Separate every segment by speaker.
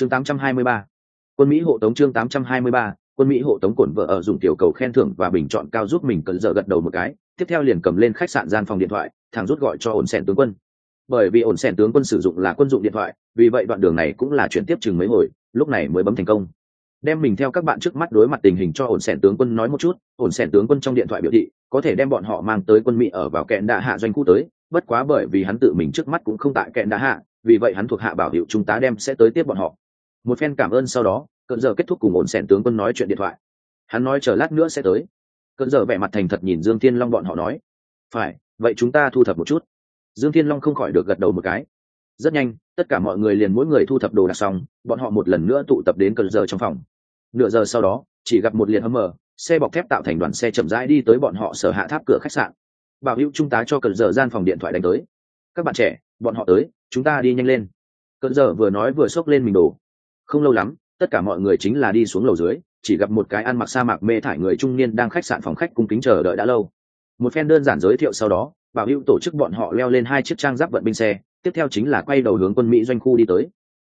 Speaker 1: chương 823. quân mỹ hộ tống chương 823, quân mỹ hộ tống cổn vợ ở dùng tiểu cầu khen thưởng và bình chọn cao giúp mình cần giờ gật đầu một cái tiếp theo liền cầm lên khách sạn gian phòng điện thoại thằng rút gọi cho ổn sẻn tướng quân. Bởi vì ổn sẻn tướng quân sử dụng là quân dụng điện thoại vì vậy đoạn đường này cũng là chuyển tiếp chừng mấy hồi lúc này mới bấm thành công. Đem mình theo các bạn trước mắt đối mặt tình hình cho ổn sẻn tướng quân nói một chút ổn sẻn tướng quân trong điện thoại biểu thị có thể đem bọn họ mang tới quân mỹ ở vào kẹn đạ hạ doanh khu tới bất quá bởi vì hắn tự mình trước mắt cũng không tại kẹn đạ hạ vì vậy hắn thuộc hạ bảo hiệu chúng ta đem sẽ tới tiếp bọn họ một phen cảm ơn sau đó, cận giờ kết thúc cùng ổn sẻn tướng quân nói chuyện điện thoại. Hắn nói chờ lát nữa sẽ tới. Cận giờ vẻ mặt thành thật nhìn dương thiên long bọn họ nói. Phải, vậy chúng ta thu thập một chút. Dương thiên long không khỏi được gật đầu một cái. Rất nhanh, tất cả mọi người liền mỗi người thu thập đồ đạc xong, bọn họ một lần nữa tụ tập đến cận giờ trong phòng. Nửa giờ sau đó, chỉ gặp một liệt hâm mờ, xe bọc thép tạo thành đoàn xe chậm rãi đi tới bọn họ sở hạ tháp cửa khách sạn. Bảo hữu trung tá cho cận giờ gian phòng điện thoại đánh tới. Các bạn trẻ, bọn họ tới, chúng ta đi nhanh lên. Cận giờ vừa nói vừa xốc lên mình đồ không lâu lắm, tất cả mọi người chính là đi xuống lầu dưới, chỉ gặp một cái ăn mặc sa mạc mê thải người trung niên đang khách sạn phòng khách cung kính chờ đợi đã lâu. Một phen đơn giản giới thiệu sau đó, bảo hữu tổ chức bọn họ leo lên hai chiếc trang giáp vận binh xe, tiếp theo chính là quay đầu hướng quân mỹ doanh khu đi tới.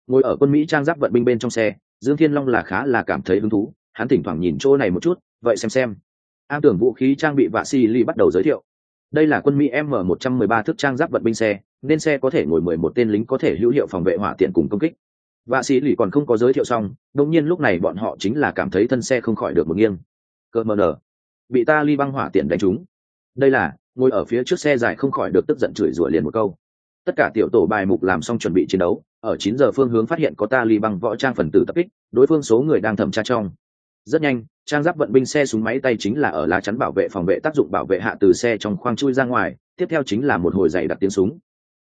Speaker 1: Ngồi ở quân mỹ trang giáp vận binh bên trong xe, dương thiên long là khá là cảm thấy hứng thú, hắn thỉnh thoảng nhìn chỗ này một chút, vậy xem xem. Am tưởng vũ khí trang bị vạ si ly bắt đầu giới thiệu. Đây là quân mỹ m 113 thước trang giáp vận binh xe, nên xe có thể ngồi mười một tên lính có thể hữu hiệu phòng vệ hỏa tiện cùng công kích vạ sĩ lì còn không có giới thiệu xong, đột nhiên lúc này bọn họ chính là cảm thấy thân xe không khỏi được một nghiêng. Cơ mờ nở. Bị ta ly băng hỏa tiện đánh trúng. Đây là, ngồi ở phía trước xe dài không khỏi được tức giận chửi rủa liền một câu. Tất cả tiểu tổ bài mục làm xong chuẩn bị chiến đấu, ở chín giờ phương hướng phát hiện có ta ly băng võ trang phần tử tập kích, đối phương số người đang thẩm tra trong. Rất nhanh, trang giáp vận binh xe súng máy tay chính là ở lá chắn bảo vệ phòng vệ tác dụng bảo vệ hạ từ xe trong khoang chui ra ngoài, tiếp theo chính là một hồi dày đặt tiếng súng.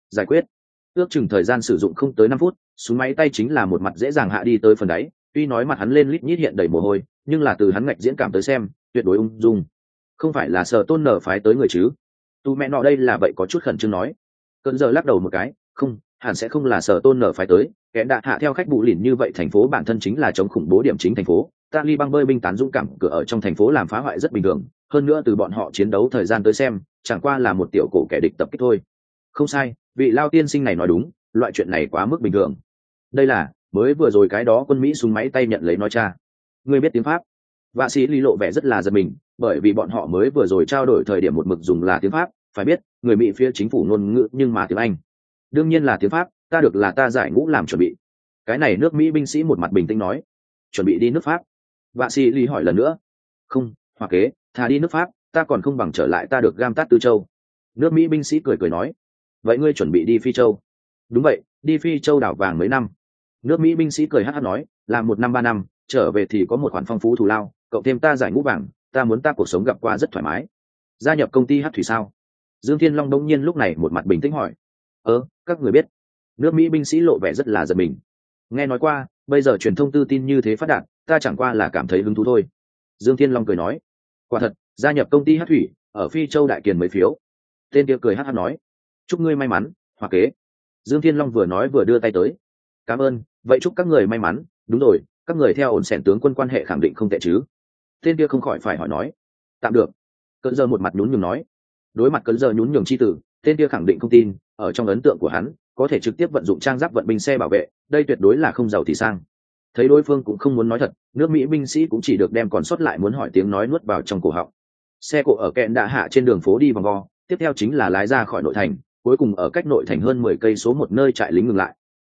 Speaker 1: Giải quyết ước chừng thời gian sử dụng không tới năm phút, súng máy tay chính là một mặt dễ dàng hạ đi tới phần đáy, tuy nói mặt hắn lên lít nhít hiện đầy mồ hôi, nhưng là từ hắn ngạch diễn cảm tới xem, tuyệt đối ung dung. Không phải là sợ tôn nở phái tới người chứ? Tu mẹ nọ đây là vậy có chút khẩn trương nói. Cơn giờ lắc đầu một cái, không, hẳn sẽ không là sở tôn nở phái tới, kẻ đạ hạ theo khách bụ lìn như vậy thành phố bản thân chính là chống khủng bố điểm chính thành phố. Tali băng bơi binh tán dũng cảm cửa ở trong thành phố làm phá hoại rất bình thường, hơn nữa từ bọn họ chiến đấu thời gian tới xem, chẳng qua là một tiểu cổ kẻ địch tập kích thôi không sai, vị lao tiên sinh này nói đúng, loại chuyện này quá mức bình thường. Đây là, mới vừa rồi cái đó quân mỹ súng máy tay nhận lấy nói cha. Người biết tiếng pháp. Vạ sĩ lý lộ vẻ rất là giật mình, bởi vì bọn họ mới vừa rồi trao đổi thời điểm một mực dùng là tiếng pháp, phải biết, người mỹ phía chính phủ ngôn ngữ nhưng mà tiếng anh. Đương nhiên là tiếng pháp, ta được là ta giải ngũ làm chuẩn bị. Cái này nước mỹ binh sĩ một mặt bình tĩnh nói. Chuẩn bị đi nước pháp. Vạ sĩ lý hỏi lần nữa. Không hoặc kế, thà đi nước pháp, ta còn không bằng trở lại ta được gam tát tư châu. Nước mỹ binh sĩ cười cười nói vậy ngươi chuẩn bị đi phi châu đúng vậy đi phi châu đảo vàng mấy năm nước mỹ binh sĩ cười hát hát nói là một năm ba năm trở về thì có một khoản phong phú thù lao cậu thêm ta giải ngũ vàng ta muốn ta cuộc sống gặp qua rất thoải mái gia nhập công ty hát thủy sao dương thiên long đông nhiên lúc này một mặt bình tĩnh hỏi ơ các người biết nước mỹ binh sĩ lộ vẻ rất là giật mình nghe nói qua bây giờ truyền thông tư tin như thế phát đạt ta chẳng qua là cảm thấy hứng thú thôi dương thiên long cười nói quả thật gia nhập công ty hát thủy ở phi châu đại kiền mấy phiếu tên kia cười hát hát nói chúc ngươi may mắn hoặc kế. Dương thiên long vừa nói vừa đưa tay tới. Cảm ơn, vậy chúc các người may mắn. Đúng rồi, các người theo ổn sẻn tướng quân quan hệ khẳng định không tệ chứ. Tên kia không khỏi phải hỏi nói. Tạm được. Cơn giờ một mặt nhún nhường nói. Đối mặt cơn giờ nhún nhường c h i tử tên kia khẳng định không tin, ở trong ấn tượng của hắn, có thể trực tiếp vận dụng trang giáp vận binh xe bảo vệ, đây tuyệt đối là không giàu thì sang. Thấy đối phương cũng không muốn nói thật, nước mỹ binh sĩ cũng chỉ được đem còn sót lại muốn hỏi tiếng nói nuốt vào trong cổ họng. Xe cộ ở kẹn đã hạ trên đường phố đi vòng vo, tiếp theo chính là lái ra khỏi nội thành cuối cùng ở cách nội thành hơn mười cây số một nơi trại lính ngừng lại.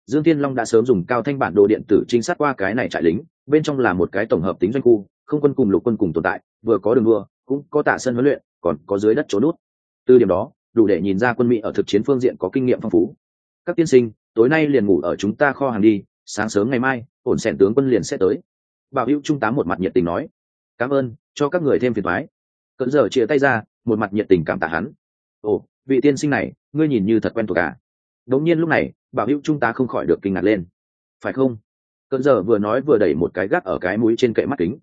Speaker 1: Dương thiên long đã sớm dùng cao thanh bản đồ điện tử trinh sát qua cái này trại lính, bên trong là một cái tổng hợp tính doanh khu, không quân cùng lục quân cùng tồn tại, vừa có đường đua, cũng có tạ sân huấn luyện, còn có dưới đất chỗ nút. Từ điểm đó, đủ để nhìn ra quân mỹ ở thực chiến phương diện có kinh nghiệm phong phú. Các tiên sinh, tối nay liền ngủ ở chúng ta kho hàng đi, sáng sớm ngày mai, ổn sẻn tướng quân liền sẽ tới. Bảo hữu trung tá một mặt nhiệt tình nói. Cảm ơn, cho các người thêm phiền thoái cận giờ chia tay ra, một mặt nhiệt tình cảm tạ hắn. Ồ vị tiên sinh này, ngươi nhìn như thật quen thuộc à? cả đống nhiên lúc này, bảo hữu trung tá không khỏi được kinh ngạc lên. Phải không? Cơn giờ vừa nói vừa đẩy một cái gác ở cái mũi trên cậy mắt kính.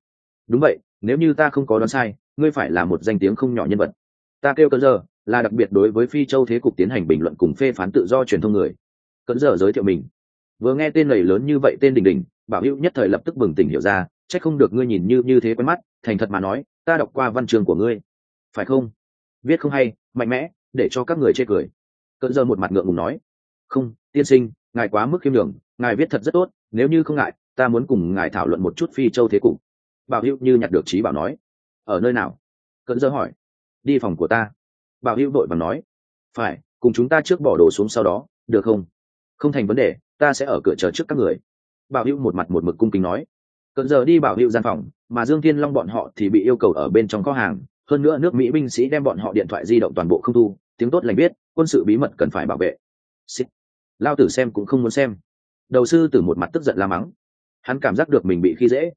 Speaker 1: Đúng vậy, nếu như ta không có đoán sai, ngươi phải là một danh tiếng không nhỏ nhân vật. Ta kêu cơn giờ, là đặc biệt đối với phi châu thế cục tiến hành bình luận cùng phê phán tự do truyền thông người. Cơn giờ giới thiệu mình. Vừa nghe tên này lớn như vậy tên đình đình bảo hữu nhất thời lập tức bừng tỉnh hiểu ra, chắc không được ngươi nhìn như như thế quen mắt, thành thật mà nói, ta đọc qua văn trường của ngươi. Phải không? Viết không hay, mạnh mẽ để cho các người chê cười. Cận giờ một mặt ngượng ngùng nói, không, tiên sinh, ngài quá mức khiêm đường ngài viết thật rất tốt, nếu như không ngại, ta muốn cùng ngài thảo luận một chút phi châu thế cục. Bảo hữu như nhặt được trí bảo nói, ở nơi nào? Cận dơ hỏi, đi phòng của ta. Bảo hữu đội và nói, phải, cùng chúng ta trước bỏ đồ xuống sau đó, được không? Không thành vấn đề, ta sẽ ở cửa chờ trước các người. Bảo hữu một mặt một mực cung kính nói, cận giờ đi bảo hữu gian phòng, mà dương thiên long bọn họ thì bị yêu cầu ở bên trong kho hàng hơn nữa nước mỹ binh sĩ đem bọn họ điện thoại di động toàn bộ không thu tiếng tốt lành biết quân sự bí mật cần phải bảo vệ. Xịt. lao tử xem cũng không muốn xem. Đầu sư từ một mặt tức giận la mắng. Hắn cảm giác được mình bị khi dễ.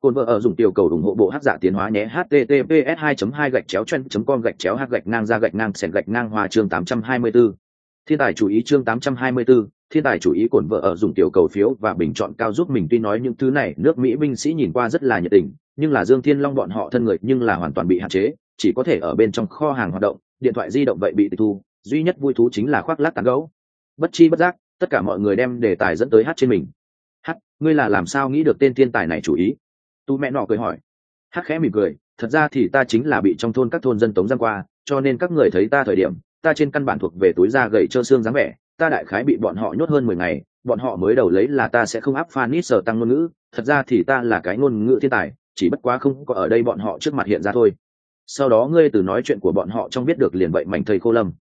Speaker 1: Cồn vợ ở dùng tiểu cầu ủng hộ bộ hát giả tiến hóa nhé https 2 2 gạch chéo chen com gạch chéo h gạch ngang ra gạch ngang sẻn gạch ngang hòa chương 824. thiên tài chủ ý chương 824, thiên tài chủ ý cổn vợ ở dùng tiểu cầu phiếu và bình chọn cao giúp mình. Tuy nói những thứ này, nước mỹ binh sĩ nhìn qua rất là nhiệt tình, nhưng là dương thiên long bọn họ thân người nhưng là hoàn toàn bị hạn chế, chỉ có thể ở bên trong kho hàng hoạt động, điện thoại di động vậy bị tịch thu, duy nhất vui thú chính là khoác lác tán gấu bất chi bất giác, tất cả mọi người đem đề tài dẫn tới hát trên mình. Hát, ngươi là làm sao nghĩ được tên thiên tài này chủ ý? Tu mẹ nọ cười hỏi. Hát khẽ mỉm cười, thật ra thì ta chính là bị trong thôn các thôn dân tống giang qua, cho nên các người thấy ta thời điểm, ta trên căn bản thuộc về túi da gậy trơ xương dáng vẻ ta đại khái bị bọn họ nhốt hơn mười ngày, bọn họ mới đầu lấy là ta sẽ không áp phan ít sở tăng ngôn ngữ, thật ra thì ta là cái ngôn ngữ thiên tài, chỉ bất quá không có ở đây bọn họ trước mặt hiện ra thôi. Sau đó ngươi từ nói chuyện của bọn họ trong biết được liền vậy mảnh thầy khô lâm.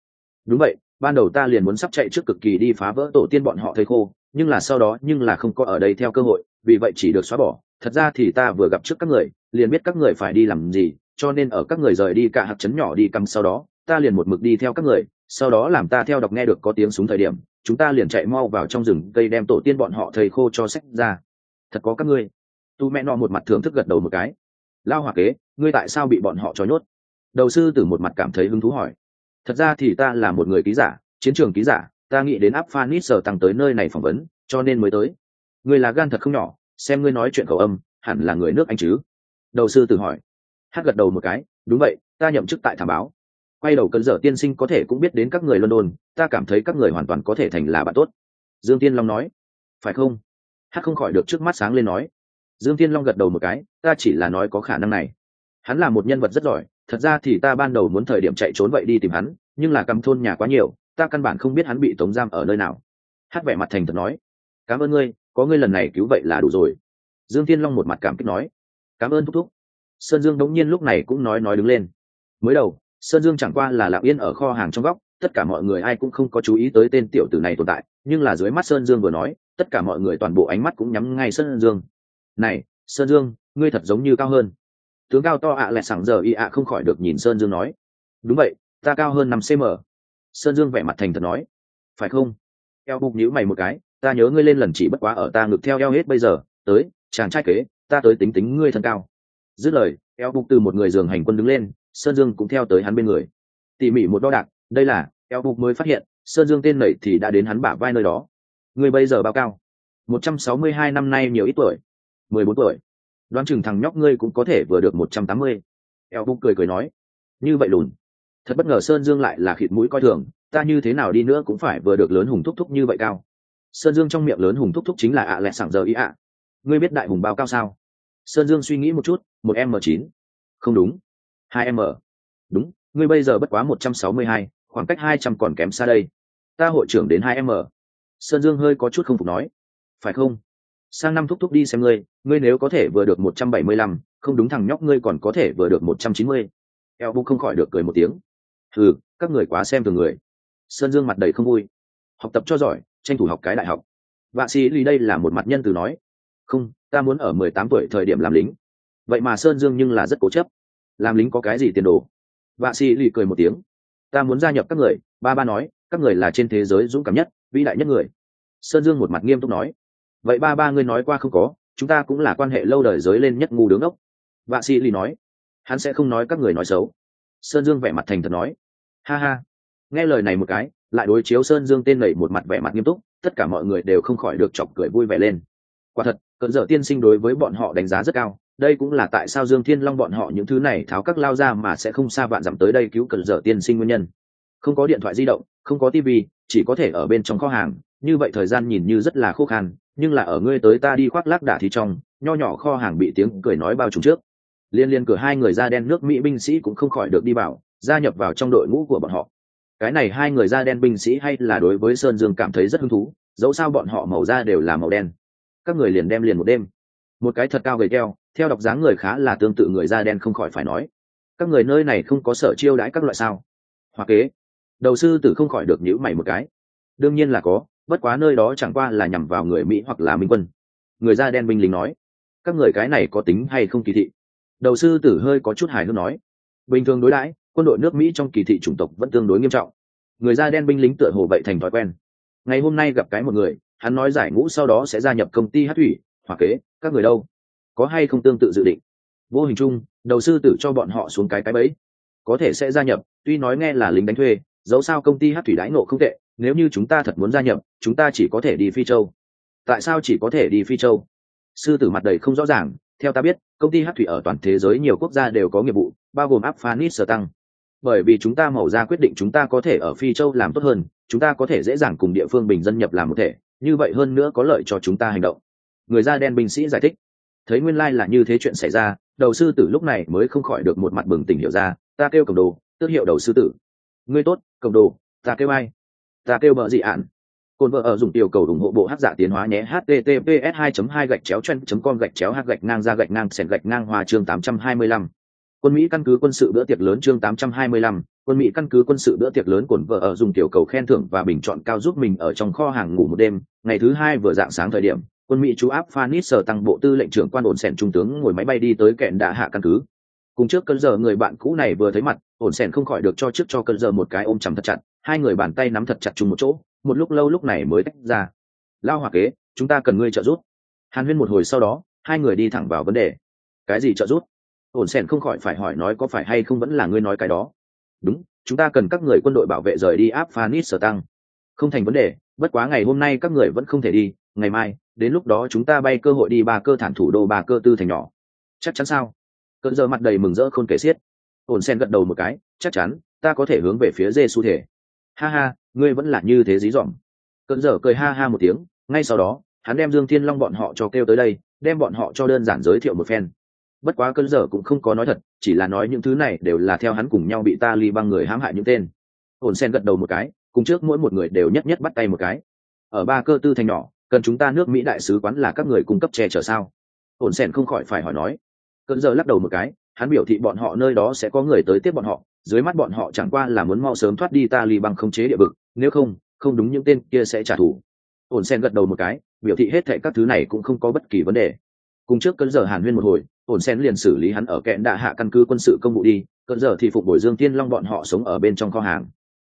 Speaker 1: Đúng vậy, ban đầu ta liền muốn sắp chạy trước cực kỳ đi phá vỡ tổ tiên bọn họ thầy khô, nhưng là sau đó nhưng là không có ở đây theo cơ hội, vì vậy chỉ được xóa bỏ. Thật ra thì ta vừa gặp trước các người, liền biết các người phải đi làm gì, cho nên ở các người rời đi cả hạt chấn nhỏ đi cắm sau đó, ta liền một mực đi theo các người sau đó làm ta theo đọc nghe được có tiếng súng thời điểm, chúng ta liền chạy mau vào trong rừng cây đem tổ tiên bọn họ thầy khô cho sách ra. Thật có các ngươi. Tu mẹ nọ một mặt thưởng thức gật đầu một cái. Lao hòa kế, ngươi tại sao bị bọn họ cho nhốt? Đầu sư từ một mặt cảm thấy hứng thú hỏi. Thật ra thì ta là một người ký giả, chiến trường ký giả, ta nghĩ đến áp phanit sở tăng tới nơi này phỏng vấn, cho nên mới tới. Ngươi là gan thật không nhỏ, xem ngươi nói chuyện khẩu âm, hẳn là người nước anh chứ? Đầu sư từ hỏi. Hát gật đầu một cái. Đúng vậy, ta nhậm chức tại thảm báo quay đầu cần dở tiên sinh có thể cũng biết đến các người london, ta cảm thấy các người hoàn toàn có thể thành là bạn tốt. Dương tiên long nói. Phải không? Hát không khỏi được trước mắt sáng lên nói. Dương tiên long gật đầu một cái, ta chỉ là nói có khả năng này. Hắn là một nhân vật rất giỏi, thật ra thì ta ban đầu muốn thời điểm chạy trốn vậy đi tìm hắn, nhưng là cắm thôn nhà quá nhiều, ta căn bản không biết hắn bị tống giam ở nơi nào. Hát vẻ mặt thành thật nói. Cảm ơn ngươi, có ngươi lần này cứu vậy là đủ rồi. Dương thiên long một mặt cảm kích nói. Cảm ơn thúc thúc. Sơn dương đống nhiên lúc này cũng nói nói đứng lên. Mới đầu sơn dương chẳng qua là lạng yên ở kho hàng trong góc, tất cả mọi người ai cũng không có chú ý tới tên tiểu tử này tồn tại, nhưng là dưới mắt sơn dương vừa nói, tất cả mọi người toàn bộ ánh mắt cũng nhắm ngay sơn dương. Này, sơn dương, ngươi thật giống như cao hơn. Tướng cao to ạ à lẹ sảng giờ y ạ không khỏi được nhìn sơn dương nói. Đúng vậy, ta cao hơn năm cm sơn dương vẻ mặt thành thật nói. Phải không? Eo bục nhữ mày một cái, ta nhớ ngươi lên lần chỉ bất quá ở ta ngực theo eo hết bây giờ, tới, chàng trai kế, ta tới tính tính ngươi thân cao. Dứt lời, eo bục từ một người giường hành quân đứng lên sơn dương cũng theo tới hắn bên người. Tỉ mỉ một đo đạc, đây là, eo bục mới phát hiện, sơn dương tên nảy thì đã đến hắn bả vai nơi đó. Ngươi bây giờ bao cao? Một trăm sáu mươi hai năm nay nhiều ít tuổi? Mười bốn tuổi. Đoán chừng thằng nhóc ngươi cũng có thể vừa được một trăm tám mươi. Eo bục cười cười nói. Như vậy lùn. Thật bất ngờ sơn dương lại là khịt mũi coi thường, ta như thế nào đi nữa cũng phải vừa được lớn hùng thúc thúc như vậy cao. Sơn dương trong miệng lớn hùng thúc thúc chính là ạ à lẹ sảng giờ ý ạ. Ngươi biết đại hùng bao cao sao? Sơn dương suy nghĩ một chút, một m chín. Không đúng hai m. Đúng, ngươi bây giờ bất quá một trăm sáu mươi hai, khoảng cách hai trăm còn kém xa đây. Ta hội trưởng đến hai m. Sơn dương hơi có chút không phục nói. Phải không? Sang năm thúc thúc đi xem ngươi ngươi nếu có thể vừa được một trăm bảy mươi lăm, không đúng thằng nhóc ngươi còn có thể vừa được một trăm chín mươi. Eo bu không khỏi được cười một tiếng. Ừ các người quá xem thường người. Sơn dương mặt đầy không vui. Học tập cho giỏi, tranh thủ học cái đại học. Vạ sĩ ly đây là một mặt nhân từ nói. Không, ta muốn ở mười tám tuổi thời điểm làm lính. Vậy mà sơn dương nhưng là rất cố chấp làm lính có cái gì tiền đồ? Vạ sĩ Lì cười một tiếng. Ta muốn gia nhập các người. Ba ba nói, các người là trên thế giới dũng cảm nhất, vĩ đại nhất người. Sơn dương một mặt nghiêm túc nói. Vậy ba ba ngươi nói qua không có, chúng ta cũng là quan hệ lâu đời giới lên nhất ngu đứng ốc. Vạ sĩ Lì nói. Hắn sẽ không nói các người nói xấu. Sơn dương vẻ mặt thành thật nói. Ha ha. Nghe lời này một cái, lại đối chiếu sơn dương tên nảy một mặt vẻ mặt nghiêm túc, tất cả mọi người đều không khỏi được chọc cười vui vẻ lên. Quả thật cận dở tiên sinh đối với bọn họ đánh giá rất cao đây cũng là tại sao dương thiên long bọn họ những thứ này tháo các lao ra mà sẽ không xa vạn dặm tới đây cứu cần dở tiên sinh nguyên nhân. Không có điện thoại di động, không có tv chỉ có thể ở bên trong kho hàng. Như vậy thời gian nhìn như rất là khô khan, nhưng là ở ngươi tới ta đi khoác lác đả thì trong, nho nhỏ kho hàng bị tiếng cười nói bao trùm trước. Liên liên cửa hai người da đen nước mỹ binh sĩ cũng không khỏi được đi vào, gia nhập vào trong đội ngũ của bọn họ. Cái này hai người da đen binh sĩ hay là đối với sơn dương cảm thấy rất hứng thú, dẫu sao bọn họ màu da đều là màu đen. Các người liền đem liền một đêm một cái thật cao gầy keo, theo đọc dáng người khá là tương tự người da đen không khỏi phải nói. Các người nơi này không có sở chiêu đãi các loại sao? Hoa kế. Đầu sư tử không khỏi được nhữ mày một cái. Đương nhiên là có, bất quá nơi đó chẳng qua là nhằm vào người mỹ hoặc là minh quân. Người da đen binh lính nói. Các người cái này có tính hay không kỳ thị? Đầu sư tử hơi có chút hài hước nói. Bình thường đối đãi, quân đội nước mỹ trong kỳ thị chủng tộc vẫn tương đối nghiêm trọng. Người da đen binh lính tựa hồ vậy thành thói quen. Ngày hôm nay gặp cái một người, hắn nói giải ngũ sau đó sẽ gia nhập công ty hát thủy hoặc kế, các người đâu? Có hay không tương tự dự định? Vô hình chung, đầu sư tử cho bọn họ xuống cái cái bẫy. Có thể sẽ gia nhập, tuy nói nghe là lính đánh thuê, dẫu sao công ty hát thủy đãi nộ không tệ, nếu như chúng ta thật muốn gia nhập, chúng ta chỉ có thể đi phi châu. Tại sao chỉ có thể đi phi châu? Sư tử mặt đầy không rõ ràng, theo ta biết, công ty hát thủy ở toàn thế giới nhiều quốc gia đều có nghiệp vụ, bao gồm áp phanis sở tăng bởi vì chúng ta màu ra quyết định chúng ta có thể ở phi châu làm tốt hơn, chúng ta có thể dễ dàng cùng địa phương bình dân nhập làm một thể, như vậy hơn nữa có lợi cho chúng ta hành động người da đen binh sĩ giải thích. Thấy nguyên lai là như thế chuyện xảy ra đầu sư tử lúc này mới không khỏi được một mặt bừng tỉnh hiểu ra ta kêu cầm đồ tước hiệu đầu sư tử. Ngươi tốt cầm đồ ta kêu ai? Ta kêu bợ dị ạn. Cồn vợ ở dùng tiểu cầu ủng hộ bộ hát giả tiến hóa nhé https 2 2 gạch chéo chen com gạch chéo hát gạch ngang ra gạch ngang sẹn gạch ngang hòa chương 825. quân mỹ căn cứ quân sự bữa tiệc lớn chương 825, quân mỹ căn cứ quân sự bữa tiệc lớn cồn vợ ở dùng tiểu cầu khen thưởng và bình chọn cao giúp mình ở trong kho hàng ngủ một đêm. Ngày thứ hai vừa dạng sáng thời điểm quân mỹ chú áp phanis sở tăng bộ tư lệnh trưởng quan ổn sẻn trung tướng ngồi máy bay đi tới kẹn đã hạ căn cứ. Cùng trước cơn giờ người bạn cũ này vừa thấy mặt, ổn sẻn không khỏi được cho trước cho cơn giờ một cái ôm chầm thật chặt, hai người bàn tay nắm thật chặt chung một chỗ, một lúc lâu lúc này mới tách ra. Lao hòa kế, chúng ta cần ngươi trợ giúp. Hàn huyên một hồi sau đó, hai người đi thẳng vào vấn đề. Cái gì trợ giúp? Ổn sẻn không khỏi phải hỏi nói có phải hay không vẫn là ngươi nói cái đó. Đúng, chúng ta cần các người quân đội bảo vệ rời đi áp phanis sở tăng. Không thành vấn đề, bất quá ngày hôm nay các người vẫn không thể đi, ngày mai đến lúc đó chúng ta bay cơ hội đi ba cơ thản thủ đô, ba cơ tư thành nhỏ. Chắc chắn sao? Cơn giờ mặt đầy mừng rỡ khôn kể xiết. Ổn sen gật đầu một cái, chắc chắn, ta có thể hướng về phía dê su thể. Ha ha, ngươi vẫn là như thế dí dỏm. Cơn giờ cười ha ha một tiếng, ngay sau đó, hắn đem dương thiên long bọn họ cho kêu tới đây, đem bọn họ cho đơn giản giới thiệu một phen. Bất quá cơn giờ cũng không có nói thật, chỉ là nói những thứ này đều là theo hắn cùng nhau bị ta ly băng người hãm hại những tên. Ổn sen gật đầu một cái, cùng trước mỗi một người đều nhất nhất bắt tay một cái. Ở ba cơ tư thành nhỏ cần chúng ta nước mỹ đại sứ quán là các người cung cấp che chở sao? Ổn sen không khỏi phải hỏi nói. Cơn giờ lắc đầu một cái, hắn biểu thị bọn họ nơi đó sẽ có người tới tiếp bọn họ, dưới mắt bọn họ chẳng qua là muốn mau sớm thoát đi ta lì bằng không chế địa vực, nếu không không đúng những tên kia sẽ trả thù. Ổn sen gật đầu một cái, biểu thị hết thệ các thứ này cũng không có bất kỳ vấn đề. Cùng trước cơn giờ hàn huyên một hồi, ổn sen liền xử lý hắn ở kẹn đạ hạ căn cứ quân sự công vụ đi, cơn giờ thì phục bồi dương tiên long bọn họ sống ở bên trong kho hàng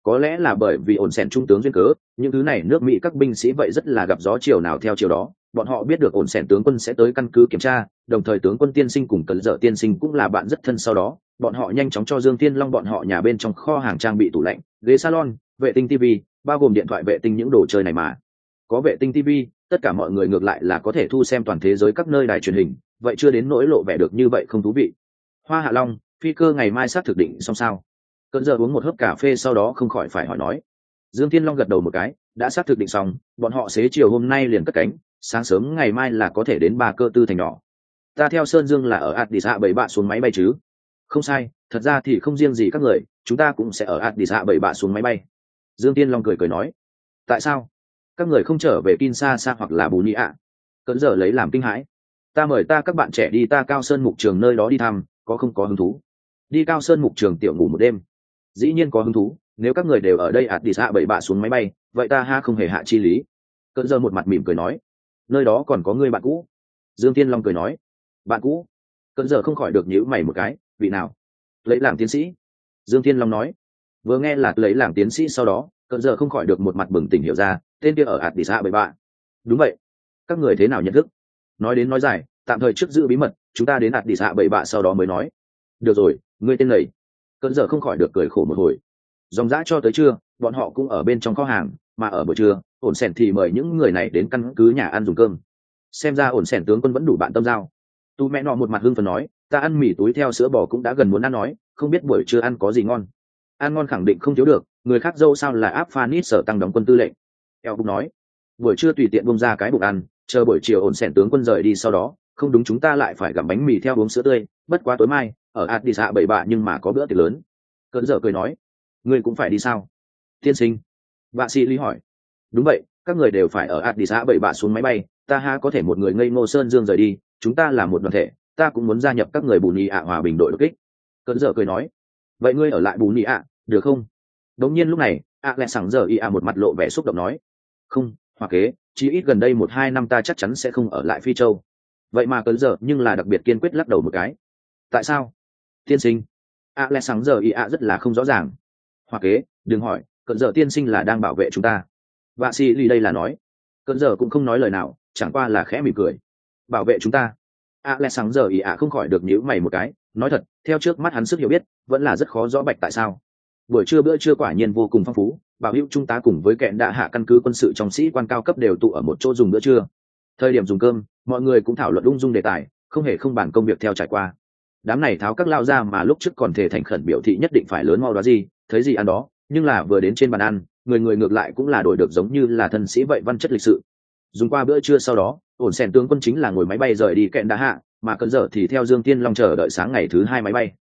Speaker 1: có lẽ là bởi vì ổn sẻn trung tướng duyên cớ, những thứ này nước mỹ các binh sĩ vậy rất là gặp gió chiều nào theo chiều đó. Bọn họ biết được ổn sẻn tướng quân sẽ tới căn cứ kiểm tra, đồng thời tướng quân tiên sinh cùng cận dở tiên sinh cũng là bạn rất thân sau đó. Bọn họ nhanh chóng cho dương tiên long bọn họ nhà bên trong kho hàng trang bị tủ lạnh, ghế salon, vệ tinh tv bao gồm điện thoại vệ tinh những đồ chơi này mà. Có vệ tinh tv tất cả mọi người ngược lại là có thể thu xem toàn thế giới các nơi đài truyền hình, vậy chưa đến nỗi lộ vẻ được như vậy không thú vị. Hoa hạ long, phi cơ ngày mai sát thực định xong sao? Cơn giờ uống một hớp cà phê sau đó không khỏi phải hỏi nói. Dương thiên long gật đầu một cái, đã xác thực định xong, bọn họ xế chiều hôm nay liền cất cánh, sáng sớm ngày mai là có thể đến ba cơ tư thành nhỏ. Ta theo sơn dương là ở addis hạ bảy bạ xuống máy bay chứ? Không sai, thật ra thì không riêng gì các người, chúng ta cũng sẽ ở addis hạ bảy bạ xuống máy bay. Dương tiên long cười cười nói. Tại sao? Các người không trở về kinshasa hoặc là bù nhị ạ? Cẩn giờ lấy làm kinh hãi. Ta mời ta các bạn trẻ đi ta cao sơn mục trường nơi đó đi thăm, có không có hứng thú? Đi cao sơn mục trường tiểu ngủ một đêm dĩ nhiên có hứng thú, nếu các người đều ở đây ạt đi xạ bảy bạ xuống máy bay, vậy ta ha không hề hạ chi lý. Cận giờ một mặt mỉm cười nói, nơi đó còn có người bạn cũ. Dương tiên long cười nói, bạn cũ? Cận giờ không khỏi được nhữ mày một cái, vị nào? Lấy làm tiến sĩ. Dương tiên long nói, vừa nghe là lấy làm tiến sĩ sau đó, cận giờ không khỏi được một mặt bừng tỉnh hiểu ra, tên kia ở ạt đi xạ bảy bạ. Đúng vậy. Các người thế nào nhận thức? Nói đến nói dài, tạm thời trước giữ bí mật, chúng ta đến ạt đi xạ bảy bạ sau đó mới nói. Được rồi, ngươi tên lầy cơn giờ không khỏi được cười khổ một hồi. Dòng dã cho tới trưa, bọn họ cũng ở bên trong kho hàng, mà ở buổi trưa, ổn sẻn thì mời những người này đến căn cứ nhà ăn dùng cơm. Xem ra ổn sẻn tướng quân vẫn đủ bạn tâm giao. Tu mẹ nọ một mặt hưng phần nói, ta ăn mì túi theo sữa bò cũng đã gần muốn ăn nói, không biết buổi trưa ăn có gì ngon. Ăn ngon khẳng định không thiếu được, người khác dâu sao là áp phanit sở tăng đóng quân tư lệnh. Eo cũng nói, buổi trưa tùy tiện bông ra cái bụng ăn, chờ buổi chiều ổn sẻn tướng quân rời đi sau đó, không đúng chúng ta lại phải gặm bánh mì theo uống sữa tươi, bất quá tối mai ở addis hạ bảy bạ nhưng mà có bữa tiệc lớn. Cơn dở cười nói, ngươi cũng phải đi sao? Tiên sinh. Vạ sĩ lý hỏi. Đúng vậy, các người đều phải ở addis bảy bạ xuống máy bay, ta ha có thể một người ngây ngô sơn dương rời đi, chúng ta là một đoàn thể, ta cũng muốn gia nhập các người bù nhị ạ hòa bình đội đột kích. Cơn dở cười nói. Vậy ngươi ở lại bù nhị ạ, được không? Đống nhiên lúc này, ạ lẹ sẵn giờ y ạ một mặt lộ vẻ xúc động nói. Không hoặc kế, chỉ ít gần đây một hai năm ta chắc chắn sẽ không ở lại phi châu. Vậy mà cơn dở nhưng là đặc biệt kiên quyết lắc đầu một cái. Tại sao? Tiên sinh. Ạ lẽ sáng giờ ý ạ rất là không rõ ràng. Hoa kế, đừng hỏi, cận giờ tiên sinh là đang bảo vệ chúng ta. Vạ sĩ ly đây là nói. Cận giờ cũng không nói lời nào, chẳng qua là khẽ mỉm cười. Bảo vệ chúng ta. A lẽ sáng giờ ý ạ không khỏi được nhíu mày một cái, nói thật, theo trước mắt hắn sức hiểu biết, vẫn là rất khó rõ bạch tại sao. Buổi trưa bữa trưa quả nhiên vô cùng phong phú, bảo hữu trung tá cùng với kẹn đạ hạ căn cứ quân sự trong sĩ quan cao cấp đều tụ ở một chỗ dùng bữa trưa. Thời điểm dùng cơm, mọi người cũng thảo luận ung dung đề tài, không hề không bàn công việc theo trải qua đám này tháo các lao ra mà lúc trước còn thể thành khẩn biểu thị nhất định phải lớn mau đó gì, thấy gì ăn đó, nhưng là vừa đến trên bàn ăn, người người ngược lại cũng là đổi được giống như là thân sĩ vậy văn chất lịch sự. Dùng qua bữa trưa sau đó, ổn sèn tướng quân chính là ngồi máy bay rời đi kẹn đã hạ, mà cơn giờ thì theo dương tiên long chờ đợi sáng ngày thứ hai máy bay.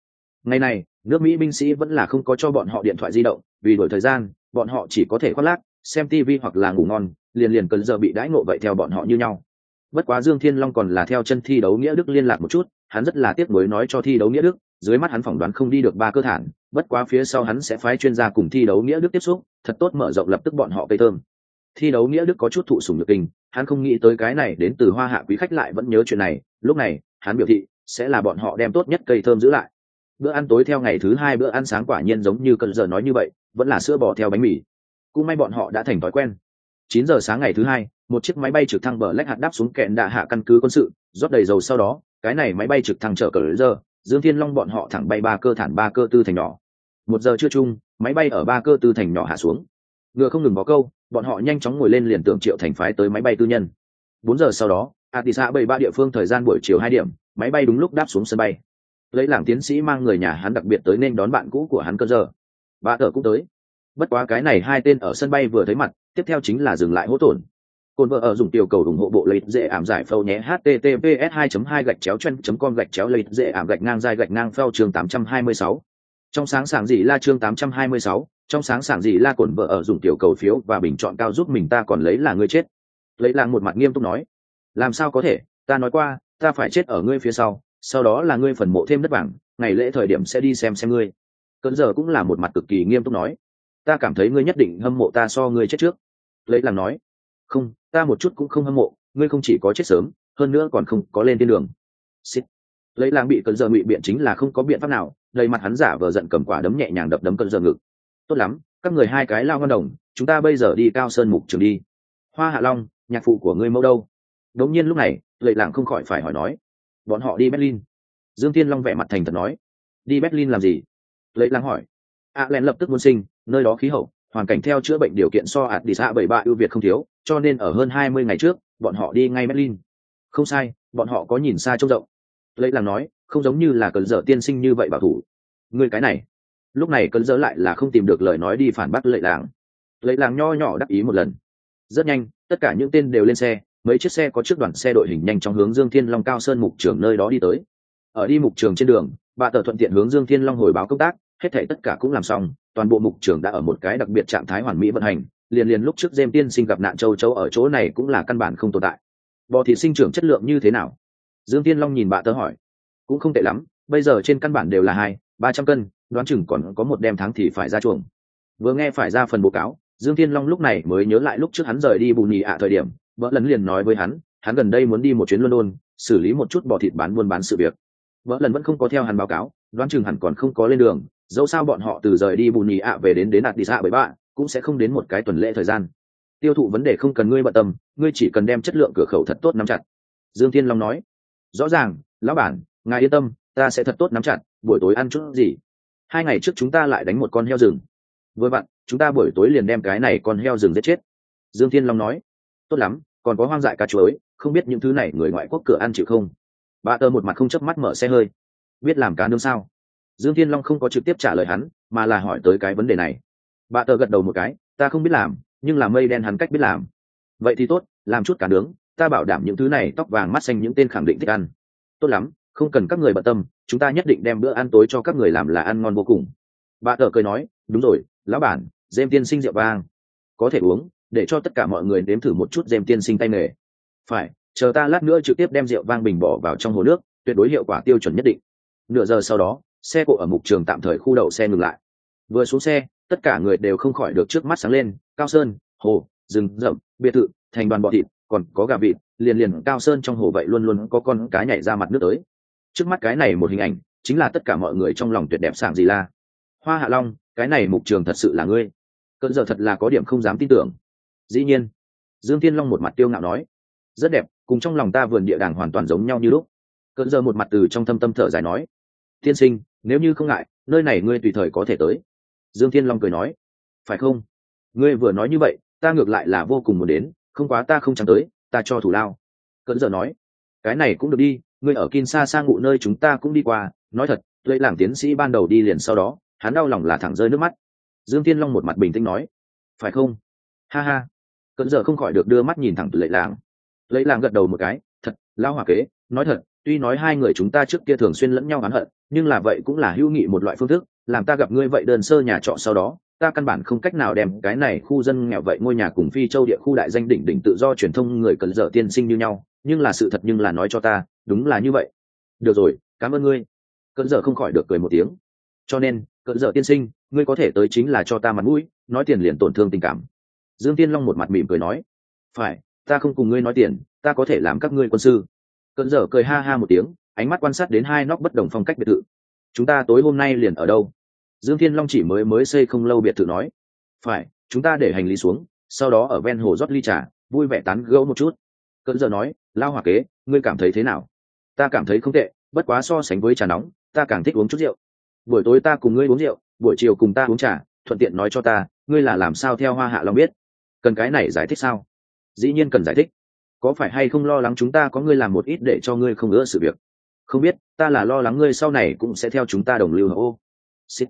Speaker 1: Ngày này, nước mỹ binh sĩ vẫn là không có cho bọn họ điện thoại di động, vì đổi thời gian, bọn họ chỉ có thể khoác lác, xem tv hoặc là ngủ ngon, liền liền cơn giờ bị đãi ngộ vậy theo bọn họ như nhau bất quá dương thiên long còn là theo chân thi đấu nghĩa đức liên lạc một chút, hắn rất là tiếc nuối nói cho thi đấu nghĩa đức, dưới mắt hắn phỏng đoán không đi được ba cơ thản, bất quá phía sau hắn sẽ phái chuyên gia cùng thi đấu nghĩa đức tiếp xúc, thật tốt mở rộng lập tức bọn họ cây thơm. Thi đấu nghĩa đức có chút thụ sủng nhược kinh hắn không nghĩ tới cái này đến từ hoa hạ quý khách lại vẫn nhớ chuyện này, lúc này, hắn biểu thị sẽ là bọn họ đem tốt nhất cây thơm giữ lại. Bữa ăn tối theo ngày thứ hai bữa ăn sáng quả nhiên giống như cần giờ nói như vậy, vẫn là sữa bò theo bánh mì. Cũng may bọn họ đã thành thói quen chín giờ sáng ngày thứ hai, một chiếc máy bay trực thăng bờ lách hạt đáp xuống kẹn đạ hạ căn cứ quân sự, rót đầy dầu sau đó, cái này máy bay trực thăng chở cờ giờ dương thiên long bọn họ thẳng bay ba cơ thản ba cơ tư thành nhỏ. Một giờ chưa chung, máy bay ở ba cơ tư thành nhỏ hạ xuống. Ngựa không ngừng bó câu, bọn họ nhanh chóng ngồi lên liền tưởng triệu thành phái tới máy bay tư nhân. Bốn giờ sau đó atisa bảy ba địa phương thời gian buổi chiều hai điểm, máy bay đúng lúc đáp xuống sân bay. Lấy làng tiến sĩ mang người nhà hắn đặc biệt tới nên đón bạn cũ của hắn cơ giờ. Bà tở cũng tới bất quá cái này hai tên ở sân bay vừa thấy mặt tiếp theo chính là dừng lại hỗ tổn. Cồn vợ ở dùng tiểu cầu ủng hộ bộ lấy dễ ảm giải phâu nhé https 2 2 gạch chéo chân com gạch chéo lấy dễ ảm gạch ngang dài gạch ngang phao chương 826. trong sáng sảng gì la chương 826, trong sáng sảng gì la cồn vợ ở dùng tiểu cầu phiếu và bình chọn cao giúp mình ta còn lấy là ngươi chết. Lấy làng một mặt nghiêm túc nói. Làm sao có thể? Ta nói qua ta phải chết ở ngươi phía sau sau đó là ngươi phần mộ thêm đất vàng ngày lễ thời điểm sẽ đi xem xem ngươi. Cơn giờ cũng là một mặt cực kỳ nghiêm túc nói ta cảm thấy ngươi nhất định hâm mộ ta so ngươi chết trước. Lấy làm nói, không, ta một chút cũng không hâm mộ, ngươi không chỉ có chết sớm, hơn nữa còn không có lên thiên đường. Xịt. lấy làng bị cơn giờ ngụy biện chính là không có biện pháp nào, đầy mặt hắn giả vờ giận cầm quả đấm nhẹ nhàng đập đấm cơn giờ ngực. Tốt lắm, các người hai cái lao ngon đồng, chúng ta bây giờ đi cao sơn mục trường đi. Hoa hạ long, nhạc phụ của ngươi mẫu đâu? Đống nhiên lúc này, lệ làng không khỏi phải hỏi nói. Bọn họ đi berlin. Dương thiên long vẻ mặt thành thật nói. Đi berlin làm gì? Lệ làng hỏi a len lập tức muốn sinh, nơi đó khí hậu, hoàn cảnh theo chữa bệnh điều kiện so ạt đi xa bảy ba ưu việt không thiếu, cho nên ở hơn hai mươi ngày trước, bọn họ đi ngay berlin. Không sai, bọn họ có nhìn xa trông rộng. Lệ làm nói, không giống như là cơn dở tiên sinh như vậy bảo thủ. Người cái này. Lúc này cơn dở lại là không tìm được lời nói đi phản bác lệ làng. Lệ làng nho nhỏ đắc ý một lần. Rất nhanh, tất cả những tên đều lên xe, mấy chiếc xe có trước đoàn xe đội hình nhanh trong hướng dương thiên long cao sơn mục trường nơi đó đi tới. Ở đi mục trường trên đường, bà tờ thuận tiện hướng dương thiên long hồi báo công tác hết thể tất cả cũng làm xong, toàn bộ mục trường đã ở một cái đặc biệt trạng thái hoàn mỹ vận hành, liền liền lúc trước dêm tiên sinh gặp nạn châu châu ở chỗ này cũng là căn bản không tồn tại. Bò thịt sinh trưởng chất lượng như thế nào? Dương thiên long nhìn bà tớ hỏi. Cũng không tệ lắm, bây giờ trên căn bản đều là hai, ba trăm cân, đoán chừng còn có một đêm tháng thì phải ra chuồng. Vừa nghe phải ra phần báo cáo, dương thiên long lúc này mới nhớ lại lúc trước hắn rời đi bù nhì ạ thời điểm, vợ lần liền nói với hắn hắn gần đây muốn đi một chuyến london, xử lý một chút bò thịt bán buôn bán sự việc. Vợ lần vẫn không có theo hắn báo cáo, đoán chừng hẳn còn không có lên đường dẫu sao bọn họ từ rời đi bù nhì ạ về đến đến đạt đi xạ bởi bạn, cũng sẽ không đến một cái tuần lễ thời gian. Tiêu thụ vấn đề không cần ngươi bận tâm, ngươi chỉ cần đem chất lượng cửa khẩu thật tốt nắm chặt. Dương thiên long nói. Rõ ràng, lão bản, ngài yên tâm, ta sẽ thật tốt nắm chặt, buổi tối ăn chút gì? Hai ngày trước chúng ta lại đánh một con heo rừng. Với bạn chúng ta buổi tối liền đem cái này con heo rừng giết chết. Dương thiên long nói. Tốt lắm, còn có hoang dại cá chuối, không biết những thứ này người ngoại quốc cửa ăn chịu không? Bà tơ một mặt không chớp mắt mở xe hơi. Biết làm cá nướng sao? Dương thiên long không có trực tiếp trả lời hắn, mà là hỏi tới cái vấn đề này. Bà tờ gật đầu một cái, ta không biết làm, nhưng là mây đen hắn cách biết làm. Vậy thì tốt, làm chút cá nướng, ta bảo đảm những thứ này tóc vàng mắt xanh những tên khẳng định thích ăn. Tốt lắm, không cần các người bận tâm, chúng ta nhất định đem bữa ăn tối cho các người làm là ăn ngon vô cùng. Bà tờ cười nói, đúng rồi, lão bản, dêm tiên sinh rượu vang. Có thể uống, để cho tất cả mọi người nếm thử một chút Dêm tiên sinh tay nghề. Phải, chờ ta lát nữa trực tiếp đem rượu vang bình bỏ vào trong hồ nước, tuyệt đối hiệu quả tiêu chuẩn nhất định. Nửa giờ sau đó xe cộ ở mục trường tạm thời khu đậu xe ngừng lại. Vừa xuống xe, tất cả người đều không khỏi được trước mắt sáng lên, cao sơn, hồ, rừng, rậm, biệt thự, thành đoàn bọ thịt, còn có gà vịt, liền liền cao sơn trong hồ vậy luôn luôn có con cá nhảy ra mặt nước tới. Trước mắt cái này một hình ảnh, chính là tất cả mọi người trong lòng tuyệt đẹp sảng gì la. Hoa hạ long, cái này mục trường thật sự là ngươi. Cơn giờ thật là có điểm không dám tin tưởng. Dĩ nhiên, dương Thiên long một mặt tiêu ngạo nói, rất đẹp, cùng trong lòng ta vườn địa đàng hoàn toàn giống nhau như lúc. Cơn giờ một mặt từ trong thâm tâm thở dài nói tiên sinh, nếu như không ngại, nơi này ngươi tùy thời có thể tới. Dương Thiên long cười nói. Phải không? Ngươi vừa nói như vậy, ta ngược lại là vô cùng muốn đến, không quá ta không chẳng tới, ta cho thủ lao. Cẩn giờ nói. Cái này cũng được đi, ngươi ở kin xa sang ngụ nơi chúng ta cũng đi qua, nói thật lấy làm tiến sĩ ban đầu đi liền sau đó, hắn đau lòng là thẳng rơi nước mắt. Dương Thiên long một mặt bình tĩnh nói. Phải không? Ha ha. Cẩn giờ không khỏi được đưa mắt nhìn thẳng từ lệ làng. Lệ làng gật đầu một cái. Thật lao hòa kế, nói thật tuy nói hai người chúng ta trước kia thường xuyên lẫn nhau oán hận, nhưng là vậy cũng là hữu nghị một loại phương thức, làm ta gặp ngươi vậy đơn sơ nhà trọ sau đó, ta căn bản không cách nào đem cái này khu dân nghèo vậy ngôi nhà cùng phi châu địa khu đại danh đỉnh đỉnh tự do truyền thông người cần dở tiên sinh như nhau, nhưng là sự thật nhưng là nói cho ta, đúng là như vậy. Được rồi, cảm ơn ngươi. Cận dở không khỏi được cười một tiếng. Cho nên cận dở tiên sinh, ngươi có thể tới chính là cho ta mặt mũi, nói tiền liền tổn thương tình cảm. Dương tiên long một mặt mỉm cười nói. Phải, ta không cùng ngươi nói tiền, ta có thể làm các ngươi quân sư cơn dở cười ha ha một tiếng, ánh mắt quan sát đến hai nóc bất đồng phong cách biệt thự. Chúng ta tối hôm nay liền ở đâu? Dương thiên long chỉ mới mới xây không lâu biệt thự nói. Phải, chúng ta để hành lý xuống, sau đó ở ven hồ rót ly trà, vui vẻ tán gẫu một chút. Cơn giờ nói lao hòa kế, ngươi cảm thấy thế nào? Ta cảm thấy không tệ, bất quá so sánh với trà nóng, ta càng thích uống chút rượu. Buổi tối ta cùng ngươi uống rượu, buổi chiều cùng ta uống trà, thuận tiện nói cho ta, ngươi là làm sao theo hoa hạ long biết? Cần cái này giải thích sao? Dĩ nhiên cần giải thích có phải hay không lo lắng chúng ta có ngươi làm một ít để cho ngươi không ngỡ sự việc? Không biết, ta là lo lắng ngươi sau này cũng sẽ theo chúng ta đồng lưu hậu ô. Xích.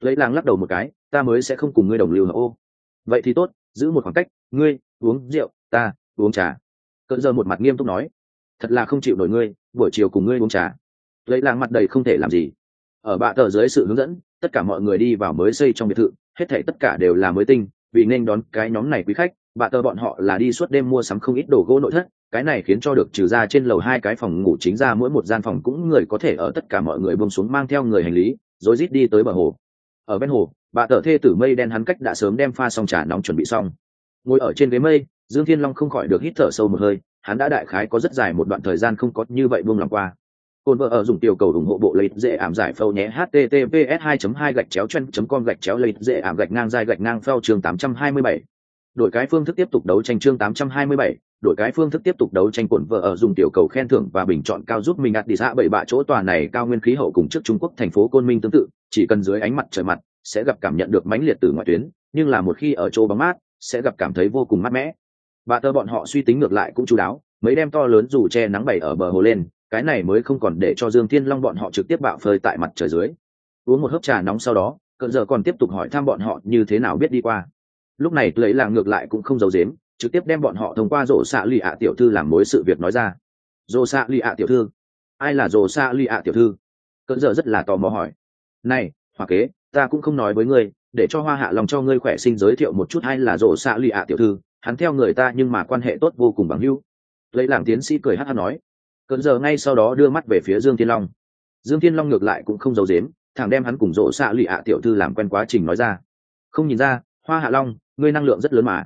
Speaker 1: Lấy làng lắc đầu một cái, ta mới sẽ không cùng ngươi đồng lưu hậu ô. Vậy thì tốt, giữ một khoảng cách, ngươi, uống rượu, ta, uống trà. Cận giờ một mặt nghiêm túc nói. Thật là không chịu nổi ngươi, buổi chiều cùng ngươi uống trà. Lấy làng mặt đầy không thể làm gì. Ở bạ tờ dưới sự hướng dẫn, tất cả mọi người đi vào mới xây trong biệt thự, hết thể tất cả đều là mới tinh, vì nên đón cái nhóm này quý khách. Bà tờ bọn họ là đi suốt đêm mua sắm không ít đồ gỗ nội thất, cái này khiến cho được trừ ra trên lầu hai cái phòng ngủ chính ra mỗi một gian phòng cũng người có thể ở tất cả mọi người buông xuống mang theo người hành lý, rồi rít đi tới bờ hồ. Ở bên hồ, bà tờ thê tử mây đen hắn cách đã sớm đem pha xong trà nóng chuẩn bị xong. Ngồi ở trên ghế mây, dương thiên long không khỏi được hít thở sâu một hơi, hắn đã đại khái có rất dài một đoạn thời gian không có như vậy buông lòng qua. Cồn vợ ở dùng tiểu cầu ủng hộ bộ lấy dễ ảm giải phâu nhé, https 2 2 gạch chéo chân com gạch chéo lấy dễ ảm gạch ngang dài gạch ngang phao trường 827 đổi cái phương thức tiếp tục đấu tranh chương 827, đổi cái phương thức tiếp tục đấu tranh cuộn vợ ở dùng tiểu cầu khen thưởng và bình chọn cao giúp mình ạt đi xã bảy bạ chỗ tòa này cao nguyên khí hậu cùng trước Trung Quốc thành phố Côn Minh tương tự, chỉ cần dưới ánh mặt trời mặt sẽ gặp cảm nhận được mãnh liệt từ ngoại tuyến, nhưng là một khi ở chỗ bóng mát sẽ gặp cảm thấy vô cùng mát mẻ. Bà tơ bọn họ suy tính ngược lại cũng chú đáo, mấy đem to lớn dù che nắng bày ở bờ hồ lên, cái này mới không còn để cho Dương Thiên Long bọn họ trực tiếp bạo phơi tại mặt trời dưới. Uống một hớp trà nóng sau đó, cận giờ còn tiếp tục hỏi thăm bọn họ như thế nào biết đi qua. Lúc này lấy làng ngược lại cũng không giấu dếm trực tiếp đem bọn họ thông qua rổ xạ lì ạ tiểu thư làm mối sự việc nói ra. Rổ xạ lì ạ tiểu thư? Ai là rổ xạ lì ạ tiểu thư? Cơn giờ rất là tò mò hỏi. Này, hoa kế, ta cũng không nói với ngươi, để cho hoa hạ lòng cho ngươi khỏe sinh giới thiệu một chút hay là rổ xạ lì ạ tiểu thư, hắn theo người ta nhưng mà quan hệ tốt vô cùng bằng hữu. Lấy làng tiến sĩ cười hát hát nói. Cơn giờ ngay sau đó đưa mắt về phía dương thiên long. Dương thiên long ngược lại cũng không giấu dếm thằng đem hắn cùng rổ xạ lì ạ tiểu thư làm quen quá trình nói ra. Không nhìn ra hoa hạ long, ngươi năng lượng rất lớn mà.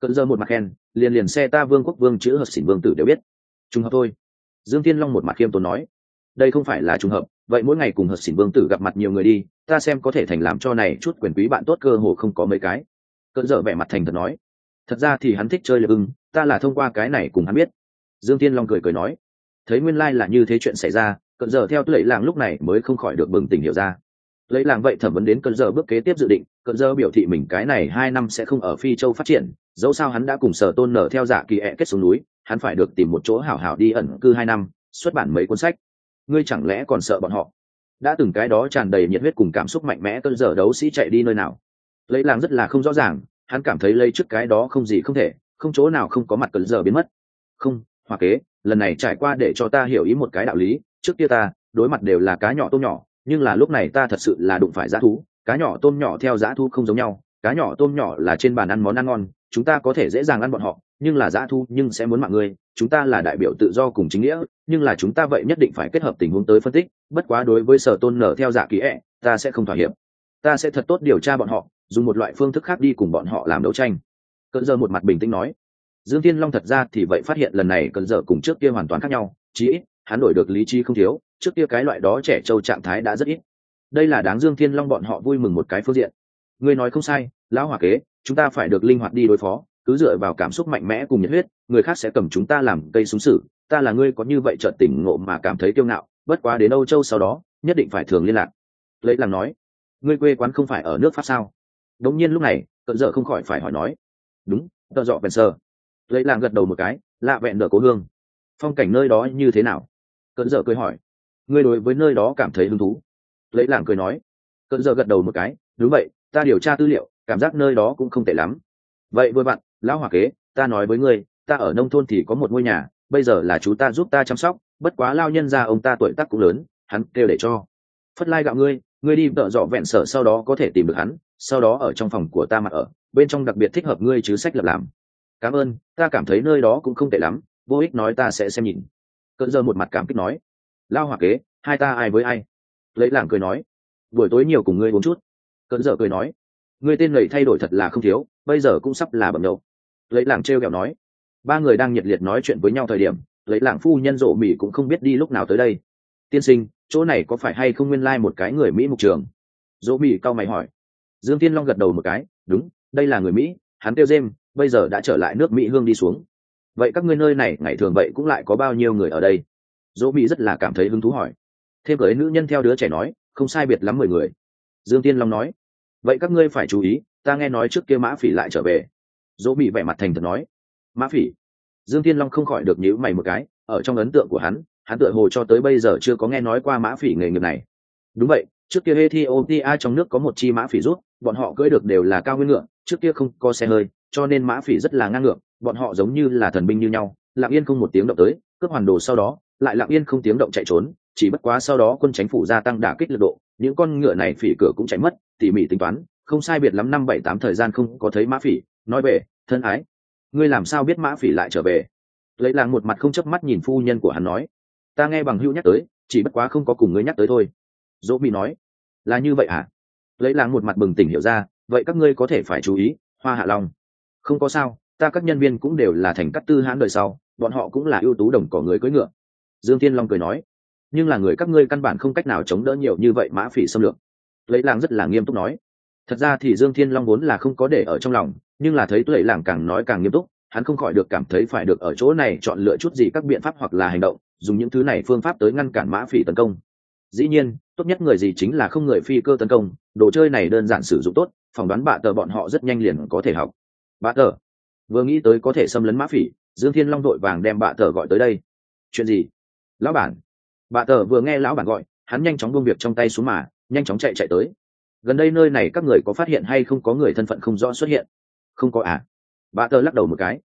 Speaker 1: Cận giờ một mặt khen, liền liền xe ta vương quốc vương chữ hợp xỉn vương tử đều biết. Trùng hợp thôi. Dương tiên long một mặt khiêm tốn nói. Đây không phải là trùng hợp, vậy mỗi ngày cùng hợp xỉn vương tử gặp mặt nhiều người đi, ta xem có thể thành làm cho này chút quyền quý bạn tốt cơ hồ không có mấy cái. Cận giờ vẻ mặt thành thật nói. Thật ra thì hắn thích chơi lập ưng, ta là thông qua cái này cùng hắn biết. Dương tiên long cười cười nói. Thấy nguyên lai là như thế chuyện xảy ra, cận giờ theo tuệ làng lúc này mới không khỏi được bừng tỉnh hiểu ra lấy làng vậy thẩm vấn đến cơn giờ bước kế tiếp dự định, cơn giờ biểu thị mình cái này hai năm sẽ không ở phi châu phát triển, dẫu sao hắn đã cùng sở tôn nở theo giả kỳ ẹ kết xuống núi, hắn phải được tìm một chỗ hảo hảo đi ẩn cư hai năm, xuất bản mấy cuốn sách. Ngươi chẳng lẽ còn sợ bọn họ? Đã từng cái đó tràn đầy nhiệt huyết cùng cảm xúc mạnh mẽ cơn giờ đấu sĩ chạy đi nơi nào? Lấy làng rất là không rõ ràng, hắn cảm thấy lấy trước cái đó không gì không thể, không chỗ nào không có mặt cơn giờ biến mất. Không, hoa kế, lần này trải qua để cho ta hiểu ý một cái đạo lý, trước kia ta, đối mặt đều là cá nhỏ tôm nhỏ nhưng là lúc này ta thật sự là đụng phải dã thú, cá nhỏ tôm nhỏ theo dã thú không giống nhau, cá nhỏ tôm nhỏ là trên bàn ăn món ăn ngon, chúng ta có thể dễ dàng ăn bọn họ, nhưng là dã thu nhưng sẽ muốn mạng ngươi, chúng ta là đại biểu tự do cùng chính nghĩa, nhưng là chúng ta vậy nhất định phải kết hợp tình huống tới phân tích, bất quá đối với sở tôn nở theo dạ kỹ ẹ ta sẽ không thỏa hiệp. Ta sẽ thật tốt điều tra bọn họ, dùng một loại phương thức khác đi cùng bọn họ làm đấu tranh. Cận giờ một mặt bình tĩnh nói. Dương tiên long thật ra thì vậy phát hiện lần này cận giờ cùng trước kia hoàn toàn khác nhau, chí ít hắn đổi được lý trí không thiếu, trước kia cái loại đó trẻ trâu trạng thái đã rất ít. Đây là đáng dương thiên long bọn họ vui mừng một cái phương diện. Ngươi nói không sai, lão hòa kế, chúng ta phải được linh hoạt đi đối phó, cứ dựa vào cảm xúc mạnh mẽ cùng nhiệt huyết, người khác sẽ cầm chúng ta làm cây súng sử. Ta là ngươi có như vậy trợt tỉnh ngộ mà cảm thấy kiêu ngạo, bất quá đến âu châu sau đó, nhất định phải thường liên lạc. Lấy làm nói, ngươi quê quán không phải ở nước pháp sao? Đống nhiên lúc này cận dợ không khỏi phải hỏi nói. Đúng tợ dọ vẹn sơ lấy làm gật đầu một cái, lạ vẹn đỡ cố hương. Phong cảnh nơi đó như thế nào? Cận dợ cười hỏi, ngươi đối với nơi đó cảm thấy hứng thú? Lấy làng cười nói, cận dợ gật đầu một cái, đúng vậy, ta điều tra tư liệu, cảm giác nơi đó cũng không tệ lắm. Vậy vừa bạn lão hòa kế, ta nói với ngươi, ta ở nông thôn thì có một ngôi nhà, bây giờ là chú ta giúp ta chăm sóc, bất quá lao nhân ra ông ta tuổi tác cũng lớn, hắn kêu để cho. Phất lai gạo ngươi ngươi đi vợ dọ vẹn sở sau đó có thể tìm được hắn, sau đó ở trong phòng của ta mặt ở, bên trong đặc biệt thích hợp ngươi chứ sách lập làm. Cảm ơn, ta cảm thấy nơi đó cũng không tệ lắm, vô ích nói ta sẽ xem nhìn cận giờ một mặt cảm kích nói, lao hòa kế, hai ta ai với ai? Lấy làng cười nói, buổi tối nhiều cùng ngươi uống chút. Cận giờ cười nói, ngươi tên lầy thay đổi thật là không thiếu, bây giờ cũng sắp là bẩm đầu lấy làng trêu ghẹo nói, ba người đang nhiệt liệt nói chuyện với nhau thời điểm, lấy làng phu nhân rộ mỹ cũng không biết đi lúc nào tới đây. Tiên sinh, chỗ này có phải hay không nguyên lai、like、một cái người mỹ mục trường? Dỗ mỹ cao mày hỏi. Dương tiên long gật đầu một cái, đúng, đây là người mỹ, hắn kêu jem bây giờ đã trở lại nước mỹ hương đi xuống vậy các ngươi nơi này, ngày thường vậy cũng lại có bao nhiêu người ở đây? Dỗ mỹ rất là cảm thấy hứng thú hỏi. Thêm với nữ nhân theo đứa trẻ nói, không sai biệt lắm mười người. Dương tiên long nói, vậy các ngươi phải chú ý, ta nghe nói trước kia mã phỉ lại trở về. Dỗ mỹ vẻ mặt thành thật nói, mã phỉ? Dương tiên long không khỏi được nhữ mày một cái, ở trong ấn tượng của hắn hắn tựa hồ cho tới bây giờ chưa có nghe nói qua mã phỉ nghề nghiệp này. Đúng vậy, trước kia ethiopia trong nước có một chi mã phỉ rút, bọn họ cưỡi được đều là cao nguyên ngựa, trước kia không có xe hơi, cho nên mã phỉ rất là ngang ngược bọn họ giống như là thần binh như nhau, lặng yên không một tiếng động tới, cướp hoàn đồ sau đó, lại lặng yên không tiếng động chạy trốn, chỉ bất quá sau đó quân chánh phủ gia tăng đả kích lực độ, những con ngựa này phỉ cửa cũng chạy mất, tỉ mỉ tính toán, không sai biệt lắm năm bảy tám thời gian không có thấy mã phỉ, nói về, thân ái, ngươi làm sao biết mã phỉ lại trở về? Lấy làng một mặt không chớp mắt nhìn phu nhân của hắn nói, ta nghe bằng hữu nhắc tới, chỉ bất quá không có cùng ngươi nhắc tới thôi. Dỗ Mi nói, là như vậy à lấy làng một mặt bừng tỉnh hiểu ra, vậy các ngươi có thể phải chú ý, hoa hạ long. Không có sao ta các nhân viên cũng đều là thành cắt tư hãn đời sau, bọn họ cũng là ưu tú đồng cỏ người cưỡi ngựa. Dương thiên long cười nói. Nhưng là người các ngươi căn bản không cách nào chống đỡ nhiều như vậy mã phỉ xâm lược. Lấy làng rất là nghiêm túc nói. Thật ra thì dương thiên long vốn là không có để ở trong lòng, nhưng là thấy tuệ làng càng nói càng nghiêm túc, hắn không khỏi được cảm thấy phải được ở chỗ này chọn lựa chút gì các biện pháp hoặc là hành động, dùng những thứ này phương pháp tới ngăn cản mã phỉ tấn công. Dĩ nhiên, tốt nhất người gì chính là không người phi cơ tấn công, đồ chơi này đơn giản sử dụng tốt, phỏng đoán bạ tờ bọn họ rất nhanh liền có thể học. Bạ tờ vừa nghĩ tới có thể xâm lấn mã phỉ, dương thiên long đội vàng đem bạ tờ gọi tới đây. Chuyện gì? Lão bản. Bạ tờ vừa nghe lão bản gọi, hắn nhanh chóng buông việc trong tay xuống mà, nhanh chóng chạy chạy tới. Gần đây nơi này các người có phát hiện hay không có người thân phận không rõ xuất hiện? Không có à? Bạ tờ lắc đầu một cái.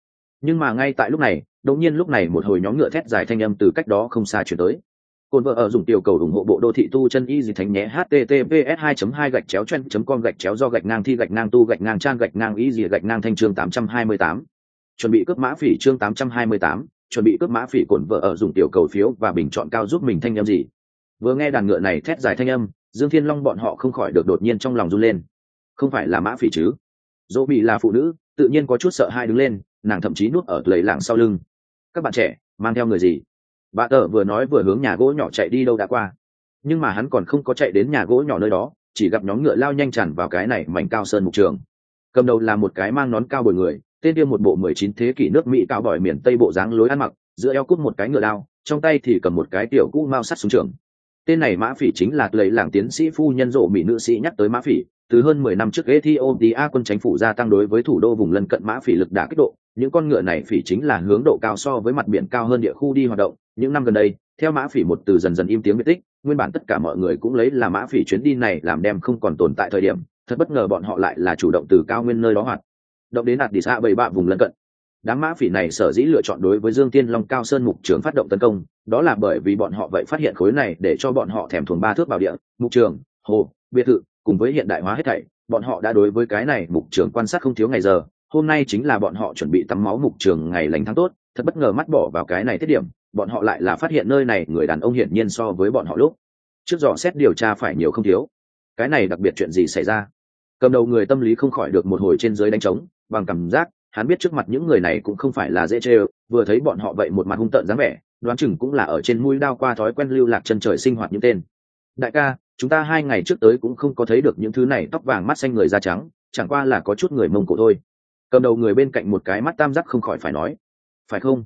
Speaker 1: Nhưng mà ngay tại lúc này, đột nhiên lúc này một hồi nhóm ngựa thét dài thanh âm từ cách đó không xa chuyển tới. Côn vợ ở dùng tiểu cầu ủng hộ bộ đô thị tu chân y gì thánh nhé https 2 2 gạch chéo chen com gạch chéo do gạch ngang thi gạch ngang tu gạch ngang trang gạch ngang y gì gạch ngang thanh chương 828. chuẩn bị cướp mã phỉ chương 828, chuẩn bị cướp mã phỉ cồn vợ ở dùng tiểu cầu phiếu và bình chọn cao giúp mình thanh âm gì. Vừa nghe đàn ngựa này thét dài thanh âm dương thiên long bọn họ không khỏi được đột nhiên trong lòng run lên. Không phải là mã phỉ chứ? Dỗ bị là phụ nữ tự nhiên có chút sợ hai đứng lên nàng thậm chí nuốt ở lầy lạng sau lưng. Các bạn trẻ mang theo người gì? Bà tờ vừa nói vừa hướng nhà gỗ nhỏ chạy đi đâu đã qua. Nhưng mà hắn còn không có chạy đến nhà gỗ nhỏ nơi đó, chỉ gặp nhóm ngựa lao nhanh chản vào cái này mảnh cao sơn mục trường. Cầm đầu là một cái mang nón cao bồi người, tên tiêm một bộ mười chín thế kỷ nước mỹ cao bỏi miền tây bộ dáng lối ăn mặc, giữa eo cút một cái ngựa lao, trong tay thì cầm một cái tiểu cũ mao sắt xuống trường. Tên này mã phỉ chính là lấy làng tiến sĩ phu nhân rộ mỹ nữ sĩ nhắc tới mã phỉ từ hơn mười năm trước Ethiopia quân chính phủ gia tăng đối với thủ đô vùng lân cận mã phỉ lực đã kích độ, những con ngựa này phỉ chính là hướng độ cao so với mặt biển cao hơn địa khu đi hoạt động. Những năm gần đây, theo mã phỉ một từ dần dần im tiếng biệt tích, nguyên bản tất cả mọi người cũng lấy là mã phỉ chuyến đi này làm đem không còn tồn tại thời điểm, thật bất ngờ bọn họ lại là chủ động từ cao nguyên nơi đó hoạt động đến đạt đi xa bảy bạ vùng lân cận. Đám mã phỉ này sở dĩ lựa chọn đối với dương tiên long cao sơn mục trường phát động tấn công, đó là bởi vì bọn họ vậy phát hiện khối này để cho bọn họ thèm thuồng ba thước vào địa, mục trường, hồ, biệt thự cùng với hiện đại hóa hết thảy, bọn họ đã đối với cái này mục trường quan sát không thiếu ngày giờ, hôm nay chính là bọn họ chuẩn bị tắm máu mục trường ngày lành tháng tốt, thật bất ngờ mắt bỏ vào cái này tiết điểm, bọn họ lại là phát hiện nơi này người đàn ông hiển nhiên so với bọn họ lúc. Trước dò xét điều tra phải nhiều không thiếu. Cái này đặc biệt chuyện gì xảy ra? Cầm đầu người tâm lý không khỏi được một hồi trên dưới đánh trống, bằng cảm giác, hắn biết trước mặt những người này cũng không phải là dễ chê vừa thấy bọn họ vậy một mặt hung tợn dáng vẻ, đoán chừng cũng là ở trên mũi đao qua thói quen lưu lạc chân trời sinh hoạt những tên. Đại ca chúng ta hai ngày trước tới cũng không có thấy được những thứ này, tóc vàng mắt xanh người da trắng, chẳng qua là có chút người mông cổ thôi. Cầm đầu người bên cạnh một cái mắt tam giác không khỏi phải nói, phải không?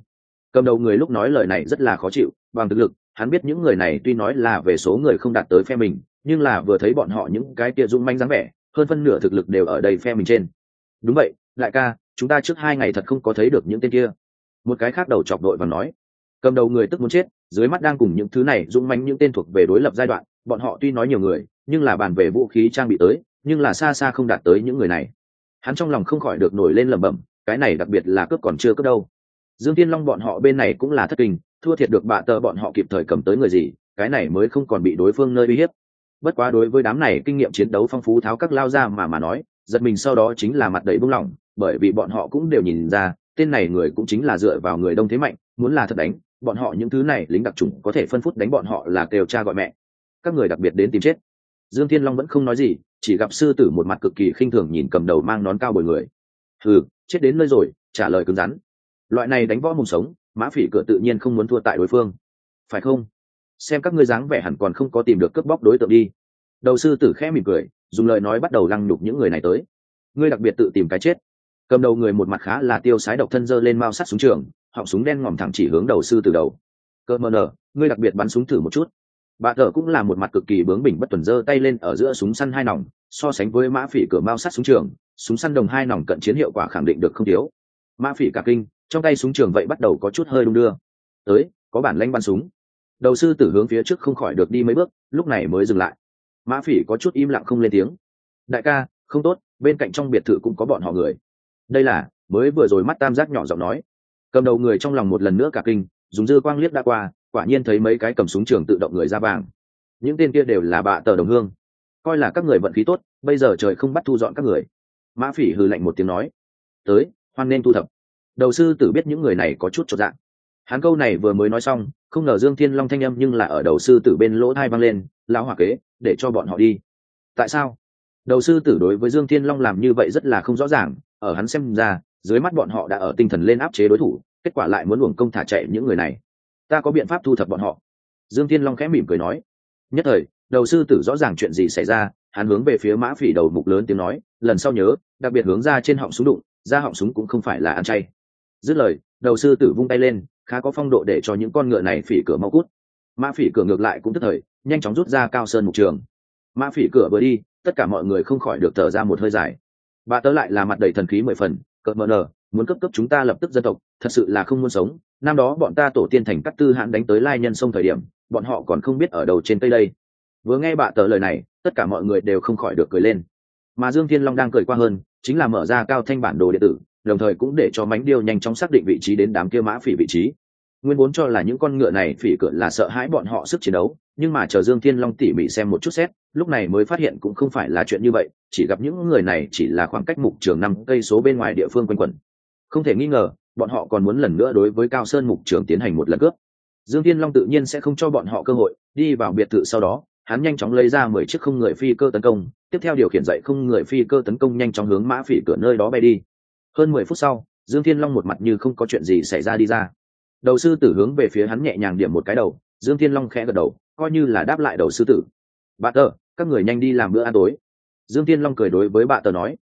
Speaker 1: Cầm đầu người lúc nói lời này rất là khó chịu, bằng thực lực, hắn biết những người này tuy nói là về số người không đạt tới phe mình, nhưng là vừa thấy bọn họ những cái kia dung manh dáng vẻ, hơn phân nửa thực lực đều ở đây phe mình trên. Đúng vậy, đại ca, chúng ta trước hai ngày thật không có thấy được những tên kia. Một cái khác đầu chọc đội và nói. Cầm đầu người tức muốn chết, dưới mắt đang cùng những thứ này dung manh những tên thuộc về đối lập giai đoạn bọn họ tuy nói nhiều người, nhưng là bàn về vũ khí trang bị tới, nhưng là xa xa không đạt tới những người này. Hắn trong lòng không khỏi được nổi lên lẩm bẩm, cái này đặc biệt là cướp còn chưa cướp đâu. Dương tiên long bọn họ bên này cũng là thất kinh, thua thiệt được bạ tờ bọn họ kịp thời cầm tới người gì, cái này mới không còn bị đối phương nơi uy hiếp. Bất quá đối với đám này kinh nghiệm chiến đấu phong phú tháo các lao ra mà mà nói, giật mình sau đó chính là mặt đầy bung lỏng, bởi vì bọn họ cũng đều nhìn ra, tên này người cũng chính là dựa vào người đông thế mạnh, muốn là thật đánh, bọn họ những thứ này lính đặc trùng có thể phân phút đánh bọn họ là kêu cha gọi mẹ các người đặc biệt đến tìm chết. Dương thiên long vẫn không nói gì, chỉ gặp sư tử một mặt cực kỳ khinh thường nhìn cầm đầu mang nón cao bồi người. Ừ chết đến nơi rồi, trả lời cứng rắn. Loại này đánh võ mùng sống, mã phỉ cửa tự nhiên không muốn thua tại đối phương. Phải không? Xem các ngươi dáng vẻ hẳn còn không có tìm được cướp bóc đối tượng đi. Đầu sư tử khẽ mỉm cười, dùng lời nói bắt đầu lăng nhục những người này tới. Ngươi đặc biệt tự tìm cái chết. Cầm đầu người một mặt khá là tiêu sái độc thân dơ lên mao sắt súng trường, họng súng đen ngòm thẳng chỉ hướng đầu sư từ đầu. Cơ mờ nở, ngươi đặc biệt bắn súng thử một chút bà thợ cũng là một mặt cực kỳ bướng bỉnh bất tuần giơ tay lên ở giữa súng săn hai nòng, so sánh với mã phỉ cửa mao sắt súng trường, súng săn đồng hai nòng cận chiến hiệu quả khẳng định được không thiếu. Mã phỉ cả kinh, trong tay súng trường vậy bắt đầu có chút hơi đung đưa. Tới, có bản lanh bắn súng. Đầu sư tử hướng phía trước không khỏi được đi mấy bước, lúc này mới dừng lại. Mã phỉ có chút im lặng không lên tiếng. Đại ca, không tốt, bên cạnh trong biệt thự cũng có bọn họ người. Đây là, mới vừa rồi mắt tam giác nhỏ giọng nói. Cầm đầu người trong lòng một lần nữa cả kinh dùng dư quang liếc đã qua, quả nhiên thấy mấy cái cầm súng trường tự động người ra vàng. Những tên kia đều là bạ tờ đồng hương. Coi là các người vận khí tốt, bây giờ trời không bắt thu dọn các người. Mã phỉ hừ lạnh một tiếng nói, tới, hoan nên thu thập. Đầu sư tử biết những người này có chút trọn dạng hắn câu này vừa mới nói xong, không ngờ dương thiên long thanh â m nhưng là ở đầu sư tử bên lỗ thai văng lên, lão hòa kế, để cho bọn họ đi. Tại sao? Đầu sư tử đối với dương thiên long làm như vậy rất là không rõ ràng, ở hắn xem ra, dưới mắt bọn họ đã ở tinh thần lên áp chế đối thủ kết quả lại muốn luồng công thả chạy những người này. Ta có biện pháp thu thập bọn họ. Dương thiên long khẽ mỉm cười nói. Nhất thời, đầu sư tử rõ ràng chuyện gì xảy ra, hắn hướng về phía mã phỉ đầu mục lớn tiếng nói, lần sau nhớ, đặc biệt hướng ra trên họng súng đụng, ra họng súng cũng không phải là ăn chay. Dứt lời, đầu sư tử vung tay lên, khá có phong độ để cho những con ngựa này phỉ cửa mau cút. Mã phỉ cửa ngược lại cũng tức thời, nhanh chóng rút ra cao sơn mục trường. Mã phỉ cửa vừa đi, tất cả mọi người không khỏi được thở ra một hơi dài. Bà tớ lại là mặt đầy thần khí mười phần, cợt mờ nờ muốn cấp cấp chúng ta lập tức dân tộc, thật sự là không muốn sống. Năm đó bọn ta tổ tiên thành cắt tư hãn đánh tới lai nhân sông thời điểm, bọn họ còn không biết ở đầu trên tây đây. Vừa nghe bạ tớ lời này, tất cả mọi người đều không khỏi được cười lên. Mà dương thiên long đang cười qua hơn, chính là mở ra cao thanh bản đồ điện tử, đồng thời cũng để cho mánh điêu nhanh chóng xác định vị trí đến đám kia mã phỉ vị trí. Nguyên vốn cho là những con ngựa này phỉ cửa là sợ hãi bọn họ sức chiến đấu, nhưng mà chờ dương thiên long tỉ mỉ xem một chút xét, lúc này mới phát hiện cũng không phải là chuyện như vậy, chỉ gặp những người này chỉ là khoảng cách mục trường năm cây số bên ngoài địa phương quanh quẩn không thể nghi ngờ, bọn họ còn muốn lần nữa đối với cao sơn mục trường tiến hành một lần cướp. Dương thiên long tự nhiên sẽ không cho bọn họ cơ hội, đi vào biệt thự sau đó, hắn nhanh chóng lấy ra mười chiếc không người phi cơ tấn công, tiếp theo điều khiển dậy không người phi cơ tấn công nhanh chóng hướng mã phỉ cửa nơi đó bay đi. Hơn mười phút sau, dương thiên long một mặt như không có chuyện gì xảy ra đi ra. Đầu sư tử hướng về phía hắn nhẹ nhàng điểm một cái đầu, dương thiên long khẽ gật đầu, coi như là đáp lại đầu sư tử. Bà tờ, các người nhanh đi làm bữa ăn tối. Dương thiên long cười đối với bà tờ nói.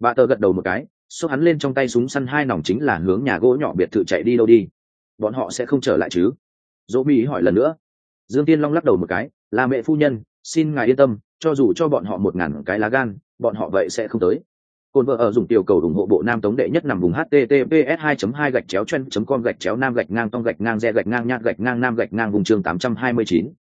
Speaker 1: Bà tờ gật đầu một cái xốc hắn lên trong tay súng săn hai nòng chính là hướng nhà gỗ nhỏ biệt thự chạy đi đâu đi. Bọn họ sẽ không trở lại chứ? Dỗ mỹ hỏi lần nữa. Dương tiên long lắc đầu một cái là mẹ phu nhân xin ngài yên tâm cho dù cho bọn họ một ngàn cái lá gan bọn họ vậy sẽ không tới. Cồn vợ ở dùng tiểu cầu ủng hộ bộ nam tống đệ nhất nằm vùng https 2 2 gạch chéo chen com gạch chéo nam gạch ngang tông gạch ngang re gạch ngang nhạt gạch ngang nam gạch ngang vùng chương 829.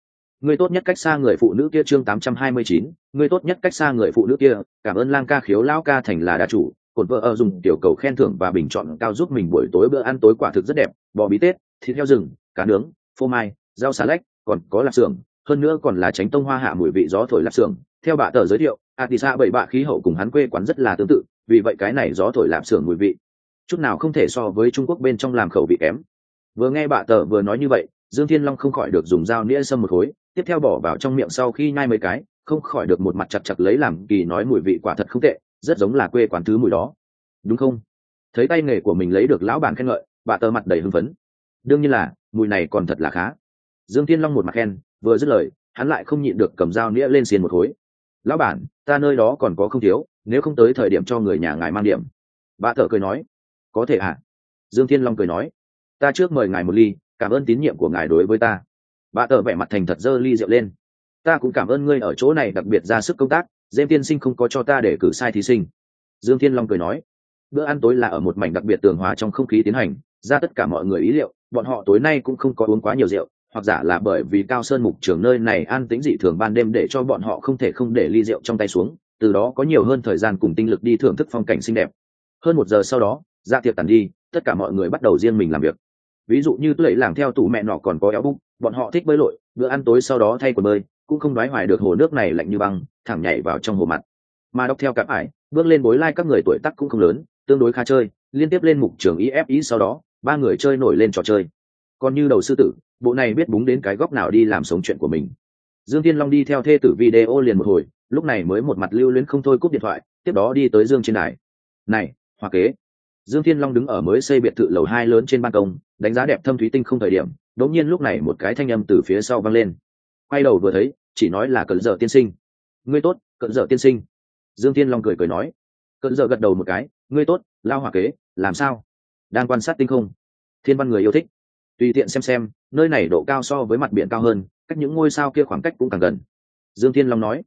Speaker 1: Người tốt nhất cách xa người phụ nữ kia chương 829, người tốt nhất cách xa người phụ nữ kia, cảm ơn lang ca khiếu lão ca thành là đa chủ, cột vợ ở dùng tiểu cầu khen thưởng và bình chọn cao giúp mình buổi tối bữa ăn tối quả thực rất đẹp, bò bí tết, thịt heo rừng, cá nướng, phô mai, rau xà lách, còn có lạp xưởng, hơn nữa còn là tránh tông hoa hạ mùi vị gió thổi lạp xưởng, theo bà tờ giới thiệu atisa bảy bạ khí hậu cùng hắn quê quán rất là tương tự vì vậy cái này gió thổi lạp xưởng mùi vị chút nào không thể so với trung quốc bên trong làm khẩu vị kém. Vừa nghe bà tờ vừa nói như vậy dương thiên long không khỏi được dùng dao nĩa sâm một khối tiếp theo bỏ vào trong miệng sau khi nhai mấy cái không khỏi được một mặt chặt chặt lấy làm kỳ nói mùi vị quả thật không tệ rất giống là quê quán thứ mùi đó. Đúng không? Thấy tay nghề của mình lấy được lão bản khen ngợi, bà tờ mặt đầy hưng phấn. Đương nhiên là, mùi này còn thật là khá. Dương thiên long một mặt khen, vừa dứt lời, hắn lại không nhịn được cầm dao nĩa lên xiên một khối. Lão bản, ta nơi đó còn có không thiếu, nếu không tới thời điểm cho người nhà ngài mang điểm. Bà thợ cười nói. Có thể ạ à? dương thiên long cười nói. Ta trước mời ngài một ly, cảm ơn tín nhiệm của ngài đối với ta. Bà thợ vẻ mặt thành thật dơ ly rượu lên. Ta cũng cảm ơn ngươi ở chỗ này đặc biệt ra sức công tác dêm tiên sinh không có cho ta để cử sai thí sinh. Dương thiên long cười nói, bữa ăn tối là ở một mảnh đặc biệt tường hòa trong không khí tiến hành, ra tất cả mọi người ý liệu, bọn họ tối nay cũng không có uống quá nhiều rượu, hoặc giả là bởi vì cao sơn mục trường nơi này an tĩnh dị thường ban đêm để cho bọn họ không thể không để ly rượu trong tay xuống, từ đó có nhiều hơn thời gian cùng tinh lực đi thưởng thức phong cảnh xinh đẹp. Hơn một giờ sau đó dạ ra tiệc tàn đi, tất cả mọi người bắt đầu riêng mình làm việc. Ví dụ như tuệ làng theo tủ mẹ nọ còn có éo bụng, bọn họ thích bơi lội, bữa ăn tối sau đó thay quần bơi cũng không đoái hoài được hồ nước này lạnh như băng, thẳng nhảy vào trong hồ mặt. Mà đọc theo cặp ải, bước lên bối lai các người tuổi tắc cũng không lớn, tương đối khá chơi, liên tiếp lên mục trường ifi sau đó, ba người chơi nổi lên trò chơi. Còn như đầu sư tử, bộ này biết búng đến cái góc nào đi làm sống chuyện của mình. Dương tiên long đi theo thê tử video liền một hồi, lúc này mới một mặt lưu luyến không thôi cúp điện thoại, tiếp đó đi tới dương trên đài. Này, hoa kế. Dương thiên long đứng ở mới xây biệt thự lầu hai lớn trên ban công, đánh giá đẹp thâm thúy tinh không thời điểm đống nhiên lúc này một cái thanh âm từ phía sau vang lên quay đầu vừa thấy, chỉ nói là cận dở tiên sinh. Ngươi tốt, cận dở tiên sinh. Dương thiên long cười cười nói. Cận dở gật đầu một cái, ngươi tốt lao hỏa kế, làm sao? Đang quan sát tinh không. Thiên văn người yêu thích. Tùy tiện xem xem, nơi này độ cao so với mặt biển cao hơn, cách những ngôi sao kia khoảng cách cũng càng gần. Dương thiên long nói.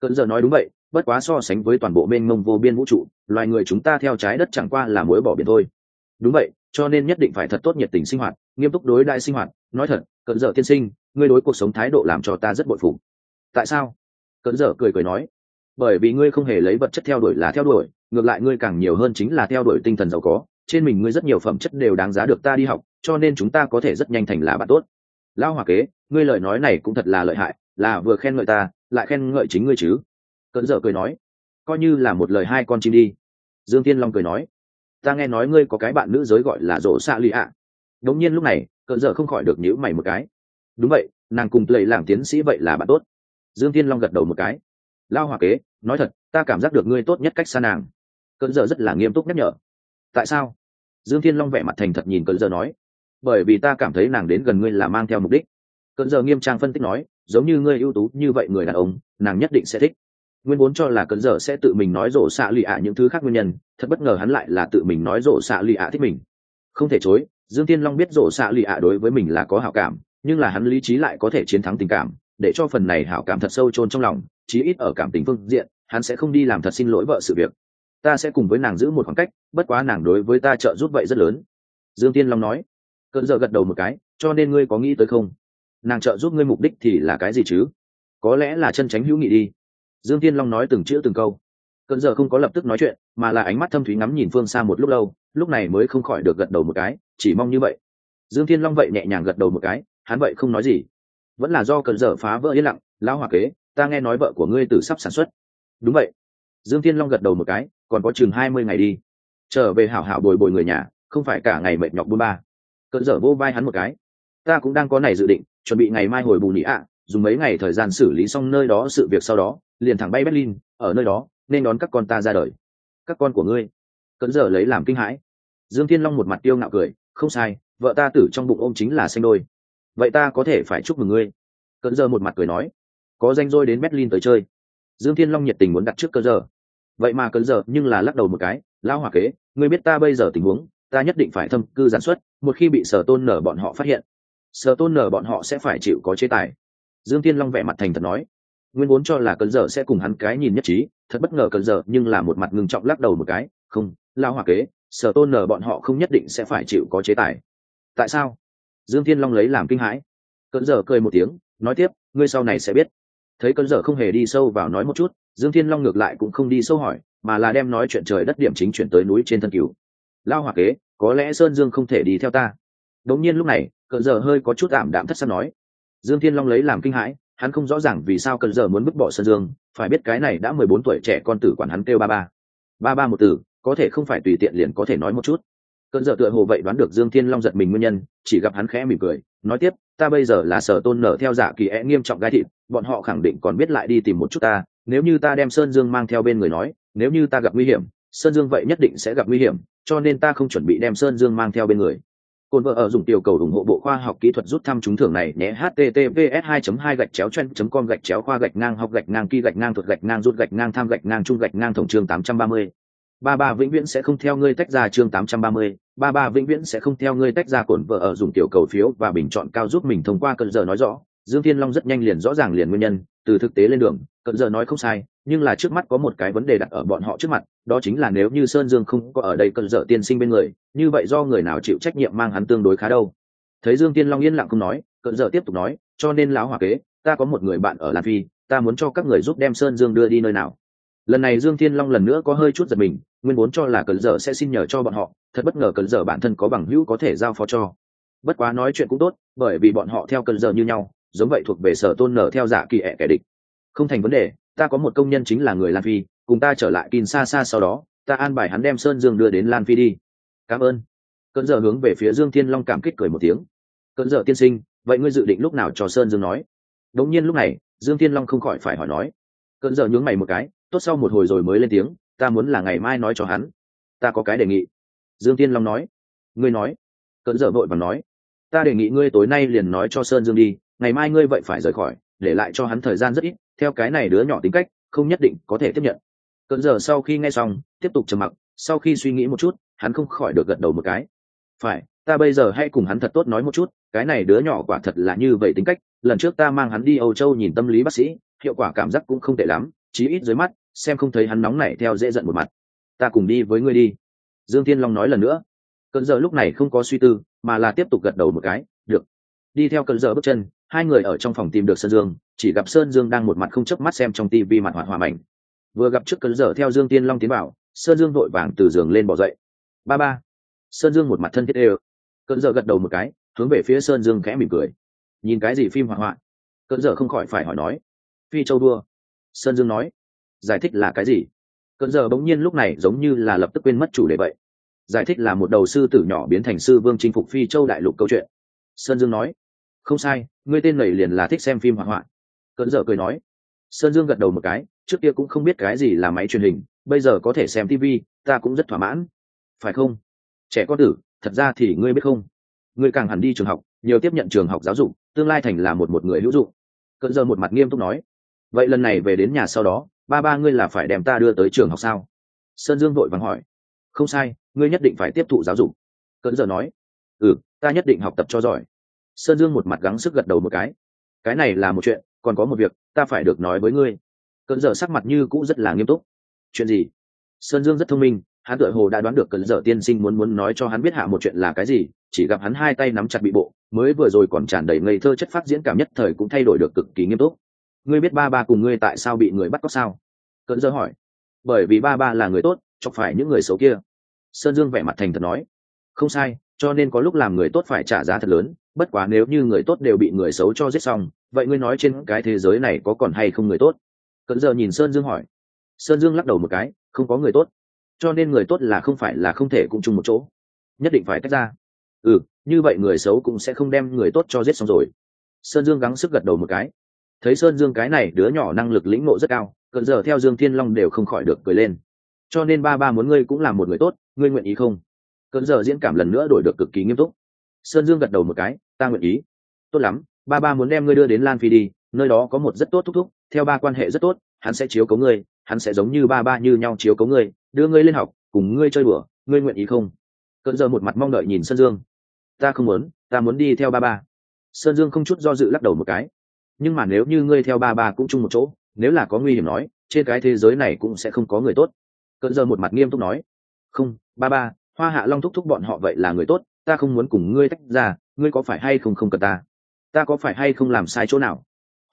Speaker 1: Cận dở nói đúng vậy, bất quá so sánh với toàn bộ mênh mông vô biên vũ trụ, loài người chúng ta theo trái đất chẳng qua là mối bỏ biển thôi. Đúng vậy, cho nên nhất định phải thật tốt nhiệt tình sinh hoạt, nghiêm túc đối đại sinh hoạt. Nói thật, cận dở tiên sinh ngươi đối cuộc sống thái độ làm cho ta rất bội phụ tại sao? Cẩn dở cười cười nói, bởi vì ngươi không hề lấy vật chất theo đuổi là theo đuổi, ngược lại ngươi càng nhiều hơn chính là theo đuổi tinh thần giàu có, trên mình ngươi rất nhiều phẩm chất đều đáng giá được ta đi học, cho nên chúng ta có thể rất nhanh thành là bạn tốt. Lão hòa kế, ngươi lời nói này cũng thật là lợi hại, là vừa khen ngợi ta, lại khen ngợi chính ngươi chứ. Cận dở cười nói, coi như là một lời hai con chim đi. Dương tiên long cười nói, ta nghe nói ngươi có cái bạn nữ giới gọi là rổ xạ lì ạ. Đống nhiên lúc này cận dở không khỏi được nhíu mày một cái đúng vậy, nàng cùng lầy làm tiến sĩ vậy là bạn tốt. Dương tiên long gật đầu một cái. Lao hòa kế, nói thật, ta cảm giác được ngươi tốt nhất cách xa nàng. Cơn giờ rất là nghiêm túc nhắc nhở. Tại sao? Dương thiên long vẻ mặt thành thật nhìn cơn giờ nói. Bởi vì ta cảm thấy nàng đến gần ngươi là mang theo mục đích. Cơn giờ nghiêm trang phân tích nói, giống như ngươi ưu tú như vậy người đàn ông, nàng nhất định sẽ thích. Nguyên vốn cho là cơn giờ sẽ tự mình nói rổ xạ lụy ạ những thứ khác nguyên nhân, thật bất ngờ hắn lại là tự mình nói rổ xạ lụy ạ thích mình. Không thể chối, dương tiên long biết rổ xạ lụy ạ đối với mình là có hảo cảm nhưng là hắn lý trí lại có thể chiến thắng tình cảm, để cho phần này hảo cảm thật sâu chôn trong lòng, chí ít ở cảm tình phương diện, hắn sẽ không đi làm thật xin lỗi vợ sự việc. Ta sẽ cùng với nàng giữ một khoảng cách, bất quá nàng đối với ta trợ giúp vậy rất lớn. Dương tiên long nói. Cận giờ gật đầu một cái, cho nên ngươi có nghĩ tới không? Nàng trợ giúp ngươi mục đích thì là cái gì chứ? Có lẽ là chân tránh hữu nghị đi. Dương tiên long nói từng chữ từng câu. Cận giờ không có lập tức nói chuyện, mà là ánh mắt thâm thúy ngắm nhìn phương xa một lúc lâu, lúc này mới không khỏi được gật đầu một cái, chỉ mong như vậy. Dương thiên long vậy nhẹ nhàng gật đầu một cái hắn vậy không nói gì. Vẫn là do cần dở phá vỡ yên lặng lao hòa kế, ta nghe nói vợ của ngươi từ sắp sản xuất. Đúng vậy. Dương thiên long gật đầu một cái, còn có chừng hai mươi ngày đi. Trở về hảo hảo bồi bồi người nhà, không phải cả ngày mệt nhọc bôn ba. Cận dở vô vai hắn một cái. Ta cũng đang có này dự định, chuẩn bị ngày mai hồi bù nị ạ, dùng mấy ngày thời gian xử lý xong nơi đó sự việc sau đó, liền thẳng bay berlin, ở nơi đó, nên đón các con ta ra đời. Các con của ngươi. Cận dở lấy làm kinh hãi. Dương thiên long một mặt tiêu ngạo cười, không sai, vợ ta tử trong bụng ôm chính là xanh đôi vậy ta có thể phải chúc mừng ngươi. Cận giờ một mặt cười nói. Có danh đôi đến berlin tới chơi. Dương thiên long nhiệt tình muốn đặt trước cơ giờ vậy mà cận giờ nhưng là lắc đầu một cái. Lao hòa kế, ngươi biết ta bây giờ tình huống, ta nhất định phải thâm cư giản xuất, một khi bị sở tôn nở bọn họ phát hiện. Sở tôn nở bọn họ sẽ phải chịu có chế tài. Dương thiên long vẻ mặt thành thật nói. Nguyên vốn cho là cơn giờ sẽ cùng hắn cái nhìn nhất trí, thật bất ngờ cơn giờ nhưng là một mặt ngừng trọng lắc đầu một cái. Không lao hòa kế, sở tôn nở bọn họ không nhất định sẽ phải chịu có chế tài. Tại sao? Dương thiên long lấy làm kinh hãi. Cơn dở cười một tiếng, nói tiếp, ngươi sau này sẽ biết. Thấy cơn dở không hề đi sâu vào nói một chút, dương thiên long ngược lại cũng không đi sâu hỏi, mà là đem nói chuyện trời đất điểm chính chuyển tới núi trên thân cứu lao hòa kế, có lẽ sơn dương không thể đi theo ta. Đống nhiên lúc này cơn dở hơi có chút ảm đạm thất sắc nói. Dương thiên long lấy làm kinh hãi, hắn không rõ ràng vì sao cần giờ muốn vứt bỏ sơn dương, phải biết cái này đã mười bốn tuổi trẻ con tử quản hắn kêu ba ba. Ba ba một từ có thể không phải tùy tiện liền có thể nói một chút cơn dở tựa hồ vậy đoán được dương thiên long giật mình nguyên nhân, chỉ gặp hắn khẽ mỉm cười, nói tiếp, ta bây giờ là sở tôn nở theo giả kỳ e nghiêm trọng gai thịt, bọn họ khẳng định còn biết lại đi tìm một chút ta, nếu như ta đem sơn dương mang theo bên người nói, nếu như ta gặp nguy hiểm, sơn dương vậy nhất định sẽ gặp nguy hiểm, cho nên ta không chuẩn bị đem sơn dương mang theo bên người Côn vợ ở dùng tiểu cầu ủng hộ bộ khoa học kỹ thuật rút thăm trúng thưởng này, nhé, https 2 2 gạch chéo chen com gạch chéo khoa gạch ngang học gạch ngang kỳ gạch ngang thuật gạch ngang rút gạch ngang tham gạch ngang trung gạch ngang tổng chương 830. Ba ba vĩnh viễn sẽ không theo ngươi tách ra chương 830, ba ba vĩnh viễn sẽ không theo ngươi tách ra cổn vợ ở dùng tiểu cầu phiếu và bình chọn cao giúp mình thông qua cận giờ nói rõ. Dương Thiên Long rất nhanh liền rõ ràng liền nguyên nhân, từ thực tế lên đường, cận giờ nói không sai, nhưng là trước mắt có một cái vấn đề đặt ở bọn họ trước mặt, đó chính là nếu như Sơn Dương không có ở đây cận giờ tiên sinh bên người, như vậy do người nào chịu trách nhiệm mang hắn tương đối khá đâu. Thấy Dương Thiên Long yên lặng không nói, cận giờ tiếp tục nói, cho nên lão hòa kế, ta có một người bạn ở Lan Phi, ta muốn cho các người giúp đem Sơn Dương đưa đi nơi nào. Lần này Dương Thiên Long lần nữa có hơi chút giật mình, nguyên vốn cho là cần giờ sẽ xin nhờ cho bọn họ, thật bất ngờ cần giờ bản thân có bằng hữu có thể giao phó cho. Bất quá nói chuyện cũng tốt, bởi vì bọn họ theo cần giờ như nhau, giống vậy thuộc về sở tôn nở theo giả kỳ ẹ kẻ địch. Không thành vấn đề ta có một công nhân chính là người lan phi cùng ta trở lại kin xa xa sau đó ta an bài hắn đem sơn dương đưa đến lan phi đi. Cảm ơn. Cơn giờ hướng về phía dương thiên long cảm kích cười một tiếng. Cơn giờ tiên sinh vậy ngươi dự định lúc nào cho sơn dương nói? Đống nhiên lúc này dương thiên long không khỏi phải hỏi nói. Cơn giờ nhướng mày một cái tốt sau một hồi rồi mới lên tiếng, ta muốn là ngày mai nói cho hắn. Ta có cái đề nghị. Dương thiên long nói. Ngươi nói. Cận dở vội và nói. Ta đề nghị ngươi tối nay liền nói cho sơn dương đi, ngày mai ngươi vậy phải rời khỏi, để lại cho hắn thời gian rất ít, theo cái này đứa nhỏ tính cách, không nhất định có thể tiếp nhận. Cận giờ sau khi nghe xong, tiếp tục trầm mặc, sau khi suy nghĩ một chút, hắn không khỏi được gật đầu một cái. Phải, ta bây giờ hãy cùng hắn thật tốt nói một chút, cái này đứa nhỏ quả thật là như vậy tính cách, lần trước ta mang hắn đi âu châu nhìn tâm lý bác sĩ, hiệu quả cảm giác cũng không tệ lắm chí ít dưới mắt, xem không thấy hắn nóng nảy theo dễ giận một mặt. Ta cùng đi với ngươi đi. Dương thiên long nói lần nữa. Cận giờ lúc này không có suy tư, mà là tiếp tục gật đầu một cái, được. Đi theo cận giờ bước chân, hai người ở trong phòng tìm được sơn dương, chỉ gặp sơn dương đang một mặt không chớp mắt xem trong tivi mặt hoạt hòa mảnh. Vừa gặp trước cơn giờ theo dương tiên long tiến vào, sơn dương vội vàng từ giường lên bỏ dậy. Ba ba. Sơn dương một mặt thân thiết ê cơn giờ gật đầu một cái, hướng về phía sơn dương khẽ mỉm cười. Nhìn cái gì phim hoạt họa? Cơn giờ không khỏi phải hỏi nói. Phi châu đua sơn dương nói, giải thích là cái gì? Cơn giờ bỗng nhiên lúc này giống như là lập tức quên mất chủ đề vậy. Giải thích là một đầu sư tử nhỏ biến thành sư vương chinh phục phi châu đại lục câu chuyện. Sơn dương nói, không sai, ngươi tên này liền là thích xem phim hoạt hoạn cơn giờ cười nói, sơn dương gật đầu một cái, trước kia cũng không biết cái gì là máy truyền hình, bây giờ có thể xem tv ta cũng rất thỏa mãn. Phải không? Trẻ con tử, thật ra thì ngươi biết không? Ngươi càng hẳn đi trường học, nhiều tiếp nhận trường học giáo dục, tương lai thành là một một người hữu dụng. Cận giờ một mặt nghiêm túc nói vậy lần này về đến nhà sau đó, ba ba ngươi là phải đem ta đưa tới trường học sao? Sơn dương vội vàng hỏi. Không sai, ngươi nhất định phải tiếp thụ giáo dục. Cỡn giờ nói. Ừ ta nhất định học tập cho giỏi. Sơn dương một mặt gắng sức gật đầu một cái. Cái này là một chuyện, còn có một việc, ta phải được nói với ngươi. Cận giờ sắc mặt như cũ rất là nghiêm túc. Chuyện gì? Sơn dương rất thông minh, hắn tựa hồ đã đoán được cẩn dở tiên sinh muốn muốn nói cho hắn biết hạ một chuyện là cái gì, chỉ gặp hắn hai tay nắm chặt bị bộ, mới vừa rồi còn tràn đầy ngây thơ chất phát diễn cảm nhất thời cũng thay đổi được cực kỳ nghiêm túc ngươi biết ba ba cùng ngươi tại sao bị người bắt cóc sao? Cận Dơ hỏi. Bởi vì ba ba là người tốt, chọc phải những người xấu kia. Sơn dương vẻ mặt thành thật nói. Không sai, cho nên có lúc làm người tốt phải trả giá thật lớn, bất quá nếu như người tốt đều bị người xấu cho giết xong, vậy ngươi nói trên cái thế giới này có còn hay không người tốt? Cận giờ nhìn sơn dương hỏi. Sơn dương lắc đầu một cái, không có người tốt. Cho nên người tốt là không phải là không thể cùng chung một chỗ. Nhất định phải tách ra. Ừ như vậy người xấu cũng sẽ không đem người tốt cho giết xong rồi. Sơn dương gắng sức gật đầu một cái thấy sơn dương cái này đứa nhỏ năng lực lĩnh ngộ rất cao cận giờ theo dương thiên long đều không khỏi được cười lên. Cho nên ba ba muốn ngươi cũng là một người tốt, ngươi nguyện ý không? Cận giờ diễn cảm lần nữa đổi được cực kỳ nghiêm túc. Sơn dương gật đầu một cái, ta nguyện ý. Tốt lắm, ba ba muốn đem ngươi đưa đến lan phi đi, nơi đó có một rất tốt thúc thúc, theo ba quan hệ rất tốt, hắn sẽ chiếu cấu ngươi, hắn sẽ giống như ba ba như nhau chiếu cấu ngươi, đưa ngươi lên học, cùng ngươi chơi bừa ngươi nguyện ý không? Cận giờ một mặt mong đợi nhìn sơn dương. Ta không muốn, ta muốn đi theo ba ba. Sơn dương không chút do dự lắc đầu một cái nhưng mà nếu như ngươi theo ba ba cũng chung một chỗ, nếu là có nguy hiểm nói, trên cái thế giới này cũng sẽ không có người tốt. Cận giờ một mặt nghiêm túc nói, không, ba ba, hoa hạ long thúc thúc bọn họ vậy là người tốt, ta không muốn cùng ngươi tách ra, ngươi có phải hay không không cần ta? Ta có phải hay không làm sai chỗ nào?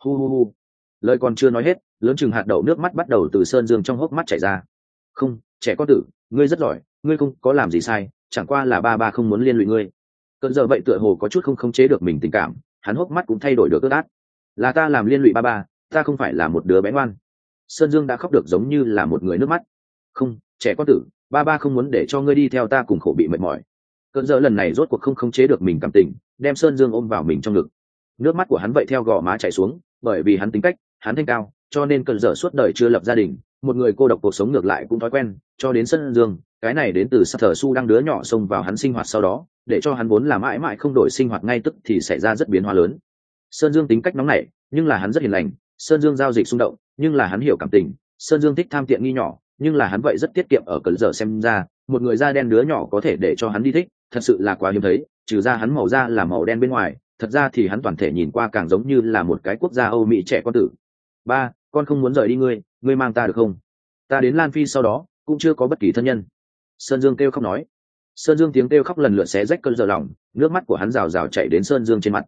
Speaker 1: Hu hu hu. Lời còn chưa nói hết, lớn chừng hạt đậu nước mắt bắt đầu từ sơn dương trong hốc mắt chảy ra. Không, trẻ con tử, ngươi rất giỏi, ngươi không có làm gì sai, chẳng qua là ba ba không muốn liên lụy ngươi. Cơn giờ vậy tựa hồ có chút không khống chế được mình tình cảm, hắn hốc mắt cũng thay đổi được ướt át là ta làm liên lụy ba ba, ta không phải là một đứa bé ngoan. Sơn dương đã khóc được giống như là một người nước mắt. Không, trẻ con tử, ba ba không muốn để cho ngươi đi theo ta cùng khổ bị mệt mỏi. Cơn dỡ lần này rốt cuộc không khống chế được mình cảm tình, đem sơn dương ôm vào mình trong ngực. Nước mắt của hắn vậy theo gò má chảy xuống, bởi vì hắn tính cách, hắn thanh cao, cho nên cơn dỡ suốt đời chưa lập gia đình, một người cô độc cuộc sống ngược lại cũng thói quen, cho đến sơn dương, cái này đến từ sắc thờ su đang đứa nhỏ xông vào hắn sinh hoạt sau đó, để cho hắn vốn là mãi mãi không đổi sinh hoạt ngay tức thì xảy ra rất biến hóa lớn sơn dương tính cách nóng nảy, nhưng là hắn rất hiền lành, sơn dương giao dịch xung động, nhưng là hắn hiểu cảm tình, sơn dương thích tham tiện nghi nhỏ, nhưng là hắn vậy rất tiết kiệm ở cờ giờ xem ra, một người da đen đứa nhỏ có thể để cho hắn đi thích, thật sự là quá hiếm thấy, trừ ra hắn màu da là màu đen bên ngoài, thật ra thì hắn toàn thể nhìn qua càng giống như là một cái quốc gia âu mỹ trẻ con tử. Ba, con không muốn rời đi ngươi ngươi mang ta được không? Ta đến lan phi sau đó, cũng chưa có bất kỳ thân nhân. Sơn dương kêu khóc nói. Sơn dương tiếng kêu khóc lần lượt xé rách cơn giờ lòng, nước mắt của hắn rào rào chạy đến sơn dương trên mặt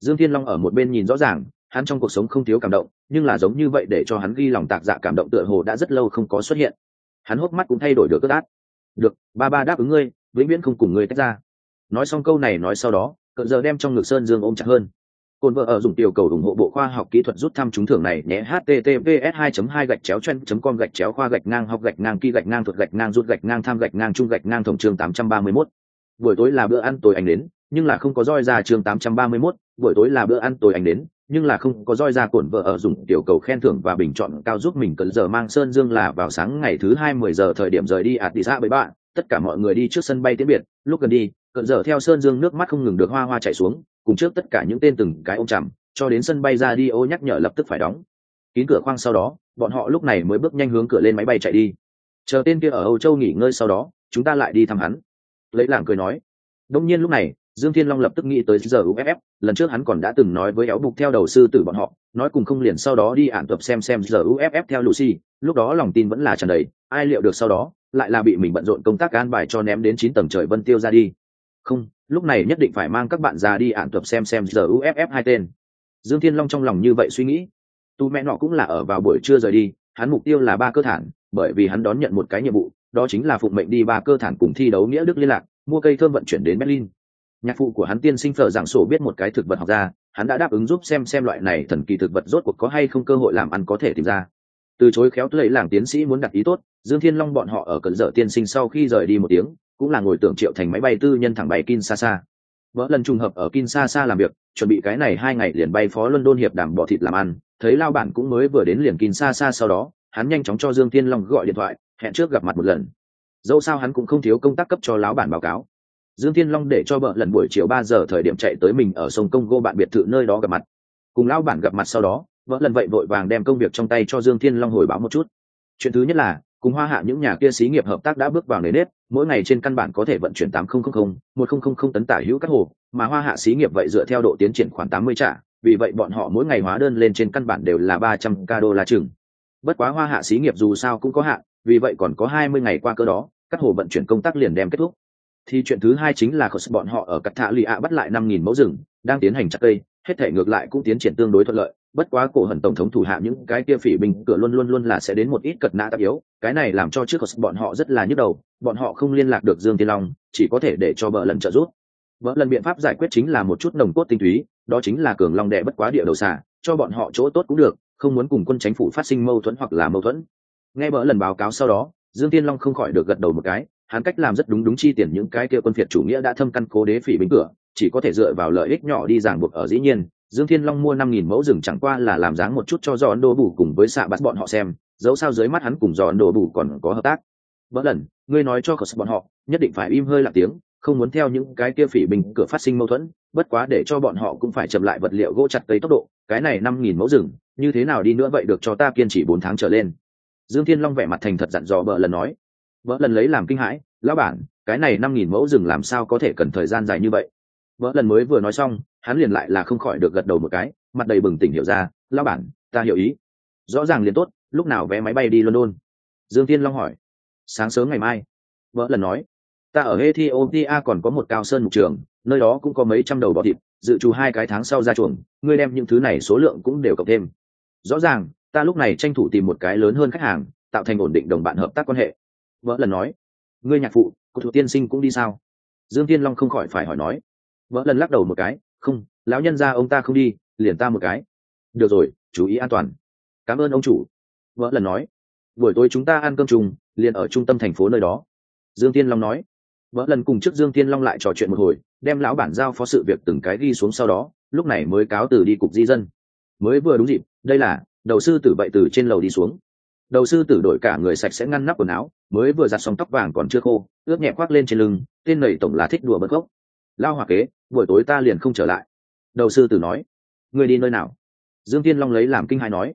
Speaker 1: dương thiên long ở một bên nhìn rõ ràng, hắn trong cuộc sống không thiếu cảm động, nhưng là giống như vậy để cho hắn ghi lòng tạc dạ cảm động tựa hồ đã rất lâu không có xuất hiện. Hắn hốc mắt cũng thay đổi được cất át. Được, ba ba đáp ứng ngươi, vĩnh viễn không cùng ngươi tách ra. Nói xong câu này nói sau đó cận giờ đem trong ngực sơn dương ôm chặt hơn. Cồn vợ ở dùng tiểu cầu ủng hộ bộ khoa học kỹ thuật rút thăm trúng thưởng này, nhé, https 2 2 gạch chéo chen com gạch chéo khoa gạch ngang học gạch ngang kỳ gạch ngang thuật gạch ngang rút gạch ngang tham gạch ngang trung gạch ngang tổng trường 831. buổi tối là bữa ăn tối anh đến nhưng là không có roi ra trường 831, buổi tối là bữa ăn tối anh đến nhưng là không có roi ra cuộn vợ ở dùng tiểu cầu khen thưởng và bình chọn cao giúp mình cần giờ mang sơn dương là vào sáng ngày thứ hai mười giờ thời điểm rời đi ạt đi ra với bạn tất cả mọi người đi trước sân bay tiễn biệt lúc gần đi cẩn giờ theo sơn dương nước mắt không ngừng được hoa hoa chảy xuống cùng trước tất cả những tên từng cái ôm chằm cho đến sân bay ra đi ô nhắc nhở lập tức phải đóng. Kín cửa khoang sau đó bọn họ lúc này mới bước nhanh hướng cửa lên máy bay chạy đi. Chờ tên kia ở âu châu nghỉ ngơi sau đó chúng ta lại đi thăm hắn. Lấy làng cười nói. Đông nhiên lúc này dương thiên long lập tức nghĩ tới giờ uff lần trước hắn còn đã từng nói với éo bục theo đầu sư tử bọn họ, nói cùng không liền sau đó đi ạn tập xem xem giờ uff theo lucy, lúc đó lòng tin vẫn là tràn đầy, ai liệu được sau đó, lại là bị mình bận rộn công tác an bài cho ném đến chín tầng trời vân tiêu ra đi. Không, lúc này nhất định phải mang các bạn ra đi ạn tập xem xem giờ uff hai tên. Dương thiên long trong lòng như vậy suy nghĩ. Tu mẹ nọ cũng là ở vào buổi trưa rời đi, hắn mục tiêu là ba cơ thản, bởi vì hắn đón nhận một cái nhiệm vụ, đó chính là phụng mệnh đi ba cơ thản cùng thi đấu nghĩa đức liên lạc, mua cây thơm vận chuyển đến berlin nhạc phụ của hắn tiên sinh phở giảng sổ biết một cái thực vật học ra hắn đã đáp ứng giúp xem xem loại này thần kỳ thực vật rốt cuộc có hay không cơ hội làm ăn có thể tìm ra từ chối khéo lấy làng tiến sĩ muốn đặt ý tốt dương thiên long bọn họ ở cận dở tiên sinh sau khi rời đi một tiếng cũng là ngồi tưởng triệu thành máy bay tư nhân thẳng bay Kinshasa. Vỡ lần trùng hợp ở Kinshasa làm việc, chuẩn bị cái này hai ngày liền bay phó London hiệp đảm bỏ thịt làm ăn, thấy lao bản cũng mới vừa đến liền Kinshasa sau đó, hắn nhanh chóng cho Dương Thiên Long gọi điện thoại, hẹn trước gặp mặt một lần. Dẫu sao hắn cũng không thiếu công tác cấp cho lão bản báo cáo. Dương Thiên Long để cho vợ lần buổi chiều ba giờ thời điểm chạy tới mình ở sông Công Gô bạn biệt thự nơi đó gặp mặt. Cùng lão bản gặp mặt sau đó, vợ lần vậy vội vàng đem công việc trong tay cho Dương Thiên Long hồi báo một chút. Chuyện thứ nhất là, cùng hoa hạ những nhà kia xí nghiệp hợp tác đã bước vào nề nếp mỗi ngày trên căn bản có thể vận chuyển tám nghìn một nghìn tấn tả hữu các hồ mà hoa hạ xí nghiệp vậy dựa theo độ tiến triển khoảng tám mươi trả vì vậy bọn họ mỗi ngày hóa đơn lên trên căn bản đều là ba trăm ca đô la chừng bất quá hoa hạ xí nghiệp dù sao cũng có hạn vì vậy còn có hai mươi ngày qua cơ đó các hồ vận chuyển công tác liền đem kết thúc thì chuyện thứ hai chính là bọn họ ở cắt thạ lì ạ bắt lại năm nghìn mẫu rừng, đang tiến hành chặt cây, hết thể ngược lại cũng tiến triển tương đối thuận lợi. Bất quá cổ hận tổng thống thủ hạ những cái kia phỉ binh cửa luôn luôn luôn là sẽ đến một ít cật nã tạp yếu, cái này làm cho trước bọn họ rất là nhức đầu, bọn họ không liên lạc được dương tiên long, chỉ có thể để cho vợ lần trợ giúp. Vợ lần biện pháp giải quyết chính là một chút nồng cốt tinh túy, đó chính là cường long đệ bất quá địa đầu xả cho bọn họ chỗ tốt cũng được, không muốn cùng quân chính phủ phát sinh mâu thuẫn hoặc là mâu thuẫn. Nghe vợ lần báo cáo sau đó, dương tiên long không khỏi được gật đầu một cái hắn cách làm rất đúng đúng chi tiền những cái kia quân phiệt chủ nghĩa đã thâm căn cố đế phỉ bính cửa, chỉ có thể dựa vào lợi ích nhỏ đi ràng buộc ở dĩ nhiên, dương thiên long mua năm nghìn mẫu rừng chẳng qua là làm dáng một chút cho giòn đồ bù cùng với xạ bắt bọn họ xem, dẫu sao dưới mắt hắn cùng giòn đồ bù còn có hợp tác. Bất lần, ngươi nói cho khẩu bọn họ, nhất định phải im hơi lạc tiếng, không muốn theo những cái kia phỉ bình cửa phát sinh mâu thuẫn, bất quá để cho bọn họ cũng phải chậm lại vật liệu gỗ chặt cây tốc độ, cái này năm nghìn mẫu rừng, như thế nào đi nữa vậy được cho ta kiên trì bốn tháng trở lên. Dương thiên long vẻ mặt thành thật dặn dò bợ lần nói vợ lần lấy làm kinh hãi, lão bản, cái này năm nghìn mẫu rừng làm sao có thể cần thời gian dài như vậy? Vợ lần mới vừa nói xong, hắn liền lại là không khỏi được gật đầu một cái, mặt đầy bừng tỉnh hiểu ra, lão bản, ta hiểu ý. Rõ ràng liền tốt, lúc nào vé máy bay đi london? Dương tiên long hỏi. Sáng sớm ngày mai. Vợ lần nói. Ta ở ethiopia còn có một cao sơn mục trường, nơi đó cũng có mấy trăm đầu bọ thịt, dự trù hai cái tháng sau ra chuồng, ngươi đem những thứ này số lượng cũng đều cộng thêm. Rõ ràng, ta lúc này tranh thủ tìm một cái lớn hơn khách hàng, tạo thành ổn định đồng bạn hợp tác quan hệ vợ lần nói, ngươi nhạc phụ, cô thủ tiên sinh cũng đi sao? Dương tiên long không khỏi phải hỏi nói. Vợ lần lắc đầu một cái, không, lão nhân ra ông ta không đi, liền ta một cái. Được rồi, chú ý an toàn. Cảm ơn ông chủ. Vợ lần nói. Buổi tối chúng ta ăn cơm chung liền ở trung tâm thành phố nơi đó. Dương tiên long nói. Vợ lần cùng trước dương tiên long lại trò chuyện một hồi, đem lão bản giao phó sự việc từng cái ghi xuống sau đó, lúc này mới cáo từ đi cục di dân. Mới vừa đúng dịp, đây là, đầu sư tử vậy từ trên lầu đi xuống đầu sư tử đổi cả người sạch sẽ ngăn nắp quần áo, mới vừa giặt xong tóc vàng còn chưa khô, ướt nhẹ khoác lên trên lưng, tên nầy tổng là thích đùa bật gốc. Lao hòa kế, buổi tối ta liền không trở lại. Đầu sư tử nói người đi nơi nào? Dương tiên long lấy làm kinh hài nói.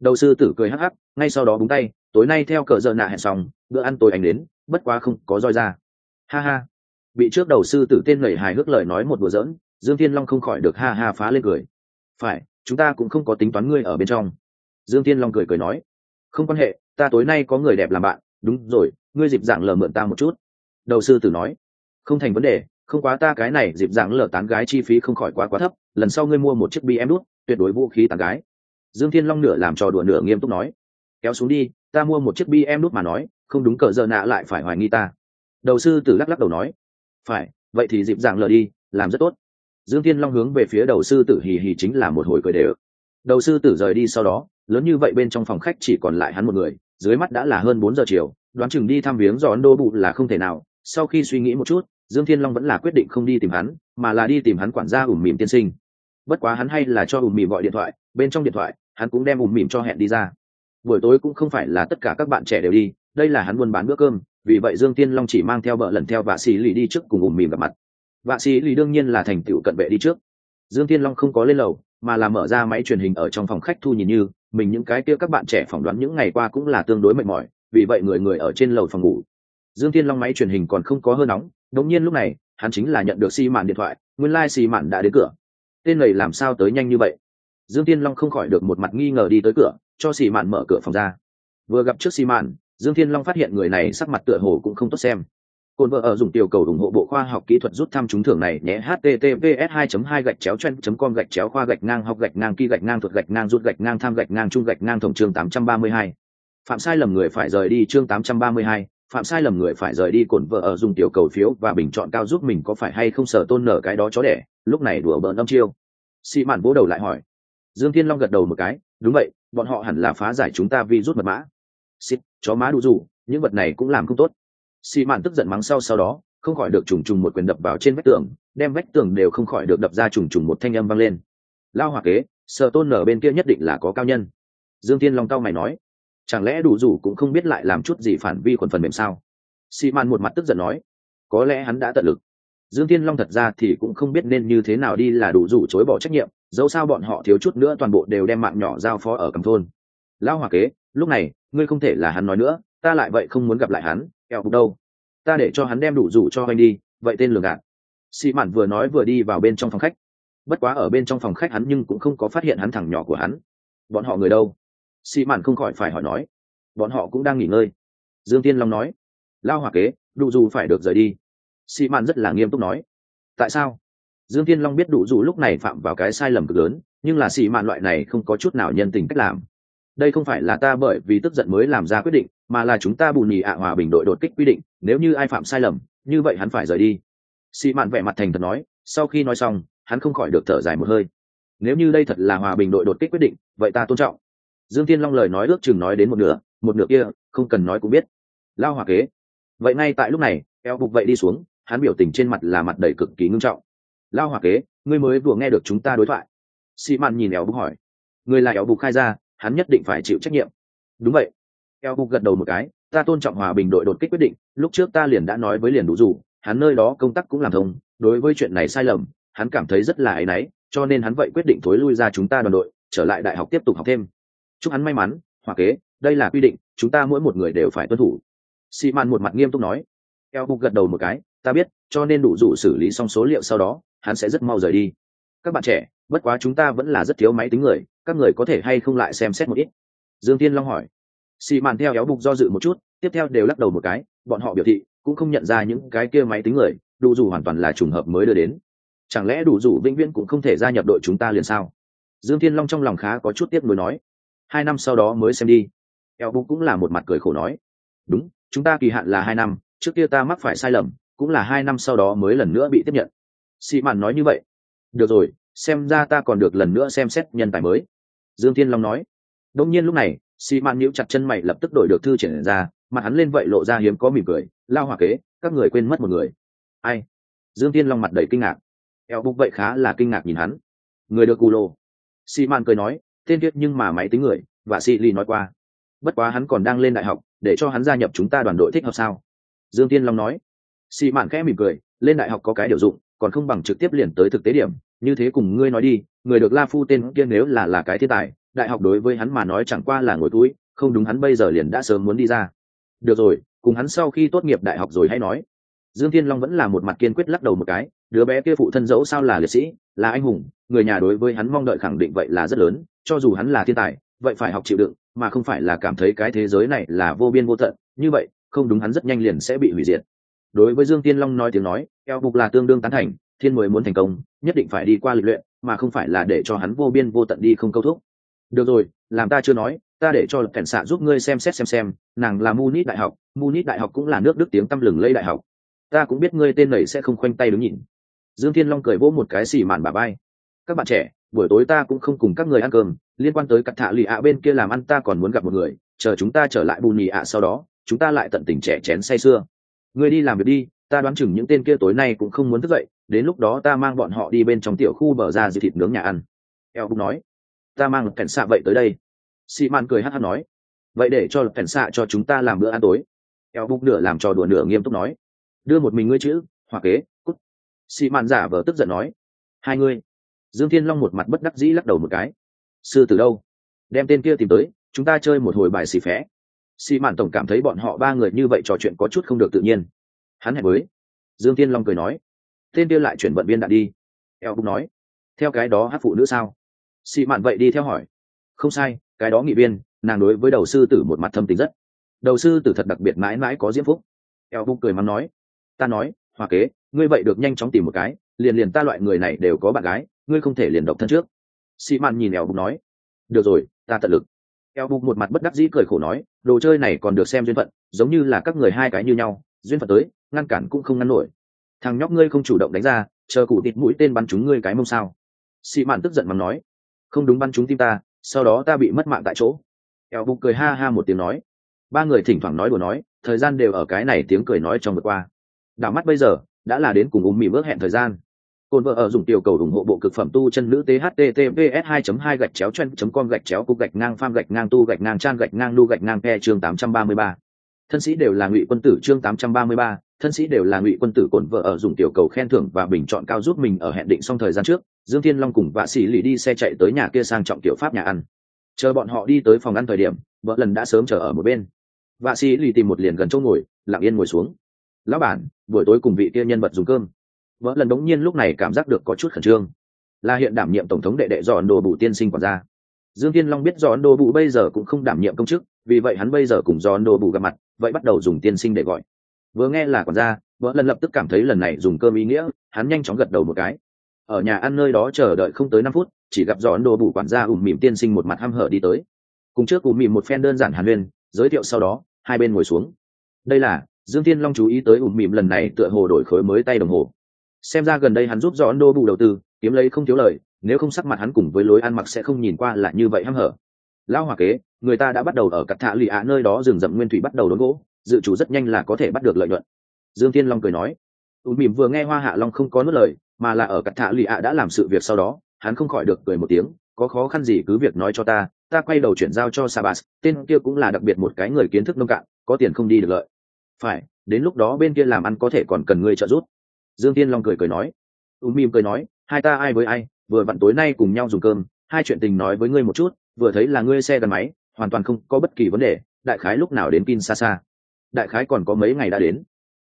Speaker 1: Đầu sư tử cười hắc hắc, ngay sau đó búng tay, tối nay theo cờ giờ nạ hẹn xong, bữa ăn tối anh đến, bất quá không có roi ra. Ha ha. Bị trước đầu sư tử tên nầy hài hước lời nói một đùa giỡn, dương tiên long không khỏi được ha ha phá lên cười. Phải, chúng ta cũng không có tính toán ngươi ở bên trong. Dương tiên long cười cười nói không quan hệ, ta tối nay có người đẹp làm bạn. Đúng rồi, ngươi dịp dạng lờ mượn ta một chút. Đầu sư tử nói. Không thành vấn đề, không quá ta cái này dịp dạng lờ tán gái chi phí không khỏi quá quá thấp. Lần sau ngươi mua một chiếc bi em đút, tuyệt đối vũ khí tán gái. Dương thiên long nửa làm trò đùa nửa nghiêm túc nói. Kéo xuống đi, ta mua một chiếc bi em đút mà nói, không đúng cờ giờ nạ lại phải hoài nghi ta. Đầu sư tử lắc lắc đầu nói. Phải, vậy thì dịp dạng lờ đi, làm rất tốt. Dương thiên long hướng về phía đầu sư tử hì hì chính là một hồi cười đều. Đầu sư tử rời đi sau đó lớn như vậy bên trong phòng khách chỉ còn lại hắn một người, dưới mắt đã là hơn bốn giờ chiều, đoán chừng đi thăm viếng do ấn đô bụ là không thể nào. Sau khi suy nghĩ một chút, dương thiên long vẫn là quyết định không đi tìm hắn, mà là đi tìm hắn quản gia ủm mỉm tiên sinh. Bất quá hắn hay là cho ủm mỉm gọi điện thoại, bên trong điện thoại, hắn cũng đem ủm mỉm cho hẹn đi ra. Buổi tối cũng không phải là tất cả các bạn trẻ đều đi, đây là hắn buôn bán bữa cơm, vì vậy dương tiên long chỉ mang theo vợ lần theo vạ sĩ lì đi trước cùng ủm mỉm gặp mặt. Vạ sĩ lì đương nhiên là thành tựu cận vệ đi trước. Dương tiên long không có lên lầu, mà là mở ra máy truyền hình ở trong phòng khách thu nhìn như mình những cái kia các bạn trẻ phỏng đoán những ngày qua cũng là tương đối mệt mỏi, vì vậy người người ở trên lầu phòng ngủ. Dương thiên long máy truyền hình còn không có hơi nóng đống nhiên lúc này, hắn chính là nhận được xi mạn điện thoại, nguyên lai、like、xi mạn đã đến cửa. Tên này làm sao tới nhanh như vậy? Dương thiên long không khỏi được một mặt nghi ngờ đi tới cửa, cho xi mạn mở cửa phòng ra. Vừa gặp trước xi mạn dương thiên long phát hiện người này sắc mặt tựa hồ cũng không tốt xem. Côn vợ ở dùng tiểu cầu ủng hộ bộ khoa học kỹ thuật rút thăm trúng thưởng này nhé https 2 2 gạch chéo chen com gạch chéo khoa gạch ngang học gạch ngang kỳ gạch ngang thuật gạch ngang rút gạch ngang tham gạch ngang trung gạch ngang tổng chương 832. Phạm sai lầm người phải rời đi chương 832, phạm sai lầm người phải rời đi cổn vợ ở dùng tiểu cầu phiếu và bình chọn cao giúp mình có phải hay không sở tôn nở cái đó chó đẻ. Lúc này đùa bỡn âm chiêu. Sĩ mạn vỗ đầu lại hỏi. Dương thiên long gật đầu một cái. Đúng vậy bọn họ hẳn là phá giải chúng ta vì rút mật mã. Xịt chó má đủ rủ những vật này cũng làm không tốt xị mạn tức giận mắng sau sau đó, không khỏi được trùng trùng một quyền đập vào trên vách tường, đem vách tường đều không khỏi được đập ra trùng trùng một thanh âm vang lên. Lao hòa kế sợ tôn nở bên kia nhất định là có cao nhân. Dương tiên long cao mày nói, chẳng lẽ đủ rủ cũng không biết lại làm chút gì phản vi khuẩn phần mềm sao? Xị mạn một mặt tức giận nói, có lẽ hắn đã tận lực. Dương tiên long thật ra thì cũng không biết nên như thế nào đi là đủ rủ chối bỏ trách nhiệm, dẫu sao bọn họ thiếu chút nữa toàn bộ đều đem mạng nhỏ giao phó ở cầm thôn. Lao hòa kế, lúc này, ngươi không thể là hắn nói nữa, ta lại vậy không muốn gặp lại hắn eo bục đâu? Ta để cho hắn đem đủ rủ cho anh đi, vậy tên lường gạt. Xị mạn vừa nói vừa đi vào bên trong phòng khách. Bất quá ở bên trong phòng khách hắn nhưng cũng không có phát hiện hắn thằng nhỏ của hắn. Bọn họ người đâu? Xị mạn không khỏi phải hỏi nói. Bọn họ cũng đang nghỉ ngơi. Dương tiên long nói. Lao hòa kế, đủ dù phải được rời đi. Xị mạn rất là nghiêm túc nói. Tại sao? Dương tiên long biết đủ dù lúc này phạm vào cái sai lầm cực lớn, nhưng là xị mạn loại này không có chút nào nhân tình cách làm. Đây không phải là ta bởi vì tức giận mới làm ra quyết định mà là chúng ta bù nhì ạ hòa bình đội đột kích quy định, nếu như ai phạm sai lầm, như vậy hắn phải rời đi. Xị mạn vẻ mặt thành thật nói, sau khi nói xong, hắn không khỏi được thở dài một hơi. Nếu như đây thật là hòa bình đội đột kích quyết định, vậy ta tôn trọng. Dương tiên long lời nói ước chừng nói đến một nửa một nửa kia, không cần nói cũng biết. Lao hòa kế. Vậy ngay tại lúc này, eo bục vậy đi xuống, hắn biểu tình trên mặt là mặt đầy cực kỳ ngưng trọng. Lao hòa kế, ngươi mới vừa nghe được chúng ta đối thoại. Xị mạn nhìn eo bục hỏi. Người là eo bục khai ra, hắn nhất định phải chịu trách nhiệm. Đúng vậy eo bục gật đầu một cái, ta tôn trọng hòa bình đội đột kích quyết định, lúc trước ta liền đã nói với liền đủ dù, hắn nơi đó công tác cũng làm thông, đối với chuyện này sai lầm, hắn cảm thấy rất là áy náy, cho nên hắn vậy quyết định thối lui ra chúng ta đoàn đội, trở lại đại học tiếp tục học thêm. Chúc hắn may mắn hòa kế, đây là quy định, chúng ta mỗi một người đều phải tuân thủ. Xị mạn một mặt nghiêm túc nói. Eo bục gật đầu một cái, ta biết, cho nên đủ dù xử lý xong số liệu sau đó, hắn sẽ rất mau rời đi. Các bạn trẻ, bất quá chúng ta vẫn là rất thiếu máy tính người, các người có thể hay không lại xem xét một ít? Dương tiên long hỏi xì màn theo éo bục do dự một chút, tiếp theo đều lắc đầu một cái, bọn họ biểu thị cũng không nhận ra những cái kia máy tính người, đủ dù hoàn toàn là trùng hợp mới đưa đến. Chẳng lẽ đủ dù vĩnh viễn cũng không thể gia nhập đội chúng ta liền sao? Dương thiên long trong lòng khá có chút tiếc nuối nói. Hai năm sau đó mới xem đi. Éo bục cũng là một mặt cười khổ nói. Đúng, chúng ta kỳ hạn là hai năm, trước kia ta mắc phải sai lầm, cũng là hai năm sau đó mới lần nữa bị tiếp nhận. Xì màn nói như vậy. Được rồi, xem ra ta còn được lần nữa xem xét nhân tài mới. Dương thiên long nói. Đông nhiên lúc này xì mạn nhíu chặt chân mày lập tức đổi được thư triển ra mặt hắn lên vậy lộ ra hiếm có mỉm cười, lao hòa kế, các người quên mất một người. Ai? Dương thiên long mặt đầy kinh ngạc. Eo bục vậy khá là kinh ngạc nhìn hắn. Người được cù lô. Xì mạn cười nói, tên viết nhưng mà máy tính người, và xì ly nói qua. Bất quá hắn còn đang lên đại học, để cho hắn gia nhập chúng ta đoàn đội thích hợp sao? Dương tiên long nói. Xì mạn khẽ mỉm cười, lên đại học có cái điều dụng, còn không bằng trực tiếp liền tới thực tế điểm như thế cùng ngươi nói đi, người được la phu tên kia nếu là là cái thiên tài, đại học đối với hắn mà nói chẳng qua là ngồi túi, không đúng hắn bây giờ liền đã sớm muốn đi ra. Được rồi, cùng hắn sau khi tốt nghiệp đại học rồi hay nói. Dương thiên long vẫn là một mặt kiên quyết lắc đầu một cái, đứa bé kia phụ thân dẫu sao là liệt sĩ, là anh hùng, người nhà đối với hắn mong đợi khẳng định vậy là rất lớn, cho dù hắn là thiên tài, vậy phải học chịu đựng, mà không phải là cảm thấy cái thế giới này là vô biên vô tận, như vậy, không đúng hắn rất nhanh liền sẽ bị hủy diệt. Đối với dương tiên long nói tiếng nói, eo bục là tương đương tán thành thiên mới muốn thành công, nhất định phải đi qua lịch luyện, mà không phải là để cho hắn vô biên vô tận đi không câu thúc. Được rồi, làm ta chưa nói, ta để cho cảnh xạ giúp ngươi xem xét xem xem, nàng là munich đại học, munich đại học cũng là nước đức tiếng tăm lừng lây đại học. Ta cũng biết ngươi tên này sẽ không khoanh tay đứng nhìn. Dương thiên long cười vỗ một cái xì màn bà bay. Các bạn trẻ, buổi tối ta cũng không cùng các người ăn cơm, liên quan tới cặp thạ lì ạ bên kia làm ăn ta còn muốn gặp một người, chờ chúng ta trở lại bù nhì ạ sau đó, chúng ta lại tận tình trẻ chén say sưa. Ngươi đi làm việc đi, ta đoán chừng những tên kia tối nay cũng không muốn thức dậy đến lúc đó ta mang bọn họ đi bên trong tiểu khu bờ ra dư thịt nướng nhà ăn. Eo cũng nói, ta mang cảnh xạ vậy tới đây. Xị mạn cười hát hát nói, vậy để cho cảnh xạ cho chúng ta làm bữa ăn tối. Eo bục nửa làm trò đùa nửa nghiêm túc nói, đưa một mình ngươi chữ hoặc kế, cút. Xị mạn giả vờ tức giận nói, hai ngươi. Dương thiên long một mặt bất đắc dĩ lắc đầu một cái, sư từ đâu? Đem tên kia tìm tới, chúng ta chơi một hồi bài xì phé. Xị mạn tổng cảm thấy bọn họ ba người như vậy trò chuyện có chút không được tự nhiên. Hắn hẹn với dương Thiên long cười nói tên kia lại chuyển vận viên đạn đi. Eo cũng nói, theo cái đó hát phụ nữ sao? Xị mạn vậy đi theo hỏi. Không sai, cái đó nghị viên, nàng đối với đầu sư tử một mặt thâm tình rất. Đầu sư tử thật đặc biệt mãi mãi có diễm phúc. Eo cũng cười mắng nói, ta nói, hoa kế, ngươi vậy được nhanh chóng tìm một cái, liền liền ta loại người này đều có bạn gái, ngươi không thể liền độc thân trước. Sĩ mạn nhìn eo bục nói, được rồi, ta tận lực. Eo bục một mặt bất đắc dĩ cười khổ nói, đồ chơi này còn được xem duyên phận, giống như là các người hai cái như nhau, duyên phận tới, ngăn cản cũng không ngăn nổi thằng nhóc ngươi không chủ động đánh ra chờ cụ tịt mũi tên bắn chúng ngươi cái mông sao? Sĩ mạn tức giận mắng nói không đúng bắn chúng tim ta sau đó ta bị mất mạng tại chỗ. Eo bục cười ha ha một tiếng nói. Ba người thỉnh thoảng nói đùa nói thời gian đều ở cái này tiếng cười nói trong vừa qua. Đảo mắt bây giờ đã là đến cùng ùm mì bước hẹn thời gian. Côn vợ ở dùng tiểu cầu ủng hộ bộ cực phẩm tu chân nữ thttvs2.2 gạch chéo chen com gạch chéo cục gạch ngang pham gạch ngang tu gạch ngang trang gạch ngang nu gạch ngang pe chương 833. Thân sĩ đều là ngụy quân tử chương 833, thân sĩ đều là ngụy quân tử cổn vợ ở dùng tiểu cầu khen thưởng và bình chọn cao giúp mình ở hẹn định xong thời gian trước, Dương Thiên Long cùng vạ sĩ lì đi xe chạy tới nhà kia sang trọng tiểu pháp nhà ăn. Chờ bọn họ đi tới phòng ăn thời điểm, vợ lần đã sớm chờ ở một bên. Vạ sĩ lì tìm một liền gần chỗ ngồi, lặng yên ngồi xuống. "Lão bản, buổi tối cùng vị kia nhân vật dùng cơm." vợ lần đống nhiên lúc này cảm giác được có chút khẩn trương là hiện đảm nhiệm tổng thống đệ đệ do ấn độ bụ tiên sinh quản gia dương thiên long biết do ấn độ bụ bây giờ cũng không đảm nhiệm công chức vì vậy hắn bây giờ cùng do ấn độ bụ gặp mặt vậy bắt đầu dùng tiên sinh để gọi vừa nghe là quản gia vợ lần lập tức cảm thấy lần này dùng cơm ý nghĩa, hắn nhanh chóng gật đầu một cái. Ở nhà ăn nơi đó chờ đợi không tới năm phút, chỉ gặp do ấn độ quản gia ùm mỉm tiên sinh một mặt hăm hở đi tới. Cùng trước ùm mỉm một phen đơn giản hàn huyên, giới thiệu sau đó, hai bên ngồi xuống. Đây là, dương tiên long chú ý tới ùm mỉm lần này tựa hồ đổi khối mới tay đồng hồ. Xem ra gần đây hắn giúp do ấn độ bù đầu tư, kiếm lấy không thiếu lời, nếu không sắc mặt hắn cùng với lối ăn mặc sẽ không nhìn qua là như vậy hăm hở. Lão hòa kế, người ta đã bắt đầu ở cặp thạ lì ạ nơi đó rừng rậm nguyên thủy bắt đầu đốn gỗ dự chủ rất nhanh là có thể bắt được lợi nhuận. Dương thiên long cười nói ùn mỉm vừa nghe hoa hạ long không có nuốt lời, mà là ở cặp thạ lì ạ đã làm sự việc sau đó, hắn không khỏi được cười một tiếng, có khó khăn gì cứ việc nói cho ta ta quay đầu chuyển giao cho sabas tên kia cũng là đặc biệt một cái người kiến thức nông cạn, có tiền không đi được lợi. Phải, đến lúc đó bên kia làm ăn có thể còn cần ngươi trợ giúp. Dương tiên long cười cười nói. Ùm mìm cười nói, hai ta ai với ai, vừa vặn tối nay cùng nhau dùng cơm, hai chuyện tình nói với ngươi một chút, vừa thấy là ngươi xe gắn máy, hoàn toàn không có bất kỳ vấn đề, đại khái lúc nào đến pin xa xa đại khái còn có mấy ngày đã đến.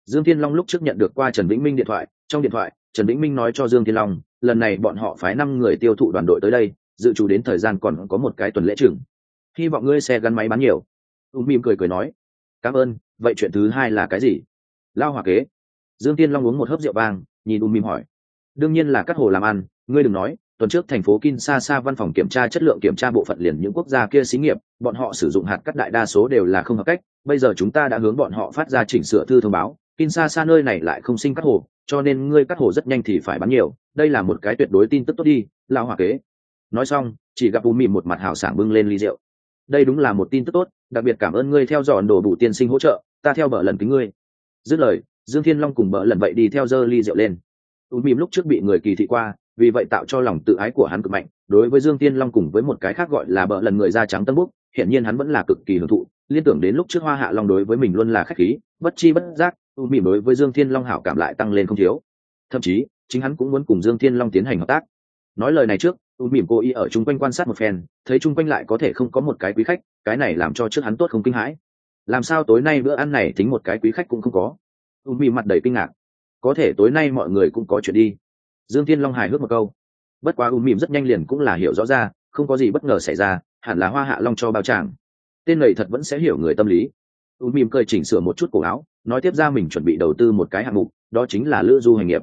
Speaker 1: Dương thiên long lúc trước nhận được qua trần vĩnh minh điện thoại, trong điện thoại, trần vĩnh minh nói cho dương thiên long, lần này bọn họ phái năm người tiêu thụ đoàn đội tới đây, dự trù đến thời gian còn có một cái tuần lễ chừng. Hy vọng ngươi xe gắn máy bán nhiều. Ùm mìm cười cười nói. Cảm ơn, vậy chuyện thứ hai là cái gì? Lao hòa kế. Dương tiên long uống một hớp rượu vang, nhìn Ung mìm hỏi. Đương nhiên là cắt hồ làm ăn, ngươi đừng nói tuần trước thành phố Kinshasa văn phòng kiểm tra chất lượng kiểm tra bộ phận liền những quốc gia kia xí nghiệp, bọn họ sử dụng hạt cắt đại đa số đều là không hợp cách, bây giờ chúng ta đã hướng bọn họ phát ra chỉnh sửa thư thông báo, Kinshasa nơi này lại không sinh cắt hồ, cho nên ngươi cắt hồ rất nhanh thì phải bán nhiều, đây là một cái tuyệt đối tin tức tốt đi, lão hòa kế. nói xong chỉ gặp u Mỉm một mặt hào sảng bưng lên ly rượu. Đây đúng là một tin tức tốt đặc biệt cảm ơn ngươi theo dõi đồ đủ tiên sinh hỗ trợ ta theo bờ lần kính ngươi. Dứt lời dương thiên long cùng bờ lần vậy đi theo dơ ly rượu lên. U Mỉm lúc trước bị người kỳ thị qua vì vậy tạo cho lòng tự ái của hắn cực mạnh, đối với dương thiên long cùng với một cái khác gọi là bợ lần người da trắng tân búc hiện nhiên hắn vẫn là cực kỳ hưởng thụ. Liên tưởng đến lúc trước hoa hạ long đối với mình luôn là khách khí, bất chi bất giác, u mỉm đối với dương thiên long hảo cảm lại tăng lên không thiếu. Thậm chí, chính hắn cũng muốn cùng dương thiên long tiến hành hợp tác. Nói lời này trước, u mỉm cô ý ở chung quanh quan sát một phen, thấy chung quanh lại có thể không có một cái quý khách, cái này làm cho trước hắn tốt không kinh hãi. Làm sao tối nay bữa ăn này tính một cái quý khách cũng không có? U mỉm mặt đầy kinh ngạc. Có thể tối nay mọi người cũng có chuyện đi dương thiên long hài hước một câu. Bất quá u mỉm rất nhanh liền cũng là hiểu rõ ra, không có gì bất ngờ xảy ra, hẳn là hoa hạ long cho bao tràng. Tên này thật vẫn sẽ hiểu người tâm lý. U mỉm cười chỉnh sửa một chút cổ áo, nói tiếp ra mình chuẩn bị đầu tư một cái hạng mục, đó chính là lữ du hành nghiệp.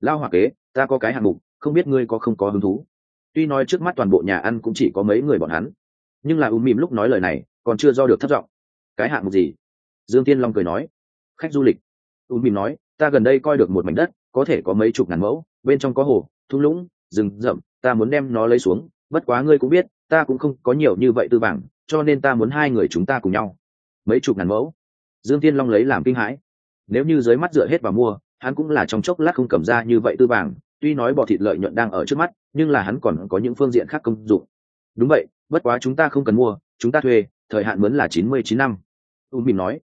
Speaker 1: Lao hòa kế, ta có cái hạng mục, không biết ngươi có không có hứng thú. Tuy nói trước mắt toàn bộ nhà ăn cũng chỉ có mấy người bọn hắn, nhưng là u mìm lúc nói lời này, còn chưa do được thất vọng. Cái hạng mục gì? Dương tiên long cười nói. Khách du lịch. U mìm nói, ta gần đây coi được một mảnh đất có thể có mấy chục ngàn mẫu, bên trong có hồ, thung lũng, rừng rậm, ta muốn đem nó lấy xuống, bất quá ngươi cũng biết, ta cũng không có nhiều như vậy tư bảng cho nên ta muốn hai người chúng ta cùng nhau. Mấy chục ngàn mẫu. Dương tiên long lấy làm kinh hãi. Nếu như dưới mắt dựa hết vào mua, hắn cũng là trong chốc lát không cầm ra như vậy tư bảng tuy nói bò thịt lợi nhuận đang ở trước mắt, nhưng là hắn còn có những phương diện khác công dụng. Đúng vậy, bất quá chúng ta không cần mua, chúng ta thuê, thời hạn mướn là chín mươi chín năm. U mìm nói.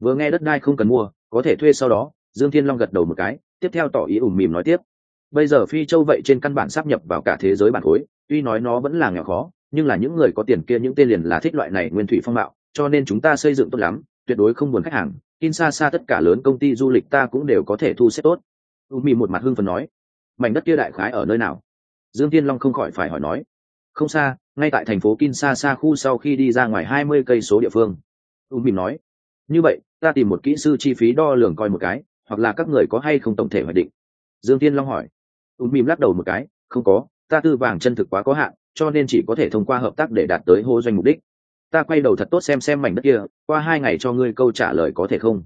Speaker 1: Vừa nghe đất đai không cần mua, có thể thuê sau đó, dương thiên long gật đầu một cái tiếp theo tỏ ý ủng mìm nói tiếp. Bây giờ phi châu vậy trên căn bản sắp nhập vào cả thế giới bản khối, tuy nói nó vẫn là nghèo khó, nhưng là những người có tiền kia những tên liền là thích loại này nguyên thủy phong mạo, cho nên chúng ta xây dựng tốt lắm, tuyệt đối không buồn khách hàng in xa xa tất cả lớn công ty du lịch ta cũng đều có thể thu xếp tốt. U mì một mặt hưng phần nói, mảnh đất kia đại khái ở nơi nào? Dương tiên long không khỏi phải hỏi nói, không xa, ngay tại thành phố kinshasa khu sau khi đi ra ngoài hai mươi cây số địa phương. U mìm nói, như vậy, ta tìm một kỹ sư chi phí đo lường coi một cái hoặc là các người có hay không tổng thể hoạch định? Dương tiên long hỏi. U mìm lắc đầu một cái, không có, ta tư vàng chân thực quá có hạn, cho nên chỉ có thể thông qua hợp tác để đạt tới hô doanh mục đích. Ta quay đầu thật tốt xem xem mảnh đất kia, qua hai ngày cho ngươi câu trả lời có thể không?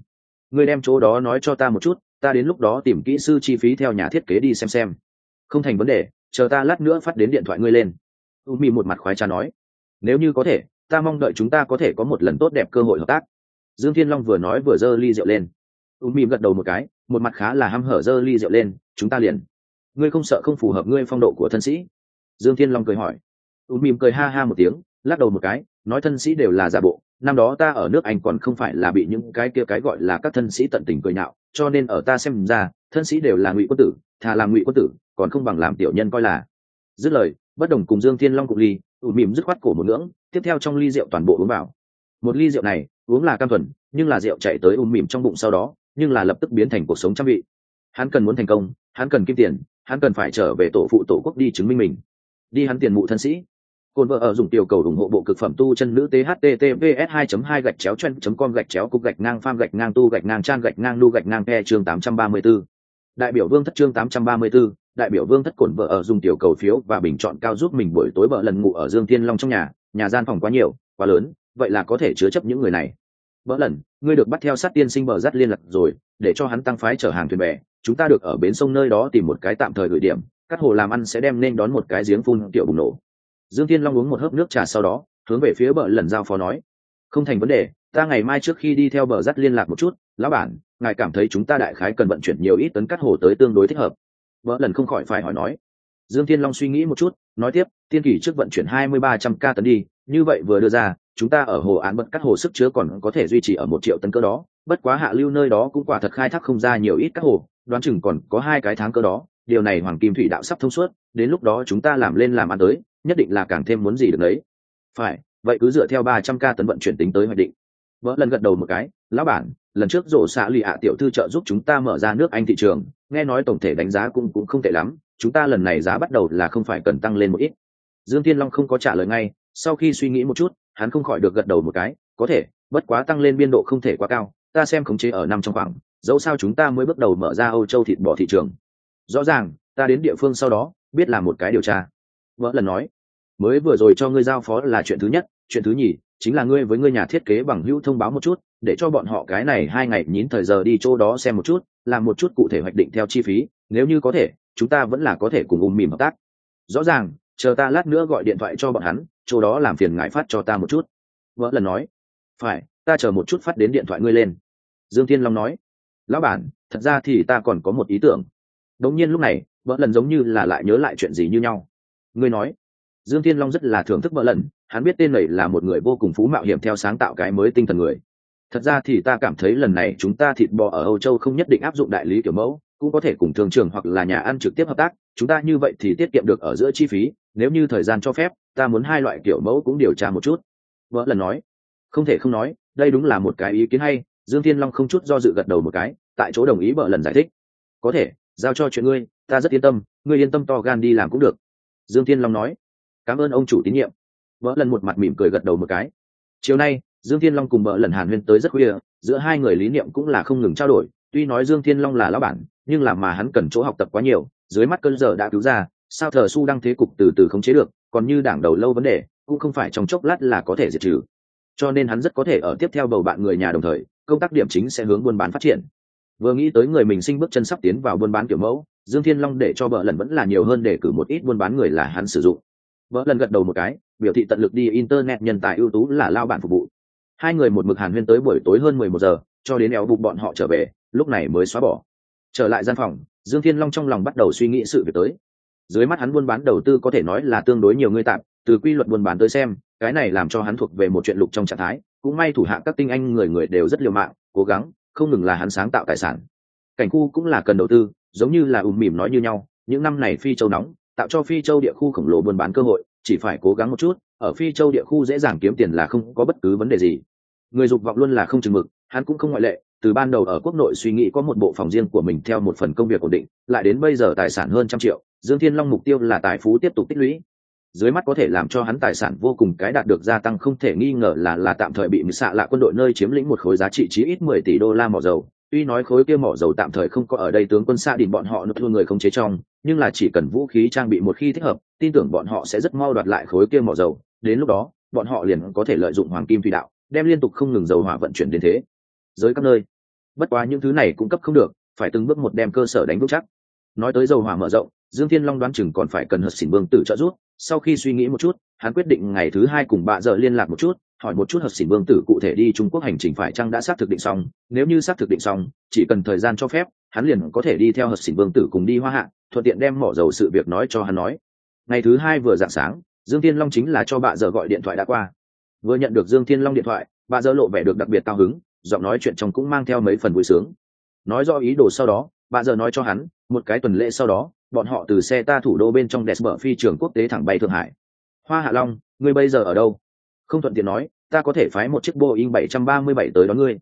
Speaker 1: Ngươi đem chỗ đó nói cho ta một chút, ta đến lúc đó tìm kỹ sư chi phí theo nhà thiết kế đi xem xem. Không thành vấn đề, chờ ta lát nữa phát đến điện thoại ngươi lên. U mi một mặt khoái trà nói. Nếu như có thể, ta mong đợi chúng ta có thể có một lần tốt đẹp cơ hội hợp tác. Dương thiên long vừa nói vừa giơ ly rượu lên u mìm gật đầu một cái, một mặt khá là hăm hở giơ ly rượu lên, chúng ta liền. Ngươi không sợ không phù hợp ngươi phong độ của thân sĩ? Dương thiên long cười hỏi. U mìm cười ha ha một tiếng, lắc đầu một cái, nói thân sĩ đều là giả bộ, năm đó ta ở nước anh còn không phải là bị những cái kia cái gọi là các thân sĩ tận tình cười nhạo, cho nên ở ta xem ra, thân sĩ đều là ngụy quân tử, thà làm ngụy quân tử, còn không bằng làm tiểu nhân coi là. Dứt lời, bất đồng cùng dương thiên long cục ly ủ mìm dứt khoát cổ một ngưỡng, tiếp theo trong ly rượu toàn bộ uống vào. Một ly rượu này, uống là cam thuần, nhưng là rượu chạy tới ùm mìm trong bụng sau đó nhưng là lập tức biến thành cuộc sống trăm vị. Hắn cần muốn thành công hắn cần kim tiền hắn cần phải trở về tổ phụ tổ quốc đi chứng minh mình. Đi hắn tiền mụ thân sĩ. Cồn vợ ở dùng tiểu cầu ủng hộ bộ cực phẩm tu chân nữ thttps 2 2 gạch chéo chen com gạch chéo cục gạch ngang pham gạch ngang tu gạch ngang trang gạch ngang nu gạch ngang e chương 834. đại biểu vương thất chương 834, đại biểu vương thất cồn vợ ở dùng tiểu cầu phiếu và bình chọn cao giúp mình buổi tối vợ lần ngủ ở dương thiên long trong nhà nhà gian phòng quá nhiều quá lớn vậy là có thể chứa chấp những người này vỡ lần, ngươi được bắt theo sát tiên sinh bờ rắt liên lạc rồi, để cho hắn tăng phái chở hàng thuyền bè. Chúng ta được ở bến sông nơi đó tìm một cái tạm thời gửi điểm, các hồ làm ăn sẽ đem nên đón một cái giếng phun tiểu bùng nổ. Dương thiên long uống một hớp nước trà sau đó, hướng về phía bờ lần giao phó nói, không thành vấn đề, ta ngày mai trước khi đi theo bờ rắt liên lạc một chút, lão bản, ngài cảm thấy chúng ta đại khái cần vận chuyển nhiều ít tấn cắt hồ tới tương đối thích hợp. Vợ lần không khỏi phải hỏi nói. Dương thiên long suy nghĩ một chút, nói tiếp, tiên kỷ trước vận chuyển hai mươi ba trăm k tấn đi, như vậy vừa đưa ra chúng ta ở hồ án bật cắt hồ sức chứa còn có thể duy trì ở một triệu tấn cơ đó, bất quá hạ lưu nơi đó cũng quả thật khai thác không ra nhiều ít các hồ, đoán chừng còn có hai cái tháng cơ đó, điều này hoàng kim thủy đạo sắp thông suốt, đến lúc đó chúng ta làm lên làm ăn tới, nhất định là càng thêm muốn gì được đấy. Phải, vậy cứ dựa theo ba trăm k tấn vận chuyển tính tới hoạch định. Vợ lần gật đầu một cái, lão bản, lần trước rổ xạ lì ạ tiểu thư trợ giúp chúng ta mở ra nước anh thị trường, nghe nói tổng thể đánh giá cũng cũng không tệ lắm, chúng ta lần này giá bắt đầu là không phải cần tăng lên một ít. Dương thiên long không có trả lời ngay, sau khi suy nghĩ một chút hắn không khỏi được gật đầu một cái, có thể, bất quá tăng lên biên độ không thể quá cao, ta xem khống chế ở năm trong khoảng, dẫu sao chúng ta mới bước đầu mở ra âu châu thịt bò thị trường. Rõ ràng, ta đến địa phương sau đó, biết là một cái điều tra. Vợ lần nói, mới vừa rồi cho ngươi giao phó là chuyện thứ nhất, chuyện thứ nhì, chính là ngươi với ngươi nhà thiết kế bằng hữu thông báo một chút, để cho bọn họ cái này hai ngày nhín thời giờ đi chỗ đó xem một chút, làm một chút cụ thể hoạch định theo chi phí, nếu như có thể, chúng ta vẫn là có thể cùng ùm mìm hợp tác. Rõ ràng chờ ta lát nữa gọi điện thoại cho bọn hắn, chỗ đó làm phiền ngài phát cho ta một chút. Vợ lần nói. Phải, ta chờ một chút phát đến điện thoại ngươi lên. Dương thiên long nói. Lão bản, thật ra thì ta còn có một ý tưởng. Đống nhiên lúc này vợ lần giống như là lại nhớ lại chuyện gì như nhau. Ngươi nói. Dương thiên long rất là thưởng thức vợ lần, hắn biết tên này là một người vô cùng phú mạo hiểm theo sáng tạo cái mới tinh thần người. Thật ra thì ta cảm thấy lần này chúng ta thịt bò ở âu châu không nhất định áp dụng đại lý kiểu mẫu, cũng có thể cùng thường trường hoặc là nhà ăn trực tiếp hợp tác, chúng ta như vậy thì tiết kiệm được ở giữa chi phí nếu như thời gian cho phép, ta muốn hai loại kiểu mẫu cũng điều tra một chút. Vợ lần nói. Không thể không nói, đây đúng là một cái ý kiến hay. Dương thiên long không chút do dự gật đầu một cái, tại chỗ đồng ý vợ lần giải thích. Có thể, giao cho chuyện ngươi, ta rất yên tâm, ngươi yên tâm to gan đi làm cũng được. Dương thiên long nói. Cảm ơn ông chủ tín nhiệm. Vợ lần một mặt mỉm cười gật đầu một cái. Chiều nay, dương thiên long cùng vợ lần hàn huyên tới rất khuya, giữa hai người lý niệm cũng là không ngừng trao đổi, tuy nói dương thiên long là lão bản, nhưng làm mà hắn cần chỗ học tập quá nhiều, dưới mắt cơn giờ đã cứu ra sao thờ su đăng thế cục từ từ không chế được, còn như đảng đầu lâu vấn đề, cũng không phải trong chốc lát là có thể diệt trừ. Cho nên hắn rất có thể ở tiếp theo bầu bạn người nhà đồng thời, công tác điểm chính sẽ hướng buôn bán phát triển. Vừa nghĩ tới người mình sinh bước chân sắp tiến vào buôn bán kiểu mẫu, dương thiên long để cho vợ lần vẫn là nhiều hơn để cử một ít buôn bán người là hắn sử dụng. Vợ lần gật đầu một cái, biểu thị tận lực đi internet nhân tài ưu tú là lao bản phục vụ. Hai người một mực hàn huyên tới buổi tối hơn mười một giờ, cho đến éo bục bọn họ trở về, lúc này mới xóa bỏ. Trở lại gian phòng, dương thiên long trong lòng bắt đầu suy nghĩ sự việc tới dưới mắt hắn buôn bán đầu tư có thể nói là tương đối nhiều người tạm, từ quy luật buôn bán tới xem, cái này làm cho hắn thuộc về một chuyện lục trong trạng thái, cũng may thủ hạ các tinh anh người người đều rất liều mạng, cố gắng, không ngừng là hắn sáng tạo tài sản. Cảnh khu cũng là cần đầu tư, giống như là ùm mỉm nói như nhau, những năm này phi châu nóng, tạo cho phi châu địa khu khổng lồ buôn bán cơ hội, chỉ phải cố gắng một chút, ở phi châu địa khu dễ dàng kiếm tiền là không có bất cứ vấn đề gì. Người dục vọng luôn là không chừng mực, hắn cũng không ngoại lệ, từ ban đầu ở quốc nội suy nghĩ có một bộ phòng riêng của mình theo một phần công việc ổn định, lại đến bây giờ tài sản hơn trăm triệu dương thiên long mục tiêu là tài phú tiếp tục tích lũy. Dưới mắt có thể làm cho hắn tài sản vô cùng cái đạt được gia tăng không thể nghi ngờ là là tạm thời bị mực xạ lạ quân đội nơi chiếm lĩnh một khối giá trị chí ít mười tỷ đô la mỏ dầu. Tuy nói khối kia mỏ dầu tạm thời không có ở đây tướng quân xạ đình bọn họ nộp thua người không chế trong, nhưng là chỉ cần vũ khí trang bị một khi thích hợp, tin tưởng bọn họ sẽ rất mau đoạt lại khối kia mỏ dầu. Đến lúc đó, bọn họ liền có thể lợi dụng hoàng kim thủy đạo, đem liên tục không ngừng dầu hỏa vận chuyển đến thế. Giới các nơi, bất quá những thứ này cũng cấp không được, phải từng bước một đem cơ sở đánh vững chắc. Nói tới dầu hỏa mở rộng dương thiên long đoán chừng còn phải cần Hợp xỉn vương tử trợ giúp. Sau khi suy nghĩ một chút, hắn quyết định ngày thứ hai cùng bà giờ liên lạc một chút, hỏi một chút hợp xỉn vương tử cụ thể đi trung quốc hành trình phải chăng đã xác thực định xong. Nếu như xác thực định xong, chỉ cần thời gian cho phép, hắn liền có thể đi theo hợp xỉn vương tử cùng đi hoa hạ, thuận tiện đem mỏ dầu sự việc nói cho hắn nói. Ngày thứ hai vừa dạng sáng, dương thiên long chính là cho bà giờ gọi điện thoại đã qua. Vừa nhận được dương thiên long điện thoại bà giờ lộ vẻ được đặc biệt cao hứng, giọng nói chuyện trong cũng mang theo mấy phần vui sướng. Nói do ý đồ sau đó bà giờ nói cho hắn, một cái tuần lễ sau đó bọn họ từ xe ta thủ đô bên trong đẹp mở phi trường quốc tế thẳng bay thượng hải. Hoa hạ long, ngươi bây giờ ở đâu? Không thuận tiện nói, ta có thể phái một chiếc boeing 737 tới đón ngươi.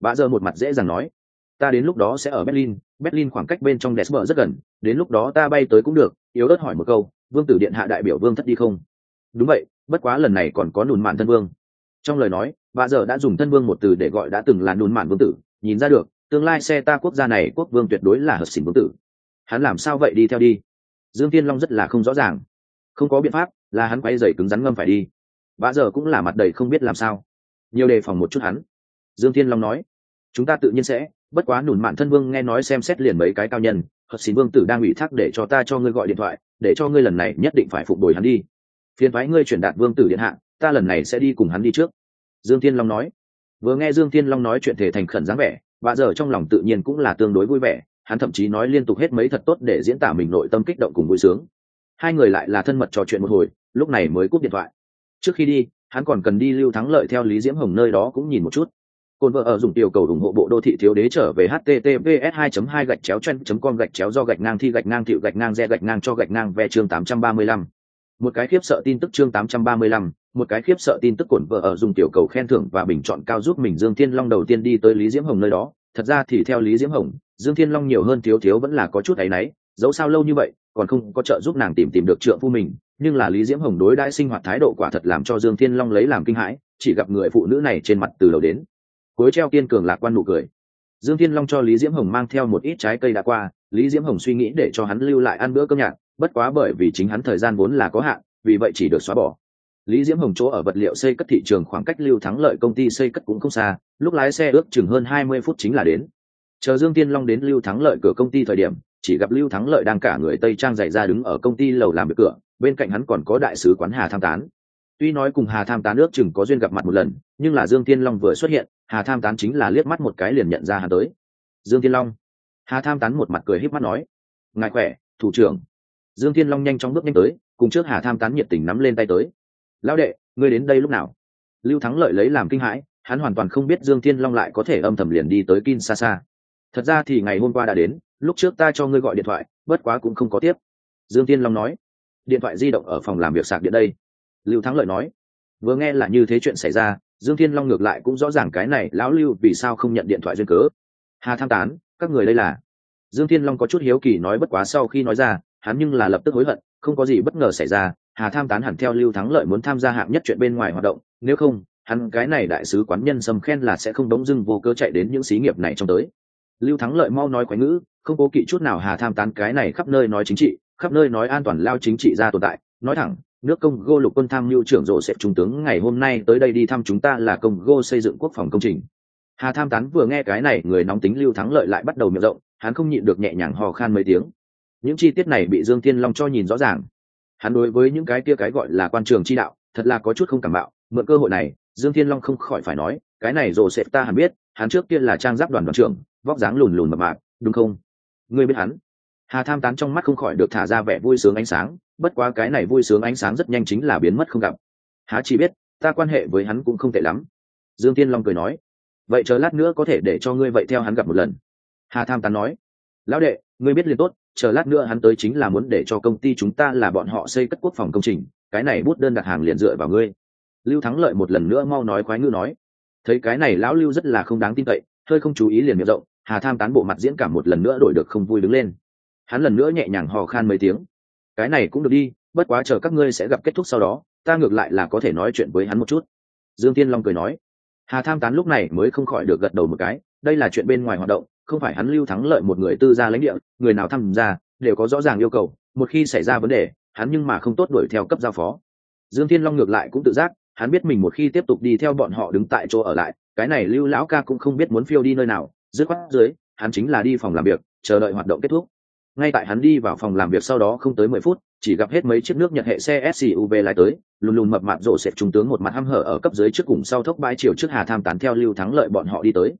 Speaker 1: Bà giờ một mặt dễ dàng nói, ta đến lúc đó sẽ ở berlin berlin khoảng cách bên trong đẹp mở rất gần, đến lúc đó ta bay tới cũng được, yếu ớt hỏi một câu, vương tử điện hạ đại biểu vương thất đi không? Đúng vậy, bất quá lần này còn có nùn mạn thân vương. Trong lời nói, bà giờ đã dùng thân vương một từ để gọi đã từng là nùn mạn vương tử, nhìn ra được, tương lai xe ta quốc gia này quốc vương tuyệt đối là hợp xỉn vương tử hắn làm sao vậy đi theo đi? Dương tiên long rất là không rõ ràng. Không có biện pháp, là hắn quay dày cứng rắn ngâm phải đi. Bà giờ cũng là mặt đầy không biết làm sao. Nhiều đề phòng một chút hắn. Dương tiên long nói, chúng ta tự nhiên sẽ, bất quá nùn mạn thân vương nghe nói xem xét liền mấy cái cao nhân, hợp xin vương tử đang ủy thác để cho ta cho ngươi gọi điện thoại, để cho ngươi lần này nhất định phải phục bồi hắn đi. Phiền thoái ngươi chuyển đạt vương tử điện hạ, ta lần này sẽ đi cùng hắn đi trước. Dương thiên long nói. Vừa nghe dương thiên long nói chuyện thể thành khẩn dáng vẻ bà giờ trong lòng tự nhiên cũng là tương đối vui vẻ hắn thậm chí nói liên tục hết mấy thật tốt để diễn tả mình nội tâm kích động cùng vui sướng. Hai người lại là thân mật trò chuyện một hồi lúc này mới cúp điện thoại. Trước khi đi hắn còn cần đi lưu thắng lợi theo lý diễm hồng nơi đó cũng nhìn một chút. Cồn vợ ở dùng tiểu cầu ủng hộ bộ đô thị thiếu đế trở về https 2 2 gạch chéo chen com gạch chéo do gạch ngang thi gạch ngang thiệu gạch ngang re gạch ngang cho gạch ngang ve chương 835. một cái khiếp sợ tin tức chương 835, một cái khiếp sợ tin tức cổn vợ ở dùng tiểu cầu khen thưởng và bình chọn cao giúp mình dương thiên long đầu tiên đi tới lý diễm hồng nơi đó thật ra thì theo lý diễm hồng, dương thiên long nhiều hơn thiếu thiếu vẫn là có chút áy náy, dẫu sao lâu như vậy, còn không có trợ giúp nàng tìm tìm được trượng phu mình, nhưng là lý diễm hồng đối đãi sinh hoạt thái độ quả thật làm cho dương thiên long lấy làm kinh hãi, chỉ gặp người phụ nữ này trên mặt từ đầu đến cuối treo kiên cường lạc quan nụ cười. Dương thiên long cho lý diễm hồng mang theo một ít trái cây đã qua, lý diễm hồng suy nghĩ để cho hắn lưu lại ăn bữa cơm nhạt, bất quá bởi vì chính hắn thời gian vốn là có hạn, vì vậy chỉ được xóa bỏ lý diễm hồng chỗ ở vật liệu xây cất thị trường khoảng cách lưu thắng lợi công ty xây cất cũng không xa, lúc lái xe ước chừng hơn hai mươi phút chính là đến. Chờ dương tiên long đến lưu thắng lợi cửa công ty thời điểm, chỉ gặp lưu thắng lợi đang cả người tây trang dày ra đứng ở công ty lầu làm việc cửa, bên cạnh hắn còn có đại sứ quán hà tham tán. Tuy nói cùng hà tham tán ước chừng có duyên gặp mặt một lần, nhưng là dương thiên long vừa xuất hiện, hà tham tán chính là liếc mắt một cái liền nhận ra hắn tới. Dương thiên long. Hà tham tán một mặt cười híp mắt nói, ngài khỏe, thủ trưởng. Dương thiên long nhanh chóng bước nhanh tới, cùng trước hà tham tán nhiệt tình nắm lên tay tới lão đệ, ngươi đến đây lúc nào? Lưu thắng lợi lấy làm kinh hãi, hắn hoàn toàn không biết dương thiên long lại có thể âm thầm liền đi tới kinshasa. Thật ra thì ngày hôm qua đã đến, lúc trước ta cho ngươi gọi điện thoại, bất quá cũng không có tiếp. Dương thiên long nói. Điện thoại di động ở phòng làm việc sạc điện đây. Lưu thắng lợi nói. Vừa nghe là như thế chuyện xảy ra, dương thiên long ngược lại cũng rõ ràng cái này, lão lưu, vì sao không nhận điện thoại duyên cớ? Hà tham tán, các người đây là. Dương thiên long có chút hiếu kỳ nói bất quá sau khi nói ra, hắn nhưng là lập tức hối hận, không có gì bất ngờ xảy ra hà tham tán hẳn theo lưu thắng lợi muốn tham gia hạng nhất chuyện bên ngoài hoạt động, nếu không, hắn cái này đại sứ quán nhân sâm khen là sẽ không đống dưng vô cơ chạy đến những xí nghiệp này trong tới. Lưu thắng lợi mau nói quái ngữ, không cố kỵ chút nào hà tham tán cái này khắp nơi nói chính trị, khắp nơi nói an toàn lao chính trị ra tồn tại, nói thẳng, nước công gô lục quân tham mưu trưởng rộ sẽ trung tướng ngày hôm nay tới đây đi thăm chúng ta là công gô xây dựng quốc phòng công trình. Hà tham tán vừa nghe cái này, người nóng tính lưu thắng lợi lại bắt đầu miệng rộng, hắn không nhịn được nhẹ nhàng hò khan mấy tiếng. Những chi tiết này bị dương thiên long cho nhìn rõ ràng hắn đối với những cái kia cái gọi là quan trường chi đạo, thật là có chút không cảm bạo, mượn cơ hội này, dương thiên long không khỏi phải nói, cái này rồi sẽ ta hẳn biết, hắn trước kia là trang giáp đoàn đoàn trưởng, vóc dáng lùn lùn mập mạp, đúng không? Ngươi biết hắn? Hà tham tán trong mắt không khỏi được thả ra vẻ vui sướng ánh sáng, bất quá cái này vui sướng ánh sáng rất nhanh chính là biến mất không gặp. Há chỉ biết, ta quan hệ với hắn cũng không tệ lắm. Dương tiên long cười nói, vậy chờ lát nữa có thể để cho ngươi vậy theo hắn gặp một lần. Hà tham tán nói, lão đệ, ngươi biết liền tốt chờ lát nữa hắn tới chính là muốn để cho công ty chúng ta là bọn họ xây cất quốc phòng công trình, cái này bút đơn đặt hàng liền dựa vào ngươi. Lưu thắng lợi một lần nữa mau nói khoái ngữ nói. Thấy cái này lão lưu rất là không đáng tin cậy, hơi không chú ý liền miệng rộng, hà tham tán bộ mặt diễn cảm một lần nữa đổi được không vui đứng lên. Hắn lần nữa nhẹ nhàng hò khan mấy tiếng. Cái này cũng được đi, bất quá chờ các ngươi sẽ gặp kết thúc sau đó, ta ngược lại là có thể nói chuyện với hắn một chút. Dương tiên long cười nói. Hà tham tán lúc này mới không khỏi được gật đầu một cái, đây là chuyện bên ngoài hoạt động không phải hắn lưu thắng lợi một người tư gia lãnh địa, người nào tham gia, đều có rõ ràng yêu cầu, một khi xảy ra vấn đề, hắn nhưng mà không tốt đuổi theo cấp giao phó. Dương thiên long ngược lại cũng tự giác, hắn biết mình một khi tiếp tục đi theo bọn họ đứng tại chỗ ở lại, cái này lưu lão ca cũng không biết muốn phiêu đi nơi nào, dứt khoát dưới, hắn chính là đi phòng làm việc, chờ đợi hoạt động kết thúc. Ngay tại hắn đi vào phòng làm việc sau đó không tới mười phút, chỉ gặp hết mấy chiếc nước nhật hệ xe suv lái tới, lùn lùn mập mạp rộ xẹp trung tướng một mặt hăm hở ở cấp dưới trước cùng sau thốc bãi chiều trước hà tham tán theo lưu thắng lợi bọn họ đi tới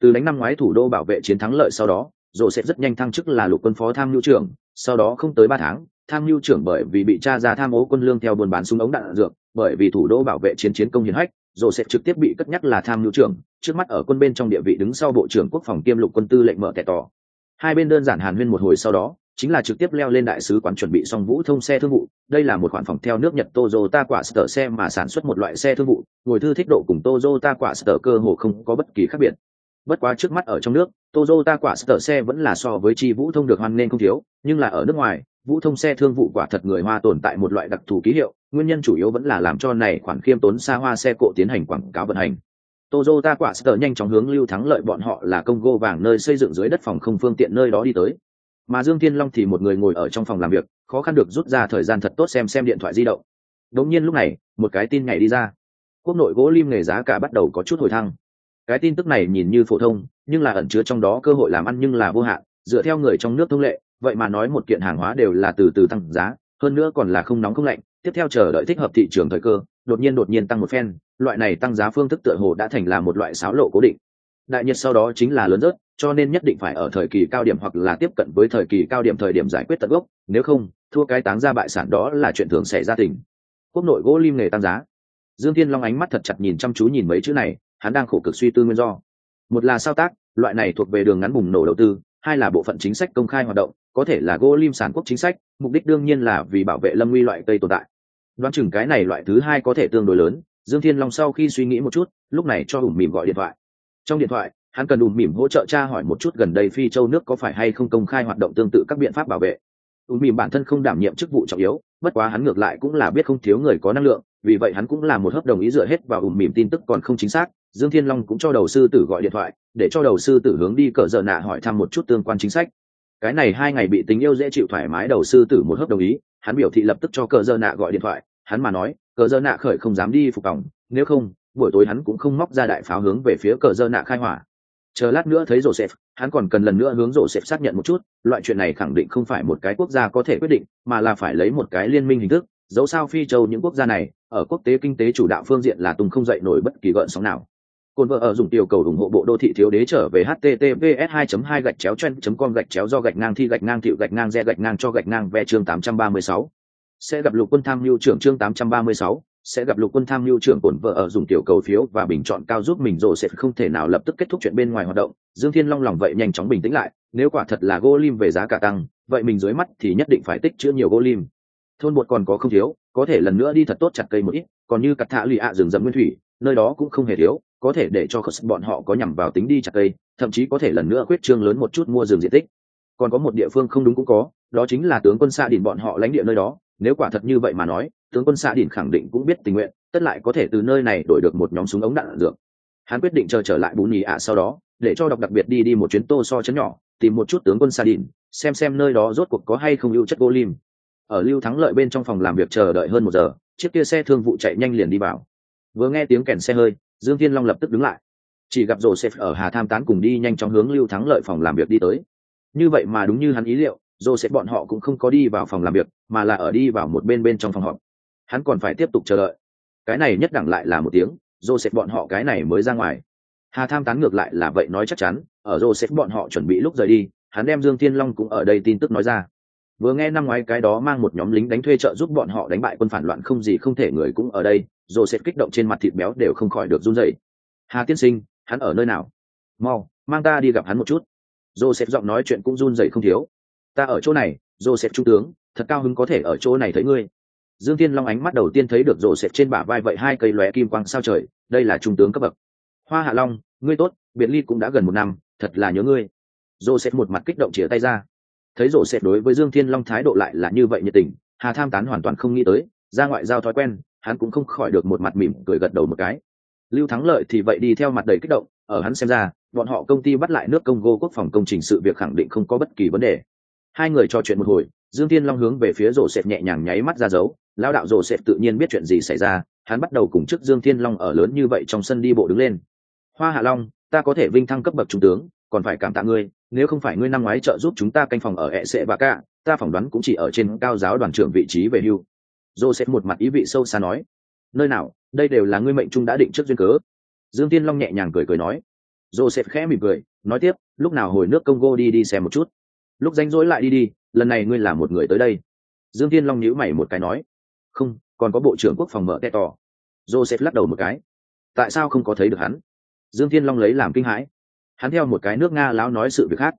Speaker 1: từ đánh năm ngoái thủ đô bảo vệ chiến thắng lợi sau đó rổ sẽ rất nhanh thăng chức là lục quân phó tham mưu trưởng, sau đó không tới ba tháng, tham mưu trưởng bởi vì bị cha ra tham ô quân lương theo buôn bán súng ống đạn dược, bởi vì thủ đô bảo vệ chiến chiến công hiển hách rổ sẽ trực tiếp bị cất nhắc là tham mưu trưởng, trước mắt ở quân bên trong địa vị đứng sau bộ trưởng quốc phòng kiêm lục quân tư lệnh mở tẻ tỏ. Hai bên đơn giản hàn huyên một hồi sau đó, chính là trực tiếp leo lên đại sứ quán chuẩn bị xong vũ thông xe thương vụ, đây là một khoản phòng theo nước nhật Toyota quả sở xe mà sản xuất một loại xe thương vụ, ngồi thư thích độ cùng Toyota quả sở cơ hồ không có bất kỳ khác biệt bất quá trước mắt ở trong nước Toyota quả sở xe vẫn là so với chi vũ thông được hoan nên không thiếu, nhưng là ở nước ngoài, vũ thông xe thương vụ quả thật người hoa tồn tại một loại đặc thù ký hiệu, nguyên nhân chủ yếu vẫn là làm cho này khoản khiêm tốn xa hoa xe cộ tiến hành quảng cáo vận hành. Toyota quả sở nhanh chóng hướng lưu thắng lợi bọn họ là công gô vàng nơi xây dựng dưới đất phòng không phương tiện nơi đó đi tới. Mà dương thiên long thì một người ngồi ở trong phòng làm việc, khó khăn được rút ra thời gian thật tốt xem xem điện thoại di động. Đống nhiên lúc này, một cái tin nhảy đi ra. Quốc nội gỗ lim nghề giá cả bắt đầu có chút hồi thăng cái tin tức này nhìn như phổ thông, nhưng là ẩn chứa trong đó cơ hội làm ăn nhưng là vô hạn, dựa theo người trong nước thông lệ, vậy mà nói một kiện hàng hóa đều là từ từ tăng giá, hơn nữa còn là không nóng không lạnh, tiếp theo chờ đợi thích hợp thị trường thời cơ, đột nhiên đột nhiên tăng một phen, loại này tăng giá phương thức tựa hồ đã thành là một loại sáo lộ cố định. Đại nhiệt sau đó chính là lớn rớt, cho nên nhất định phải ở thời kỳ cao điểm hoặc là tiếp cận với thời kỳ cao điểm thời điểm giải quyết tận gốc, nếu không, thua cái táng ra bại sản đó là chuyện thường xảy ra tình. Quốc nội gỗ lim nghề tăng giá. Dương thiên long ánh mắt thật chặt nhìn chăm chú nhìn mấy chữ này hắn đang khổ cực suy tư nguyên do. Một là sao tác, loại này thuộc về đường ngắn bùng nổ đầu tư, hai là bộ phận chính sách công khai hoạt động, có thể là gỗ lim sản quốc chính sách, mục đích đương nhiên là vì bảo vệ lâm nguy loại cây tồn tại. Đoán chừng cái này loại thứ hai có thể tương đối lớn, dương thiên long sau khi suy nghĩ một chút, lúc này cho ủng mỉm gọi điện thoại. Trong điện thoại, hắn cần ùm mỉm hỗ trợ cha hỏi một chút gần đây phi châu nước có phải hay không công khai hoạt động tương tự các biện pháp bảo vệ ùm mìm bản thân không đảm nhiệm chức vụ trọng yếu, bất quá hắn ngược lại cũng là biết không thiếu người có năng lượng, vì vậy hắn cũng là một hợp đồng ý dựa hết vào ùm mìm tin tức còn không chính xác, dương thiên long cũng cho đầu sư tử gọi điện thoại, để cho đầu sư tử hướng đi cờ dợ nạ hỏi thăm một chút tương quan chính sách. Cái này hai ngày bị tình yêu dễ chịu thoải mái đầu sư tử một hợp đồng ý, hắn biểu thị lập tức cho cờ dơ nạ gọi điện thoại, hắn mà nói, cờ dơ nạ khởi không dám đi phục vòng, nếu không, buổi tối hắn cũng không móc ra đại pháo hướng về phía cờ dơ nạ khai hỏa chờ lát nữa thấy joseph hắn còn cần lần nữa hướng joseph xác nhận một chút loại chuyện này khẳng định không phải một cái quốc gia có thể quyết định mà là phải lấy một cái liên minh hình thức dẫu sao phi châu những quốc gia này ở quốc tế kinh tế chủ đạo phương diện là tùng không dậy nổi bất kỳ gợn sóng nào Côn vợ ở dùng tiểu cầu ủng hộ bộ đô thị thiếu đế trở về https 2 2 gạch chéo chen com gạch chéo do gạch ngang thi gạch ngang thiệu gạch ngang re gạch ngang cho gạch ngang ve chương 836. Sẽ gặp lục quân tham mưu trưởng chương 836, sẽ gặp lục quân tham mưu trưởng cổn vợ ở dùng tiểu cầu phiếu và bình chọn cao giúp mình rồi sẽ không thể nào lập tức kết thúc chuyện bên ngoài hoạt động. Dương Thiên Long lòng vậy nhanh chóng bình tĩnh lại, nếu quả thật là gô lim về giá cả tăng, vậy mình dưới mắt thì nhất định phải tích chữa nhiều gô lim. Thôn bột còn có không thiếu, có thể lần nữa đi thật tốt chặt cây một ít, còn như cặt thả lì ạ rừng rậm nguyên thủy, nơi đó cũng không hề thiếu, có thể để cho bọn họ có nhằm vào tính đi chặt cây thậm chí có thể lần nữa khuyết trương lớn một chút mua rừng diện tích còn có một địa phương không đúng cũng có đó chính là tướng quân xa đỉnh bọn họ lãnh địa nơi đó nếu quả thật như vậy mà nói tướng quân xạ đỉnh khẳng định cũng biết tình nguyện, tất lại có thể từ nơi này đổi được một nhóm súng ống đạn dược. Hắn quyết định chờ trở lại bù nhì ạ sau đó, để cho đọc đặc biệt đi đi một chuyến tô so chấn nhỏ, tìm một chút tướng quân xạ đỉnh, xem xem nơi đó rốt cuộc có hay không lưu chất gỗ lim. Ở lưu thắng lợi bên trong phòng làm việc chờ đợi hơn một giờ, chiếc kia xe thương vụ chạy nhanh liền đi vào. Vừa nghe tiếng kèn xe hơi, dương thiên long lập tức đứng lại. Chỉ gặp joseph ở hà tham tán cùng đi nhanh chóng hướng lưu thắng lợi phòng làm việc đi tới. Như vậy mà đúng như hắn ý liệu joseph bọn họ cũng không có đi vào phòng làm việc, mà là ở đi vào một bên bên trong phòng họp hắn còn phải tiếp tục chờ đợi cái này nhất đẳng lại là một tiếng joseph bọn họ cái này mới ra ngoài hà tham tán ngược lại là vậy nói chắc chắn ở joseph bọn họ chuẩn bị lúc rời đi hắn đem dương thiên long cũng ở đây tin tức nói ra vừa nghe năm ngoái cái đó mang một nhóm lính đánh thuê trợ giúp bọn họ đánh bại quân phản loạn không gì không thể người cũng ở đây rồi sẽ kích động trên mặt thịt béo đều không khỏi được run rẩy. Hà tiên sinh, hắn ở nơi nào? Mau, mang ta đi gặp hắn một chút. Joseph giọng nói chuyện cũng run rẩy không thiếu. Ta ở chỗ này, Joseph trung tướng, thật cao hứng có thể ở chỗ này thấy ngươi. Dương Thiên Long ánh mắt đầu tiên thấy được Joseph trên bả vai vậy hai cây lóe kim quang sao trời, đây là trung tướng cấp bậc. Hoa Hạ Long, ngươi tốt, biệt ly cũng đã gần một năm, thật là nhớ ngươi. Joseph một mặt kích động chĩa tay ra. Thấy Joseph đối với Dương Thiên Long thái độ lại là như vậy nhiệt tình, Hà Tham Tán hoàn toàn không nghĩ tới, ra ngoại giao thói quen, hắn cũng không khỏi được một mặt mỉm cười gật đầu một cái lưu thắng lợi thì vậy đi theo mặt đầy kích động ở hắn xem ra bọn họ công ty bắt lại nước congo quốc phòng công trình sự việc khẳng định không có bất kỳ vấn đề hai người trò chuyện một hồi dương Thiên long hướng về phía rổ xẹp nhẹ nhàng nháy mắt ra dấu lao đạo rổ xẹp tự nhiên biết chuyện gì xảy ra, hắn bắt đầu cùng chức dương thiên long ở lớn như vậy trong sân đi bộ đứng lên. Hoa hạ long, ta có thể vinh thăng cấp bậc trung tướng, còn phải cảm tạ ngươi, nếu không phải ngươi năm ngoái trợ giúp chúng ta canh phòng ở hệ sệ và cả ta phỏng đoán cũng chỉ ở trên cao giáo đoàn trưởng vị trí về hưu. Joseph một mặt ý vị sâu xa nói, nơi nào, đây đều là ngươi mệnh trung đã định trước duyên cớ. Dương tiên long nhẹ nhàng cười cười nói. Joseph khẽ mỉm cười, nói tiếp, lúc nào hồi nước congo đi đi xem một chút. Lúc ranh rỗi lại đi đi lần này ngươi là một người tới đây. Dương tiên long nhíu mày một cái nói, không, còn có bộ trưởng quốc phòng mở tè tỏ joseph lắc đầu một cái, tại sao không có thấy được hắn? Dương tiên long lấy làm kinh hãi. Hắn theo một cái nước nga lão nói sự việc khác.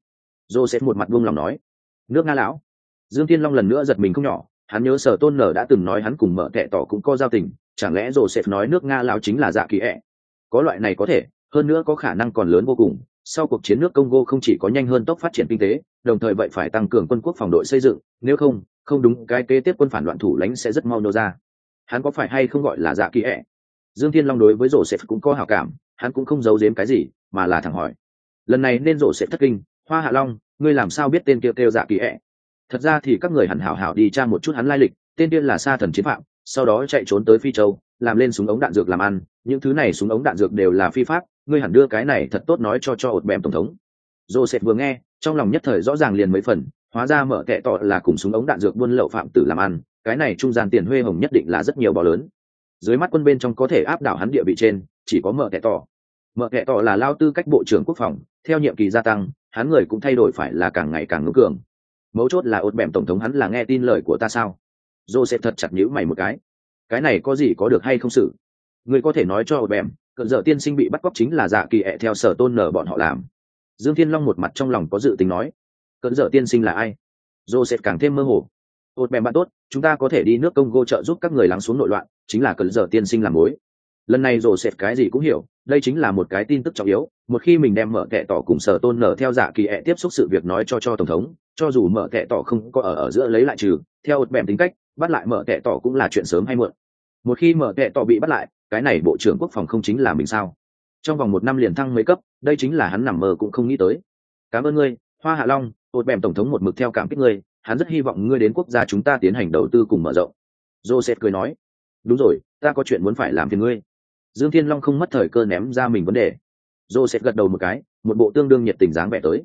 Speaker 1: Joseph một mặt buông lòng nói, nước nga lão? Dương tiên long lần nữa giật mình không nhỏ, hắn nhớ sở tôn nở đã từng nói hắn cùng mở tệ tỏ cũng có giao tình, chẳng lẽ joseph nói nước nga lão chính là dạ kỳ ẹ có loại này có thể, hơn nữa có khả năng còn lớn vô cùng sau cuộc chiến nước congo không chỉ có nhanh hơn tốc phát triển kinh tế đồng thời vậy phải tăng cường quân quốc phòng đội xây dựng nếu không không đúng cái kế tiếp quân phản loạn thủ lãnh sẽ rất mau nô ra. Hắn có phải hay không gọi là dạ kỳ ẹ dương thiên long đối với rổ joseph cũng có hảo cảm hắn cũng không giấu giếm cái gì mà là thẳng hỏi. Lần này nên rổ joseph thất kinh hoa hạ long ngươi làm sao biết tên kia kêu, kêu dạ kỳ ẹ thật ra thì các người hẳn hảo hảo đi tra một chút hắn lai lịch tên điên là sa thần chiến phạm sau đó chạy trốn tới phi châu làm lên súng ống đạn dược làm ăn những thứ này súng ống đạn dược đều là phi pháp ngươi hẳn đưa cái này thật tốt nói cho cho ột bèm tổng thống. Joseph vừa nghe, trong lòng nhất thời rõ ràng liền mấy phần, hóa ra mở kệ tọ là cùng súng ống đạn dược buôn lậu phạm tử làm ăn, cái này trung gian tiền huê hồng nhất định là rất nhiều bò lớn. Dưới mắt quân bên trong có thể áp đảo hắn địa vị trên, chỉ có mở kệ tọ. Mở kệ tọ là lao tư cách bộ trưởng quốc phòng, theo nhiệm kỳ gia tăng, hắn người cũng thay đổi phải là càng ngày càng ngưỡng cường. Mấu chốt là ột bẻm tổng thống hắn là nghe tin lời của ta sao? Joseph thật chặt nhữ mày một cái. Cái này có gì có được hay không xử người có thể nói cho ột bẻm cận dợ tiên sinh bị bắt cóc chính là dạ kỳ ẹ theo sở tôn nở bọn họ làm. Dương thiên long một mặt trong lòng có dự tính nói cận dợ tiên sinh là ai? Joseph càng thêm mơ hồ. Ột bẻm bạn tốt, chúng ta có thể đi nước congo trợ giúp các người lắng xuống nội loạn, chính là cận dợ tiên sinh làm mối. Lần này joseph cái gì cũng hiểu, đây chính là một cái tin tức trọng yếu, một khi mình đem mở kệ tỏ cùng sở tôn nở theo dạ kỳ ẹ tiếp xúc sự việc nói cho cho tổng thống, cho dù mở kệ tỏ không có ở ở giữa lấy lại trừ, theo ột bèm tính cách, bắt lại mở kệ tỏ cũng là chuyện sớm hay muộn một khi mở tệ tỏ bị bắt lại, cái này bộ trưởng quốc phòng không chính là mình sao? Trong vòng một năm liền thăng mấy cấp, đây chính là hắn nằm mơ cũng không nghĩ tới. Cảm ơn ngươi, hoa hạ long ột bèm tổng thống một mực theo cảm kích ngươi, hắn rất hy vọng ngươi đến quốc gia chúng ta tiến hành đầu tư cùng mở rộng. Joseph cười nói, đúng rồi, ta có chuyện muốn phải làm phiền ngươi. Dương thiên long không mất thời cơ ném ra mình vấn đề. Joseph gật đầu một cái, một bộ tương đương nhiệt tình dáng vẻ tới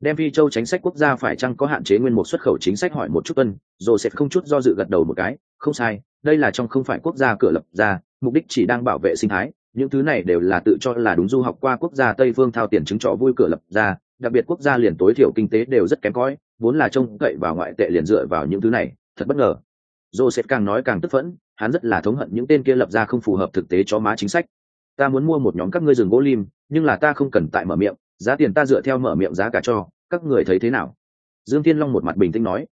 Speaker 1: đem phi châu chính sách quốc gia phải chăng có hạn chế nguyên một xuất khẩu chính sách hỏi một chút tuân sẽ không chút do dự gật đầu một cái, không sai, đây là trong không phải quốc gia cửa lập ra, mục đích chỉ đang bảo vệ sinh thái, những thứ này đều là tự cho là đúng du học qua quốc gia tây phương thao tiền chứng trọ vui cửa lập ra, đặc biệt quốc gia liền tối thiểu kinh tế đều rất kém cỏi, vốn là trông cậy vào ngoại tệ liền dựa vào những thứ này, thật bất ngờ. Joseph càng nói càng tức phẫn, hắn rất là thống hận những tên kia lập ra không phù hợp thực tế cho má chính sách. Ta muốn mua một nhóm các ngươi rừng gỗ lim, nhưng là ta không cần tại mở miệng giá tiền ta dựa theo mở miệng giá cả cho các người thấy thế nào? Dương thiên long một mặt bình tĩnh nói.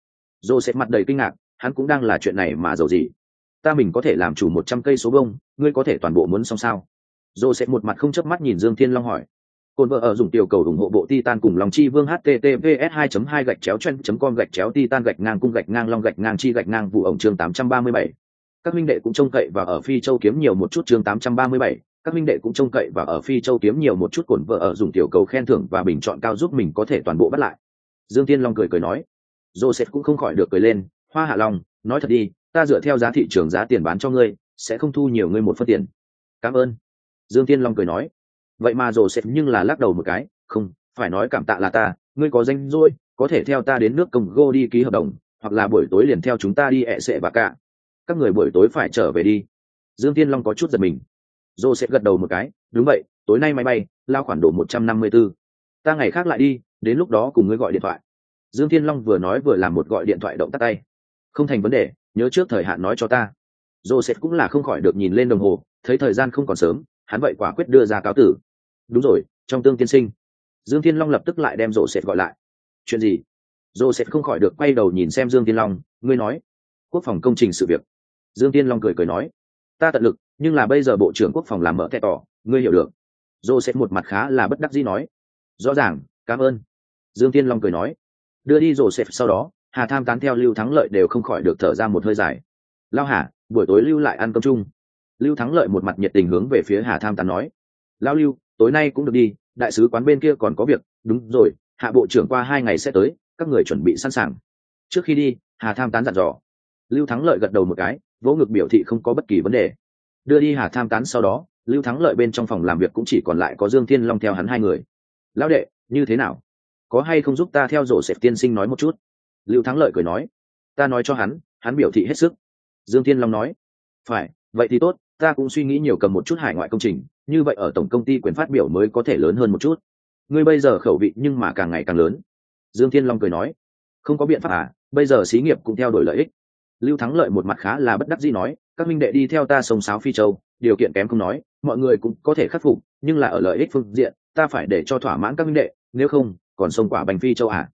Speaker 1: Joseph mặt đầy kinh ngạc hắn cũng đang là chuyện này mà giàu gì? Ta mình có thể làm chủ một trăm cây số bông ngươi có thể toàn bộ muốn xong sao? Joseph một mặt không chớp mắt nhìn dương thiên long hỏi. Côn vợ ở dùng tiểu cầu ủng hộ bộ Titan cùng lòng chi vương https 2 2 gạch chéo chen com gạch chéo Titan gạch ngang cung gạch ngang long gạch ngang chi gạch ngang vụ ổng chương 837. Các minh đệ cũng trông cậy và ở Phi Châu kiếm nhiều một chút chương 837, các minh đệ cũng trông cậy và ở Phi Châu kiếm nhiều một chút cổn vợ ở dùng tiểu cầu khen thưởng và bình chọn cao giúp mình có thể toàn bộ bắt lại. Dương Tiên Long cười cười nói. Joseph cũng không khỏi được cười lên, Hoa Hạ Long, nói thật đi, ta dựa theo giá thị trường giá tiền bán cho ngươi, sẽ không thu nhiều ngươi một phân tiền. Cảm ơn. Dương Tiên Long cười nói vậy mà joseph nhưng là lắc đầu một cái không phải nói cảm tạ là ta ngươi có danh rỗi có thể theo ta đến nước công go đi ký hợp đồng hoặc là buổi tối liền theo chúng ta đi ẹ sệ và cả các người buổi tối phải trở về đi dương tiên long có chút giật mình dô sẽ gật đầu một cái, đúng vậy, tối nay máy bay, lao khoản đổ một trăm năm mươi b ố ta ngày khác lại đi, đến lúc đó cùng ngươi gọi điện thoại. Dương Thiên long vừa nói vừa làm một gọi điện thoại động tắt tay. Không thành vấn đề, nhớ trước thời hạn nói cho ta. Dô sẽ cũng là không khỏi được nhìn lên đồng hồ, thấy thời gian không còn sớm, hắn vậy quả quyết đưa ra cáo tử. Đúng rồi, trong tương tiên sinh. Dương thiên long lập tức lại đem rổ sệt gọi lại. Chuyện gì? Rổ sệt không khỏi được quay đầu nhìn xem dương thiên long, ngươi nói, quốc phòng công trình sự việc. Dương thiên long cười cười nói, ta tận lực nhưng là bây giờ bộ trưởng quốc phòng làm mở thẻ tỏ, ngươi hiểu được. Joseph một mặt khá là bất đắc dĩ nói. Rõ ràng, cảm ơn. Dương thiên long cười nói. Đưa đi joseph sau đó, hà tham tán theo lưu thắng lợi đều không khỏi được thở ra một hơi dài. Lao hà, buổi tối lưu lại ăn cơm chung. Lưu thắng lợi một mặt nhiệt tình hướng về phía hà tham tán nói. Lao lưu, tối nay cũng được đi, đại sứ quán bên kia còn có việc. Đúng rồi, hạ bộ trưởng qua hai ngày sẽ tới, các người chuẩn bị sẵn sàng. Trước khi đi, hà tham tán dặn dò. Lưu thắng lợi gật đầu một cái, vỗ ngực biểu thị không có bất kỳ vấn đề đưa đi hà tham tán sau đó, lưu thắng lợi bên trong phòng làm việc cũng chỉ còn lại có dương thiên long theo hắn hai người. Lão đệ, như thế nào? Có hay không giúp ta theo dỗ sẹp tiên sinh nói một chút? Lưu thắng lợi cười nói. Ta nói cho hắn hắn biểu thị hết sức. Dương thiên long nói. Phải, vậy thì tốt, ta cũng suy nghĩ nhiều cầm một chút hải ngoại công trình, như vậy ở tổng công ty quyền phát biểu mới có thể lớn hơn một chút. Ngươi bây giờ khẩu vị nhưng mà càng ngày càng lớn. Dương thiên long cười nói. Không có biện pháp à bây giờ xí nghiệp cũng theo đuổi lợi ích. Lưu thắng lợi một mặt khá là bất đắc dĩ nói các minh đệ đi theo ta sông sáo phi châu, điều kiện kém không nói, mọi người cũng có thể khắc phục, nhưng là ở lợi ích phương diện, ta phải để cho thỏa mãn các minh đệ, nếu không, còn sông quả bành phi châu à?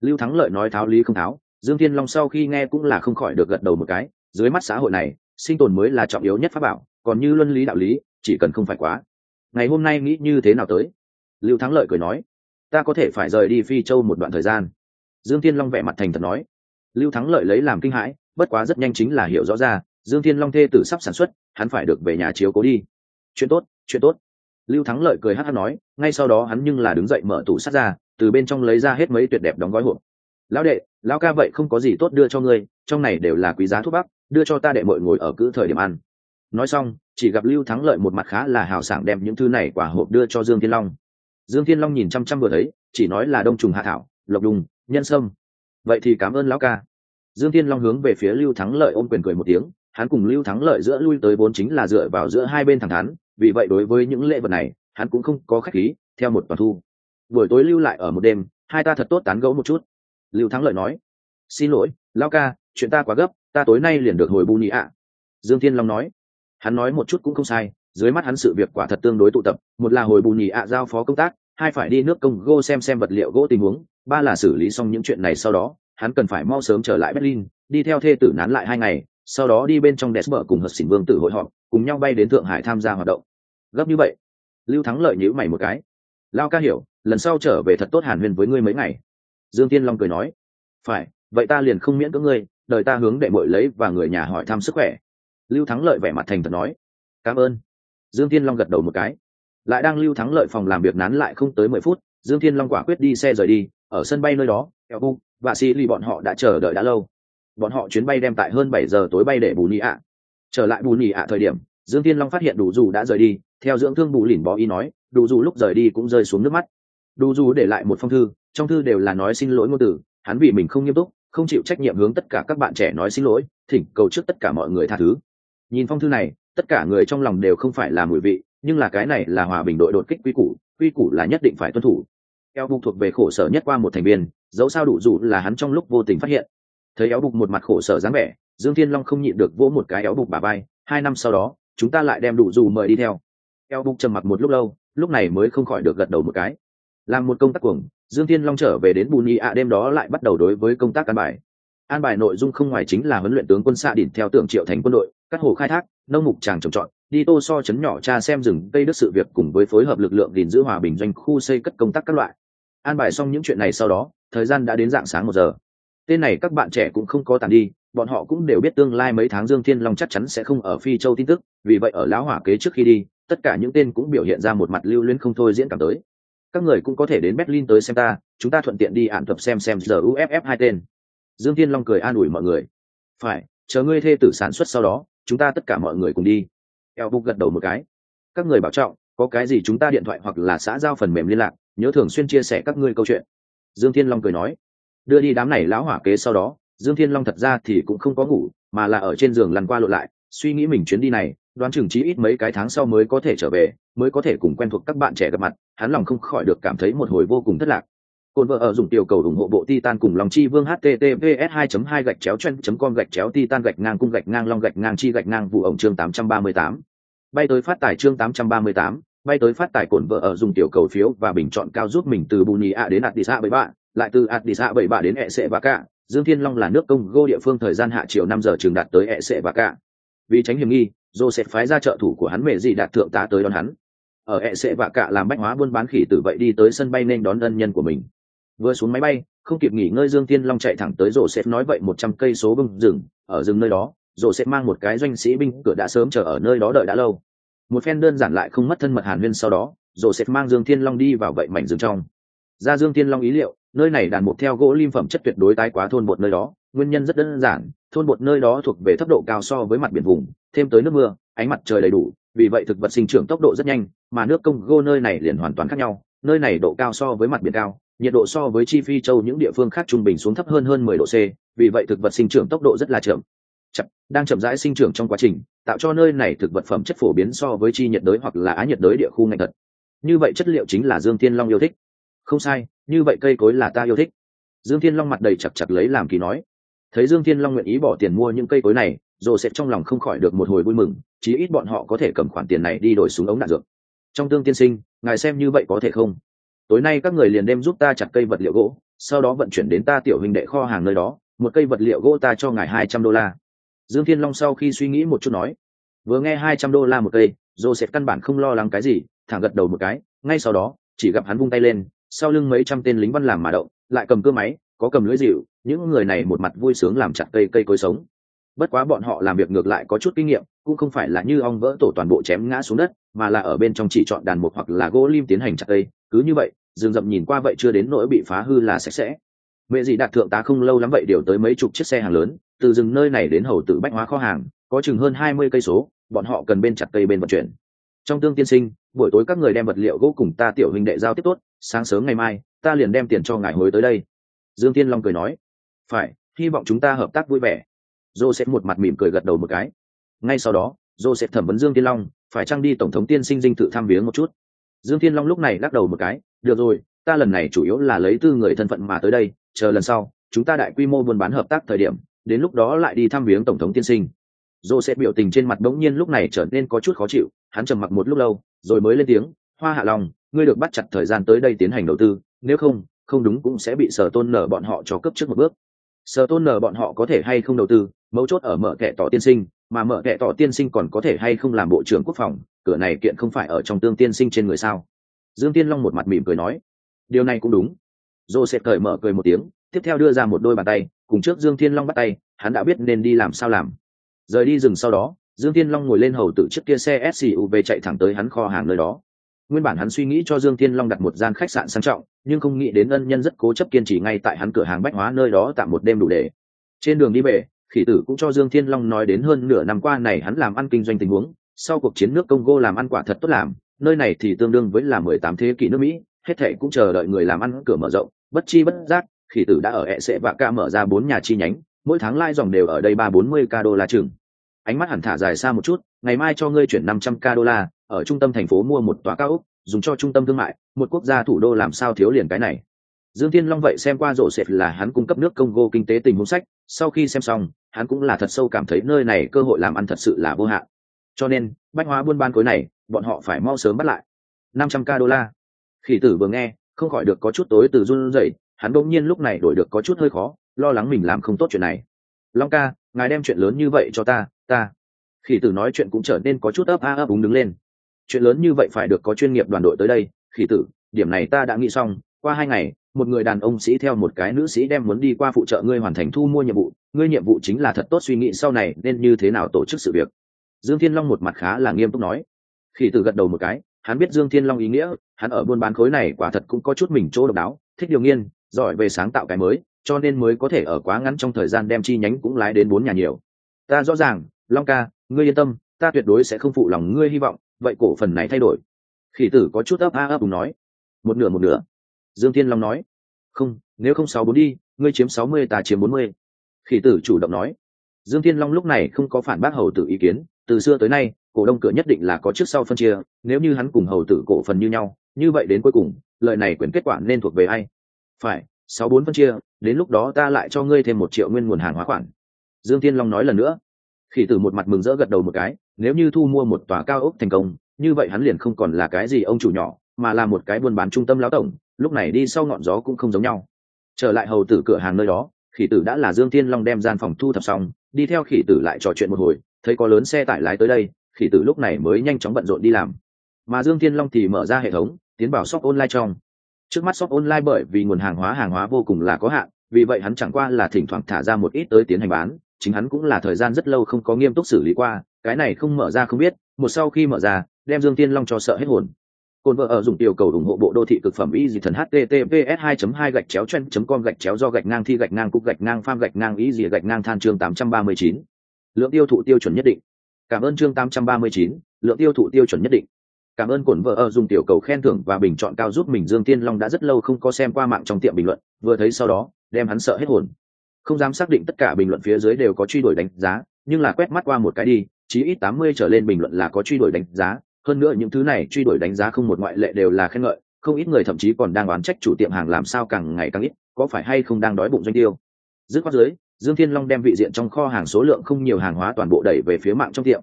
Speaker 1: Lưu thắng lợi nói tháo lý không tháo, dương thiên long sau khi nghe cũng là không khỏi được gật đầu một cái, dưới mắt xã hội này, sinh tồn mới là trọng yếu nhất pháp bảo, còn như luân lý đạo lý, chỉ cần không phải quá. Ngày hôm nay nghĩ như thế nào tới? Lưu thắng lợi cười nói, ta có thể phải rời đi phi châu một đoạn thời gian. Dương thiên long vẻ mặt thành thật nói, lưu thắng lợi lấy làm kinh hãi, bất quá rất nhanh chính là hiểu rõ ra dương thiên long thê tử sắp sản xuất, hắn phải được về nhà chiếu cố đi. Chuyện tốt chuyện tốt. Lưu thắng lợi cười hát hát nói, ngay sau đó hắn nhưng là đứng dậy mở tủ sắt ra, từ bên trong lấy ra hết mấy tuyệt đẹp đóng gói hộp. Lão đệ, lão ca vậy không có gì tốt đưa cho ngươi, trong này đều là quý giá thuốc bắc, đưa cho ta đệ mội ngồi ở cứ thời điểm ăn. Nói xong, chỉ gặp lưu thắng lợi một mặt khá là hào sảng đem những thứ này quả hộp đưa cho dương thiên long. Dương thiên long nhìn chăm chăm vừa thấy, chỉ nói là đông trùng hạ thảo, lộc đùng, nhân sâm. Vậy thì cảm ơn lão ca. Dương thiên long hướng về phía lưu thắng lợi ôm quyền cười một tiếng hắn cùng lưu thắng lợi giữa lui tới vốn chính là dựa vào giữa hai bên thẳng thắn, vì vậy đối với những lễ vật này, hắn cũng không có khách khí, theo một toàn thu. Buổi tối lưu lại ở một đêm, hai ta thật tốt tán gẫu một chút. Lưu thắng lợi nói, xin lỗi, lão ca, chuyện ta quá gấp, ta tối nay liền được hồi bù nhị ạ. Dương thiên long nói, hắn nói một chút cũng không sai, dưới mắt hắn sự việc quả thật tương đối tụ tập, một là hồi bù nhị ạ giao phó công tác, hai phải đi nước công gô xem xem vật liệu gỗ tình huống, ba là xử lý xong những chuyện này sau đó, hắn cần phải mau sớm trở lại berlin, đi theo thê tử nán lại hai ngày sau đó đi bên trong desper cùng hợp xỉn vương tử hội họp, cùng nhau bay đến thượng hải tham gia hoạt động. Gấp như vậy, lưu thắng lợi nhữ mày một cái. Lao ca hiểu, lần sau trở về thật tốt hàn huyên với ngươi mấy ngày. Dương tiên long cười nói. Phải, vậy ta liền không miễn cưỡng ngươi đời ta hướng đệ mội lấy và người nhà hỏi thăm sức khỏe. Lưu thắng lợi vẻ mặt thành thật nói. Cảm ơn. Dương thiên long gật đầu một cái. Lại đang lưu thắng lợi phòng làm việc nán lại không tới mười phút, dương thiên long quả quyết đi xe rời đi, ở sân bay nơi đó, eo bu và si ly bọn họ đã chờ đợi đã lâu bọn họ chuyến bay đem tại hơn bảy giờ tối bay để bù nhị ạ. Trở lại bù nhị ạ thời điểm, dương thiên long phát hiện đủ dù đã rời đi, theo dưỡng thương bù lỉn bó y nói đủ dù lúc rời đi cũng rơi xuống nước mắt. Đủ dù để lại một phong thư, trong thư đều là nói xin lỗi ngôn từ, hắn vì mình không nghiêm túc, không chịu trách nhiệm hướng tất cả các bạn trẻ nói xin lỗi, thỉnh cầu trước tất cả mọi người tha thứ. Nhìn phong thư này, tất cả người trong lòng đều không phải là mùi vị, nhưng là cái này là hòa bình đội đột kích quy củ quy củ là nhất định phải tuân thủ. Eo bục thuộc về khổ sở nhất qua một thành viên, dẫu sao đủ dù là hắn trong lúc vô tình phát hiện thấy éo bục một mặt khổ sở dáng vẻ, dương thiên long không nhịn được vỗ một cái éo bục bà bay hai năm sau đó, chúng ta lại đem đủ dù mời đi theo. Éo bục trầm mặc một lúc lâu, lúc này mới không khỏi được gật đầu một cái. Làm một công tác cuồng, dương thiên long trở về đến bù nhị ạ, đêm đó lại bắt đầu đối với công tác an bài. An bài nội dung không ngoài chính là huấn luyện tướng quân xạ đỉnh theo tưởng triệu thành quân đội, các hồ khai thác, nông mục tràng trồng trọt, đi tô so chấn nhỏ cha xem rừng cây đất sự việc cùng với phối hợp lực lượng gìn giữ hòa bình doanh khu xây cất công tác các loại. An bài xong những chuyện này sau đó, thời gian đã đến dạng sáng một giờ tên này các bạn trẻ cũng không có tàn đi, bọn họ cũng đều biết tương lai mấy tháng dương thiên long chắc chắn sẽ không ở phi châu tin tức, vì vậy ở lão hỏa kế trước khi đi, tất cả những tên cũng biểu hiện ra một mặt lưu luyến không thôi diễn cảm tới. Các người cũng có thể đến berlin tới xem ta, chúng ta thuận tiện đi ạn tập xem xem giờ uff hai tên. Dương thiên long cười an ủi mọi người. Phải, chờ ngươi thê tử sản xuất sau đó, chúng ta tất cả mọi người cùng đi. Eo bục gật đầu một cái. Các người bảo trọng, có cái gì chúng ta điện thoại hoặc là xã giao phần mềm liên lạc, nhớ thường xuyên chia sẻ các ngươi câu chuyện. Dương thiên long cười nói đưa đi đám này lão hỏa kế sau đó dương thiên long thật ra thì cũng không có ngủ mà là ở trên giường lăn qua lộ lại suy nghĩ mình chuyến đi này đoán chừng chí ít mấy cái tháng sau mới có thể trở về mới có thể cùng quen thuộc các bạn trẻ gặp mặt hắn lòng không khỏi được cảm thấy một hồi vô cùng thất lạc Côn vợ ở dùng tiểu cầu ủng hộ bộ Titan cùng Long Chi Vương https 2 2 gạch chéo chen com gạch chéo Titan gạch ngang cung gạch ngang long gạch ngang chi gạch ngang vụ ổng chương 838. Bay tới phát tài chương 838, bay tới phát tài cổn vợ ở dùng tiểu cầu phiếu và bình chọn cao giúp mình từ Buni A đến Addis Ababa, lại từ Addis Ababa đến ẹ Sệ và cả. Dương Thiên Long là nước công Gô địa phương thời gian hạ chiều năm giờ trường đạt tới ẹ Sệ và cả. Vì tránh hiểm nghi, sẽ phái ra trợ thủ của hắn mẹ gì đạt thượng tá tới đón hắn. Ở ẹ Sệ và cả làm bách hóa buôn bán khỉ tử vậy đi tới sân bay nên đón ân nhân của mình vừa xuống máy bay không kịp nghỉ ngơi dương Thiên long chạy thẳng tới rổ sẽ nói vậy một trăm cây số bưng rừng ở rừng nơi đó rổ sẽ mang một cái doanh sĩ binh cửa đã sớm chờ ở nơi đó đợi đã lâu một phen đơn giản lại không mất thân mật hàn huyên sau đó rổ sẽ mang dương thiên long đi vào vậy mảnh rừng trong ra dương thiên long ý liệu nơi này đàn mục theo gỗ lim phẩm chất tuyệt đối tái quá thôn bột nơi đó nguyên nhân rất đơn giản thôn bột nơi đó thuộc về thấp độ cao so với mặt biển vùng thêm tới nước mưa ánh mặt trời đầy đủ vì vậy thực vật sinh trưởng tốc độ rất nhanh mà nước công gô nơi này liền hoàn toàn khác nhau nơi này độ cao so với mặt biển cao nhiệt độ so với chi phi châu những địa phương khác trung bình xuống thấp hơn hơn 10 độ C, vì vậy thực vật sinh trưởng tốc độ rất là chậm. Chậm, đang chậm rãi sinh trưởng trong quá trình, tạo cho nơi này thực vật phẩm chất phổ biến so với chi nhiệt đới hoặc là á nhiệt đới địa khu ngành thật. Như vậy chất liệu chính là Dương Thiên Long yêu thích. Không sai, như vậy cây cối là ta yêu thích. Dương Thiên Long mặt đầy chặt chặt lấy làm kỳ nói. Thấy Dương Thiên Long nguyện ý bỏ tiền mua những cây cối này, rồi sẽ trong lòng không khỏi được một hồi vui mừng, chí ít bọn họ có thể cầm khoản tiền này đi đổi súng ống đạn dược. Trong tương tiên sinh, ngài xem như vậy có thể không? tối nay các người liền đem giúp ta chặt cây vật liệu gỗ sau đó vận chuyển đến ta tiểu hình đệ kho hàng nơi đó một cây vật liệu gỗ ta cho ngài hai trăm đô la dương thiên long sau khi suy nghĩ một chút nói vừa nghe hai trăm đô la một cây sẽ căn bản không lo lắng cái gì thẳng gật đầu một cái ngay sau đó chỉ gặp hắn vung tay lên sau lưng mấy trăm tên lính văn làm mà động, lại cầm cưa máy, có cầm lưỡi dịu những người này một mặt vui sướng làm chặt cây cây cối sống. Bất quá bọn họ làm việc ngược lại có chút kinh nghiệm, cũng không phải là như ong vỡ tổ toàn bộ chém ngã xuống đất, mà là ở bên trong chỉ chọn đàn một hoặc là gỗ lim tiến hành chặt cây, cứ như vậy, rừng rậm nhìn qua vậy chưa đến nỗi bị phá hư là sạch sẽ. Mẹ dị đạt thượng tá không lâu lắm vậy điều tới mấy chục chiếc xe hàng lớn, từ rừng nơi này đến hầu tự bách hóa kho hàng, có chừng hơn hai mươi cây số, bọn họ cần bên chặt cây bên vận chuyển trong tương tiên sinh, buổi tối các người đem vật liệu gỗ cùng ta tiểu huynh đệ giao tiếp tốt, sáng sớm ngày mai, ta liền đem tiền cho ngài hối tới đây. Dương tiên long cười nói. Phải, hy vọng chúng ta hợp tác vui vẻ. Joseph một mặt mỉm cười gật đầu một cái. Ngay sau đó, joseph thẩm vấn dương tiên long, phải trang đi tổng thống tiên sinh dinh thự tham viếng một chút? Dương thiên long lúc này lắc đầu một cái. Được rồi, ta lần này chủ yếu là lấy tư người thân phận mà tới đây, chờ lần sau, chúng ta đại quy mô buôn bán hợp tác thời điểm, đến lúc đó lại đi thăm viếng tổng thống tiên sinh dô sẽ biểu tình trên mặt bỗng nhiên lúc này trở nên có chút khó chịu, hắn trầm mặc một lúc lâu, rồi mới lên tiếng, hoa hạ lòng ngươi được bắt chặt thời gian tới đây tiến hành đầu tư, nếu không không đúng cũng sẽ bị sở tôn nở bọn họ cho cấp trước một bước. Sở tôn nở bọn họ có thể hay không đầu tư, mấu chốt ở mở kệ tỏ tiên sinh, mà mở kệ tỏ tiên sinh còn có thể hay không làm bộ trưởng quốc phòng, cửa này kiện không phải ở trong tương tiên sinh trên người sao? Dương tiên long một mặt mỉm cười nói, điều này cũng đúng. Dô sẽ cởi mở cười một tiếng, tiếp theo đưa ra một đôi bàn tay, cùng trước dương thiên long bắt tay, hắn đã biết nên đi làm sao làm rời đi rừng sau đó, dương thiên long ngồi lên hầu tự chiếc kia xe suv chạy thẳng tới hắn kho hàng nơi đó. Nguyên bản hắn suy nghĩ cho dương thiên long đặt một gian khách sạn sang trọng, nhưng không nghĩ đến ân nhân rất cố chấp kiên trì ngay tại hắn cửa hàng bách hóa nơi đó tạm một đêm đủ để. Trên đường đi về, khỉ tử cũng cho dương thiên long nói đến hơn nửa năm qua này hắn làm ăn kinh doanh tình huống, sau cuộc chiến nước congo làm ăn quả thật tốt làm, nơi này thì tương đương với là mười tám thế kỷ nước mỹ, hết thệ cũng chờ đợi người làm ăn cửa mở rộng, bất chi bất giác, khỉ tử đã ở hệ sệ vạ ca mở ra bốn nhà chi nhánh mỗi tháng lai dòng đều ở đây ba bốn mươi ca đô la chừng. Ánh mắt hẳn thả dài xa một chút, ngày mai cho ngươi chuyển năm trăm ca đô la, ở trung tâm thành phố mua một tòa cao ốc, dùng cho trung tâm thương mại, một quốc gia thủ đô làm sao thiếu liền cái này. Dương thiên long vậy xem qua rổ sệt là hắn cung cấp nước congo kinh tế tình huống sách, sau khi xem xong, hắn cũng là thật sâu cảm thấy nơi này cơ hội làm ăn thật sự là vô hạn. Cho nên, bách hóa buôn ban cối này, bọn họ phải mau sớm bắt lại. Năm trăm ca đô la. Khỉ tử vừa nghe, không khỏi được có chút tối từ run rẩy, hắn bỗng nhiên lúc này đổi được có chút hơi khó lo lắng mình làm không tốt chuyện này. Long ca, ngài đem chuyện lớn như vậy cho ta ta. Khỉ tử nói chuyện cũng trở nên có chút ấp a ấp úng đứng lên. Chuyện lớn như vậy phải được có chuyên nghiệp đoàn đội tới đây, khỉ tử, điểm này ta đã nghĩ xong. Qua hai ngày, một người đàn ông sĩ theo một cái nữ sĩ đem muốn đi qua phụ trợ ngươi hoàn thành thu mua nhiệm vụ. Ngươi nhiệm vụ chính là thật tốt suy nghĩ sau này nên như thế nào tổ chức sự việc. Dương thiên long một mặt khá là nghiêm túc nói. Khỉ tử gật đầu một cái, hắn biết dương thiên long ý nghĩa, hắn ở buôn bán khối này quả thật cũng có chút mình chỗ độc đáo, thích điều nghiên, giỏi về sáng tạo cái mới cho nên mới có thể ở quá ngắn trong thời gian đem chi nhánh cũng lái đến bốn nhà nhiều. Ta rõ ràng, long ca, ngươi yên tâm, ta tuyệt đối sẽ không phụ lòng ngươi hy vọng, vậy cổ phần này thay đổi. Khỉ tử có chút ấp a ấp cùng nói. Một nửa một nửa. Dương thiên long nói. Không, nếu không sáu bốn đi, ngươi chiếm sáu mươi, ta chiếm bốn mươi. Khỉ tử chủ động nói. Dương thiên long lúc này không có phản bác hầu tử ý kiến, từ xưa tới nay, cổ đông cửa nhất định là có trước sau phân chia, nếu như hắn cùng hầu tử cổ phần như nhau, như vậy đến cuối cùng lợi này quyền kết quả nên thuộc về ai? Phải sáu bốn phân chia, đến lúc đó ta lại cho ngươi thêm một triệu nguyên nguồn hàng hóa khoản. Dương thiên long nói lần nữa. Khỉ tử một mặt mừng rỡ gật đầu một cái, nếu như thu mua một tòa cao ốc thành công, như vậy hắn liền không còn là cái gì ông chủ nhỏ, mà là một cái buôn bán trung tâm lão tổng, lúc này đi sau ngọn gió cũng không giống nhau. Trở lại hầu tử cửa hàng nơi đó, khỉ tử đã là dương thiên long đem gian phòng thu thập xong, đi theo khỉ tử lại trò chuyện một hồi, thấy có lớn xe tải lái tới đây, khỉ tử lúc này mới nhanh chóng bận rộn đi làm. Mà dương thiên long thì mở ra hệ thống, tiến vào shop online trong trước mắt shop online bởi vì nguồn hàng hóa hàng hóa vô cùng là có hạn vì vậy hắn chẳng qua là thỉnh thoảng thả ra một ít tới tiến hành bán chính hắn cũng là thời gian rất lâu không có nghiêm túc xử lý qua cái này không mở ra không biết một sau khi mở ra đem dương tiên long cho sợ hết hồn. Cồn vợ ở dùng tiểu cầu ủng hộ bộ đô thị cực phẩm y dị thần https 2 2 gạch chéo chen com gạch chéo do gạch ngang thi gạch ngang cúc gạch ngang pham gạch ngang y dị gạch ngang than chương 839. lượng tiêu thụ tiêu chuẩn nhất định. Cảm ơn chương 839, lượng tiêu thụ tiêu chuẩn nhất định cảm ơn cổn vợ ở dùng tiểu cầu khen thưởng và bình chọn cao giúp mình, dương tiên long đã rất lâu không có xem qua mạng trong tiệm bình luận, vừa thấy sau đó, đem hắn sợ hết hồn. Không dám xác định tất cả bình luận phía dưới đều có truy đuổi đánh giá, nhưng là quét mắt qua một cái đi, chí ít tám mươi trở lên bình luận là có truy đuổi đánh giá. Hơn nữa những thứ này truy đuổi đánh giá không một ngoại lệ đều là khen ngợi, không ít người thậm chí còn đang oán trách chủ tiệm hàng làm sao càng ngày càng ít, có phải hay không đang đói bụng doanh tiêu. Dứt khoát dưới, dương thiên long đem vị diện trong kho hàng số lượng không nhiều hàng hóa toàn bộ đẩy về phía mạng trong tiệm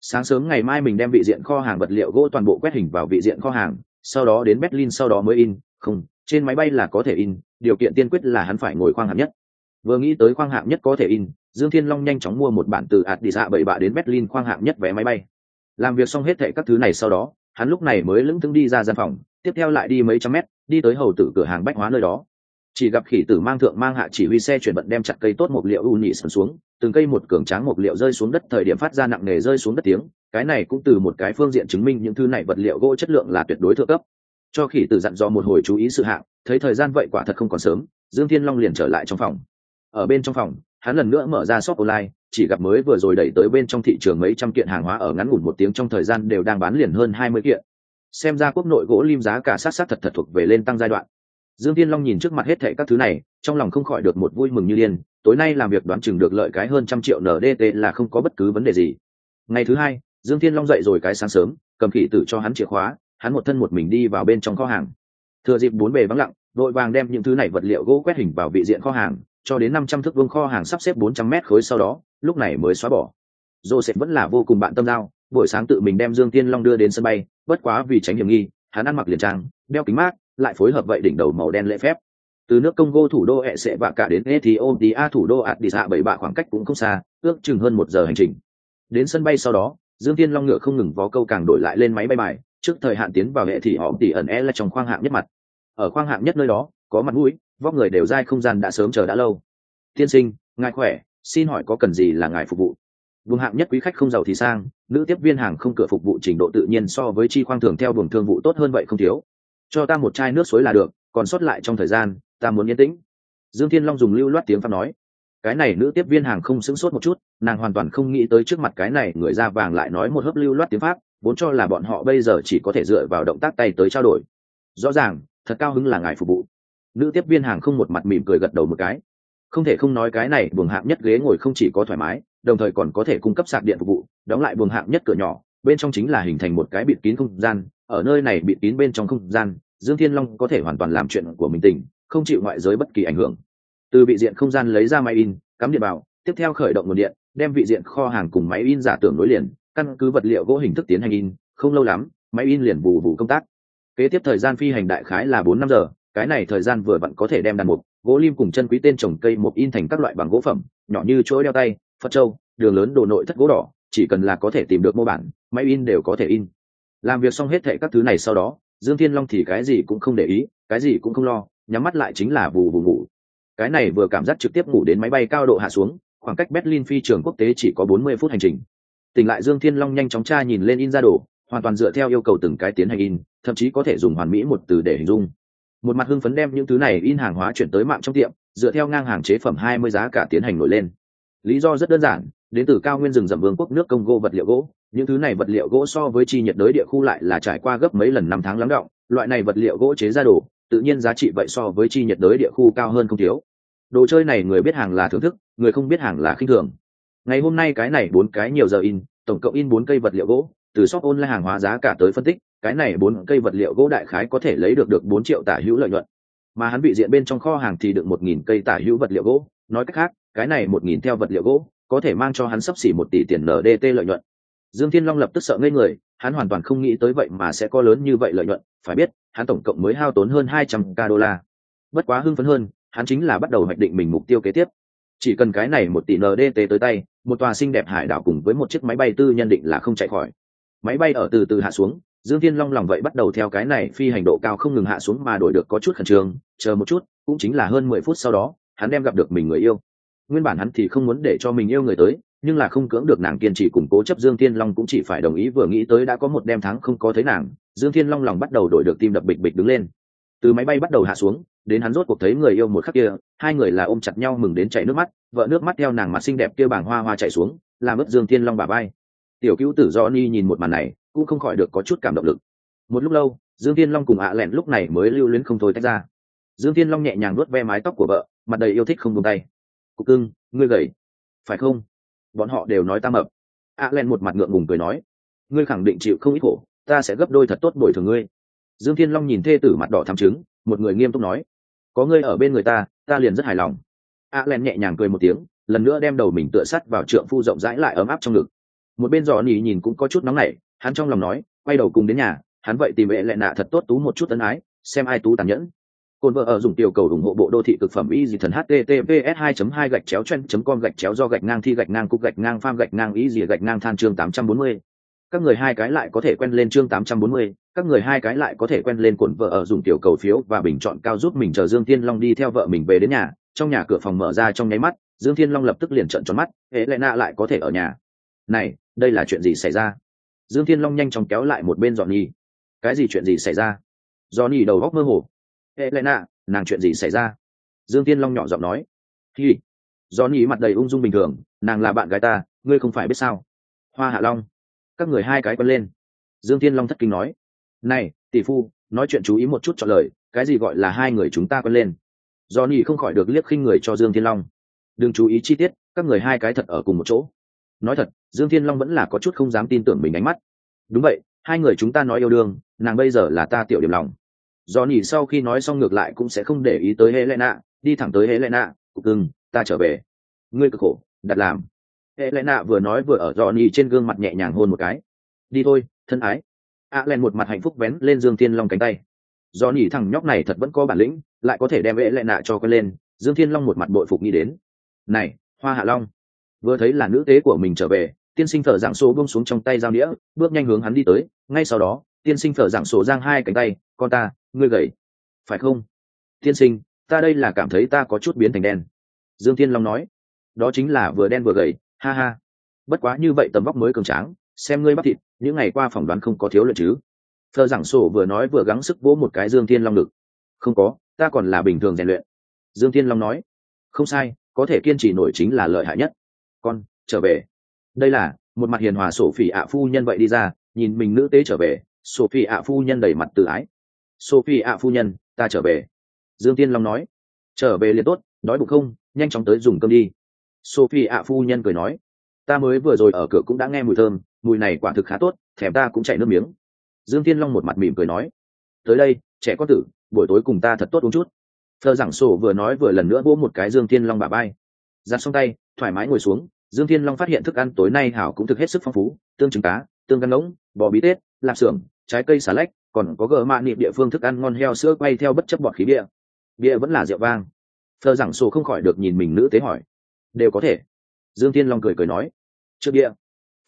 Speaker 1: sáng sớm ngày mai mình đem vị diện kho hàng vật liệu gỗ toàn bộ quét hình vào vị diện kho hàng, sau đó đến berlin sau đó mới in. Không, trên máy bay là có thể in, điều kiện tiên quyết là hắn phải ngồi khoang hạng nhất. Vừa nghĩ tới khoang hạng nhất có thể in, dương thiên long nhanh chóng mua một bản từ ạt đi dạ bậy bạ đến berlin khoang hạng nhất vé máy bay. Làm việc xong hết thệ các thứ này sau đó, hắn lúc này mới lững thững đi ra gian phòng, tiếp theo lại đi mấy trăm mét, đi tới hầu tử cửa hàng bách hóa nơi đó chỉ gặp khỉ tử mang thượng mang hạ chỉ huy xe chuyển vận đem chặt cây tốt một liệu u nhị sầm xuống, từng cây một cường tráng một liệu rơi xuống đất thời điểm phát ra nặng nề rơi xuống đất tiếng, cái này cũng từ một cái phương diện chứng minh những thứ này vật liệu gỗ chất lượng là tuyệt đối thượng cấp. Cho khỉ tử dặn dò một hồi chú ý sự hạng, thấy thời gian vậy quả thật không còn sớm, dương thiên long liền trở lại trong phòng. Ở bên trong phòng, hắn lần nữa mở ra shop online, chỉ gặp mới vừa rồi đẩy tới bên trong thị trường mấy trăm kiện hàng hóa ở ngắn ngủn một tiếng trong thời gian đều đang bán liền hơn hai mươi kiện. Xem ra quốc nội gỗ lim giá cả sát sát thật thật thuộc về lên tăng giai đoạn dương tiên long nhìn trước mặt hết thệ các thứ này, trong lòng không khỏi được một vui mừng như điên, tối nay làm việc đoán chừng được lợi cái hơn trăm triệu ndt là không có bất cứ vấn đề gì. Ngày thứ hai, dương tiên long dậy rồi cái sáng sớm, cầm khỉ tử cho hắn chìa khóa, hắn một thân một mình đi vào bên trong kho hàng. Thừa dịp bốn bề vắng lặng, đội vàng đem những thứ này vật liệu gỗ quét hình vào vị diện kho hàng, cho đến năm trăm thước vuông kho hàng sắp xếp bốn trăm mét khối sau đó, lúc này mới xóa bỏ. Joseph vẫn là vô cùng bạn tâm giao, buổi sáng tự mình đem dương tiên long đưa đến sân bay, bất quá vì tránh hiểm nghi, hắn ăn mặc liền trang, đeo kính mát lại phối hợp vậy đỉnh đầu màu đen lễ phép. Từ nước congo thủ đô hệ sệ bạ cả đến ethiopia, thủ đô addis ababa bảy khoảng cách cũng không xa, ước chừng hơn một giờ hành trình. Đến sân bay sau đó, dương tiên long ngựa không ngừng vó câu càng đổi lại lên máy bay bài, trước thời hạn tiến vào hệ thì họ tỉ ẩn e là trong khoang hạng nhất mặt. Ở khoang hạng nhất nơi đó, có mặt mũi, vóc người đều dai không gian đã sớm chờ đã lâu. Tiên sinh, ngài khỏe, xin hỏi có cần gì là ngài phục vụ? Vùng hạng nhất quý khách không giàu thì sang, nữ tiếp viên hàng không cửa phục vụ trình độ tự nhiên so với chi khoang thường theo vùng thương vụ tốt hơn vậy không thiếu cho ta một chai nước suối là được, còn sót lại trong thời gian, ta muốn yên tĩnh. Dương thiên long dùng lưu loát tiếng pháp nói. Cái này nữ tiếp viên hàng không sững sốt một chút, nàng hoàn toàn không nghĩ tới trước mặt cái này người da vàng lại nói một hớp lưu loát tiếng pháp, vốn cho là bọn họ bây giờ chỉ có thể dựa vào động tác tay tới trao đổi. Rõ ràng, thật cao hứng là ngài phục vụ. Nữ tiếp viên hàng không một mặt mỉm cười gật đầu một cái. Không thể không nói cái này buồng hạng nhất ghế ngồi không chỉ có thoải mái, đồng thời còn có thể cung cấp sạc điện phục vụ, đóng lại buồng hạng nhất cửa nhỏ, bên trong chính là hình thành một cái bịt kín không gian ở nơi này bịt kín bên trong không gian, dương thiên long có thể hoàn toàn làm chuyện của mình tỉnh, không chịu ngoại giới bất kỳ ảnh hưởng. Từ vị diện không gian lấy ra máy in, cắm điện vào tiếp theo khởi động nguồn điện, đem vị diện kho hàng cùng máy in giả tưởng nối liền, căn cứ vật liệu gỗ hình thức tiến hành in, không lâu lắm, máy in liền bù bù công tác. Kế tiếp thời gian phi hành đại khái là bốn năm giờ, cái này thời gian vừa vặn có thể đem đàn mục, gỗ lim cùng chân quý tên trồng cây một in thành các loại bằng gỗ phẩm, nhỏ như chuỗi đeo tay, phật trâu đường lớn đồ nội thất gỗ đỏ, chỉ cần là có thể tìm được mô bản, máy in đều có thể in làm việc xong hết thệ các thứ này sau đó, dương thiên long thì cái gì cũng không để ý, cái gì cũng không lo, nhắm mắt lại chính là vù vù ngủ. Cái này vừa cảm giác trực tiếp ngủ đến máy bay cao độ hạ xuống, khoảng cách berlin phi trường quốc tế chỉ có bốn mươi phút hành trình. Tỉnh lại dương thiên long nhanh chóng tra nhìn lên in ra đồ, hoàn toàn dựa theo yêu cầu từng cái tiến hành in, thậm chí có thể dùng hoàn mỹ một từ để hình dung. Một mặt hưng phấn đem những thứ này in hàng hóa chuyển tới mạng trong tiệm, dựa theo ngang hàng chế phẩm hai mươi giá cả tiến hành nổi lên. Lý do rất đơn giản đến từ cao nguyên rừng rậm vương quốc nước congo vật liệu gỗ. Những thứ này vật liệu gỗ so với chi nhiệt đới địa khu lại là trải qua gấp mấy lần năm tháng lắng động loại này vật liệu gỗ chế ra đồ, tự nhiên giá trị vậy so với chi nhiệt đới địa khu cao hơn không thiếu. Đồ chơi này người biết hàng là thưởng thức, người không biết hàng là khinh thường. Ngày hôm nay cái này bốn cái nhiều giờ in, tổng cộng in bốn cây vật liệu gỗ, từ shop online hàng hóa giá cả tới phân tích, cái này bốn cây vật liệu gỗ đại khái có thể lấy được được bốn triệu tả hữu lợi nhuận. Mà hắn bị diện bên trong kho hàng thì được một nghìn cây tả hữu vật liệu gỗ. Nói cách khác, cái này một nghìn theo vật liệu gỗ có thể mang cho hắn sắp xỉ một tỷ tiền ndt lợi nhuận. Dương thiên long lập tức sợ ngây người, hắn hoàn toàn không nghĩ tới vậy mà sẽ có lớn như vậy lợi nhuận, phải biết, hắn tổng cộng mới hao tốn hơn hai trăm k đô la. Bất quá hưng phấn hơn, hắn chính là bắt đầu hoạch định mình mục tiêu kế tiếp. Chỉ cần cái này một tỷ ndt tới tay, một tòa xinh đẹp hải đảo cùng với một chiếc máy bay tư nhân định là không chạy khỏi. Máy bay ở từ từ hạ xuống, dương thiên long lòng vậy bắt đầu theo cái này phi hành độ cao không ngừng hạ xuống mà đổi được có chút khẩn trương, chờ một chút, cũng chính là hơn mười phút sau đó, hắn đem gặp được mình người yêu nguyên bản hắn thì không muốn để cho mình yêu người tới, nhưng là không cưỡng được nàng kiên trì củng cố chấp dương thiên long cũng chỉ phải đồng ý vừa nghĩ tới đã có một đêm tháng không có thấy nàng, dương thiên long lòng bắt đầu đổi được tim đập bịch bịch đứng lên. Từ máy bay bắt đầu hạ xuống, đến hắn rốt cuộc thấy người yêu một khắc kia, hai người là ôm chặt nhau mừng đến chảy nước mắt, vợ nước mắt theo nàng mặt xinh đẹp kia bảng hoa hoa chạy xuống, làm ướt dương thiên long bà bay tiểu cứu tử do ni nhìn một màn này, cũng không khỏi được có chút cảm động lực. Một lúc lâu, dương thiên long cùng ạ lẹn lúc này mới lưu luyến không thôi tách ra. Dương thiên long nhẹ nhàng nuốt ve mái tóc của vợ, mặt đầy yêu thích không buông tay cục cưng, ngươi gầy. Phải không? Bọn họ đều nói ta mập. Ạ len một mặt ngượng ngùng cười nói. Ngươi khẳng định chịu không ít khổ, ta sẽ gấp đôi thật tốt bồi thường ngươi. Dương thiên long nhìn thê tử mặt đỏ thắm trứng, một người nghiêm túc nói. Có ngươi ở bên người ta ta liền rất hài lòng. A len nhẹ nhàng cười một tiếng, lần nữa đem đầu mình tựa sắt vào trượng phu rộng rãi lại ấm áp trong ngực. Một bên giò nỉ nhìn cũng có chút nóng nảy, hắn trong lòng nói, quay đầu cùng đến nhà, hắn vậy tìm vệ lại nạ thật tốt tú một chút ân ái, xem ai tú tàn nhẫn. Côn vợ ở dùng tiểu cầu ủng hộ bộ đô thị cực phẩm y dị thần https 2 2 gạch chéo chen com gạch chéo do gạch ngang thi gạch ngang cục gạch ngang pham gạch ngang y dị gạch ngang than chương 840. các người hai cái lại có thể quen lên chương 840, các người hai cái lại có thể quen lên cuộn vợ ở dùng tiểu cầu phiếu và bình chọn cao giúp mình chờ Dương Thiên Long đi theo vợ mình về đến nhà, trong nhà cửa phòng mở ra trong nháy mắt, Dương Thiên Long lập tức liền trợn tròn mắt, hệ lệ nạ lại có thể ở nhà. Này, đây là chuyện gì xảy ra? Dương Thiên Long nhanh chóng kéo lại một bên Johnny. Cái gì chuyện gì xảy ra? Johnny đầu góc mơ hồ. Hệ lệ nạ, nàng chuyện gì xảy ra? Dương Thiên Long nhỏ giọng nói. Hi. Johnny mặt đầy ung dung bình thường, nàng là bạn gái ta, ngươi không phải biết sao? Hoa Hạ Long. Các người hai cái quấn lên. Dương Thiên Long thất kinh nói này tỷ phu nói chuyện chú ý một chút cho lời cái gì gọi là hai người chúng ta quấn lên do nhỉ không khỏi được liếc khinh người cho dương thiên long đừng chú ý chi tiết các người hai cái thật ở cùng một chỗ nói thật dương thiên long vẫn là có chút không dám tin tưởng mình ánh mắt đúng vậy hai người chúng ta nói yêu đương nàng bây giờ là ta tiểu điểm lòng do nhỉ sau khi nói xong ngược lại cũng sẽ không để ý tới helena, đi thẳng tới helena, cục cưng, ta trở về. Ngươi cực khổ, đặt làm. Helena vừa nói vừa ở do nhỉ trên gương mặt nhẹ nhàng hôn một cái. Đi thôi, thân ái. A len một mặt hạnh phúc vén lên dương thiên long cánh tay. Do nhỉ thằng nhóc này thật vẫn có bản lĩnh, lại có thể đem Helena cho quên lên, dương thiên long một mặt bội phục nghĩ đến. Này, hoa hạ long. Vừa thấy là nữ tế của mình trở về, tiên sinh thở dạng số bông xuống trong tay dao đĩa bước nhanh hướng hắn đi tới, ngay sau đó, tiên sinh thở dạng số giang hai cánh tay, con ta ngươi gầy. Phải không? Tiên sinh, ta đây là cảm thấy ta có chút biến thành đen. Dương thiên long nói. Đó chính là vừa đen vừa gầy. Ha ha. Bất quá như vậy tầm vóc mới cường tráng, xem ngươi bắp thịt, những ngày qua phỏng đoán không có thiếu lợi chứ. Thơ giảng sổ vừa nói vừa gắng sức vỗ một cái dương thiên long ngực. Không có, ta còn là bình thường rèn luyện. Dương thiên long nói. Không sai, có thể kiên trì nổi chính là lợi hại nhất. Con, trở về. Đây là, một mặt hiền hòa sổ phỉ ạ phu nhân vậy đi ra, nhìn mình nữ tế trở về, sổ phỉ ạ phu nhân đầy mặt tự ái. Sophie ạ, phu nhân, ta trở về. Dương tiên long nói. Trở về liền tốt, đói bụng không, nhanh chóng tới dùng cơm đi. Sophie ạ, phu nhân cười nói. Ta mới vừa rồi ở cửa cũng đã nghe mùi thơm, mùi này quả thực khá tốt, thèm ta cũng chảy nước miếng. Dương tiên long một mặt mỉm cười nói. Tới đây, trẻ con tử, buổi tối cùng ta thật tốt uống chút. Thơ giảng sổ vừa nói vừa lần nữa vỗ một cái dương tiên long bà bay giặt xong tay, thoải mái ngồi xuống, dương thiên long phát hiện thức ăn tối nay hảo cũng thực hết sức phong phú, tương trứng cá, tương gan ngỗng bò bí tết, lạp xưởng, trái cây xà lách còn có gờ mạ niệm địa phương thức ăn ngon heo sữa quay theo bất chấp bọt khí bia. Bia vẫn là rượu vang. Thơ giảng sổ không khỏi được nhìn mình nữ tế hỏi. Đều có thể. Dương thiên long cười cười nói. Trước bia.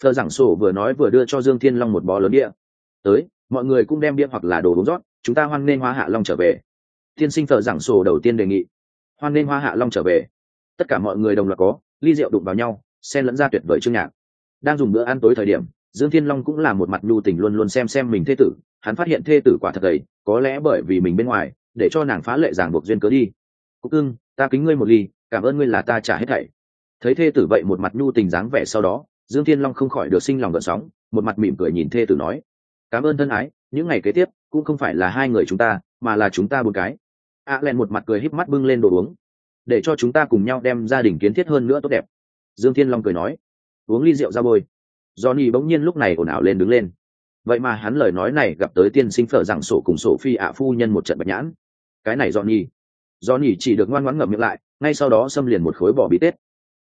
Speaker 1: Thơ giảng sổ vừa nói vừa đưa cho dương thiên long một bó lớn bia. Tới, mọi người cũng đem bia hoặc là đồ uống rót, chúng ta hoan nên hoa hạ long trở về. Tiên sinh thợ giảng sổ đầu tiên đề nghị. Hoan nên hoa hạ long trở về. Tất cả mọi người đồng loạt có, ly rượu đụng vào nhau, xen lẫn ra tuyệt vời chương nhạc. Đang dùng bữa ăn tối thời điểm, dương thiên long cũng là một mặt nhu tình luôn luôn xem xem mình thế tử hắn phát hiện thê tử quả thật đầy có lẽ bởi vì mình bên ngoài, để cho nàng phá lệ giảng buộc duyên cớ đi. Cúc ưng ta kính ngươi một ly, cảm ơn ngươi là ta trả hết thảy. Thấy thê tử vậy một mặt nhu tình dáng vẻ sau đó, dương thiên long không khỏi được sinh lòng gợn sóng, một mặt mỉm cười nhìn thê tử nói, cảm ơn thân ái, những ngày kế tiếp, cũng không phải là hai người chúng ta, mà là chúng ta một cái. A len một mặt cười híp mắt bưng lên đồ uống, để cho chúng ta cùng nhau đem gia đình kiến thiết hơn nữa tốt đẹp. Dương thiên long cười nói, uống ly rượu ra bôi. Johnny bỗng nhiên lúc này ồn ào lên đứng lên vậy mà hắn lời nói này gặp tới tiên sinh phở rằng sổ cùng sổ phi ạ phu nhân một trận bạch nhãn. Cái này johnny. Johnny chỉ được ngoan ngoãn ngậm miệng lại, ngay sau đó xâm liền một khối bỏ bí tết.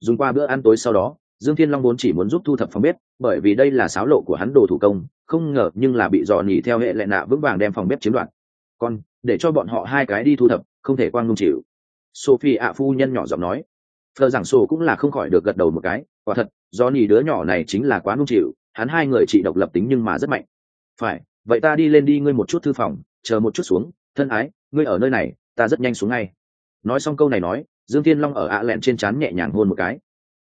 Speaker 1: Dùng qua bữa ăn tối sau đó, dương thiên long vốn chỉ muốn giúp thu thập phòng bếp, bởi vì đây là sáo lộ của hắn đồ thủ công, không ngờ nhưng là bị dò nhì theo hệ lệ nạ vững vàng đem phòng bếp chiếm đoạt. Còn để cho bọn họ hai cái đi thu thập, không thể quang nung chịu. Sophie ạ phu nhân nhỏ giọng nói. Thờ giảng sổ cũng là không khỏi được gật đầu một cái, quả thật do nhì đứa nhỏ này chính là quá nung chịu hắn hai người chỉ độc lập tính nhưng mà rất mạnh. Phải, vậy ta đi lên đi ngươi một chút thư phòng, chờ một chút xuống, thân ái, ngươi ở nơi này, ta rất nhanh xuống ngay. Nói xong câu này nói, dương thiên long ở ạ lẹn trên trán nhẹ nhàng hôn một cái.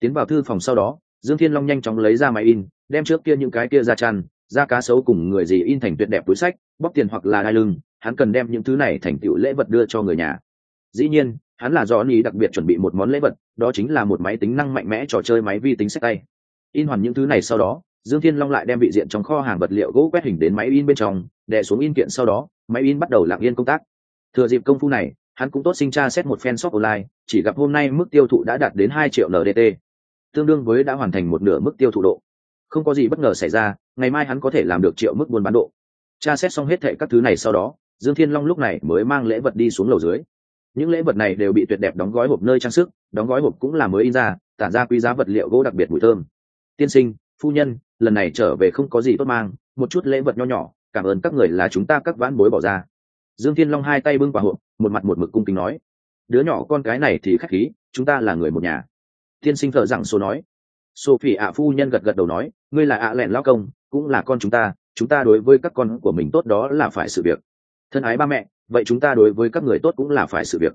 Speaker 1: Tiến vào thư phòng sau đó, dương thiên long nhanh chóng lấy ra máy in, đem trước kia những cái kia ra chăn ra cá sấu cùng người gì in thành tuyệt đẹp túi sách, bóc tiền hoặc là đai lưng, hắn cần đem những thứ này thành tựu lễ vật đưa cho người nhà. Dĩ nhiên, hắn là do ni đặc biệt chuẩn bị một món lễ vật, đó chính là một máy tính năng mạnh mẽ trò chơi máy vi tính sách tay. In hoàn những thứ này sau đó dương thiên long lại đem vị diện trong kho hàng vật liệu gỗ quét hình đến máy in bên trong, đè xuống in kiện sau đó, máy in bắt đầu lặng yên công tác. Thừa dịp công phu này, hắn cũng tốt sinh tra xét một fan shop online, chỉ gặp hôm nay mức tiêu thụ đã đạt đến hai triệu ndt tương đương với đã hoàn thành một nửa mức tiêu thụ độ. Không có gì bất ngờ xảy ra, ngày mai hắn có thể làm được triệu mức buôn bán độ. Tra xét xong hết thệ các thứ này sau đó, dương thiên long lúc này mới mang lễ vật đi xuống lầu dưới. Những lễ vật này đều bị tuyệt đẹp đóng gói hộp nơi trang sức, đóng gói hộp cũng là mới in ra, tản ra quý giá vật liệu gỗ đặc biệt mùi thơm. Tiên sinh, phu nhân lần này trở về không có gì tốt mang, một chút lễ vật nho nhỏ, cảm ơn các người là chúng ta các vãn bối bỏ ra. Dương thiên long hai tay bưng quả hộp, một mặt một mực cung kính nói, đứa nhỏ con cái này thì khách khí, chúng ta là người một nhà. Tiên sinh thợ rằng số nói. Sophie ạ phu nhân gật gật đầu nói, ngươi là ạ lẹn lao công, cũng là con chúng ta chúng ta đối với các con của mình tốt đó là phải sự việc. Thân ái ba mẹ, vậy chúng ta đối với các người tốt cũng là phải sự việc.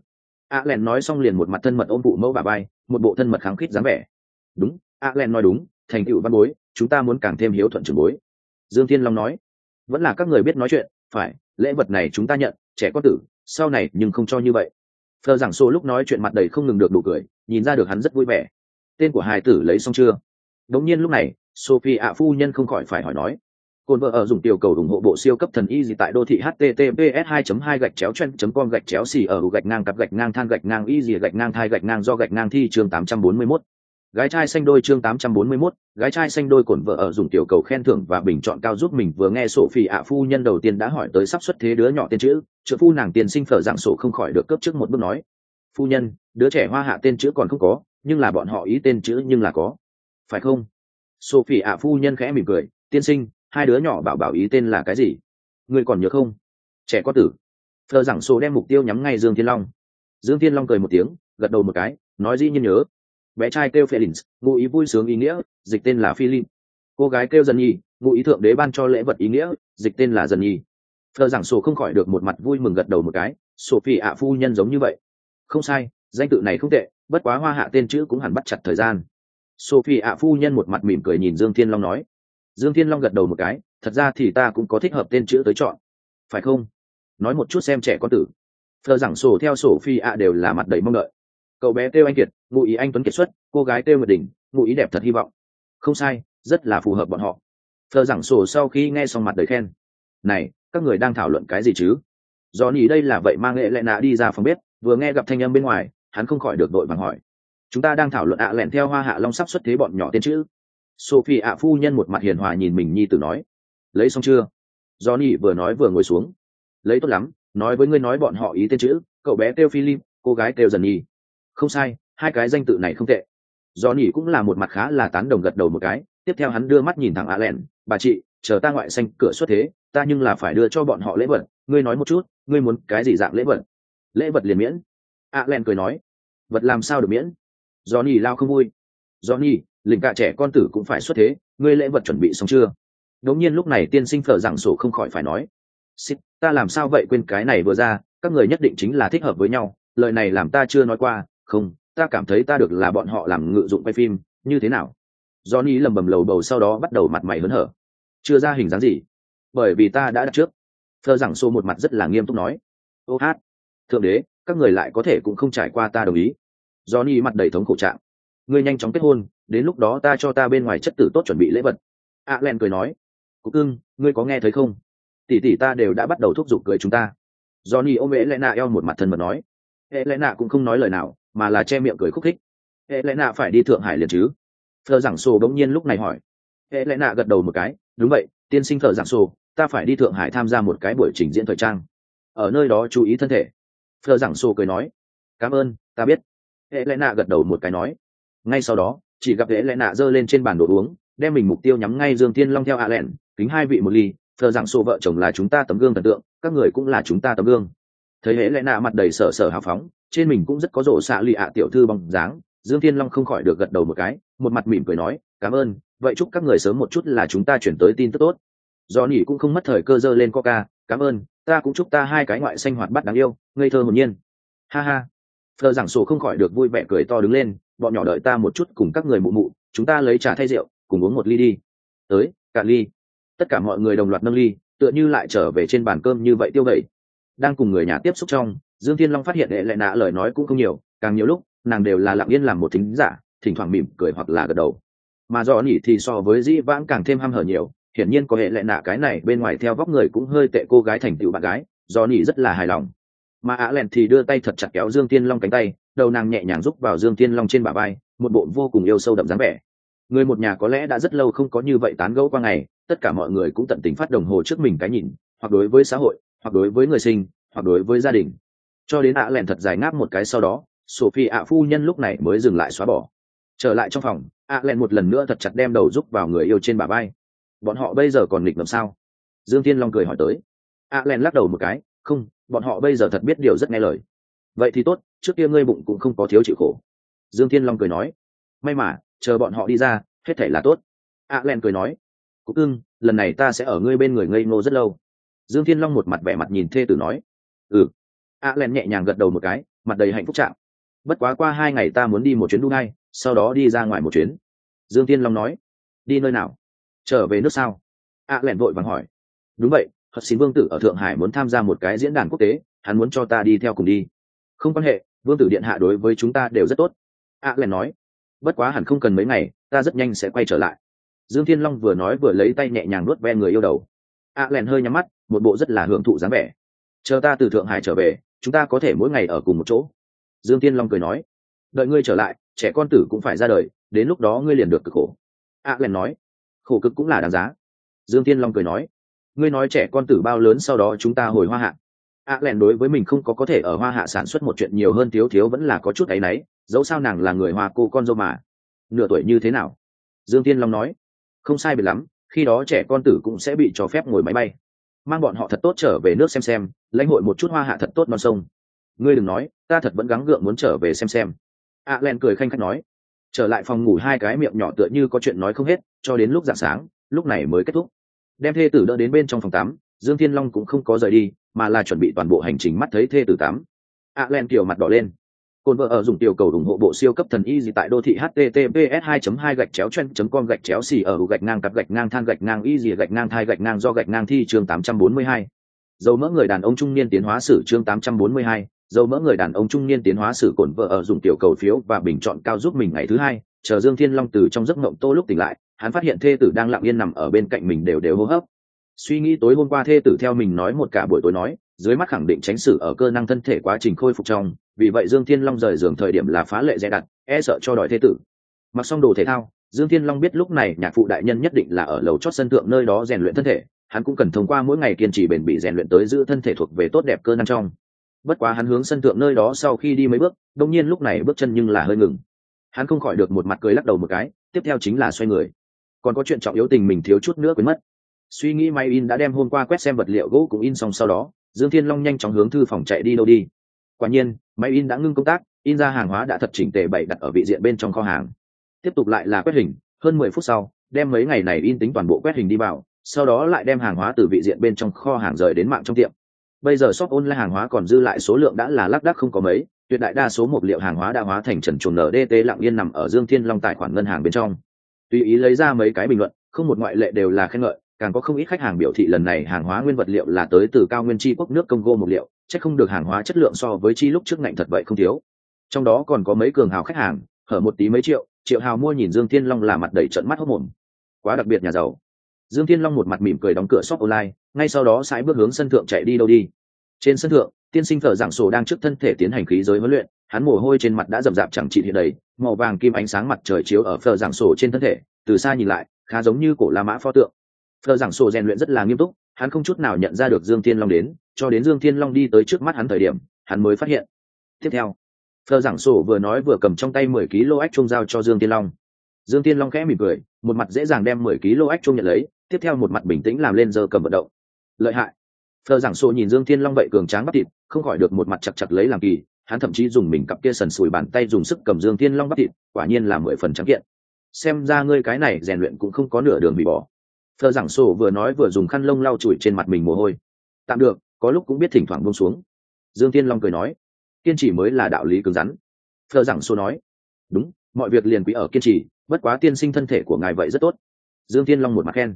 Speaker 1: Ạ lẹn nói xong liền một mặt thân mật ôm phụ mẫu bà bay một bộ thân mật kháng khít dáng vẻ. Đúng, ạ lẹn nói đúng, thành tựu văn bối chúng ta muốn càng thêm hiếu thuận trưởng bối. Dương thiên long nói, vẫn là các người biết nói chuyện, phải, lễ vật này chúng ta nhận, trẻ có tử, sau này nhưng không cho như vậy. Thờ giảng xô lúc nói chuyện mặt đầy không ngừng được đủ cười, nhìn ra được hắn rất vui vẻ. Tên của hai tử lấy xong chưa? Đống nhiên lúc này, sophie ạ phu nhân không khỏi phải hỏi nói cồn vợ ở dùng tiểu cầu ủng hộ bộ siêu cấp thần y gì tại đô thị https 2 2 gạch chéo chen com gạch chéo xì ở gạch ngang cặp gạch ngang than gạch ngang y gì gạch ngang thai gạch ngang do gạch ngang thi chương 841 gái trai xanh đôi chương 841, gái trai xanh đôi cổn vợ ở dùng tiểu cầu khen thưởng và bình chọn cao giúp mình vừa nghe sổ phi ạ phu nhân đầu tiên đã hỏi tới sắp xuất thế đứa nhỏ tên chữ trợ phu nàng tiền sinh phở dạng sổ không khỏi được cấp trước một bước nói. Phu nhân đứa trẻ hoa hạ tên chữ còn không có nhưng là bọn họ ý tên chữ nhưng là có. Phải không? Sophie ạ phu nhân khẽ mỉm cười tiên sinh hai đứa nhỏ bảo bảo ý tên là cái gì? Người còn nhớ không? Trẻ có tử. Thờ rằng sổ đem mục tiêu nhắm ngay dương thiên long. Dương thiên long cười một tiếng gật đầu một cái nói dĩ nhiên nhớ bé trai kêu Felins, ngụ ý vui sướng ý nghĩa dịch tên là philip cô gái kêu dần nhi ngụ ý thượng đế ban cho lễ vật ý nghĩa dịch tên là dần nhi. Phờ giảng sổ không khỏi được một mặt vui mừng gật đầu một cái sophie ạ phu nhân giống như vậy. Không sai danh tự này không tệ bất quá hoa hạ tên chữ cũng hẳn bắt chặt thời gian. Sophie ạ phu nhân một mặt mỉm cười nhìn dương thiên long nói. Dương thiên long gật đầu một cái thật ra thì ta cũng có thích hợp tên chữ tới chọn. Phải không? Nói một chút xem trẻ con tử. Phờ giảng sổ theo sổ phi ạ đều là mặt đầy mong đợi cậu bé kêu anh kiệt, ngụ ý anh tuấn kiệt xuất, cô gái kêu nguyệt đình, ngụ ý đẹp thật hy vọng. Không sai, rất là phù hợp bọn họ. Thờ giảng sổ sau khi nghe xong mặt đầy khen. Này, các người đang thảo luận cái gì chứ? Do nhỉ đây là vậy mang nghệ lệ nạ đi ra phòng bếp, vừa nghe gặp thanh âm bên ngoài, hắn không khỏi được đội bằng hỏi. Chúng ta đang thảo luận ạ lẹn theo hoa hạ long sắp xuất thế bọn nhỏ tên chữ. Sophie ạ phu nhân một mặt hiền hòa nhìn mình nhi tử nói. Lấy xong chưa? Do nhỉ vừa nói vừa ngồi xuống. Lấy tốt lắm, nói với ngươi nói bọn họ ý tên chữ, cậu bé kêu philip, cô gái kêu dần nhi không sai hai cái danh tự này không tệ. Do nhỉ cũng là một mặt khá là tán đồng gật đầu một cái tiếp theo hắn đưa mắt nhìn thẳng a lẹn bà chị chờ ta ngoại xanh cửa xuất thế ta nhưng là phải đưa cho bọn họ lễ vật ngươi nói một chút ngươi muốn cái gì dạng lễ vật? Lễ vật liền miễn. A lẹn cười nói. Vật làm sao được miễn? Do nhỉ lao không vui. Do nhỉ lình cả trẻ con tử cũng phải xuất thế ngươi lễ vật chuẩn bị xong chưa? Đống nhiên lúc này tiên sinh phở giảng sổ không khỏi phải nói. Xịt, ta làm sao vậy quên cái này vừa ra các người nhất định chính là thích hợp với nhau lời này làm ta chưa nói qua không, ta cảm thấy ta được là bọn họ làm ngự dụng quay phim, như thế nào? Johnny lầm bầm lầu bầu sau đó bắt đầu mặt mày hớn hở. Chưa ra hình dáng gì? Bởi vì ta đã đặt trước. Thơ giảng xô một mặt rất là nghiêm túc nói. Ô hát. Thượng đế, các người lại có thể cũng không trải qua ta đồng ý. Johnny mặt đầy thống khổ trạng. Ngươi nhanh chóng kết hôn, đến lúc đó ta cho ta bên ngoài chất tử tốt chuẩn bị lễ vật. A len cười nói. Cúc cưng, ngươi có nghe thấy không? Tỷ tỷ ta đều đã bắt đầu thúc giục cười chúng ta. Johnny ôm ế lẽ nạ eo một mặt thân mật nói. Ế lẽ nạ cũng không nói lời nào mà là che miệng cười khúc khích. Hệ lẽ nạ phải đi thượng hải liền chứ? Thờ giảng sổ bỗng nhiên lúc này hỏi. Hệ lẽ nạ gật đầu một cái, đúng vậy, tiên sinh thờ giảng sổ ta phải đi thượng hải tham gia một cái buổi trình diễn thời trang. Ở nơi đó chú ý thân thể. Thờ giảng sổ cười nói. Cảm ơn, ta biết. Hệ lẽ nạ gật đầu một cái nói. Ngay sau đó, chỉ gặp hệ lẽ nạ giơ lên trên bàn đồ uống, đem mình mục tiêu nhắm ngay dương tiên long theo ạ lẹn, kính hai vị một ly, thờ giảng sổ vợ chồng là chúng ta tấm gương thần tượng, các người cũng là chúng ta tấm gương. Thấy hễ lẽ nạ mặt đầy sở sở hào phóng trên mình cũng rất có rổ xạ lì ạ tiểu thư bằng dáng, dương thiên long không khỏi được gật đầu một cái, một mặt mỉm cười nói, cảm ơn, vậy chúc các người sớm một chút là chúng ta chuyển tới tin tức tốt. Do nỉ cũng không mất thời cơ dơ lên coca, cảm ơn, ta cũng chúc ta hai cái ngoại sinh hoạt bắt đáng yêu, ngây thơ hồn nhiên. Ha ha. Thờ giảng sổ không khỏi được vui vẻ cười to đứng lên, bọn nhỏ đợi ta một chút cùng các người mụ mụ, chúng ta lấy trà thay rượu, cùng uống một ly đi. Tới cả ly. Tất cả mọi người đồng loạt nâng ly, tựa như lại trở về trên bàn cơm như vậy tiêu vậy đang cùng người nhà tiếp xúc trong dương thiên long phát hiện hệ lệ nạ lời nói cũng không nhiều, càng nhiều lúc, nàng đều là lặng yên làm một thính giả, thỉnh thoảng mỉm cười hoặc là gật đầu. Mà do nhỉ thì so với dĩ vãng càng thêm hăm hở nhiều, hiển nhiên có hệ lệ nạ cái này bên ngoài theo vóc người cũng hơi tệ cô gái thành tựu bạn gái, do nhỉ rất là hài lòng. Mà á len thì đưa tay thật chặt kéo dương tiên long cánh tay, đầu nàng nhẹ nhàng rúc vào dương tiên long trên bả vai, một bộ vô cùng yêu sâu đậm dáng vẻ. Người một nhà có lẽ đã rất lâu không có như vậy tán gẫu qua ngày, tất cả mọi người cũng tận tình phát đồng hồ trước mình cái nhìn, hoặc đối với xã hội, hoặc đối với người sinh, hoặc đối với gia đình cho đến ạ lẹn thật dài ngáp một cái sau đó, sophie ạ phu nhân lúc này mới dừng lại xóa bỏ. Trở lại trong phòng, ạ lẹn một lần nữa thật chặt đem đầu rúc vào người yêu trên bà bay bọn họ bây giờ còn nghịch làm sao? Dương Thiên long cười hỏi tới. ạ lẹn lắc đầu một cái, không, bọn họ bây giờ thật biết điều rất nghe lời. Vậy thì tốt, trước kia ngươi bụng cũng không có thiếu chịu khổ. Dương thiên long cười nói. May mà, chờ bọn họ đi ra, hết thể là tốt. ạ lẹn cười nói. Cúc ưng lần này ta sẽ ở ngươi bên người ngây ngô rất lâu. Dương thiên long một mặt vẻ mặt nhìn thê tử nói. Ừ a len nhẹ nhàng gật đầu một cái, mặt đầy hạnh phúc chạm. Bất quá qua hai ngày ta muốn đi một chuyến đu ngay sau đó đi ra ngoài một chuyến. Dương thiên long nói, đi nơi nào? Trở về nước sao? A len vội vàng hỏi. Đúng vậy hật xin vương tử ở thượng hải muốn tham gia một cái diễn đàn quốc tế, hắn muốn cho ta đi theo cùng đi. Không quan hệ, vương tử điện hạ đối với chúng ta đều rất tốt. A len nói. Bất quá hẳn không cần mấy ngày, ta rất nhanh sẽ quay trở lại. Dương thiên long vừa nói vừa lấy tay nhẹ nhàng nuốt ve người yêu đầu. A len hơi nhắm mắt, một bộ rất là hưởng thụ dáng vẻ. Chờ ta từ thượng hải trở về chúng ta có thể mỗi ngày ở cùng một chỗ. Dương tiên long cười nói, đợi ngươi trở lại, trẻ con tử cũng phải ra đời, đến lúc đó ngươi liền được cực khổ. A len nói, khổ cực cũng là đáng giá. Dương tiên long cười nói, ngươi nói trẻ con tử bao lớn sau đó chúng ta hồi hoa hạ. A len đối với mình không có có thể ở hoa hạ sản xuất một chuyện nhiều hơn thiếu thiếu vẫn là có chút áy náy, dẫu sao nàng là người hoa cô con dâu mà. Nửa tuổi như thế nào? Dương tiên long nói, không sai biệt lắm, khi đó trẻ con tử cũng sẽ bị cho phép ngồi máy bay mang bọn họ thật tốt trở về nước xem xem, lãnh hội một chút hoa hạ thật tốt non sông. Ngươi đừng nói, ta thật vẫn gắng gượng muốn trở về xem xem. A len cười khanh khách nói. Trở lại phòng ngủ hai cái miệng nhỏ tựa như có chuyện nói không hết, cho đến lúc d ạ n g sáng, lúc này mới kết thúc. Đem thê tử đỡ đến bên trong phòng tắm, dương thiên long cũng không có rời đi, mà là chuẩn bị toàn bộ hành trình mắt thấy thê tử tắm. A len kiểu mặt đỏ lên. Côn vợ ở dùng tiểu cầu ủng hộ bộ siêu cấp thần y gì tại đô thị https 2 2 gạch chéo chen com gạch chéo xì ở gạch ngang cặp gạch ngang than gạch ngang y gì gạch ngang thai gạch ngang do gạch ngang thi chương 842. Dầu mỡ người đàn ông trung niên tiến hóa sử chương 842, dầu mỡ người đàn ông trung niên tiến hóa sử cổn vợ ở dùng tiểu cầu phiếu và bình chọn cao giúp mình ngày thứ hai, chờ Dương Thiên Long từ trong giấc mộng tô lúc tỉnh lại, hắn phát hiện thê tử đang lặng yên nằm ở bên cạnh mình đều đều hô hấp. Suy nghĩ tối hôm qua thê tử theo mình nói một cả buổi tối nói, dưới mắt khẳng định tránh xử ở cơ năng thân thể quá trình khôi phục trong vì vậy dương thiên long rời giường thời điểm là phá lệ dè đặt e sợ cho đòi thế tử. Mặc xong đồ thể thao, dương thiên long biết lúc này nhạc phụ đại nhân nhất định là ở lầu chót sân thượng nơi đó rèn luyện thân thể, hắn cũng cần thông qua mỗi ngày kiên trì bền bỉ rèn luyện tới giữ thân thể thuộc về tốt đẹp cơ năng trong. Bất quá hắn hướng sân thượng nơi đó sau khi đi mấy bước, đông nhiên lúc này bước chân nhưng là hơi ngừng. Hắn không khỏi được một mặt cười lắc đầu một cái, tiếp theo chính là xoay người. Còn có chuyện trọng yếu tình mình thiếu chút nữa quên mất. Suy nghĩ may in đã đem hôm qua quét xem vật liệu gỗ cũng in xong sau đó, dương thiên long nhanh chóng hướng thư phòng chạy đi đâu đi quả nhiên, máy in đã ngưng công tác, in ra hàng hóa đã thật chỉnh tề bày đặt ở vị diện bên trong kho hàng. Tiếp tục lại là quét hình, hơn mười phút sau, đem mấy ngày này in tính toàn bộ quét hình đi vào, sau đó lại đem hàng hóa từ vị diện bên trong kho hàng rời đến mạng trong tiệm. Bây giờ shop online hàng hóa còn dư lại số lượng đã là lác đác không có mấy, tuyệt đại đa số một liệu hàng hóa đã hóa thành trần chuồng ndt lặng yên nằm ở dương thiên long tài khoản ngân hàng bên trong. Tùy ý lấy ra mấy cái bình luận, không một ngoại lệ đều là khen ngợi, càng có không ít khách hàng biểu thị lần này hàng hóa nguyên vật liệu là tới từ cao nguyên chi quốc nước congo một liệu chắc không được hàng hóa chất lượng so với chi lúc trước ngạnh thật vậy không thiếu. Trong đó còn có mấy cường hào khách hàng, hở một tí mấy triệu triệu hào mua nhìn dương thiên long là mặt đầy trận mắt hốc mồm. Quá đặc biệt nhà giàu. Dương thiên long một mặt mỉm cười đóng cửa shop online, ngay sau đó sải bước hướng sân thượng chạy đi đâu đi. Trên sân thượng, tiên sinh thợ giảng sổ đang trước thân thể tiến hành khí giới huấn luyện, hắn mồ hôi trên mặt đã rậm rạp chẳng trị hiện đầy, màu vàng kim ánh sáng mặt trời chiếu ở phờ giảng sổ trên thân thể, từ xa nhìn lại, khá giống như cổ la mã pho tượng. Phờ giảng sổ rèn luyện rất là nghiêm túc hắn không chút nào nhận ra được dương thiên long đến, cho đến dương thiên long đi tới trước mắt hắn thời điểm, hắn mới phát hiện. Tiếp theo, phờ giảng sổ vừa nói vừa cầm trong tay mười ký lô ách trung giao cho dương thiên long. Dương thiên long khẽ mỉm cười, một mặt dễ dàng đem mười ký lô ách trung nhận lấy, tiếp theo một mặt bình tĩnh làm lên giờ cầm vận động. Lợi hại. Phờ giảng sổ nhìn dương thiên long vậy cường tráng bắt thịt, không khỏi được một mặt chặt chặt lấy làm kỳ, hắn thậm chí dùng mình cặp kia sần sùi bàn tay dùng sức cầm dương thiên long bắt thịt, quả nhiên là mười phần trắng kiện. Xem ra ngươi cái này rèn luyện cũng không có nửa đường bị bỏ thờ giảng sổ vừa nói vừa dùng khăn lông lau chùi trên mặt mình mồ hôi. Tạm được, có lúc cũng biết thỉnh thoảng bông xuống. Dương thiên long cười nói, kiên trì mới là đạo lý cứng rắn. Thờ giảng sổ nói, đúng, mọi việc liền quý ở kiên trì, bất quá tiên sinh thân thể của ngài vậy rất tốt. Dương thiên long một mặt khen,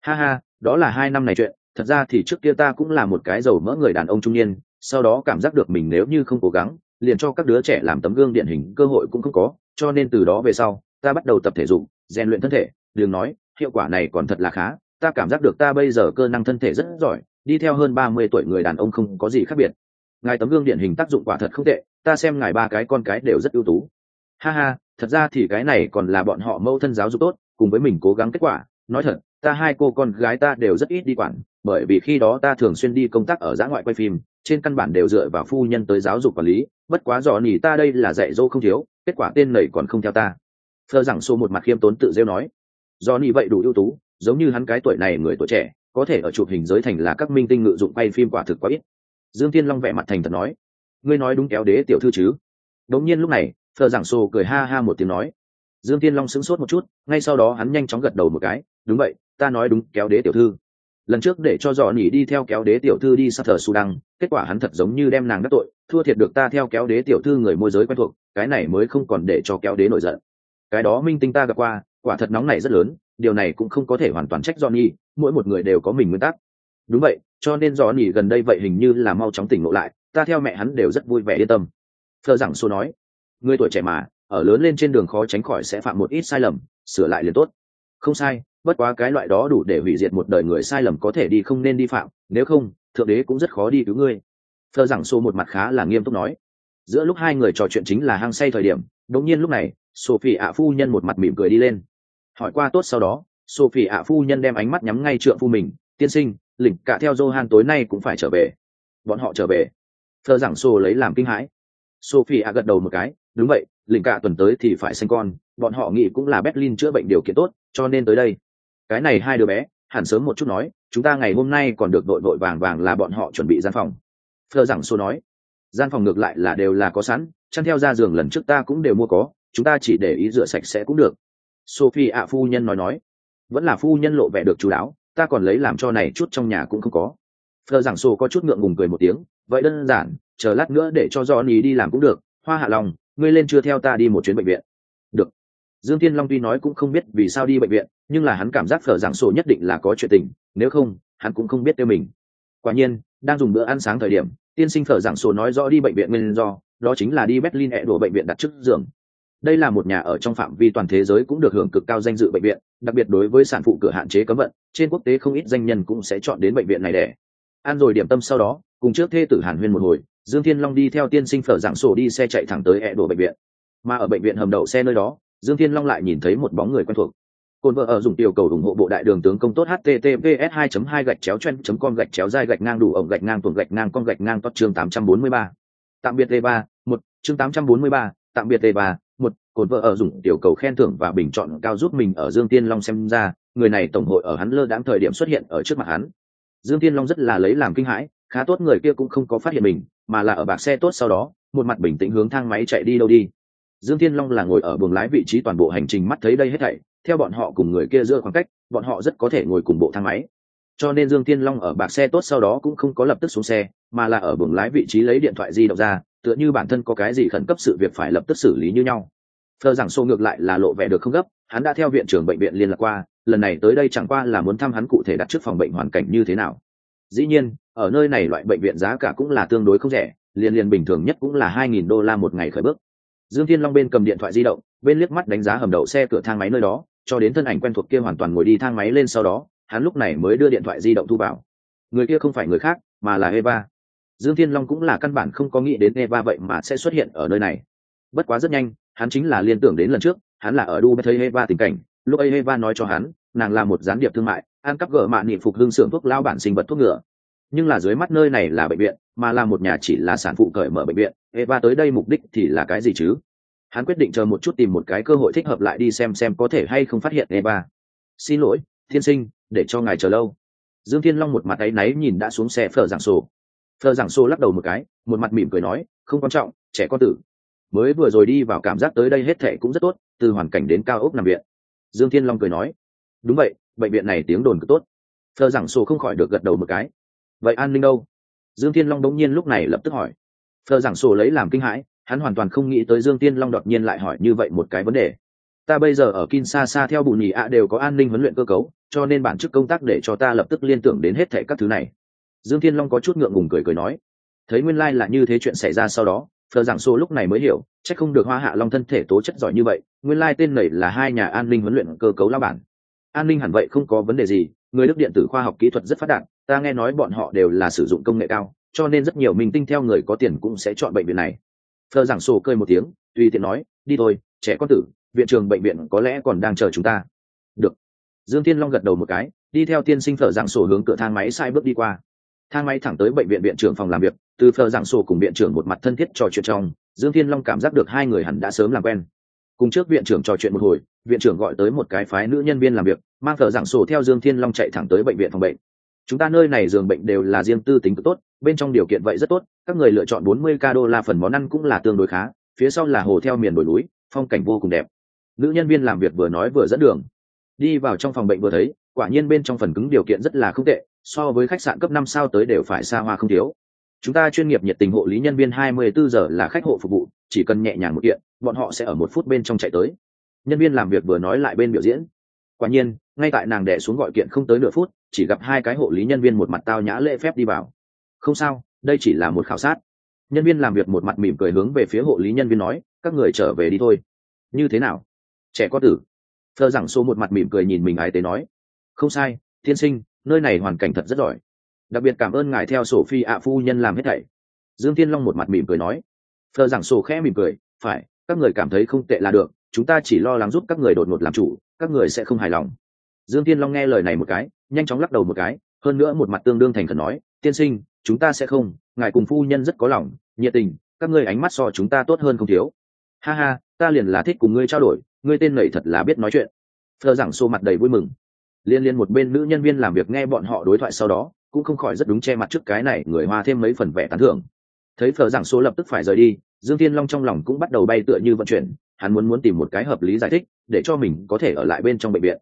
Speaker 1: ha ha, đó là hai năm này chuyện, thật ra thì trước kia ta cũng là một cái giàu mỡ người đàn ông trung niên, sau đó cảm giác được mình nếu như không cố gắng, liền cho các đứa trẻ làm tấm gương điển hình cơ hội cũng không có, cho nên từ đó về sau, ta bắt đầu tập thể dục, rèn luyện thân thể đường nói hiệu quả này còn thật là khá, ta cảm giác được ta bây giờ cơ năng thân thể rất giỏi, đi theo hơn ba mươi tuổi người đàn ông không có gì khác biệt. Ngài tấm gương điển hình tác dụng quả thật không tệ, ta xem ngài ba cái con cái đều rất ưu tú. Ha ha, thật ra thì cái này còn là bọn họ mâu thân giáo dục tốt, cùng với mình cố gắng kết quả. Nói thật, ta hai cô con gái ta đều rất ít đi quản, bởi vì khi đó ta thường xuyên đi công tác ở giã ngoại quay phim, trên căn bản đều dựa vào phu nhân tới giáo dục quản lý, bất quá dò nỉ ta đây là dạy dỗ không thiếu, kết quả tên nầy còn không theo ta. Thơ rằng xô một mặt khiêm tốn tự rêu nói do ni vậy đủ ưu tú, giống như hắn cái tuổi này người tuổi trẻ, có thể ở chụp hình giới thành là các minh tinh ngự dụng quay phim quả thực quá ít. Dương thiên long vẻ mặt thành thật nói, ngươi nói đúng kéo đế tiểu thư chứ? Đống nhiên lúc này thờ giảng xô cười ha ha một tiếng nói, dương thiên long sững sốt một chút, ngay sau đó hắn nhanh chóng gật đầu một cái, đúng vậy, ta nói đúng, kéo đế tiểu thư. Lần trước để cho dò nỉ đi theo kéo đế tiểu thư đi sát thờ sudan, kết quả hắn thật giống như đem nàng đắc tội, thua thiệt được ta theo kéo đế tiểu thư người môi giới quen thuộc, cái này mới không còn để cho kéo đế nổi giận. Cái đó minh tinh ta gặp qua quả thật nóng này rất lớn điều này cũng không có thể hoàn toàn trách Johnny, mỗi một người đều có mình nguyên tắc. Đúng vậy, cho nên Johnny gần đây vậy hình như là mau chóng tỉnh ngộ lại, ta theo mẹ hắn đều rất vui vẻ yên tâm. Thơ rằng Xô nói, người tuổi trẻ mà, ở lớn lên trên đường khó tránh khỏi sẽ phạm một ít sai lầm, sửa lại liền tốt. Không sai, bất quá cái loại đó đủ để hủy diệt một đời người sai lầm có thể đi không nên đi phạm, nếu không, thượng đế cũng rất khó đi cứu ngươi. Thơ rằng Xô một mặt khá là nghiêm túc nói. Giữa lúc hai người trò chuyện chính là hang say thời điểm, đột nhiên lúc này, Sophie ạ phu nhân một mặt mỉm cười đi lên hỏi qua tốt sau đó, sophie ạ phu nhân đem ánh mắt nhắm ngay trượng phu mình, tiên sinh, lỉnh cả theo johan tối nay cũng phải trở về. Bọn họ trở về. Thơ giảng sô lấy làm kinh hãi. Sophie ạ gật đầu một cái, đúng vậy, lỉnh cả tuần tới thì phải sinh con, bọn họ nghĩ cũng là berlin chữa bệnh điều kiện tốt, cho nên tới đây. Cái này hai đứa bé, hẳn sớm một chút nói, chúng ta ngày hôm nay còn được đội đội vàng vàng là bọn họ chuẩn bị gian phòng. Thơ giảng sô nói, gian phòng ngược lại là đều là có sẵn, chăn theo ra giường lần trước ta cũng đều mua có, chúng ta chỉ để ý rửa sạch sẽ cũng được sophie ạ phu nhân nói nói. Vẫn là phu nhân lộ vẻ được chú đáo, ta còn lấy làm cho này chút trong nhà cũng không có. Phờ giảng sô có chút ngượng ngùng cười một tiếng, vậy đơn giản, chờ lát nữa để cho johnny đi làm cũng được, hoa hạ lòng, ngươi lên chưa theo ta đi một chuyến bệnh viện. Được. Dương tiên long tuy nói cũng không biết vì sao đi bệnh viện, nhưng là hắn cảm giác phở giảng sổ nhất định là có chuyện tình, nếu không, hắn cũng không biết tiêu mình. Quả nhiên, đang dùng bữa ăn sáng thời điểm, tiên sinh phở giảng sổ nói rõ đi bệnh viện nguyên do, đó chính là đi berlin hẹ đổ bệnh viện đặt trước giường đây là một nhà ở trong phạm vi toàn thế giới cũng được hưởng cực cao danh dự bệnh viện đặc biệt đối với sản phụ cửa hạn chế cấm vận trên quốc tế không ít danh nhân cũng sẽ chọn đến bệnh viện này để ăn rồi điểm tâm sau đó cùng trước thê tử hàn huyên một hồi dương thiên long đi theo tiên sinh phở giảng sổ đi xe chạy thẳng tới hẹ đổ bệnh viện mà ở bệnh viện hầm đậu xe nơi đó dương thiên long lại nhìn thấy một bóng người quen thuộc cồn vợ ở dùng tiểu cầu ủng hộ bộ đại đường tướng công tốt https 2 2 gạch chéo chen com gạch chéo dai gạch ngang đủ ổng gạch ngang tuồng gạch ngang con gạch ngang tốt chương 843. tạm biệt t ba một chương 843, tạm biệt t ba cồn vợ ở dùng tiểu cầu khen thưởng và bình chọn cao giúp mình ở dương tiên long xem ra, người này tổng hội ở hắn lơ đãng thời điểm xuất hiện ở trước mặt hắn. Dương tiên long rất là lấy làm kinh hãi, khá tốt người kia cũng không có phát hiện mình, mà là ở bạc xe tốt sau đó, một mặt bình tĩnh hướng thang máy chạy đi đâu đi. Dương tiên long là ngồi ở buồng lái vị trí toàn bộ hành trình mắt thấy đây hết thảy, theo bọn họ cùng người kia giữa khoảng cách, bọn họ rất có thể ngồi cùng bộ thang máy. Cho nên dương tiên long ở bạc xe tốt sau đó cũng không có lập tức xuống xe, mà là ở buồng lái vị trí lấy điện thoại di động ra, tựa như bản thân có cái gì khẩn cấp sự việc phải lập tức xử lý như nhau thờ giảng xô ngược lại là lộ vẻ được không gấp, hắn đã theo viện trưởng bệnh viện liên lạc qua, lần này tới đây chẳng qua là muốn thăm hắn cụ thể đặt trước phòng bệnh hoàn cảnh như thế nào. Dĩ nhiên, ở nơi này loại bệnh viện giá cả cũng là tương đối không rẻ, liền liền bình thường nhất cũng là hai nghìn đô la một ngày khởi bước. Dương thiên long bên cầm điện thoại di động, bên liếc mắt đánh giá hầm đậu xe cửa thang máy nơi đó, cho đến thân ảnh quen thuộc kia hoàn toàn ngồi đi thang máy lên sau đó, hắn lúc này mới đưa điện thoại di động thu vào. Người kia không phải người khác, mà là eva. Dương thiên long cũng là căn bản không có nghĩ đến eva vậy mà sẽ xuất hiện ở nơi này. Bất quá rất nhanh hắn chính là liên tưởng đến lần trước, hắn là ở đu thấy eva tình cảnh, lúc ấy eva nói cho hắn, nàng là một gián điệp thương mại, ăn cắp gỡ mạ niệm phục hương xưởng thuốc lao bản sinh vật thuốc ngựa. Nhưng là dưới mắt nơi này là bệnh viện, mà là một nhà chỉ là sản phụ cởi mở bệnh viện, eva tới đây mục đích thì là cái gì chứ? Hắn quyết định chờ một chút tìm một cái cơ hội thích hợp lại đi xem xem có thể hay không phát hiện eva. Xin lỗi thiên sinh, để cho ngài chờ lâu. Dương thiên long một mặt áy náy nhìn đã xuống xe phở giảng sổ. Phở giảng sổ lắc đầu một cái, một mặt mỉm cười nói, không quan trọng, trẻ con tử mới vừa rồi đi vào cảm giác tới đây hết thệ cũng rất tốt, từ hoàn cảnh đến cao ốc nằm viện. Dương thiên long cười nói, đúng vậy, bệnh viện này tiếng đồn cứ tốt. Phờ giảng sổ không khỏi được gật đầu một cái. Vậy an ninh đâu? Dương thiên long đống nhiên lúc này lập tức hỏi. Phờ giảng sổ lấy làm kinh hãi, hắn hoàn toàn không nghĩ tới dương tiên long đột nhiên lại hỏi như vậy một cái vấn đề. Ta bây giờ ở Kinshasa theo bù nhì ạ đều có an ninh huấn luyện cơ cấu, cho nên bản chức công tác để cho ta lập tức liên tưởng đến hết thảy các thứ này. Dương thiên long có chút ngượng ngùng cười cười nói. Thấy nguyên lai là như thế chuyện xảy ra sau đó phờ giảng sô lúc này mới hiểu c h ắ c không được hoa hạ long thân thể tố chất giỏi như vậy, nguyên lai tên này là hai nhà an ninh huấn luyện cơ cấu lao bản. An ninh hẳn vậy không có vấn đề gì, người đức điện tử khoa học kỹ thuật rất phát đạt, ta nghe nói bọn họ đều là sử dụng công nghệ cao, cho nên rất nhiều minh tinh theo người có tiền cũng sẽ chọn bệnh viện này. Phờ giảng sổ cơi một tiếng, tùy tiện nói, đi thôi, trẻ con tử, viện trường bệnh viện có lẽ còn đang chờ chúng ta. Được. Dương thiên long gật đầu một cái, đi theo tiên sinh phở giảng sổ hướng cửa thang máy sai bước đi qua thang máy thẳng tới bệnh viện viện trưởng phòng làm việc, từ phờ giảng sổ cùng viện trưởng một mặt thân thiết trò chuyện trong, dương thiên long cảm giác được hai người hẳn đã sớm làm quen. Cùng trước viện trưởng trò chuyện một hồi, viện trưởng gọi tới một cái phái nữ nhân viên làm việc, mang phờ giảng sổ theo dương thiên long chạy thẳng tới bệnh viện phòng bệnh. Chúng ta nơi này giường bệnh đều là riêng tư tính tốt, bên trong điều kiện vậy rất tốt, các người lựa chọn bốn mươi ca đô la phần món ăn cũng là tương đối khá, phía sau là hồ theo miền đồi núi, phong cảnh vô cùng đẹp. Nữ nhân viên làm việc vừa nói vừa dẫn đường. Đi vào trong phòng bệnh vừa thấy, quả nhiên bên trong phần cứng điều kiện rất là không tệ so với khách sạn cấp năm sao tới đều phải xa hoa không thiếu. Chúng ta chuyên nghiệp nhiệt tình hộ lý nhân viên 24 giờ là khách hộ phục vụ, chỉ cần nhẹ nhàng một kiện, bọn họ sẽ ở một phút bên trong chạy tới. Nhân viên làm việc vừa nói lại bên biểu diễn. Quả nhiên, ngay tại nàng đẻ xuống gọi kiện không tới nửa phút, chỉ gặp hai cái hộ lý nhân viên một mặt tao nhã lễ phép đi vào. Không sao, đây chỉ là một khảo sát. Nhân viên làm việc một mặt mỉm cười hướng về phía hộ lý nhân viên nói, các người trở về đi thôi. Như thế nào? Trẻ có tử. Thơ giảng số một mặt mỉm cười nhìn mình ái tế nói. Không sai, tiên sinh nơi này hoàn cảnh thật rất giỏi. Đặc biệt cảm ơn ngài theo sổ phi ạ phu nhân làm hết thảy. Dương thiên long một mặt mỉm cười nói. Thơ giảng sổ khẽ mỉm cười, phải, các người cảm thấy không tệ là được, chúng ta chỉ lo lắng giúp các người đột ngột làm chủ, các người sẽ không hài lòng. Dương thiên long nghe lời này một cái, nhanh chóng lắc đầu một cái, hơn nữa một mặt tương đương thành khẩn nói, tiên sinh, chúng ta sẽ không, ngài cùng phu nhân rất có lòng, nhiệt tình, các ngươi ánh mắt so chúng ta tốt hơn không thiếu. Ha ha, ta liền là thích cùng ngươi trao đổi, ngươi tên này thật là biết nói chuyện. Thơ giảng xô mặt đầy vui mừng liên liên một bên nữ nhân viên làm việc nghe bọn họ đối thoại sau đó, cũng không khỏi rất đúng che mặt trước cái này, người hoa thêm mấy phần vẻ tán thưởng. Thấy phở giảng số lập tức phải rời đi, dương thiên long trong lòng cũng bắt đầu bay tựa như vận chuyển, hắn muốn muốn tìm một cái hợp lý giải thích, để cho mình có thể ở lại bên trong bệnh viện.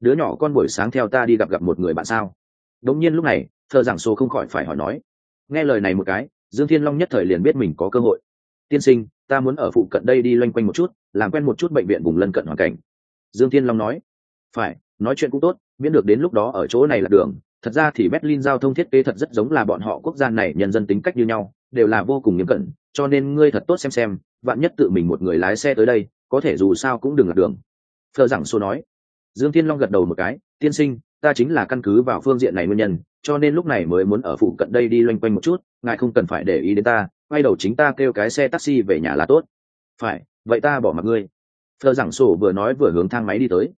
Speaker 1: Đứa nhỏ con buổi sáng theo ta đi gặp gặp một người bạn sao? Đống nhiên lúc này thờ giảng số không khỏi phải hỏi nói. Nghe lời này một cái, dương thiên long nhất thời liền biết mình có cơ hội. Tiên sinh, ta muốn ở phụ cận đây đi loanh quanh một chút, làm quen một chút bệnh viện vùng lân cận hoàn cảnh. Dương thiên long nói. Phải, nói chuyện cũng tốt miễn được đến lúc đó ở chỗ này là đường. Thật ra thì berlin giao thông thiết kế thật rất giống là bọn họ quốc gia này, nhân dân tính cách như nhau, đều là vô cùng nghiêm cẩn, cho nên ngươi thật tốt xem xem, vạn nhất tự mình một người lái xe tới đây, có thể dù sao cũng đừng lạc đường. Thờ giảng xô nói. Dương thiên long gật đầu một cái, tiên sinh, ta chính là căn cứ vào phương diện này nguyên nhân, cho nên lúc này mới muốn ở phụ cận đây đi loanh quanh một chút, ngài không cần phải để ý đến ta, quay đầu chính ta kêu cái xe taxi về nhà là tốt. Phải, vậy ta bỏ mặc ngươi. Thợ giảng sổ vừa nói vừa hướng thang máy đi tới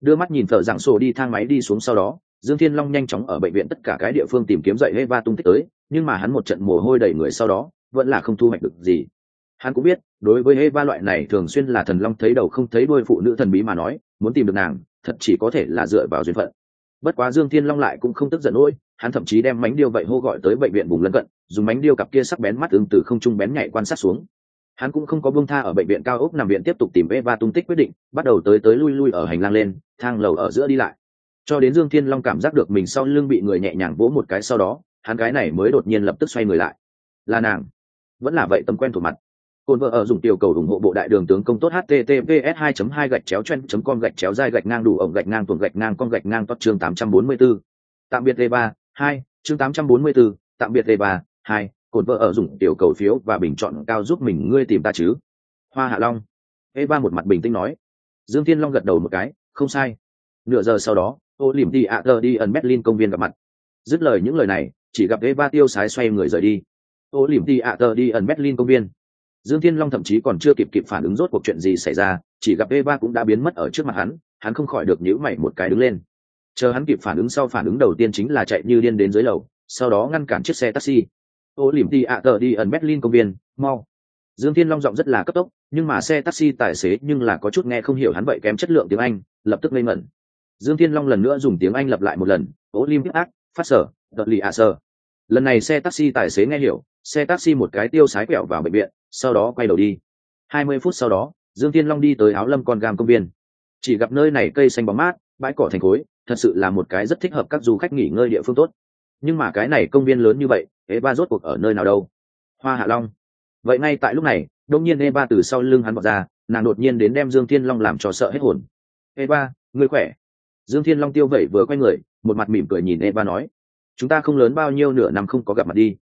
Speaker 1: đưa mắt nhìn thợ dạng sổ đi thang máy đi xuống sau đó, dương thiên long nhanh chóng ở bệnh viện tất cả cái địa phương tìm kiếm dậy eva tung tích tới, nhưng mà hắn một trận mồ hôi đầy người sau đó, vẫn là không thu hoạch được gì. Hắn cũng biết, đối với eva loại này thường xuyên là thần long thấy đầu không thấy đuôi phụ nữ thần bí mà nói, muốn tìm được nàng, thật chỉ có thể là dựa vào duyên phận. Bất quá dương thiên long lại cũng không tức giận nỗi, hắn thậm chí đem mánh điêu vậy hô gọi tới bệnh viện vùng lân cận, dùng mánh điêu cặp kia sắc bén mắt ứng từ không trung bén nhạy quan sát xuống hắn cũng không có buông tha ở bệnh viện cao ốc nằm viện tiếp tục tìm Eva tung tích quyết định, bắt đầu tới tới lui lui ở hành lang lên, thang lầu ở giữa đi lại. Cho đến Dương Thiên Long cảm giác được mình sau lưng bị người nhẹ nhàng vỗ một cái sau đó, hắn cái này mới đột nhiên lập tức xoay người lại. Là nàng. Vẫn là vậy tâm quen thủ mặt. Côn vợ ở dùng tiểu cầu ủng hộ bộ đại đường tướng công tốt https 2 2 gạch chéo chen com gạch chéo dai gạch ngang đủ ổng gạch ngang tuồng gạch ngang con gạch ngang tốt chương 844. Tạm biệt Eva 2, chương 844, tạm biệt Eva 2, cột vợ ở dùng tiểu cầu phiếu và bình chọn cao giúp mình ngươi tìm ta chứ? Hoa hạ long. E ba một mặt bình tĩnh nói. Dương thiên long gật đầu một cái, không sai. Nửa giờ sau đó, ô lìm đi ạ tờ đi ẩn berlin công viên gặp mặt. Dứt lời những lời này, chỉ gặp e ba tiêu sái xoay người rời đi. Ô lìm đi ạ tờ đi ẩn berlin công viên. Dương thiên long thậm chí còn chưa kịp kịp phản ứng rốt cuộc chuyện gì xảy ra, chỉ gặp e ba cũng đã biến mất ở trước mặt hắn hắn không khỏi được nhữ mày một cái đứng lên. Chờ hắn kịp phản ứng sau phản ứng đầu tiên chính là chạy như điên đến dưới lầu, sau đó ngăn cản chiếc xe taxi ô lìm đi ạ, tờ đi ẩn berlin công viên, mau. Dương thiên long giọng rất là cấp tốc, nhưng mà xe taxi tài xế nhưng là có chút nghe không hiểu hắn vậy kém chất lượng tiếng anh, lập tức ngây ngẩn. Dương thiên long lần nữa dùng tiếng anh lặp lại một lần, ô lim ác phát sở đợt lì ạ sơ lần này xe taxi tài xế nghe hiểu, xe taxi một cái tiêu sái quẹo vào bệnh viện, sau đó quay đầu đi. Hai mươi phút sau đó, dương thiên long đi tới áo lâm con gam công viên. Chỉ gặp nơi này cây xanh bóng mát, bãi cỏ thành khối, thật sự là một cái rất thích hợp các du khách nghỉ ngơi địa phương tốt nhưng mà cái này công viên lớn như vậy, eva rốt cuộc ở nơi nào đâu? Hoa hạ long. Vậy ngay tại lúc này đông nhiên eva từ sau lưng hắn bọt ra, nàng đột nhiên đến đem dương thiên long làm cho sợ hết hồn. Eva, ngươi khỏe? Dương thiên long tiêu vẩy vừa quay người, một mặt mỉm cười nhìn eva nói, chúng ta không lớn bao nhiêu nửa năm không có gặp mặt đi.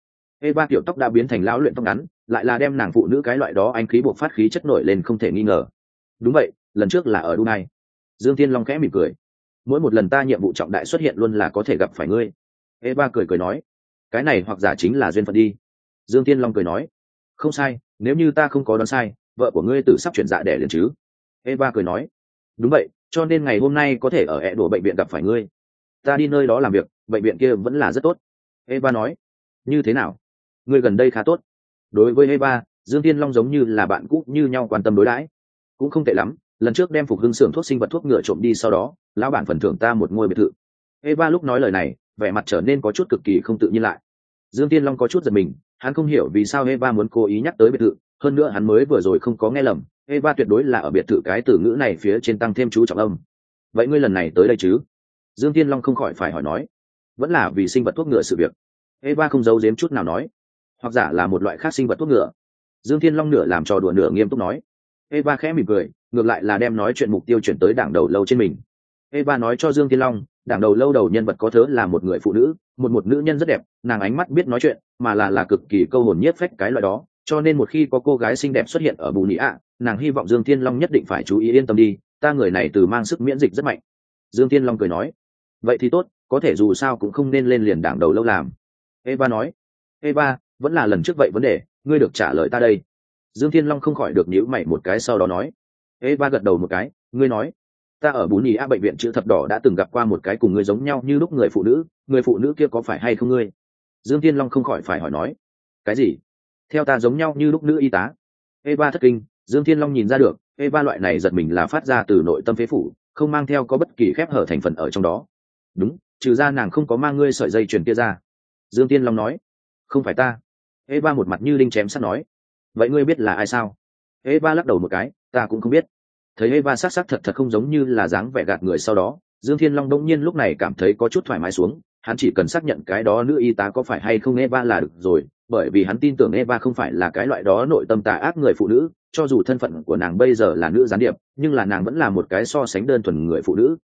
Speaker 1: Eva tiểu tóc đã biến thành lão luyện tóc ngắn, lại là đem nàng phụ nữ cái loại đó anh khí buộc phát khí chất nổi lên không thể nghi ngờ. Đúng vậy, lần trước là ở Dunai. dương thiên long khẽ mỉm cười, mỗi một lần ta nhiệm vụ trọng đại xuất hiện luôn là có thể gặp phải ngươi eva cười cười nói, cái này hoặc giả chính là duyên phận đi. Dương thiên long cười nói, không sai, nếu như ta không có đoán sai, vợ của ngươi tự sắp chuyển dạ đẻ liền chứ. Eva cười nói, đúng vậy, cho nên ngày hôm nay có thể ở ẹ đổ bệnh viện gặp phải ngươi. Ta đi nơi đó làm việc, bệnh viện kia vẫn là rất tốt. Eva nói, như thế nào? Ngươi gần đây khá tốt. Đối với eva, dương tiên long giống như là bạn cũ như nhau quan tâm đối đãi. Cũng không tệ lắm, lần trước đem phục hưng xưởng thuốc sinh vật thuốc ngựa trộm đi sau đó, lão bản phần thưởng ta một ngôi biệt thự. Eva lúc nói lời này vẻ mặt trở nên có chút cực kỳ không tự nhiên lại. Dương tiên long có chút giật mình, hắn không hiểu vì sao eva muốn cố ý nhắc tới biệt thự, hơn nữa hắn mới vừa rồi không có nghe lầm, eva tuyệt đối là ở biệt thự cái từ ngữ này phía trên tăng thêm chú trọng âm. Vậy ngươi lần này tới đây chứ? Dương tiên long không khỏi phải hỏi nói. Vẫn là vì sinh vật thuốc ngựa sự việc. Eva không giấu giếm chút nào nói. Hoặc giả là một loại khác sinh vật thuốc ngựa. Dương thiên long nửa làm trò đùa nửa nghiêm túc nói. Eva khẽ mỉm cười, ngược lại là đem nói chuyện mục tiêu chuyển tới đảng đầu lâu trên mình. Eva nói cho dương thiên long đảng đầu lâu đầu nhân vật có thớ là một người phụ nữ, một một nữ nhân rất đẹp, nàng ánh mắt biết nói chuyện, mà là là cực kỳ câu hồn nhất phách cái loại đó, cho nên một khi có cô gái xinh đẹp xuất hiện ở bù nhĩ ạ, nàng hy vọng dương thiên long nhất định phải chú ý yên tâm đi, ta người này từ mang sức miễn dịch rất mạnh. Dương thiên long cười nói, vậy thì tốt, có thể dù sao cũng không nên lên liền đảng đầu lâu làm. Eva nói, eva, vẫn là lần trước vậy vấn đề, ngươi được trả lời ta đây. Dương thiên long không khỏi được nhíu mày một cái sau đó nói, eva gật đầu một cái, ngươi nói ta ở bún nhì a bệnh viện chữ thập đỏ đã từng gặp qua một cái cùng ngươi giống nhau như lúc người phụ nữ, người phụ nữ kia có phải hay không ngươi? Dương thiên long không khỏi phải hỏi nói. Cái gì? Theo ta giống nhau như lúc nữ y tá. Eva thất kinh, dương thiên long nhìn ra được, eva loại này giật mình là phát ra từ nội tâm phế phủ, không mang theo có bất kỳ khép hở thành phần ở trong đó. Đúng, trừ ra nàng không có mang ngươi sợi dây chuyền kia ra. Dương tiên long nói. Không phải ta. Eva một mặt như linh chém sắt nói. Vậy ngươi biết là ai sao? Eva lắc đầu một cái. Ta cũng không biết thấy eva s á c s á c thật thật không giống như là dáng vẻ gạt người sau đó, dương thiên long đông nhiên lúc này cảm thấy có chút thoải mái xuống, hắn chỉ cần xác nhận cái đó nữ y tá có phải hay không eva là được rồi, bởi vì hắn tin tưởng eva không phải là cái loại đó nội tâm tà ác người phụ nữ, cho dù thân phận của nàng bây giờ là nữ gián điệp, nhưng là nàng vẫn là một cái so sánh đơn thuần người phụ nữ.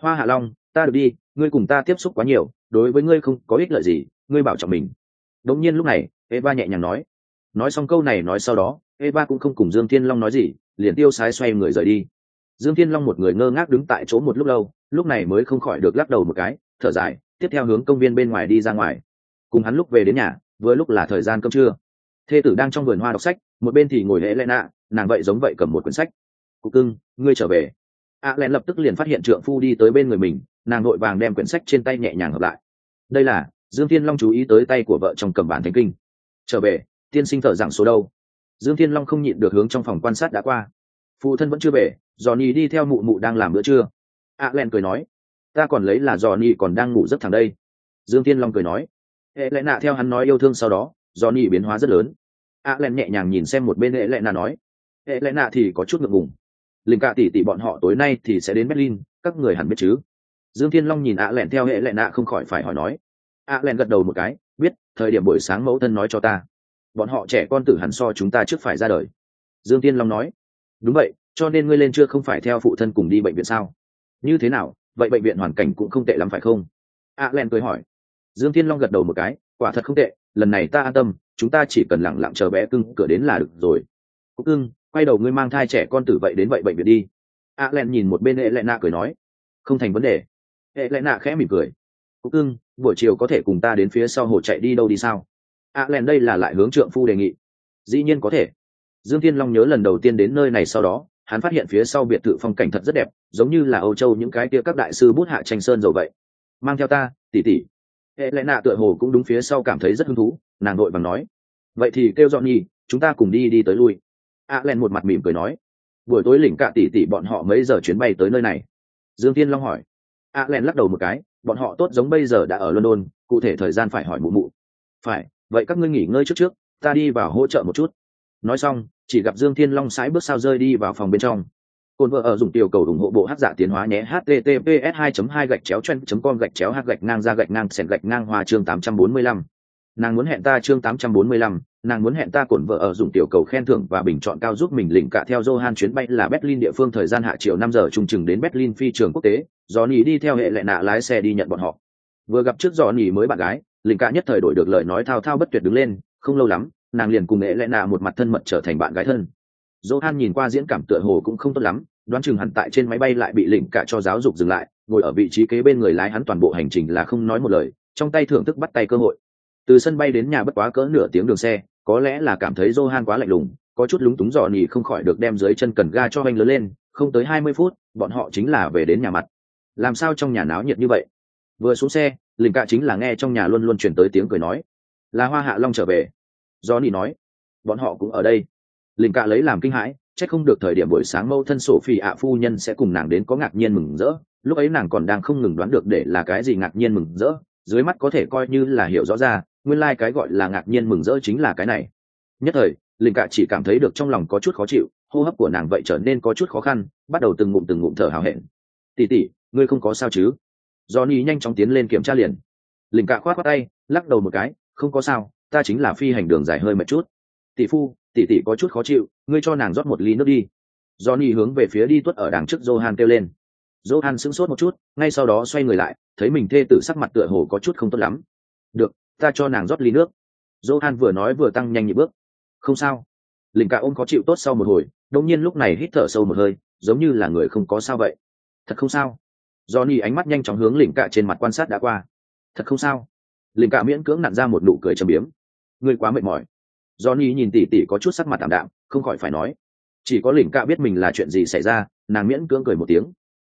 Speaker 1: Hoa hạ long, ta được đi, ngươi cùng ta tiếp xúc quá nhiều, đối với ngươi không có ích lợi gì, ngươi bảo trọng mình. Đống nhiên lúc này, eva nhẹ nhàng nói. Nói xong câu này nói sau đó eva cũng không cùng dương thiên long nói gì, liền tiêu sái xoay người rời đi. Dương thiên long một người ngơ ngác đứng tại chỗ một lúc lâu, lúc này mới không khỏi được lắc đầu một cái, thở dài, tiếp theo hướng công viên bên ngoài đi ra ngoài. Cùng hắn lúc về đến nhà, vừa lúc là thời gian cơm trưa. Thê tử đang trong vườn hoa đọc sách, một bên thì ngồi lễ lẽ nạ, nàng vậy giống vậy cầm một quyển sách. Cục cưng, ngươi trở về. A len lập tức liền phát hiện trượng phu đi tới bên người mình, nàng nội vàng đem quyển sách trên tay nhẹ nhàng hợp lại. Đây là, dương thiên long chú ý tới tay của vợ chồng cầm bản thánh kinh. Trở về, tiên sinh thở rằng số đâu? Dương thiên long không nhịn được hướng trong phòng quan sát đã qua. Phụ thân vẫn chưa về dò nhi đi theo mụ mụ đang làm bữa trưa. A len cười nói, ta còn lấy là dò nhi còn đang ngủ rất thẳng đây. Dương thiên long cười nói hệ lẽ nạ theo hắn nói yêu thương sau đó dò nhi biến hóa rất lớn. A len nhẹ nhàng nhìn xem một bên hệ lẽ nạ nói hệ lẽ nạ thì có chút ngượng ngùng. Linh Cả tỷ tỷ bọn họ tối nay thì sẽ đến berlin, các người hẳn biết chứ? Dương thiên long nhìn ạ lẹn theo hệ lệ nạ không khỏi phải hỏi nói. Ạ lẹn gật đầu một cái, biết, thời điểm buổi sáng mẫu thân nói cho ta bọn họ trẻ con tử hẳn so chúng ta trước phải ra đời. Dương thiên long nói. Đúng vậy, cho nên ngươi lên chưa không phải theo phụ thân cùng đi bệnh viện sao? Như thế nào, vậy bệnh viện hoàn cảnh cũng không tệ lắm phải không? A len cười hỏi. Dương thiên long gật đầu một cái, quả thật không tệ, lần này ta an tâm, chúng ta chỉ cần lẳng lặng chờ bé cưng cửa đến là được rồi. Cúc cưng, quay đầu ngươi mang thai trẻ con tử vậy đến vậy bệnh viện đi. A len nhìn một bên hệ lệ nạ cười nói. Không thành vấn đề. Hệ lệ nạ khẽ mỉm cười. Cúc cưng, buổi chiều có thể cùng ta đến phía sau hồ chạy đi đâu đi sao? A len đây là lại hướng trượng phu đề nghị. Dĩ nhiên có thể. Dương thiên long nhớ lần đầu tiên đến nơi này sau đó, hắn phát hiện phía sau biệt thự phong cảnh thật rất đẹp, giống như là âu châu những cái kia các đại sư bút hạ tranh sơn rồi vậy. Mang theo ta tỉ tỉ hệ lẽ nạ tựa hồ cũng đúng phía sau cảm thấy rất hứng thú, nàng đội bằng nói. Vậy thì kêu dọn nhi chúng ta cùng đi đi tới lui. A len một mặt mỉm cười nói. Buổi tối lỉnh cạ tỉ tỉ bọn họ mấy giờ chuyến bay tới nơi này? Dương Thiên long hỏi. A len lắc đầu một cái, bọn họ tốt giống bây giờ đã ở london, cụ thể thời gian phải hỏi mụ mụ. Phải vậy các ngươi nghỉ ngơi trước trước ta đi vào hỗ trợ một chút. Nói xong chỉ gặp dương thiên long sái bước sao rơi đi vào phòng bên trong. Cồn vợ ở dùng tiểu cầu ủng hộ bộ hát giả tiến hóa nhé https 2 2 gạch chéo chen com gạch chéo h gạch ngang ra gạch ngang sẹn gạch ngang hòa chương 845 nàng muốn hẹn ta chương 845, nàng muốn hẹn ta cồn vợ ở dùng tiểu cầu khen thưởng và bình chọn cao giúp mình lĩnh cả theo Johan chuyến bay là Berlin địa phương thời gian hạ chiều 5 giờ trung chừng đến Berlin phi trường quốc tế, Johnny đi theo hệ lệ nạ lái xe đi nhận bọn họ. Vừa gặp trước Johnny mới bạn gái, Linh cả nhất thời đổi được lời nói thao thao bất tuyệt đứng lên, không lâu lắm, nàng liền cùng nghệ lẽ nạ một mặt thân mật trở thành bạn gái thân. Johan nhìn qua diễn cảm tựa hồ cũng không tốt lắm, đoán chừng hẳn tại trên máy bay lại bị lĩnh cả cho giáo dục dừng lại, ngồi ở vị trí kế bên người lái hắn toàn bộ hành trình là không nói một lời, trong tay thưởng thức bắt tay cơ hội. Từ sân bay đến nhà bất quá cỡ nửa tiếng đường xe có lẽ là cảm thấy johan quá lạnh lùng có chút lúng túng dò nhì không khỏi được đem dưới chân cần ga cho anh lớn lên không tới hai mươi phút bọn họ chính là về đến nhà mặt. Làm sao trong nhà náo nhiệt như vậy? Vừa xuống xe linh cạ chính là nghe trong nhà luôn luôn chuyển tới tiếng cười nói. Là hoa hạ long trở về. Do nỉ nói, bọn họ cũng ở đây. Linh cạ lấy làm kinh hãi c h ắ c không được thời điểm buổi sáng mâu thân sổ phi ạ phu nhân sẽ cùng nàng đến có ngạc nhiên mừng rỡ. Lúc ấy nàng còn đang không ngừng đoán được để là cái gì ngạc nhiên mừng rỡ, dưới mắt có thể coi như là hiểu rõ ra, nguyên lai、like、cái gọi là ngạc nhiên mừng rỡ chính là cái này. Nhất thời, linh cạ chỉ cảm thấy được trong lòng có chút khó chịu, hô hấp của nàng vậy trở nên có chút khó khăn, bắt đầu từng ngụm từng ngụm thở hào hẹn. Tỉ tỉ ngươi không có sao chứ? Do nhanh chóng tiến lên kiểm tra liền. Linh cạ khoát khoát tay, lắc đầu một cái, không có sao, ta chính là phi hành đường dài hơi một chút. Tỷ phu, tỷ tỷ có chút khó chịu, ngươi cho nàng rót một ly nước đi. Do hướng về phía đi tuất ở đằng trước johan kêu lên. Johan sững sốt một chút, ngay sau đó xoay người lại, thấy mình thê tử sắc mặt tựa hồ có chút không tốt lắm. Được, ta cho nàng rót ly nước. Johan vừa nói vừa tăng nhanh nhịp bước. Không sao. Linh cả ôm khó chịu tốt sau một hồi, đột nhiên lúc này hít thở sâu một hơi, giống như là người không có sao vậy. Thật không sao johnny ánh mắt nhanh chóng hướng lỉnh cạ trên mặt quan sát đã qua. Thật không sao. Lỉnh cạ miễn cưỡng nặn ra một nụ cười trầm biếm. Ngươi quá mệt mỏi. Johnny nhìn tỉ tỉ có chút sắc mặt tạm đạm, không khỏi phải nói. Chỉ có lỉnh cạ biết mình là chuyện gì xảy ra, nàng miễn cưỡng cười một tiếng.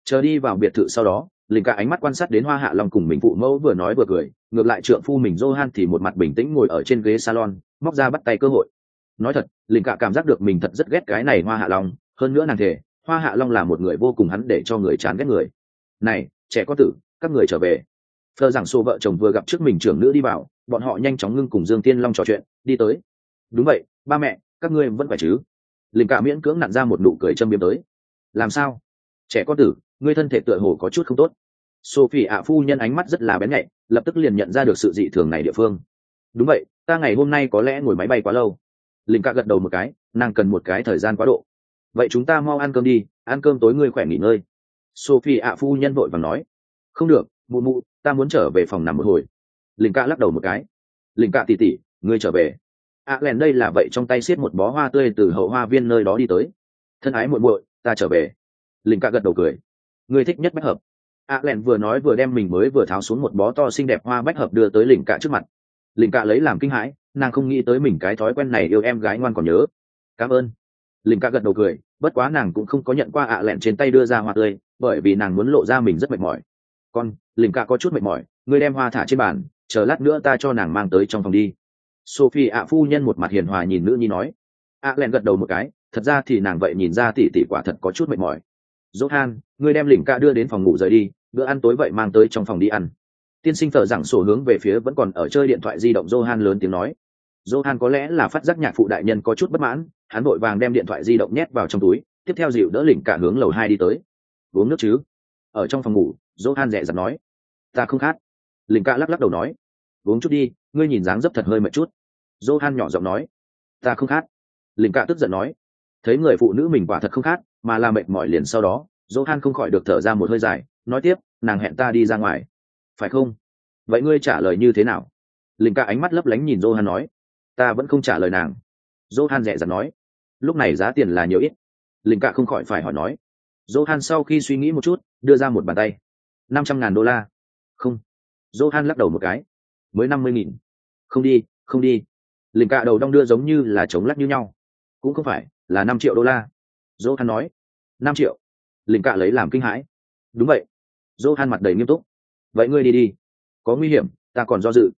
Speaker 1: Chờ đi vào biệt thự sau đó lỉnh cả ánh mắt quan sát đến hoa hạ long cùng mình phụ mẫu vừa nói vừa cười, ngược lại trượng phu mình johan thì một mặt bình tĩnh ngồi ở trên ghế salon, móc ra bắt tay cơ hội. Nói thật lỉnh cả cảm giác được mình thật rất ghét cái này hoa hạ long, hơn nữa nàng thề, hoa hạ long là một người vô cùng hắn để cho người chán ghét người này, trẻ có tử, các người trở về. Thơ rằng xô vợ chồng vừa gặp trước mình trưởng nữ đi vào, bọn họ nhanh chóng ngưng cùng dương tiên long trò chuyện, đi tới. Đúng vậy, ba mẹ, các ngươi vẫn phải chứ? Linh cả miễn cưỡng nặn ra một nụ cười châm biếm tới. Làm sao? Trẻ có tử, ngươi thân thể tựa hồ có chút không tốt. Sophie ạ phu nhân ánh mắt rất là bén nhạy, lập tức liền nhận ra được sự dị thường này địa phương. Đúng vậy, ta ngày hôm nay có lẽ ngồi máy bay quá lâu. Linh Cả gật đầu một cái, nàng cần một cái thời gian quá độ. Vậy chúng ta mau ăn cơm đi, ăn cơm tối ngươi khỏe nghỉ ngơi sophie ạ phu nhân vội vàng nói không được mụ mụ ta muốn trở về phòng nằm một hồi. Linh ca lắc đầu một cái linh ca tỉ tỉ ngươi trở về. Ạ à, lèn đây là vậy trong tay xiết một bó hoa tươi từ hậu hoa viên nơi đó đi tới. Thân ái muội muội ta trở về. Linh ca gật đầu cười ngươi thích nhất bách hợp. À lẹn vừa nói vừa đem mình mới vừa tháo xuống một bó to xinh đẹp hoa bách hợp đưa tới Linh cạ trước mặt. Linh cạ lấy làm kinh hãi nàng không nghĩ tới mình cái thói quen này yêu em gái ngoan còn nhớ. Cảm ơn. Linh cạ gật đầu cười bất quá nàng cũng không có nhận qua ạ lẹn trên tay đưa ra hoa tươi bởi vì nàng muốn lộ ra mình rất mệt mỏi. Con lỉnh ca có chút mệt mỏi, ngươi đem hoa thả trên bàn, chờ lát nữa ta cho nàng mang tới trong phòng đi. Sophie ạ phu nhân một mặt hiền hòa nhìn nữ nhi nói. Ạ lẹn gật đầu một cái, thật ra thì nàng vậy nhìn ra tỉ tỉ quả thật có chút mệt mỏi. Johan, ngươi đem lỉnh ca đưa đến phòng ngủ rời đi, bữa ăn tối vậy mang tới trong phòng đi ăn. Tiên sinh thở rằng sổ hướng về phía vẫn còn ở chơi điện thoại di động johan lớn tiếng nói. Johan có lẽ là phát giác nhạc phụ đại nhân có chút bất mãn, hắn vội vàng đem điện thoại di động nhét vào trong túi, tiếp theo dịu đỡ lỉnh cả hướng lầu hai đi tới uống nước chứ? Ở trong phòng ngủ, johan dẹ dặt nói. Ta không khát. Linh cả lắc lắc đầu nói. Uống chút đi, ngươi nhìn dáng dấp thật hơi mệt chút. Johan nhỏ giọng nói. Ta không khát. Linh cả tức giận nói. Thấy người phụ nữ mình quả thật không khát, mà là mệt mỏi liền sau đó, johan không khỏi được thở ra một hơi dài, nói tiếp, nàng hẹn ta đi ra ngoài. Phải không? Vậy ngươi trả lời như thế nào? Linh ca ánh mắt lấp lánh nhìn johan nói. Ta vẫn không trả lời nàng. Johan dẹ dặt nói. Lúc này giá tiền là nhiều ít. Linh ca không khỏi phải hỏi nói johan sau khi suy nghĩ một chút đưa ra một bàn tay. năm trăm ngàn đô la. Không. Johan lắc đầu một cái. Mới năm mươi nghìn. Không đi không đi. Lĩnh cả đầu đong đưa giống như là chống lắc như nhau. Cũng không phải là năm triệu đô la. Johan nói. năm triệu. Lĩnh cả lấy làm kinh hãi. Đúng vậy. Johan mặt đầy nghiêm túc. Vậy ngươi đi đi. Có nguy hiểm, ta còn do dự.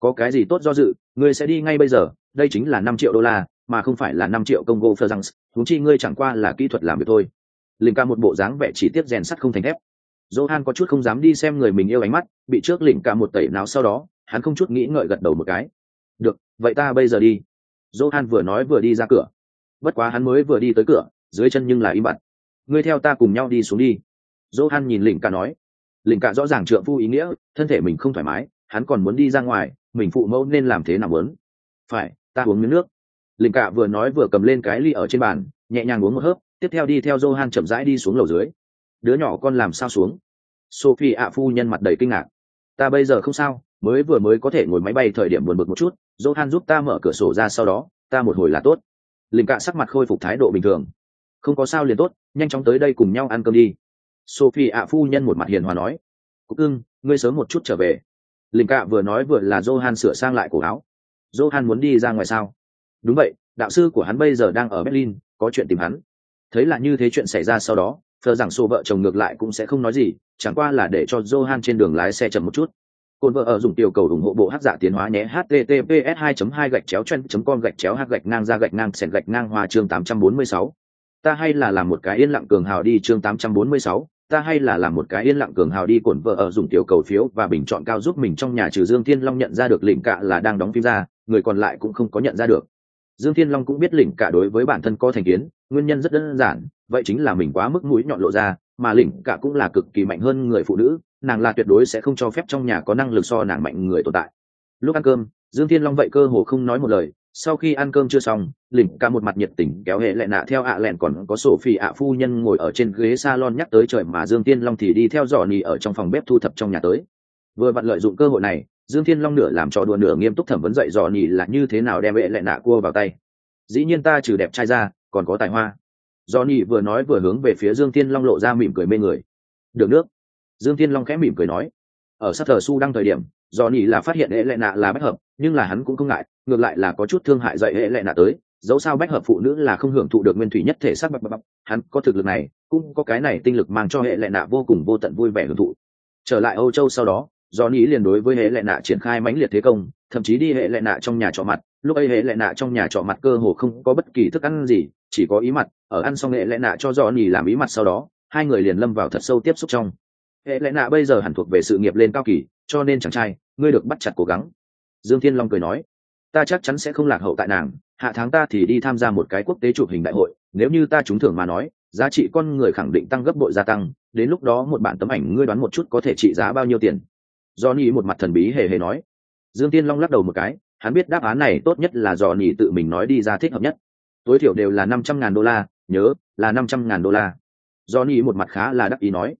Speaker 1: Có cái gì tốt do dự, ngươi sẽ đi ngay bây giờ, đây chính là năm triệu đô la, mà không phải là năm triệu Congo francs, huống chi ngươi chẳng qua là kỹ thuật làm việc thôi. Linh ca một bộ dáng vẻ chỉ tiếp rèn sắt không thành thép. Johan có chút không dám đi xem người mình yêu ánh mắt, bị trước lỉnh ca một tẩy nào sau đó, hắn không chút nghĩ ngợi gật đầu một cái. Được, vậy ta bây giờ đi. Johan vừa nói vừa đi ra cửa. Bất quá hắn mới vừa đi tới cửa, dưới chân nhưng là im bặt. Ngươi theo ta cùng nhau đi xuống đi. Johan nhìn lỉnh ca nói, Linh ca rõ ràng trượng phu ý nghĩa thân thể mình không thoải mái hắn còn muốn đi ra ngoài mình phụ mẫu nên làm thế nào muốn phải ta uống miếng nước Linh cả vừa nói vừa cầm lên cái ly ở trên bàn nhẹ nhàng uống một hớp tiếp theo đi theo johan chậm rãi đi xuống lầu dưới. Đứa nhỏ con làm sao xuống? Sophie ạ phu nhân mặt đầy kinh ngạc. Ta bây giờ không sao, mới vừa mới có thể ngồi máy bay thời điểm buồn bực một chút, johan giúp ta mở cửa sổ ra sau đó, ta một hồi là tốt. Lình cạ sắc mặt khôi phục thái độ bình thường. Không có sao liền tốt, nhanh chóng tới đây cùng nhau ăn cơm đi. Sophie ạ phu nhân một mặt hiền hòa nói. Cúc ưng, ngươi sớm một chút trở về. Linh cạ vừa nói vừa là johan sửa sang lại cổ áo. Johan muốn đi ra ngoài sao? Đúng vậy, đạo sư của hắn bây giờ đang ở berlin, có chuyện tìm hắn thấy là như thế chuyện xảy ra sau đó thờ rằng sổ vợ chồng ngược lại cũng sẽ không nói gì chẳng qua là để cho johan trên đường lái xe chậm một chút. Cồn vợ ở dùng tiểu cầu ủng hộ bộ hát giả tiến hóa nhé https 2 2 gạch chéo chen com gạch chéo h gạch ngang ra gạch ngang sẹn gạch ngang hoa chương 846 ta hay là làm một cái yên lặng cường hào đi chương 846, ta hay là làm một cái yên lặng cường hào đi cổn vợ ở dùng tiểu cầu phiếu và bình chọn cao giúp mình trong nhà trừ Dương Thiên Long nhận ra được lĩnh cạ là đang đóng phim ra, người còn lại cũng không có nhận ra được. Dương Thiên Long cũng biết lỉnh cả đối với bản thân có thành kiến, nguyên nhân rất đơn giản, vậy chính là mình quá mức mũi nhọn lộ ra, mà lỉnh cả cũng là cực kỳ mạnh hơn người phụ nữ, nàng là tuyệt đối sẽ không cho phép trong nhà có năng lực so nàng mạnh người tồn tại. Lúc ăn cơm, Dương Thiên Long vậy cơ hồ không nói một lời, sau khi ăn cơm chưa xong lỉnh cả một mặt nhiệt tình kéo hệ lẹ nạ theo ạ lẹn còn có sổ phi ạ phu nhân ngồi ở trên ghế salon nhắc tới trời mà dương tiên long thì đi theo dò nì ở trong phòng bếp thu thập trong nhà tới vừa vặn lợi dụng cơ hội này dương thiên long nửa làm trò đùa nửa nghiêm túc thẩm vấn dậy dò nhì là như thế nào đem hệ lại nạ cua vào tay. Dĩ nhiên ta trừ đẹp trai ra, còn có tài hoa. Do nhì vừa nói vừa hướng về phía dương thiên long lộ ra mỉm cười mê người. Được nước. Dương thiên long khẽ mỉm cười nói. Ở sắp thờ su đăng thời điểm do nhì là phát hiện hệ lệ nạ là bách hợp, nhưng là hắn cũng không ngại, ngược lại là có chút thương hại dạy hệ lệ nạ tới. Dẫu sao bách hợp phụ nữ là không hưởng thụ được nguyên thủy nhất thể xác bập bập hắn có thực lực này, cũng có cái này tinh lực mang cho hệ lệ nạ vô cùng vô tận vui vẻ hưởng thụ. Trở lại âu châu sau đó do nghĩ liền đối với hệ lệ nạ triển khai mãnh liệt thế công, thậm chí đi hệ lệ nạ trong nhà trọ mặt. Lúc ấy hệ lệ nạ trong nhà trọ mặt cơ hồ không có bất kỳ thức ăn gì, chỉ có ý mặt. Ở ăn xong hệ lệ nạ cho do nỉ làm ý mặt sau đó, hai người liền lâm vào thật sâu tiếp xúc trong. Hệ lệ nạ bây giờ hẳn thuộc về sự nghiệp lên cao kỳ, cho nên chàng trai, ngươi được bắt chặt cố gắng. Dương thiên long cười nói, ta chắc chắn sẽ không lạc hậu tại nàng, hạ tháng ta thì đi tham gia một cái quốc tế chụp hình đại hội, nếu như ta trúng thưởng mà nói, giá trị con người khẳng định tăng gấp bội gia tăng, đến lúc đó một bản tấm ảnh ngươi đoán một chút có thể trị giá bao nhiêu tiền do nhi một mặt thần bí hề hề nói. Dương tiên long lắc đầu một cái, hắn biết đáp án này tốt nhất là do nhi tự mình nói đi ra thích hợp nhất. Tối thiểu đều là năm trăm ngàn đô la, nhớ, là năm trăm ngàn đô la. Do nhi một mặt khá là đắc ý nói.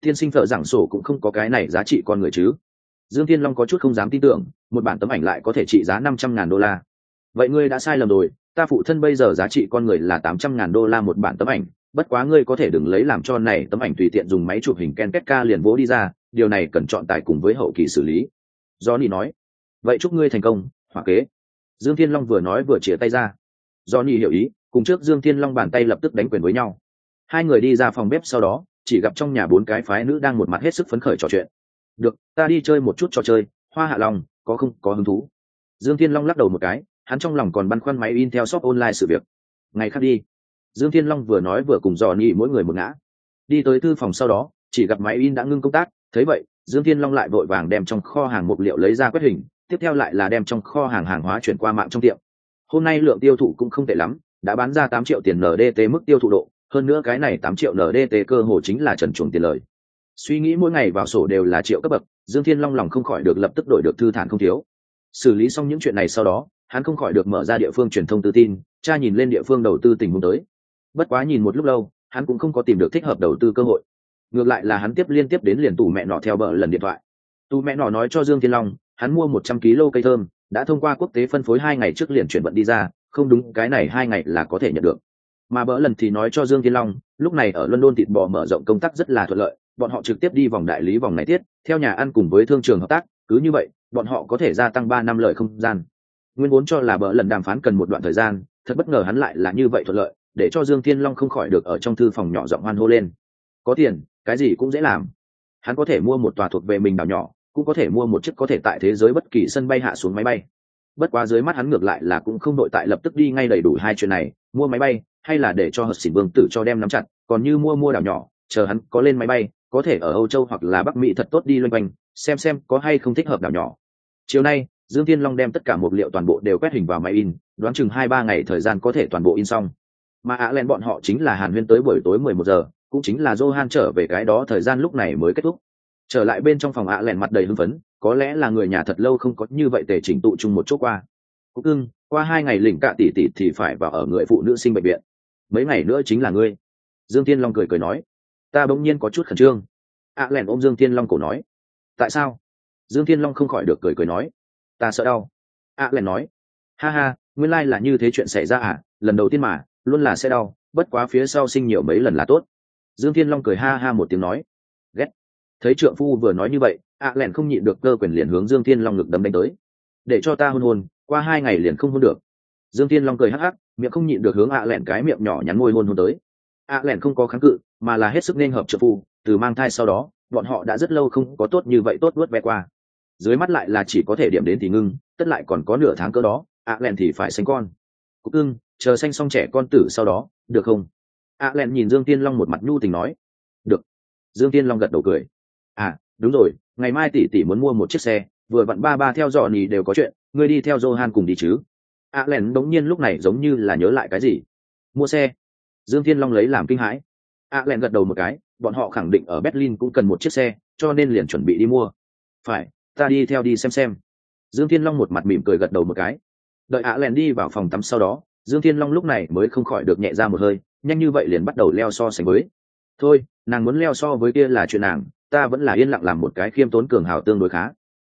Speaker 1: Tiên sinh thợ giảng sổ cũng không có cái này giá trị con người chứ. Dương thiên long có chút không dám tin tưởng, một bản tấm ảnh lại có thể trị giá năm trăm ngàn đô la. Vậy ngươi đã sai lầm rồi, ta phụ thân bây giờ giá trị con người là tám trăm ngàn đô la một bản tấm ảnh, bất quá ngươi có thể đừng lấy làm cho này tấm ảnh tùy tiện dùng máy chụp hình ken kết ca liền vỗ đi ra điều này cần chọn tài cùng với hậu kỳ xử lý. Johnny nói, vậy chúc ngươi thành công, hỏa kế. Dương thiên long vừa nói vừa chĩa tay ra. Johnny hiểu ý, cùng trước dương thiên long bàn tay lập tức đánh quyền với nhau. Hai người đi ra phòng bếp sau đó, chỉ gặp trong nhà bốn cái phái nữ đang một mặt hết sức phấn khởi trò chuyện. Được, ta đi chơi một chút trò chơi, hoa hạ lòng có không, có hứng thú? Dương thiên long lắc đầu một cái, hắn trong lòng còn băn khoăn máy in theo shop online sự việc. Ngày khác đi. Dương thiên long vừa nói vừa cùng dò nhị mỗi người một ngã. Đi tới thư phòng sau đó, chỉ gặp máy in đã ngưng công tác thấy vậy, dương thiên long lại vội vàng đem trong kho hàng một liệu lấy ra quét hình, tiếp theo lại là đem trong kho hàng hàng hóa chuyển qua mạng trong tiệm. Hôm nay lượng tiêu thụ cũng không tệ lắm, đã bán ra tám triệu tiền ndt mức tiêu thụ độ, hơn nữa cái này tám triệu ndt cơ hồ chính là trần chuồng tiền lời. Suy nghĩ mỗi ngày vào sổ đều là triệu cấp bậc, dương thiên long lòng không khỏi được lập tức đổi được thư thản không thiếu. Xử lý xong những chuyện này sau đó, hắn không khỏi được mở ra địa phương truyền thông tư tin cha nhìn lên địa phương đầu tư tình huống tới. Bất quá nhìn một lúc lâu, hắn cũng không có tìm được thích hợp đầu tư cơ hội ngược lại là hắn tiếp liên tiếp đến liền tù mẹ nọ theo bờ lần điện thoại. Tù mẹ nọ nói cho dương thiên long, hắn mua một trăm kg cây thơm, đã thông qua quốc tế phân phối hai ngày trước liền chuyển vận đi ra, không đúng, cái này hai ngày là có thể nhận được. Mà bỡ lần thì nói cho dương thiên long, lúc này ở london thịt bò mở rộng công tác rất là thuận lợi, bọn họ trực tiếp đi vòng đại lý vòng này tiết theo nhà ăn cùng với thương trường hợp tác, cứ như vậy, bọn họ có thể gia tăng ba năm lợi không gian. Nguyên vốn cho là bỡ lần đàm phán cần một đoạn thời gian, thật bất ngờ hắn lại là như vậy thuận lợi, để cho dương thiên long không khỏi được ở trong thư phòng nhỏ giọng hoan hô lên có tiền, cái gì cũng dễ làm. Hắn có thể mua một tòa thuộc về mình đảo nhỏ, cũng có thể mua một chiếc có thể tại thế giới bất kỳ sân bay hạ xuống máy bay. Bất quá dưới mắt hắn ngược lại là cũng không nội tại lập tức đi ngay đầy đủ hai chuyện này, mua máy bay, hay là để cho hợp xỉn vương tử cho đem nắm chặt, còn như mua mua đảo nhỏ, chờ hắn có lên máy bay, có thể ở âu châu hoặc là bắc mỹ thật tốt đi loanh quanh, xem xem có hay không thích hợp đảo nhỏ. Chiều nay, dương Thiên long đem tất cả một liệu toàn bộ đều quét hình vào máy in, đoán chừng hai ba ngày thời gian có thể toàn bộ in xong. Mà ạ len bọn họ chính là hàn huyên tới buổi tối mười một giờ cũng chính là johan trở về cái đó thời gian lúc này mới kết thúc. Trở lại bên trong phòng ạ lẹn mặt đầy hưng phấn, có lẽ là người nhà thật lâu không có như vậy tề chỉnh tụ chung một chỗ qua. Cũng ưng qua hai ngày lỉnh cạ tỷ tỷ thì phải vào ở người phụ nữ sinh bệnh viện. Mấy ngày nữa chính là ngươi. Dương thiên long cười cười nói. Ta bỗng nhiên có chút khẩn trương. ạ lẹn ôm dương thiên long cổ nói. Tại sao? Dương thiên long không khỏi được cười cười nói. Ta sợ đau. ạ lẹn nói. Ha ha, nguyên lai là như thế chuyện xảy ra à? Lần đầu tiên mà, luôn là sẽ đau, bất quá phía sau sinh nhiều mấy lần là tốt dương thiên long cười ha ha một tiếng nói, ghét. Thấy trượng phu vừa nói như vậy ạ lẹn không nhịn được cơ quyền liền hướng dương thiên long ngực đấm đánh tới. Để cho ta hôn hôn, qua hai ngày liền không hôn được. Dương thiên long cười hắc hắc, miệng không nhịn được hướng ạ lẹn cái miệng nhỏ nhắn môi hôn hôn tới. Ạ lẹn không có kháng cự, mà là hết sức nên hợp trượng phu, từ mang thai sau đó, bọn họ đã rất lâu không có tốt như vậy tốt vớt ve qua. Dưới mắt lại là chỉ có thể điểm đến thì ngưng, tất lại còn có nửa tháng cỡ đó ạ lẹn thì phải sinh con. Cúc ưng chờ sanh xong trẻ con tử sau đó, được không? A len nhìn dương tiên long một mặt nhu tình nói. Được. Dương tiên long gật đầu cười. À đúng rồi, ngày mai tỷ tỷ muốn mua một chiếc xe, vừa vặn ba ba theo dò nhì đều có chuyện, ngươi đi theo johan cùng đi chứ. A len đống nhiên lúc này giống như là nhớ lại cái gì. Mua xe. Dương tiên long lấy làm kinh hãi. A len gật đầu một cái, bọn họ khẳng định ở berlin cũng cần một chiếc xe, cho nên liền chuẩn bị đi mua. Phải, ta đi theo đi xem xem. Dương thiên long một mặt mỉm cười gật đầu một cái. Đợi ạ len đi vào phòng tắm sau đó dương thiên long lúc này mới không khỏi được nhẹ ra một hơi nhanh như vậy liền bắt đầu leo so sánh với. Thôi nàng muốn leo so với kia là chuyện nàng ta vẫn là yên lặng làm một cái khiêm tốn cường hào tương đối khá.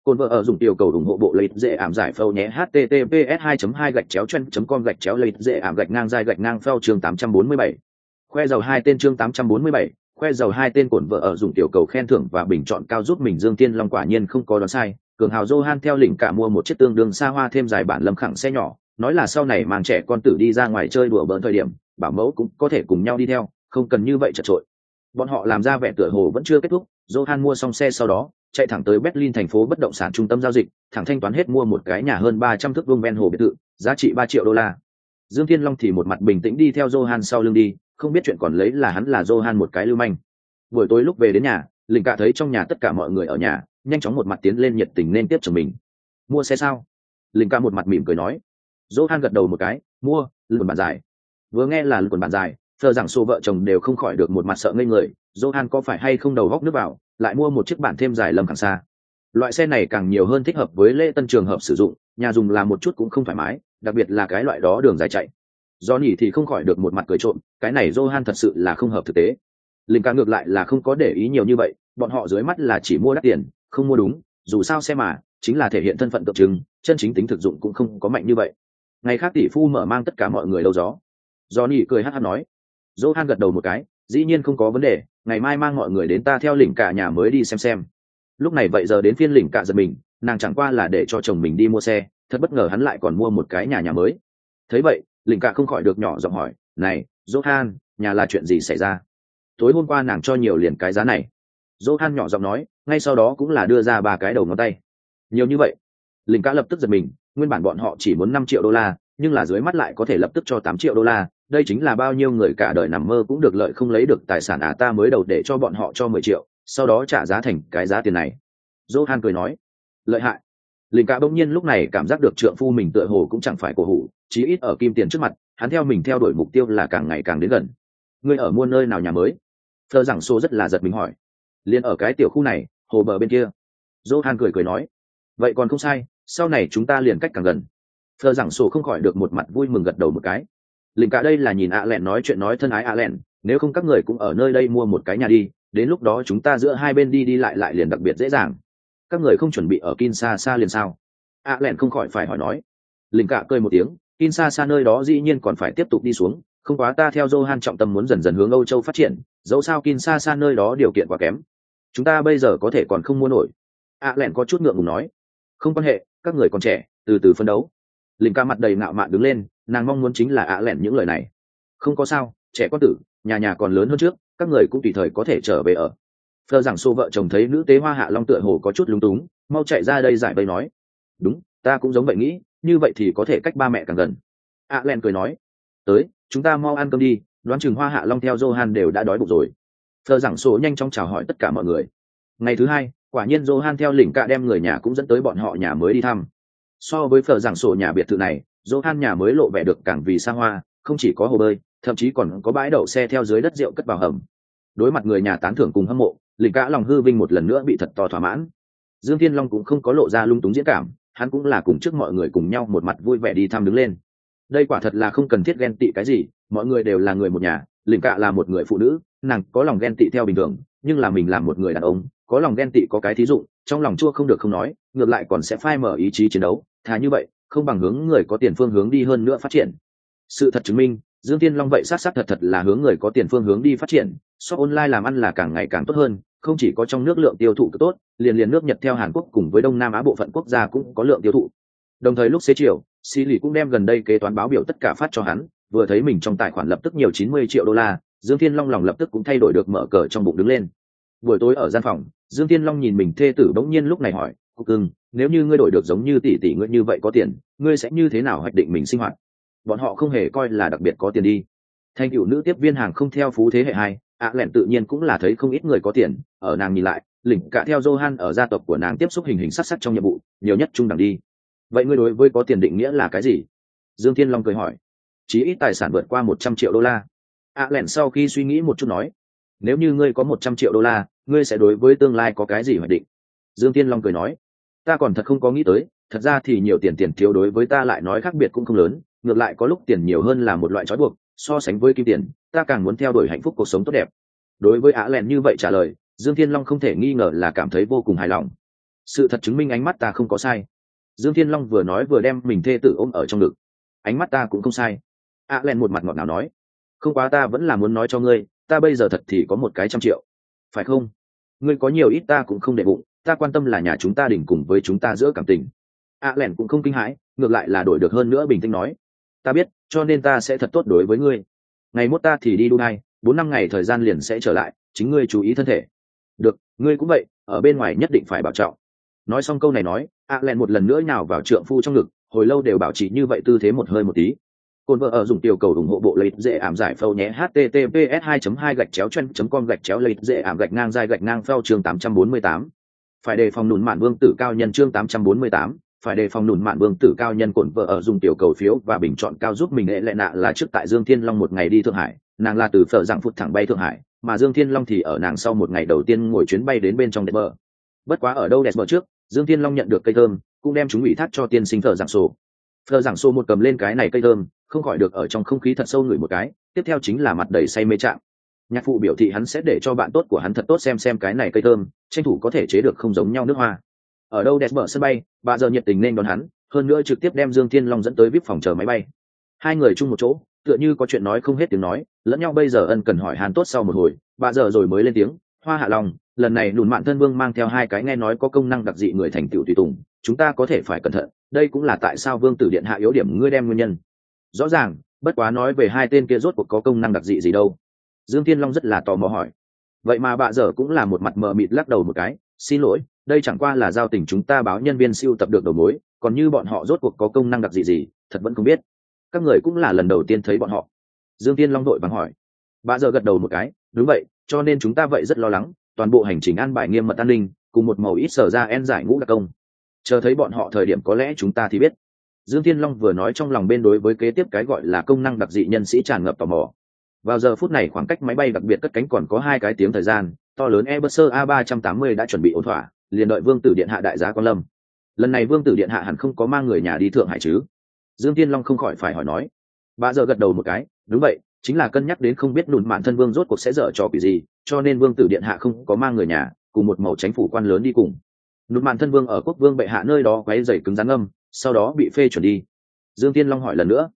Speaker 1: Cồn vợ ở dùng yêu cầu ủng hộ bộ lấy dễ ảm giải phâu nhé https 2 2 gạch chéo chân com gạch chéo lấy dễ ảm gạch ngang dài gạch ngang phao chương 847. khoe dầu hai tên chương 847, khoe dầu hai tên cồn vợ ở dùng tiểu cầu khen thưởng và bình chọn cao giúp mình dương tiên long quả nhiên không có đoán sai cường hào johan theo lĩnh cả mua một chiếc tương đương xa hoa thêm dài bản lâm khẳng xe nhỏ nói là sau này mang trẻ con tử đi ra ngoài chơi đùa bỡn thời điểm, bảo mẫu cũng có thể cùng nhau đi theo, không cần như vậy chật trội. Bọn họ làm ra vẻ tựa hồ vẫn chưa kết thúc, johan mua xong xe sau đó, chạy thẳng tới berlin thành phố bất động sản trung tâm giao dịch, thẳng thanh toán hết mua một cái nhà hơn ba trăm thước vuông ven hồ biệt thự, giá trị ba triệu đô la. Dương thiên long thì một mặt bình tĩnh đi theo johan sau lưng đi, không biết chuyện còn lấy là hắn là johan một cái lưu manh. Buổi tối lúc về đến nhà, Linh cả thấy trong nhà tất cả mọi người ở nhà, nhanh chóng một mặt tiến lên nhiệt tình nên tiếp chồng mình. Mua xe sao? Linh ca một mặt mỉm cười nói johan gật đầu một cái, mua, lượn bản dài. Vừa nghe là quần bản dài, thờ rằng xô vợ chồng đều không khỏi được một mặt sợ ngây người, johan có phải hay không đầu góc nước vào, lại mua một chiếc bản thêm dài lầm càng xa? Loại xe này càng nhiều hơn thích hợp với lễ tân trường hợp sử dụng, nhà dùng làm một chút cũng không thoải mái, đặc biệt là cái loại đó đường dài chạy. Do nhỉ thì không khỏi được một mặt cười trộm, cái này johan thật sự là không hợp thực tế. Linh ca ngược lại là không có để ý nhiều như vậy, bọn họ dưới mắt là chỉ mua đắt tiền, không mua đúng, dù sao xe mà, chính là thể hiện thân phận tượng trưng, chân chính tính thực dụng cũng không có mạnh như vậy ngày khác tỷ phu mở mang tất cả mọi người lâu gió. Johnny cười hát hát nói. johan gật đầu một cái, dĩ nhiên không có vấn đề, ngày mai mang mọi người đến ta theo lỉnh cả nhà mới đi xem xem. Lúc này vậy giờ đến phiên lỉnh cả giật mình, nàng chẳng qua là để cho chồng mình đi mua xe, thật bất ngờ hắn lại còn mua một cái nhà nhà mới. Thấy vậy, lỉnh cả không khỏi được nhỏ giọng hỏi, này, johan, nhà là chuyện gì xảy ra? Tối hôm qua nàng cho nhiều liền cái giá này. Johan nhỏ giọng nói, ngay sau đó cũng là đưa ra ba cái đầu ngón tay. Nhiều như vậy? Lỉnh cả lập tức giật mình nguyên bản bọn họ chỉ muốn năm triệu đô la, nhưng là dưới mắt lại có thể lập tức cho tám triệu đô la. Đây chính là bao nhiêu người cả đời nằm mơ cũng được lợi không lấy được tài sản à ta mới đầu để cho bọn họ cho mười triệu, sau đó trả giá thành cái giá tiền này. Johan cười nói, lợi hại. Linh cả bỗng nhiên lúc này cảm giác được trượng phu mình tựa hồ cũng chẳng phải cổ hủ, chí ít ở kim tiền trước mặt, hắn theo mình theo đuổi mục tiêu là càng ngày càng đến gần. Ngươi ở mua nơi nào nhà mới? Thơ giảng xô rất là giật mình hỏi. Liền ở cái tiểu khu này, hồ bờ bên kia. Johan cười cười nói, vậy còn không sai sau này chúng ta liền cách càng gần. Thơ giảng sổ không khỏi được một mặt vui mừng gật đầu một cái. Lình cả đây là nhìn ạ lẹn nói chuyện nói thân ái ạ lẹn, nếu không các người cũng ở nơi đây mua một cái nhà đi, đến lúc đó chúng ta giữa hai bên đi đi lại lại liền đặc biệt dễ dàng. Các người không chuẩn bị ở kin xa xa liền sao? ạ lẹn không khỏi phải hỏi nói. Lình cả cười một tiếng kin xa xa nơi đó dĩ nhiên còn phải tiếp tục đi xuống, không quá ta theo johan trọng tâm muốn dần dần hướng âu châu phát triển, dẫu sao kin xa xa nơi đó điều kiện quá kém. Chúng ta bây giờ có thể còn không mua nổi. ạ lẹn có chút ngượng ngùng nói. Không quan hệ các người còn trẻ, từ từ phân đấu. Linh ca mặt đầy ngạo mạn đứng lên, nàng mong muốn chính là ạ lẻn những lời này. Không có sao, trẻ con tử, nhà nhà còn lớn hơn trước, các người cũng tùy thời có thể trở về ở. Phờ giảng xô vợ chồng thấy nữ tế hoa hạ long tựa hồ có chút lúng túng, mau chạy ra đây giải vây nói. Đúng, ta cũng giống vậy nghĩ, như vậy thì có thể cách ba mẹ càng gần. Ạ lẹn cười nói. Tới, chúng ta mau ăn cơm đi, đoán chừng hoa hạ long theo johan đều đã đói bụng rồi. Phờ giảng xô nhanh chóng chào hỏi tất cả mọi người. Ngày thứ hai quả nhiên johan theo lỉnh cạ đem người nhà cũng dẫn tới bọn họ nhà mới đi thăm. So với phở giảng sổ nhà biệt thự này, johan nhà mới lộ vẻ được càng vì xa hoa, không chỉ có hồ bơi, thậm chí còn có bãi đậu xe theo dưới đất rượu cất vào hầm. Đối mặt người nhà tán thưởng cùng hâm mộ lỉnh cạ lòng hư vinh một lần nữa bị thật to thỏa mãn. Dương thiên long cũng không có lộ ra lung túng diễn cảm, hắn cũng là cùng trước mọi người cùng nhau một mặt vui vẻ đi thăm đứng lên. Đây quả thật là không cần thiết ghen tị cái gì, mọi người đều là người một nhà lỉnh cạ là một người phụ nữ, nàng có lòng ghen tị theo bình thường nhưng là mình làm một người đàn ông, có lòng ghen tị có cái thí dụ, trong lòng chua không được không nói, ngược lại còn sẽ phai mở ý chí chiến đấu, thà như vậy, không bằng hướng người có tiền phương hướng đi hơn nữa phát triển. Sự thật chứng minh, dương tiên long vậy sát sát thật thật là hướng người có tiền phương hướng đi phát triển, shop online làm ăn là càng ngày càng tốt hơn, không chỉ có trong nước lượng tiêu thụ tốt, liền liền nước nhật theo hàn quốc cùng với đông nam á bộ phận quốc gia cũng có lượng tiêu thụ. Đồng thời lúc xế chiều xì lì cũng đem gần đây kế toán báo biểu tất cả phát cho hắn, vừa thấy mình trong tài khoản lập tức nhiều chín mươi triệu đô la dương thiên long lòng lập tức cũng thay đổi được mở cờ trong bụng đứng lên. Buổi tối ở gian phòng, dương thiên long nhìn mình thê tử bỗng nhiên lúc này hỏi, cô cưng, nếu như ngươi đổi được giống như tỷ tỷ ngươi như vậy có tiền, ngươi sẽ như thế nào hoạch định mình sinh hoạt? Bọn họ không hề coi là đặc biệt có tiền đi. Thành cựu nữ tiếp viên hàng không theo phú thế hệ hai, ạ lẹn tự nhiên cũng là thấy không ít người có tiền, ở nàng nhìn lại, lỉnh cả theo johan ở gia tộc của nàng tiếp xúc hình hình sắc sắc trong nhiệm vụ, nhiều nhất trung đẳng đi. Vậy ngươi đối với có tiền định nghĩa là cái gì? Dương thiên long cười hỏi. Chí ít tài sản vượt qua một trăm triệu đô la ạ lẹn sau khi suy nghĩ một chút nói, nếu như ngươi có một trăm triệu đô la, ngươi sẽ đối với tương lai có cái gì hoạch định? Dương tiên long cười nói, ta còn thật không có nghĩ tới, thật ra thì nhiều tiền tiền thiếu đối với ta lại nói khác biệt cũng không lớn, ngược lại có lúc tiền nhiều hơn là một loại trói buộc, so sánh với kim tiền, ta càng muốn theo đuổi hạnh phúc cuộc sống tốt đẹp. Đối với á lẹn như vậy trả lời, dương thiên long không thể nghi ngờ là cảm thấy vô cùng hài lòng. Sự thật chứng minh ánh mắt ta không có sai. Dương thiên long vừa nói vừa đem mình thê tử ôm ở trong ngực. Ánh mắt ta cũng không sai. Á lẹn một mặt ngọt nào nói không quá ta vẫn là muốn nói cho ngươi, ta bây giờ thật thì có một cái trăm triệu. Phải không? Ngươi có nhiều ít ta cũng không để bụng, ta quan tâm là nhà chúng ta đỉnh cùng với chúng ta giữa cảm tình. A à lẻn cũng không kinh hãi, ngược lại là đổi được hơn nữa bình tĩnh nói. Ta biết, cho nên ta sẽ thật tốt đối với ngươi. Ngày mốt ta thì đi dubai, bốn năm ngày thời gian liền sẽ trở lại, chính ngươi chú ý thân thể. Được, ngươi cũng vậy, ở bên ngoài nhất định phải bảo trọng. Nói xong câu này nói, a à một lần nữa nào vào trượng phu trong ngực, hồi lâu đều bảo trì như vậy tư thế một hơi một tí. Côn vợ ở dùng tiểu cầu ủng hộ bộ lấy dễ ảm giải phâu nhé https 2 2 gạch chéo chen com gạch chéo lấy dễ ảm gạch ngang dài gạch ngang phao chương 848. Phải đề phòng nụn mạn vương tử cao nhân chương 848, phải đề phòng nụn mạn vương tử cao nhân cổn vợ ở dùng tiểu cầu phiếu và bình chọn cao giúp mình lệ lệ nạ là trước tại Dương Thiên Long một ngày đi Thượng Hải, nàng là từ phở dạng phút thẳng bay Thượng Hải, mà Dương Thiên Long thì ở nàng sau một ngày đầu tiên ngồi chuyến bay đến bên trong đẹp bờ. Bất quá ở đâu đẹp bờ trước, Dương Thiên Long nhận được cây thơm, cũng đem chúng ủy thác cho tiên sinh phở dạng sổ. Phở dạng sổ một cầm lên cái này cây thơm, không khỏi được ở trong không khí thật sâu ngửi một cái, tiếp theo chính là mặt đầy say mê chạm nhạc phụ biểu thị hắn sẽ để cho bạn tốt của hắn thật tốt xem xem cái này cây thơm, tranh thủ có thể chế được không giống nhau nước hoa. Ở đâu đẹp mở sân bay, bà giờ nhiệt tình nên đón hắn, hơn nữa trực tiếp đem dương thiên long dẫn tới vip phòng chờ máy bay. Hai người chung một chỗ, tựa như có chuyện nói không hết tiếng nói, lẫn nhau bây giờ ân cần hỏi hàn tốt sau một hồi, bà giờ rồi mới lên tiếng, hoa hạ lòng lần này lùn mạn thân vương mang theo hai cái nghe nói có công năng đặc dị người thành tựu tùy tùng, chúng ta có thể phải cẩn thận, đây cũng là tại sao vương tử điện hạ yếu điểm ngươi đem nguyên nhân rõ ràng, bất quá nói về hai tên kia rốt cuộc có công năng đặc dị gì đâu. Dương tiên long rất là tò mò hỏi. Vậy mà bà dở cũng là một mặt mờ mịt lắc đầu một cái, xin lỗi, đây chẳng qua là giao tình chúng ta báo nhân viên siêu tập được đầu mối, còn như bọn họ rốt cuộc có công năng đặc dị gì, thật vẫn không biết. Các người cũng là lần đầu tiên thấy bọn họ. Dương tiên long đội vắng hỏi. Bà giờ gật đầu một cái, đúng vậy, cho nên chúng ta vậy rất lo lắng, toàn bộ hành trình an bài nghiêm mật an ninh, cùng một màu ít sở ra en giải ngũ đặc công. Chờ thấy bọn họ thời điểm có lẽ chúng ta thì biết dương thiên long vừa nói trong lòng bên đối với kế tiếp cái gọi là công năng đặc dị nhân sĩ tràn ngập tò mò. Vào giờ phút này khoảng cách máy bay đặc biệt cất cánh còn có hai cái tiếng thời gian, to lớn Airbus a 380 đã chuẩn bị ổn thỏa, liền đợi vương tử điện hạ đại giá quan lâm. Lần này vương tử điện hạ hẳn không có mang người nhà đi thượng hải chứ? Dương tiên long không khỏi phải hỏi nói. Bà giờ gật đầu một cái, đúng vậy, chính là cân nhắc đến không biết nụn mạn thân vương rốt cuộc sẽ dở trò quỷ gì, cho nên vương tử điện hạ không có mang người nhà, cùng một màu chánh phủ quan lớn đi cùng. Đùn mạn thân vương ở quốc vương bệ hạ nơi đó quấy dày cứng rắn âm sau đó bị phê chuẩn đi. Dương tiên long hỏi lần nữa.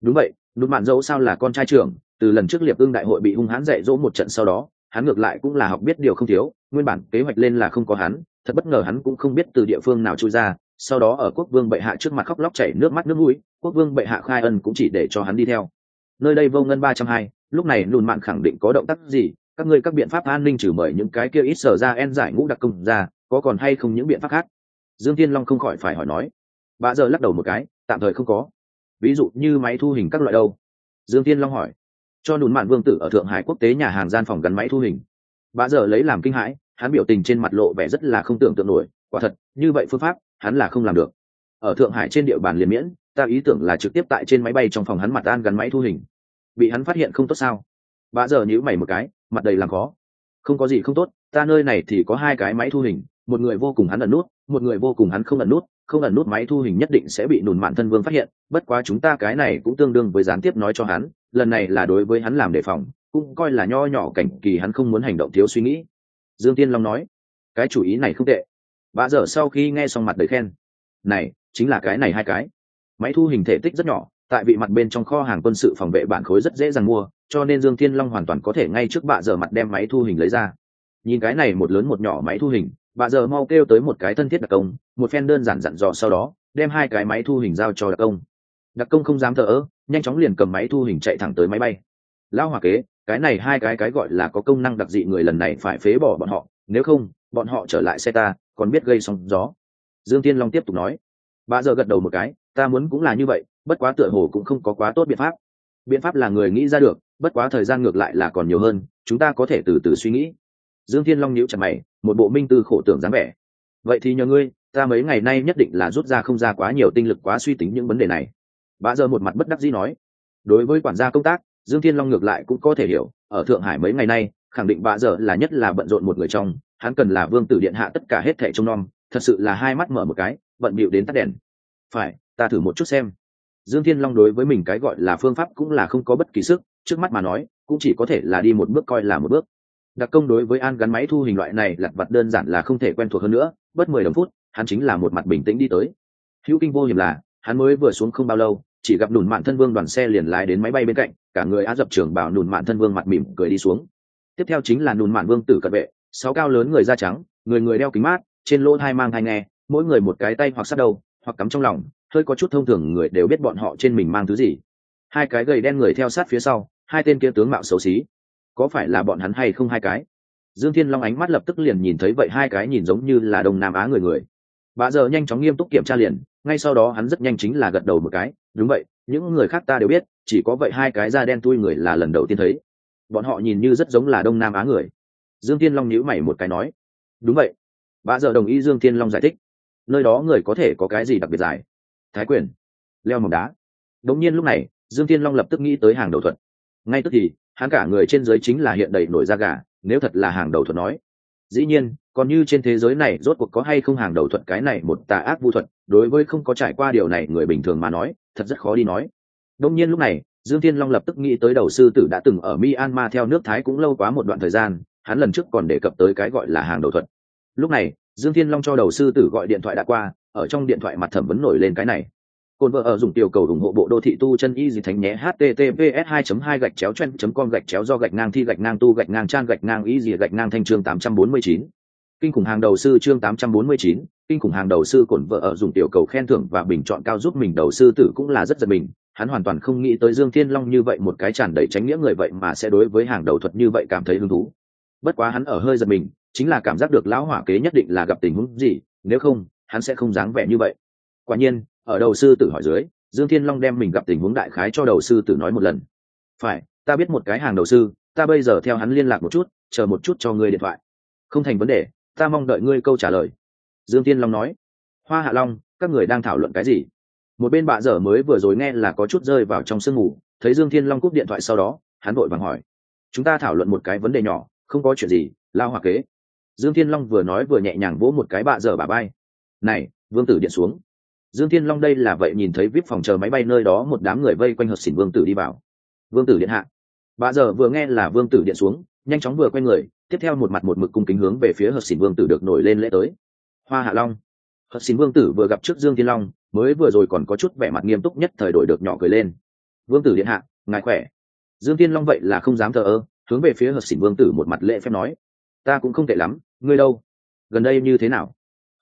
Speaker 1: Đúng vậy nụn mạn dẫu sao là con trai trưởng, từ lần trước liệp ưng đại hội bị hung hãn dạy dỗ một trận sau đó, hắn ngược lại cũng là học biết điều không thiếu, nguyên bản kế hoạch lên là không có hắn, thật bất ngờ hắn cũng không biết từ địa phương nào trôi ra, sau đó ở quốc vương bệ hạ trước mặt khóc lóc chảy nước mắt nước mũi, quốc vương bệ hạ khai ân cũng chỉ để cho hắn đi theo. Nơi đây vô ngân ba trăm hai, lúc này lùn mạn khẳng định có động tác gì, các ngươi các biện pháp an ninh trừ mời những cái kia ít sở ra en giải ngũ đặc công ra, có còn hay không những biện pháp khác? Dương thiên long không khỏi phải hỏi nói bà giờ lắc đầu một cái, tạm thời không có. Ví dụ như máy thu hình các loại đâu? Dương thiên long hỏi. Cho đùn mạn vương tử ở thượng hải quốc tế nhà hàng gian phòng gắn máy thu hình. Bà giờ lấy làm kinh hãi, hắn biểu tình trên mặt lộ vẻ rất là không tưởng tượng nổi. Quả thật, như vậy phương pháp, hắn là không làm được. Ở thượng hải trên địa bàn liền miễn, ta ý tưởng là trực tiếp tại trên máy bay trong phòng hắn mặt an gắn máy thu hình. Bị hắn phát hiện không tốt sao? Bà giờ nhíu mày một cái, mặt đầy làm khó. Không có gì không tốt, ta nơi này thì có hai cái máy thu hình, một người vô cùng hắn ẩn nút, một người vô cùng hắn không ẩn nút không ẩn nút máy thu hình nhất định sẽ bị nùn mạn thân vương phát hiện, bất quá chúng ta cái này cũng tương đương với gián tiếp nói cho hắn, lần này là đối với hắn làm đề phòng, cũng coi là nho nhỏ cảnh kỳ hắn không muốn hành động thiếu suy nghĩ. Dương tiên long nói. Cái chủ ý này không tệ. Bà dở sau khi nghe xong mặt đầy khen. Này, chính là cái này hai cái. Máy thu hình thể tích rất nhỏ, tại vị mặt bên trong kho hàng quân sự phòng vệ bản khối rất dễ dàng mua, cho nên dương thiên long hoàn toàn có thể ngay trước bạ dở mặt đem máy thu hình lấy ra. Nhìn cái này một lớn một nhỏ máy thu hình bà giờ mau kêu tới một cái thân thiết đặc công, một phen đơn giản dặn dò sau đó, đem hai cái máy thu hình giao cho đặc công. Đặc công không dám thờ ơ, nhanh chóng liền cầm máy thu hình chạy thẳng tới máy bay. Lao hòa kế, cái này hai cái cái gọi là có công năng đặc dị người lần này phải phế bỏ bọn họ, nếu không, bọn họ trở lại xe ta, còn biết gây sóng gió. Dương tiên long tiếp tục nói. Bà giờ gật đầu một cái, ta muốn cũng là như vậy, bất quá tựa hồ cũng không có quá tốt biện pháp. Biện pháp là người nghĩ ra được, bất quá thời gian ngược lại là còn nhiều hơn, chúng ta có thể từ từ suy nghĩ. Dương thiên long nhíu chặt mày một bộ minh tư khổ tưởng dáng vẻ. Vậy thì nhờ ngươi, ta mấy ngày nay nhất định là rút ra không ra quá nhiều tinh lực quá suy tính những vấn đề này. Bà giờ một mặt bất đắc dĩ nói. Đối với quản gia công tác, dương thiên long ngược lại cũng có thể hiểu. Ở thượng hải mấy ngày nay, khẳng định bà giờ là nhất là bận rộn một người trong. Hắn cần là vương tử điện hạ tất cả hết thẻ trông nom, thật sự là hai mắt mở một cái, bận bịu đến tắt đèn. Phải, ta thử một chút xem. Dương thiên long đối với mình cái gọi là phương pháp cũng là không có bất kỳ sức, trước mắt mà nói, cũng chỉ có thể là đi một bước coi là một bước đặc công đối với an gắn máy thu hình loại này lặt vặt đơn giản là không thể quen thuộc hơn nữa, bất mười đồng phút, hắn chính là một mặt bình tĩnh đi tới. Hữu kinh vô hiểm là, hắn mới vừa xuống không bao lâu, chỉ gặp nùn mạn thân vương đoàn xe liền lái đến máy bay bên cạnh, cả người á dập trưởng bảo nùn mạn thân vương mặt mỉm cười đi xuống. Tiếp theo chính là nùn mạn vương tử cận vệ, sáu cao lớn người da trắng, người người đeo kính mát, trên lỗ hai mang hai nghe, mỗi người một cái tay hoặc sát đầu, hoặc cắm trong lòng, hơi có chút thông thường người đều biết bọn họ trên mình mang thứ gì. Hai cái gầy đen người theo sát phía sau, hai tên kia tướng mạo xấu xí có phải là bọn hắn hay không hai cái? Dương thiên long ánh mắt lập tức liền nhìn thấy vậy hai cái nhìn giống như là đông nam á người người. Bà giờ nhanh chóng nghiêm túc kiểm tra liền, ngay sau đó hắn rất nhanh chính là gật đầu một cái, đúng vậy, những người khác ta đều biết, chỉ có vậy hai cái da đen tui người là lần đầu tiên thấy. Bọn họ nhìn như rất giống là đông nam á người. Dương thiên long nhíu mày một cái nói, đúng vậy. Bà giờ đồng ý dương thiên long giải thích, nơi đó người có thể có cái gì đặc biệt dài? Thái quyền. Leo mỏng đá. Đống nhiên lúc này, dương thiên long lập tức nghĩ tới hàng đầu thuật. Ngay tức thì hắn cả người trên dưới chính là hiện đầy nổi da gà, nếu thật là hàng đầu thuật nói. Dĩ nhiên, còn như trên thế giới này rốt cuộc có hay không hàng đầu thuật cái này một tà ác vu thuật, đối với không có trải qua điều này người bình thường mà nói, thật rất khó đi nói. Đông nhiên lúc này, dương thiên long lập tức nghĩ tới đầu sư tử đã từng ở myanmar theo nước thái cũng lâu quá một đoạn thời gian, hắn lần trước còn đề cập tới cái gọi là hàng đầu thuật. Lúc này, dương thiên long cho đầu sư tử gọi điện thoại đã qua, ở trong điện thoại mặt thẩm vấn nổi lên cái này. Côn vợ ở dùng tiểu cầu ủng hộ bộ đô thị tu chân y gì thánh nhé https 2 2 gạch chéo chen com gạch chéo do gạch ngang thi gạch ngang tu gạch ngang trang gạch ngang y gì gạch ngang thanh chương 849. Kinh khủng hàng đầu sư chương 849, kinh khủng hàng đầu sư cổn vợ ở dùng tiểu cầu khen thưởng và bình chọn cao giúp mình đầu sư tử cũng là rất giật mình, hắn hoàn toàn không nghĩ tới Dương Thiên Long như vậy một cái tràn đầy tránh nghĩa người vậy mà sẽ đối với hàng đầu thuật như vậy cảm thấy hứng thú. Bất quá hắn ở hơi giật mình, chính là cảm giác được lão hỏa kế nhất định là gặp tình huống gì, nếu không, hắn sẽ không dáng vẻ như vậy. Quả nhiên, ở đầu sư tử hỏi dưới, dương thiên long đem mình gặp tình huống đại khái cho đầu sư tử nói một lần. Phải, ta biết một cái hàng đầu sư, ta bây giờ theo hắn liên lạc một chút, chờ một chút cho ngươi điện thoại. Không thành vấn đề, ta mong đợi ngươi câu trả lời. Dương thiên long nói. Hoa hạ long, các người đang thảo luận cái gì? Một bên bạ dở mới vừa rồi nghe là có chút rơi vào trong sương mù, thấy dương thiên long cúp điện thoại sau đó, hắn vội vàng hỏi. Chúng ta thảo luận một cái vấn đề nhỏ, không có chuyện gì, lao hòa kế. Dương thiên long vừa nói vừa nhẹ nhàng vỗ một cái bạ dở bà bay này, vương tử điện xuống dương thiên long đây là vậy nhìn thấy vip phòng chờ máy bay nơi đó một đám người vây quanh hợp xỉn vương tử đi vào. Vương tử điện hạ. Bà giờ vừa nghe là vương tử điện xuống, nhanh chóng vừa quay người, tiếp theo một mặt một mực cung kính hướng về phía hợp xỉn vương tử được nổi lên lễ tới. Hoa hạ long. Hợp xỉn vương tử vừa gặp trước dương thiên long, mới vừa rồi còn có chút vẻ mặt nghiêm túc nhất thời đổi được nhỏ cười lên. Vương tử điện hạ, ngài khỏe? Dương thiên long vậy là không dám thờ ơ, hướng về phía hợp xỉn vương tử một mặt lễ phép nói. Ta cũng không tệ lắm, ngươi đâu? Gần đây như thế nào?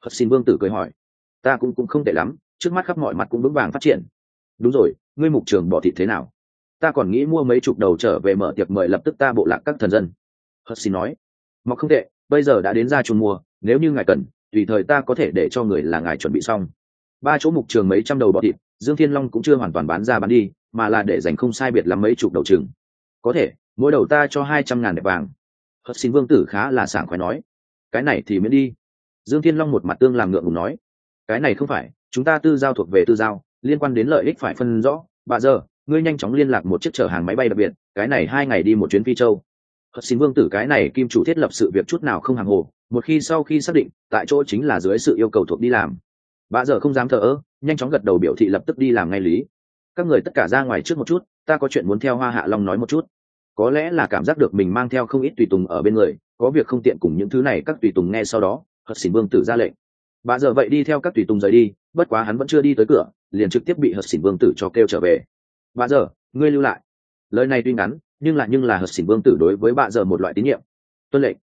Speaker 1: Hợp xỉn vương tử cười hỏi. Ta cũng cũng không tệ lắm trước mắt khắp mọi mặt cũng vững vàng phát triển. Đúng rồi, ngươi mục trường bỏ thịt thế nào? Ta còn nghĩ mua mấy chục đầu trở về mở tiệc mời lập tức ta bộ lạc các thần dân. Hất xin nói. Mọc không tệ, bây giờ đã đến ra chuồng mua nếu như ngài cần, tùy thời ta có thể để cho người là ngài chuẩn bị xong. Ba chỗ mục trường mấy trăm đầu bọ thịt, dương thiên long cũng chưa hoàn toàn bán ra bán đi, mà là để dành không sai biệt lắm mấy chục đầu chừng có thể, mỗi đầu ta cho hai trăm ngàn đẹp vàng. Hất xin vương tử khá là sảng khoái nói. Cái này thì miễn đi. Dương thiên long một mặt tương làm ngượng ngùng nói cái này không phải, chúng ta tư giao thuộc về tư giao, liên quan đến lợi ích phải phân rõ. Bà giờ, ngươi nhanh chóng liên lạc một chiếc chở hàng máy bay đặc biệt, cái này hai ngày đi một chuyến phi châu. Hất xin vương tử, cái này kim chủ thiết lập sự việc chút nào không hàng hồ, một khi sau khi xác định, tại chỗ chính là dưới sự yêu cầu thuộc đi làm. Bà giờ không dám thờ ơ, nhanh chóng gật đầu biểu thị lập tức đi làm ngay lý. Các người tất cả ra ngoài trước một chút, ta có chuyện muốn theo hoa hạ long nói một chút. Có lẽ là cảm giác được mình mang theo không ít tùy tùng ở bên người, có việc không tiện cùng những thứ này các tùy tùng nghe sau đó hất xin vương tử ra lệnh bà giờ vậy đi theo các tùy tùng rời đi, bất quá hắn vẫn chưa đi tới cửa, liền trực tiếp bị hờ xỉn vương tử cho kêu trở về. Bà giờ, ngươi lưu lại. Lời này tuy ngắn, nhưng lại nhưng là hờ xỉn vương tử đối với bà giờ một loại tín nhiệm. Tuân lệnh.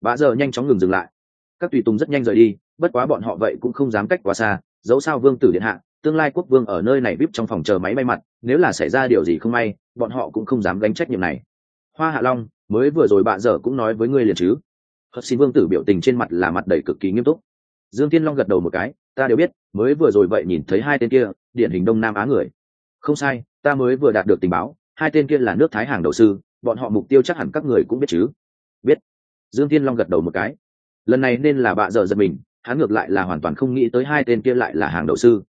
Speaker 1: Bà giờ nhanh chóng ngừng dừng lại. Các tùy tùng rất nhanh rời đi, bất quá bọn họ vậy cũng không dám cách quá xa, dẫu sao vương tử điện hạ, tương lai quốc vương ở nơi này vip trong phòng chờ máy bay mặt, nếu là xảy ra điều gì không may, bọn họ cũng không dám gánh trách nhiệm này. Hoa hạ long, mới vừa rồi bà giờ cũng nói với ngươi liền chứ. Hất xin vương tử biểu tình trên mặt là mặt đầy cực kỳ nghiêm túc dương tiên long gật đầu một cái, ta đều biết, mới vừa rồi vậy nhìn thấy hai tên kia, điển hình đông nam á người. Không sai, ta mới vừa đạt được tình báo, hai tên kia là nước thái hàng đầu sư, bọn họ mục tiêu chắc hẳn các người cũng biết chứ. Biết. Dương tiên long gật đầu một cái. Lần này nên là bạ dở giật mình, hắn ngược lại là hoàn toàn không nghĩ tới hai tên kia lại là hàng đầu sư.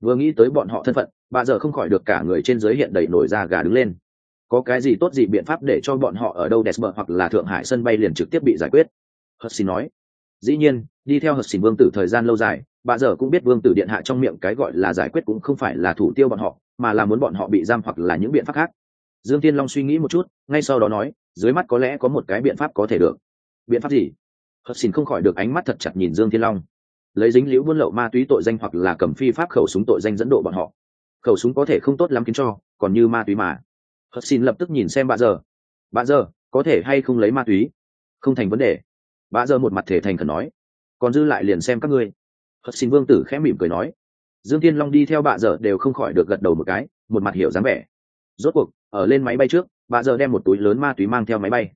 Speaker 1: Vừa nghĩ tới bọn họ thân phận, bạ dở không khỏi được cả người trên giới hiện đầy nổi da gà đứng lên. Có cái gì tốt gì biện pháp để cho bọn họ ở đâu đẹp bờ hoặc là thượng hải sân bay liền trực tiếp bị giải quyết? Hất xin nói dĩ nhiên, đi theo Hợp xỉn vương tử thời gian lâu dài, bà giờ cũng biết vương tử điện hạ trong miệng cái gọi là giải quyết cũng không phải là thủ tiêu bọn họ, mà là muốn bọn họ bị giam hoặc là những biện pháp khác. Dương tiên long suy nghĩ một chút, ngay sau đó nói, dưới mắt có lẽ có một cái biện pháp có thể được. Biện pháp gì? Hợp xỉn không khỏi được ánh mắt thật chặt nhìn dương tiên long. Lấy dính liễu buôn lậu ma túy tội danh hoặc là cầm phi pháp khẩu súng tội danh dẫn độ bọn họ. Khẩu súng có thể không tốt lắm khiến cho, còn như ma túy mà. Hợp xỉn lập tức nhìn xem bà giờ bà giờ có thể hay không lấy ma túy? Không thành vấn đề bà giờ một mặt thể thành khẩn nói, còn dư lại liền xem các ngươi. Hất xin vương tử khẽ mỉm cười nói, dương tiên long đi theo bà giờ đều không khỏi được gật đầu một cái, một mặt hiểu dáng vẻ. Rốt cuộc, ở lên máy bay trước bà giờ đem một túi lớn ma túy mang theo máy bay.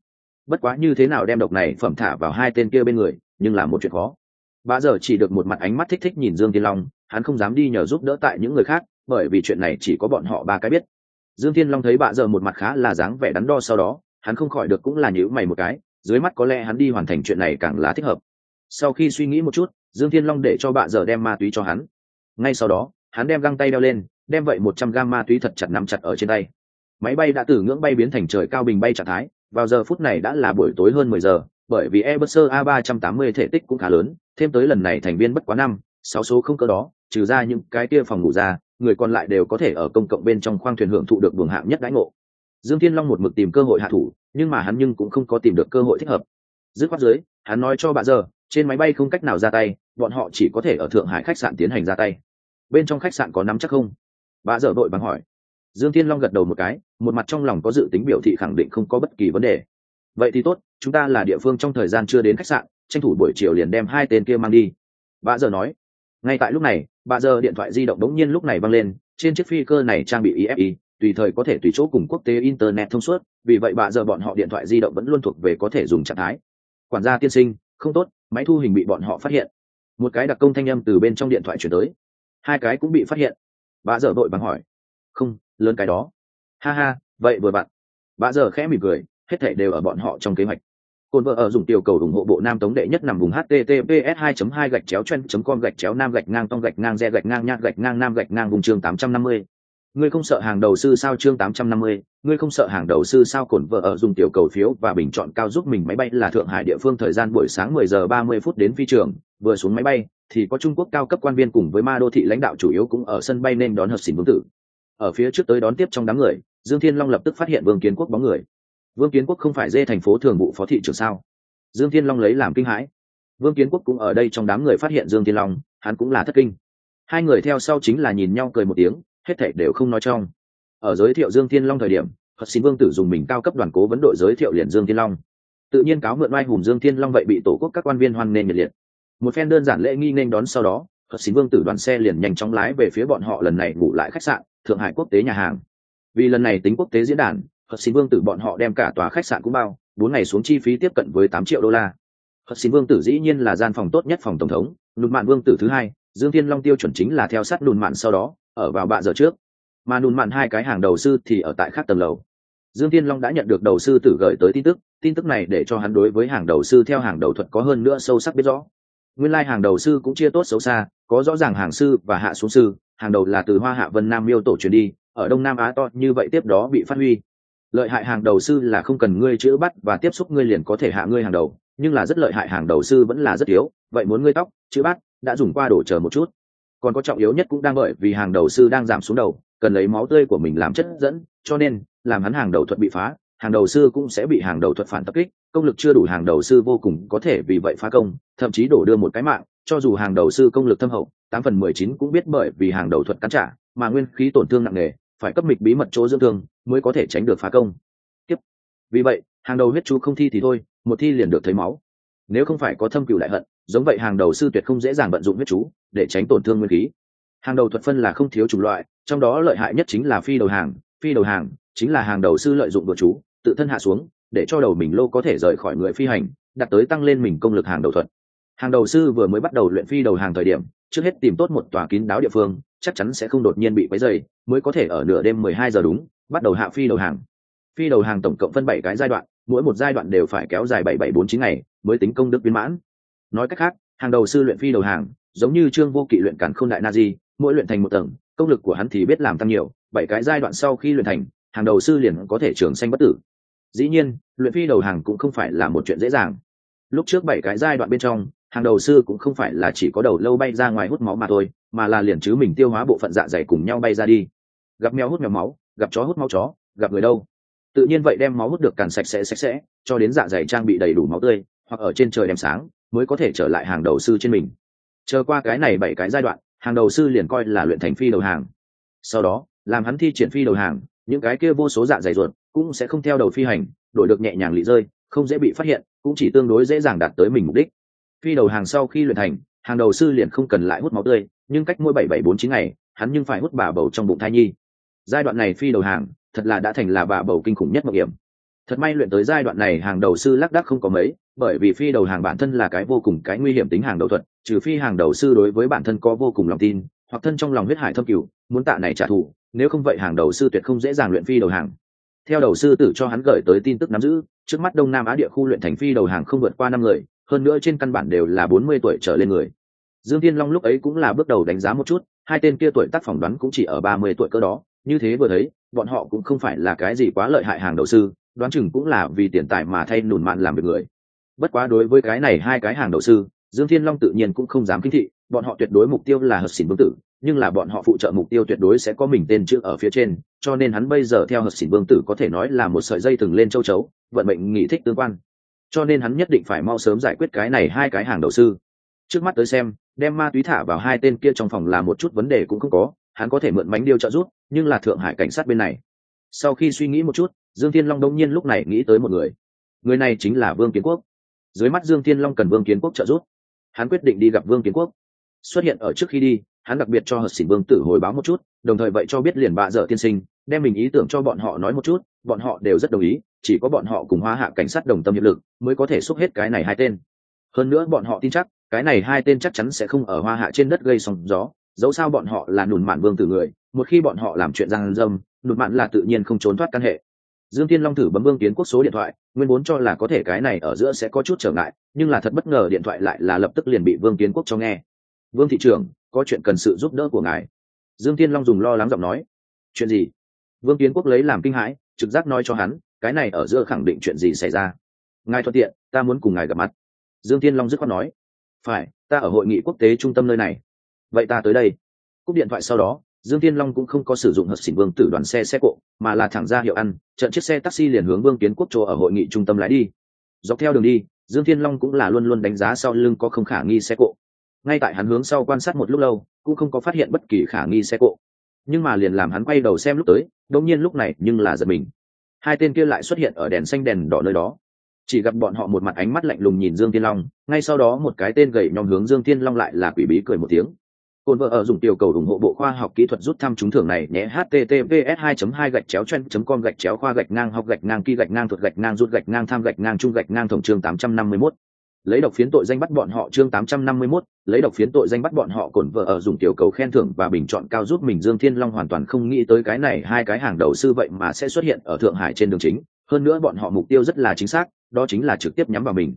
Speaker 1: Bất quá như thế nào đem độc này phẩm thả vào hai tên kia bên người, nhưng là một chuyện khó. Bà giờ chỉ được một mặt ánh mắt thích thích nhìn dương tiên long, hắn không dám đi nhờ giúp đỡ tại những người khác, bởi vì chuyện này chỉ có bọn họ ba cái biết. Dương tiên long thấy bà giờ một mặt khá là dáng vẻ đắn đo sau đó, hắn không khỏi được cũng là nhữ mày một cái dưới mắt có lẽ hắn đi hoàn thành chuyện này càng là thích hợp. Sau khi suy nghĩ một chút, dương thiên long để cho bạ giờ đem ma túy cho hắn. Ngay sau đó, hắn đem găng tay đeo lên, đem vậy một trăm gam ma túy thật chặt nắm chặt ở trên tay. Máy bay đã từ ngưỡng bay biến thành trời cao bình bay trạng thái, vào giờ phút này đã là buổi tối hơn mười giờ, bởi vì Airbus a ba trăm tám mươi thể tích cũng khá lớn, thêm tới lần này thành viên bất quá năm, sáu số không cơ đó, trừ ra những cái kia phòng ngủ ra, người còn lại đều có thể ở công cộng bên trong khoang thuyền hưởng thụ được buồng hạng nhất đãi ngộ dương thiên long một mực tìm cơ hội hạ thủ, nhưng mà hắn nhưng cũng không có tìm được cơ hội thích hợp. Dứt khoát dưới, hắn nói cho bà giờ trên máy bay không cách nào ra tay, bọn họ chỉ có thể ở thượng hải khách sạn tiến hành ra tay. Bên trong khách sạn có nắm chắc không? Bà dở vội bằng hỏi. Dương thiên long gật đầu một cái, một mặt trong lòng có dự tính biểu thị khẳng định không có bất kỳ vấn đề. Vậy thì tốt, chúng ta là địa phương trong thời gian chưa đến khách sạn, tranh thủ buổi chiều liền đem hai tên kia mang đi. Bà giờ nói. Ngay tại lúc này, bà giờ điện thoại di động đống nhiên lúc này văng lên, trên chiếc phi cơ này trang bị ifi tùy thời có thể tùy chỗ cùng quốc tế internet thông suốt, vì vậy bạ giờ bọn họ điện thoại di động vẫn luôn thuộc về có thể dùng trạng thái. Quản gia tiên sinh, không tốt, máy thu hình bị bọn họ phát hiện. Một cái đặc công thanh âm từ bên trong điện thoại chuyển tới. Hai cái cũng bị phát hiện. Bà dở vội bằng hỏi. Không, lớn cái đó. Ha ha, vậy vừa bạn. Bà dở khẽ mỉm cười, hết thể đều ở bọn họ trong kế hoạch. Cồn vợ ở dùng tiểu cầu ủng hộ bộ nam tống đệ nhất nằm vùng https 2 2 gạch chéo chen com gạch chéo nam gạch ngang tông gạch ngang re gạch ngang nhát gạch ngang nam gạch ngang vùng chương 850. Ngươi không sợ hàng đầu sư sao chương 850, ngươi không sợ hàng đầu sư sao cổn vợ ở dùng tiểu cầu phiếu và bình chọn cao giúp mình máy bay là Thượng Hải địa phương thời gian buổi sáng 10 giờ 30 phút đến phi trường, vừa xuống máy bay thì có Trung Quốc cao cấp quan viên cùng với ma đô thị lãnh đạo chủ yếu cũng ở sân bay nên đón hợp xỉn vương tử. Ở phía trước tới đón tiếp trong đám người, Dương Thiên Long lập tức phát hiện Vương Kiến Quốc bóng người. Vương kiến quốc không phải dê thành phố thường vụ phó thị trưởng sao? Dương thiên long lấy làm kinh hãi. Vương kiến quốc cũng ở đây trong đám người phát hiện dương thiên long hắn cũng là thất kinh. Hai người theo sau chính là nhìn nhau cười một tiếng hết thảy đều không nói trong. Ở giới thiệu dương thiên long thời điểm phật xin vương tử dùng mình cao cấp đoàn cố vấn đội giới thiệu liền dương thiên long. Tự nhiên cáo mượn oai hùng dương thiên long vậy bị tổ quốc các quan viên hoan nghênh nhiệt liệt. Một phen đơn giản lễ nghi nên đón sau đó phật xin vương tử đoàn xe liền nhanh chóng lái về phía bọn họ lần này ngủ lại khách sạn thượng hải quốc tế nhà hàng. Vì lần này tính quốc tế diễn đàn Hật Xin Vương tử bọn họ đem cả tòa khách sạn cũng bao, bốn ngày xuống chi phí tiếp cận với tám triệu đô la. Hật Xin Vương tử dĩ nhiên là gian phòng tốt nhất phòng tổng thống, lụt Mạn Vương tử thứ hai, Dương Thiên Long tiêu chuẩn chính là theo sát Nùn Mạn sau đó, ở vào bạ giờ trước. Mà Nùn Mạn hai cái hàng đầu sư thì ở tại khác tầng lầu. Dương Thiên Long đã nhận được đầu sư tử gửi tới tin tức, tin tức này để cho hắn đối với hàng đầu sư theo hàng đầu thuật có hơn nữa sâu sắc biết rõ. Nguyên lai like hàng đầu sư cũng chia tốt xấu xa, có rõ ràng hàng sư và hạ xuống sư, hàng đầu là từ Hoa Hạ Vân Nam Miêu tổ truyền đi, ở Đông Nam Á to như vậy tiếp đó bị phát huy lợi hại hàng đầu sư là không cần ngươi chữa bắt và tiếp xúc ngươi liền có thể hạ ngươi hàng đầu nhưng là rất lợi hại hàng đầu sư vẫn là rất yếu vậy muốn ngươi tóc chữa bắt đã dùng qua đổ chờ một chút còn có trọng yếu nhất cũng đang bởi vì hàng đầu sư đang giảm xuống đầu, cần lấy máu tươi của mình làm chất dẫn, cho nên, làm hắn hàng đầu thuật bị phá, hàng đầu sư cũng sẽ bị hàng đầu thuật phản tập kích, công lực chưa đủ hàng đầu sư vô cùng có thể vì vậy phá công, thậm chí đổ đưa một cái mạng, cho dù hàng đầu sư công lực thâm hậu, tám phần mười chín cũng biết bởi vì hàng đầu thuật cắn trả, mà nguyên khí tổn thương nặng nề, phải cấp mịch bí mật chỗ dưỡng thương mới có thể tránh được phá công. Tiếp. Vì vậy, hàng đầu huyết chú không thi thì thôi, một thi liền được thấy máu. Nếu không phải có thâm cựu đại hận giống vậy hàng đầu sư tuyệt không dễ dàng vận dụng huyết chú để tránh tổn thương nguyên khí. Hàng đầu thuật phân là không thiếu chủng loại, trong đó lợi hại nhất chính là phi đầu hàng. Phi đầu hàng chính là hàng đầu sư lợi dụng đồ chú, tự thân hạ xuống, để cho đầu mình lô có thể rời khỏi người phi hành đặt tới tăng lên mình công lực hàng đầu thuật. Hàng đầu sư vừa mới bắt đầu luyện phi đầu hàng thời điểm, trước hết tìm tốt một tòa kín đáo địa phương, chắc chắn sẽ không đột nhiên bị quấy dày mới có thể ở nửa đêm mười hai giờ đúng, bắt đầu hạ phi đầu hàng. Phi đầu hàng tổng cộng phân bảy cái giai đoạn, mỗi một giai đoạn đều phải kéo dài bảy bảy bốn chín ngày, mới tính công đức viên mãn nói cách khác, hàng đầu sư luyện phi đầu hàng, giống như trương vô kỵ luyện cản không đại na di, mỗi luyện thành một tầng, công lực của hắn thì biết làm tăng nhiều, bảy cái giai đoạn sau khi luyện thành, hàng đầu sư liền có thể trường sanh bất tử. Dĩ nhiên, luyện phi đầu hàng cũng không phải là một chuyện dễ dàng. Lúc trước bảy cái giai đoạn bên trong, hàng đầu sư cũng không phải là chỉ có đầu lâu bay ra ngoài hút máu mà thôi, mà là liền chứ mình tiêu hóa bộ phận dạ dày cùng nhau bay ra đi. Gặp mèo hút mèo máu, gặp chó hút máu chó, gặp người đâu. Tự nhiên vậy đem máu hút được càn sạch sẽ sạch sẽ, cho đến dạ dày trang bị đầy đủ máu tươi, hoặc ở trên trời đem sáng mới có thể trở lại hàng đầu sư trên mình. Chờ qua cái này bảy cái giai đoạn, hàng đầu sư liền coi là luyện thành phi đầu hàng. Sau đó, làm hắn thi triển phi đầu hàng, những cái kia vô số dạ dày ruột cũng sẽ không theo đầu phi hành, đổi được nhẹ nhàng lị rơi, không dễ bị phát hiện, cũng chỉ tương đối dễ dàng đạt tới mình mục đích. Phi đầu hàng sau khi luyện thành, hàng đầu sư liền không cần lại hút máu tươi, nhưng cách mỗi bảy bảy, bốn, chín ngày, hắn nhưng phải hút bà bầu trong bụng thai nhi. Giai đoạn này phi đầu hàng, thật là đã thành là bà bầu kinh khủng nhất mạo hiểm thật may luyện tới giai đoạn này hàng đầu sư lác đắc không có mấy, bởi vì phi đầu hàng bản thân là cái vô cùng cái nguy hiểm tính hàng đầu thuật, trừ phi hàng đầu sư đối với bản thân có vô cùng lòng tin, hoặc thân trong lòng huyết hải thâm cửu muốn tạ này trả thù, nếu không vậy hàng đầu sư tuyệt không dễ dàng luyện phi đầu hàng. Theo đầu sư tử cho hắn gửi tới tin tức nắm giữ, trước mắt đông nam á địa khu luyện thành phi đầu hàng không vượt qua năm người, hơn nữa trên căn bản đều là bốn mươi tuổi trở lên người. Dương thiên long lúc ấy cũng là bước đầu đánh giá một chút, hai tên kia tuổi tác phỏng đoán cũng chỉ ở ba mươi tuổi cơ đó, như thế vừa thấy, bọn họ cũng không phải là cái gì quá lợi hại hàng đầu sư đoán chừng cũng là vì tiền tài mà thay nùn mạn làm việc người. Bất quá đối với cái này hai cái hàng đầu sư, dương thiên long tự nhiên cũng không dám kính thị, bọn họ tuyệt đối mục tiêu là hợp xỉn vương tử, nhưng là bọn họ phụ trợ mục tiêu tuyệt đối sẽ có mình tên chữ ở phía trên, cho nên hắn bây giờ theo hợp xỉn vương tử có thể nói là một sợi dây thừng lên châu chấu, vận mệnh nghị thích tương quan. Cho nên hắn nhất định phải mau sớm giải quyết cái này hai cái hàng đầu sư. Trước mắt tới xem, đem ma túy thả vào hai tên kia trong phòng là một chút vấn đề cũng không có, hắn có thể mượn bánh điêu trợ giúp, nhưng là thượng hải cảnh sát bên này. Sau khi suy nghĩ một chút dương thiên long đông nhiên lúc này nghĩ tới một người. Người này chính là vương kiến quốc. Dưới mắt dương thiên long cần vương kiến quốc trợ giúp. Hắn quyết định đi gặp vương kiến quốc. Xuất hiện ở trước khi đi, hắn đặc biệt cho hợp xỉn vương tử hồi báo một chút, đồng thời vậy cho biết liền bạ dở tiên sinh, đem mình ý tưởng cho bọn họ nói một chút, bọn họ đều rất đồng ý, chỉ có bọn họ cùng Hoa hạ cảnh sát đồng tâm hiệp lực, mới có thể xúc hết cái này hai tên. Hơn nữa bọn họ tin chắc, cái này hai tên chắc chắn sẽ không ở hoa hạ trên đất gây sóng gió, dẫu sao bọn họ là nùn mạn vương tử người, một khi bọn họ làm chuyện giang dâm nụn mạn là tự nhiên không trốn thoát căn hệ dương Thiên long thử bấm vương kiến quốc số điện thoại, nguyên vốn cho là có thể cái này ở giữa sẽ có chút trở ngại, nhưng là thật bất ngờ điện thoại lại là lập tức liền bị vương kiến quốc cho nghe. Vương thị trưởng, có chuyện cần sự giúp đỡ của ngài. Dương Thiên long dùng lo lắng giọng nói. Chuyện gì? Vương kiến quốc lấy làm kinh hãi, trực giác nói cho hắn, cái này ở giữa khẳng định chuyện gì xảy ra. Ngài thuận tiện, ta muốn cùng ngài gặp mặt. Dương Thiên long dứt khoát nói. Phải, ta ở hội nghị quốc tế trung tâm nơi này. Vậy ta tới đây. Cúp điện thoại sau đó dương tiên long cũng không có sử dụng hợp xỉn vương tử đoàn xe xe cộ, mà là thẳng ra hiệu ăn, trận chiếc xe taxi liền hướng vương kiến quốc chỗ ở hội nghị trung tâm lái đi. Dọc theo đường đi, dương thiên long cũng là luôn luôn đánh giá sau lưng có không khả nghi xe cộ. Ngay tại hắn hướng sau quan sát một lúc lâu, cũng không có phát hiện bất kỳ khả nghi xe cộ. Nhưng mà liền làm hắn quay đầu xem lúc tới, đột nhiên lúc này nhưng là giật mình. Hai tên kia lại xuất hiện ở đèn xanh đèn đỏ nơi đó. Chỉ gặp bọn họ một mặt ánh mắt lạnh lùng nhìn dương tiên long, ngay sau đó một cái tên gậy nhòm hướng dương tiên long lại là quỷ bí cười một tiếng. Côn vợ ở dùng tiểu cầu ủng hộ bộ khoa học kỹ thuật rút thăm trúng thưởng này nhé https 2 2 gạch chéo chen com gạch chéo khoa gạch ngang học gạch ngang kỳ gạch ngang thuật gạch ngang rút gạch ngang tham gạch ngang trung gạch ngang tổng chương 851 lấy độc phiến tội danh bắt bọn họ chương 851, lấy độc phiến tội danh bắt bọn họ cổn vợ ở dùng tiểu cầu khen thưởng và bình chọn cao giúp mình Dương Thiên Long hoàn toàn không nghĩ tới cái này hai cái hàng đầu sư vậy mà sẽ xuất hiện ở Thượng Hải trên đường chính, hơn nữa bọn họ mục tiêu rất là chính xác, đó chính là trực tiếp nhắm vào mình.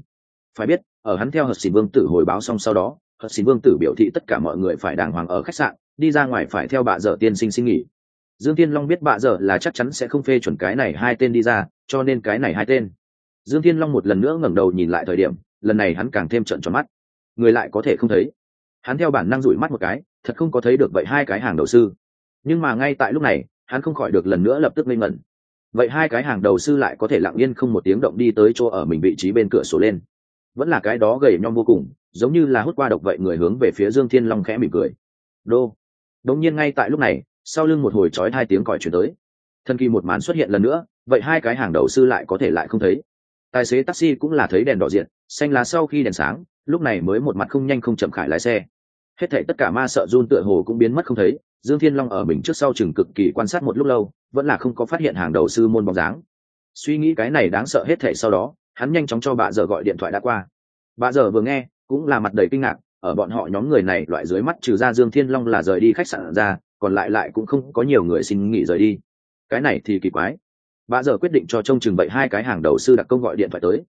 Speaker 1: Phải biết, ở hắn theo Hợp sĩ Vương tử hồi báo xong sau đó, Hợp xin Vương tử biểu thị tất cả mọi người phải đàng hoàng ở khách sạn, đi ra ngoài phải theo bà dở tiên sinh xin nghỉ. Dương Thiên Long biết bà dở là chắc chắn sẽ không phê chuẩn cái này hai tên đi ra, cho nên cái này hai tên. Dương Thiên Long một lần nữa ngẩng đầu nhìn lại thời điểm, lần này hắn càng thêm trận tròn mắt. Người lại có thể không thấy. Hắn theo bản năng rủi mắt một cái thật không có thấy được vậy hai cái hàng đầu sư. Nhưng mà ngay tại lúc này hắn không khỏi được lần nữa lập tức ngây ngẩn. Vậy hai cái hàng đầu sư lại có thể lặng yên không một tiếng động đi tới chỗ ở mình vị trí bên cửa sổ lên. Vẫn là cái đó gầy nhom vô cùng giống như là hút qua độc vậy người hướng về phía dương thiên long khẽ mỉm cười. Đô. Đống nhiên ngay tại lúc này, sau lưng một hồi trói hai tiếng còi chuyển tới. Thân kỳ một màn xuất hiện lần nữa, vậy hai cái hàng đầu sư lại có thể lại không thấy. Tài xế taxi cũng là thấy đèn đỏ diện xanh lá sau khi đèn sáng, lúc này mới một mặt không nhanh không chậm khải lái xe. Hết thảy tất cả ma sợ run tựa hồ cũng biến mất không thấy, dương thiên long ở mình trước sau chừng cực kỳ quan sát một lúc lâu, vẫn là không có phát hiện hàng đầu sư môn bóng dáng. Suy nghĩ cái này đáng sợ hết thảy sau đó, hắn nhanh chóng cho bà giờ gọi điện thoại đã qua. Bà giờ vừa nghe cũng là mặt đầy kinh ngạc, ở bọn họ nhóm người này loại dưới mắt trừ ra dương thiên long là rời đi khách sạn ra, còn lại lại cũng không có nhiều người xin nghỉ rời đi. Cái này thì kỳ quái. Bà giờ quyết định cho trông chừng bậy hai cái hàng đầu sư đặc công gọi điện thoại tới.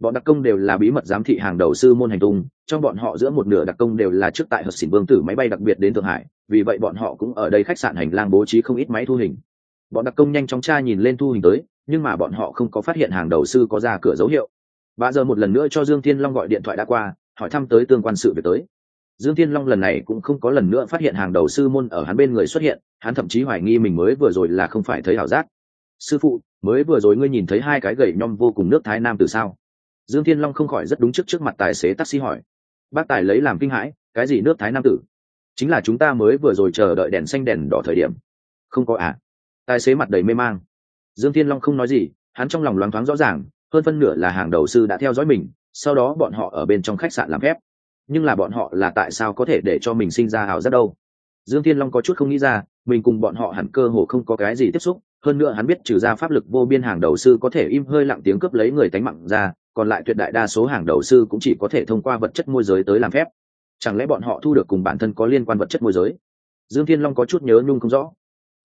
Speaker 1: Bọn đặc công đều là bí mật giám thị hàng đầu sư môn hành tung, trong bọn họ giữa một nửa đặc công đều là trước tại hợp xỉn vương tử máy bay đặc biệt đến thượng hải, vì vậy bọn họ cũng ở đây khách sạn hành lang bố trí không ít máy thu hình. Bọn đặc công nhanh chóng tra nhìn lên thu hình tới, nhưng mà bọn họ không có phát hiện hàng đầu sư có ra cửa dấu hiệu. Bà giờ một lần nữa cho dương thiên long gọi điện thoại đã qua hỏi thăm tới tương quan sự về tới. Dương thiên long lần này cũng không có lần nữa phát hiện hàng đầu sư môn ở hắn bên người xuất hiện, hắn thậm chí hoài nghi mình mới vừa rồi là không phải thấy ảo giác. Sư phụ, mới vừa rồi ngươi nhìn thấy hai cái gậy nhom vô cùng nước thái nam từ sao? Dương thiên long không khỏi rất đúng trước trước mặt tài xế taxi hỏi. Bác tài lấy làm kinh hãi, cái gì nước thái nam tử? Chính là chúng ta mới vừa rồi chờ đợi đèn xanh đèn đỏ thời điểm. Không có à? Tài xế mặt đầy mê mang. Dương thiên long không nói gì, hắn trong lòng loáng thoáng rõ ràng, hơn phân nửa là hàng đầu sư đã theo dõi mình sau đó bọn họ ở bên trong khách sạn làm phép. Nhưng là bọn họ là tại sao có thể để cho mình sinh ra hào rất đâu? Dương thiên long có chút không nghĩ ra, mình cùng bọn họ hẳn cơ hồ không có cái gì tiếp xúc, hơn nữa hắn biết trừ ra pháp lực vô biên hàng đầu sư có thể im hơi lặng tiếng cướp lấy người tánh mạng ra, còn lại tuyệt đại đa số hàng đầu sư cũng chỉ có thể thông qua vật chất môi giới tới làm phép. Chẳng lẽ bọn họ thu được cùng bản thân có liên quan vật chất môi giới? Dương thiên long có chút nhớ nhung không rõ.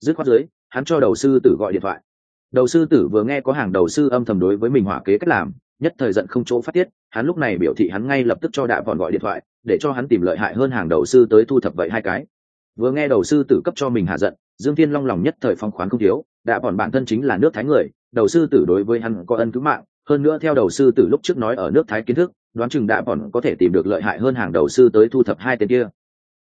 Speaker 1: Dứt khoát dưới, hắn cho đầu sư tử gọi điện thoại. Đầu sư tử vừa nghe có hàng đầu sư âm thầm đối với mình hỏa kế cách làm nhất thời giận không chỗ phát tiết, hắn lúc này biểu thị hắn ngay lập tức cho đạ vòn gọi điện thoại, để cho hắn tìm lợi hại hơn hàng đầu sư tới thu thập vậy hai cái. Vừa nghe đầu sư tử cấp cho mình hạ giận, dương thiên long lòng nhất thời phong khoáng không thiếu, đạ vòn bản thân chính là nước thái người, đầu sư tử đối với hắn có ân cứu mạng, hơn nữa theo đầu sư tử lúc trước nói ở nước thái kiến thức, đoán chừng đạ bọn có thể tìm được lợi hại hơn hàng đầu sư tới thu thập hai tên kia.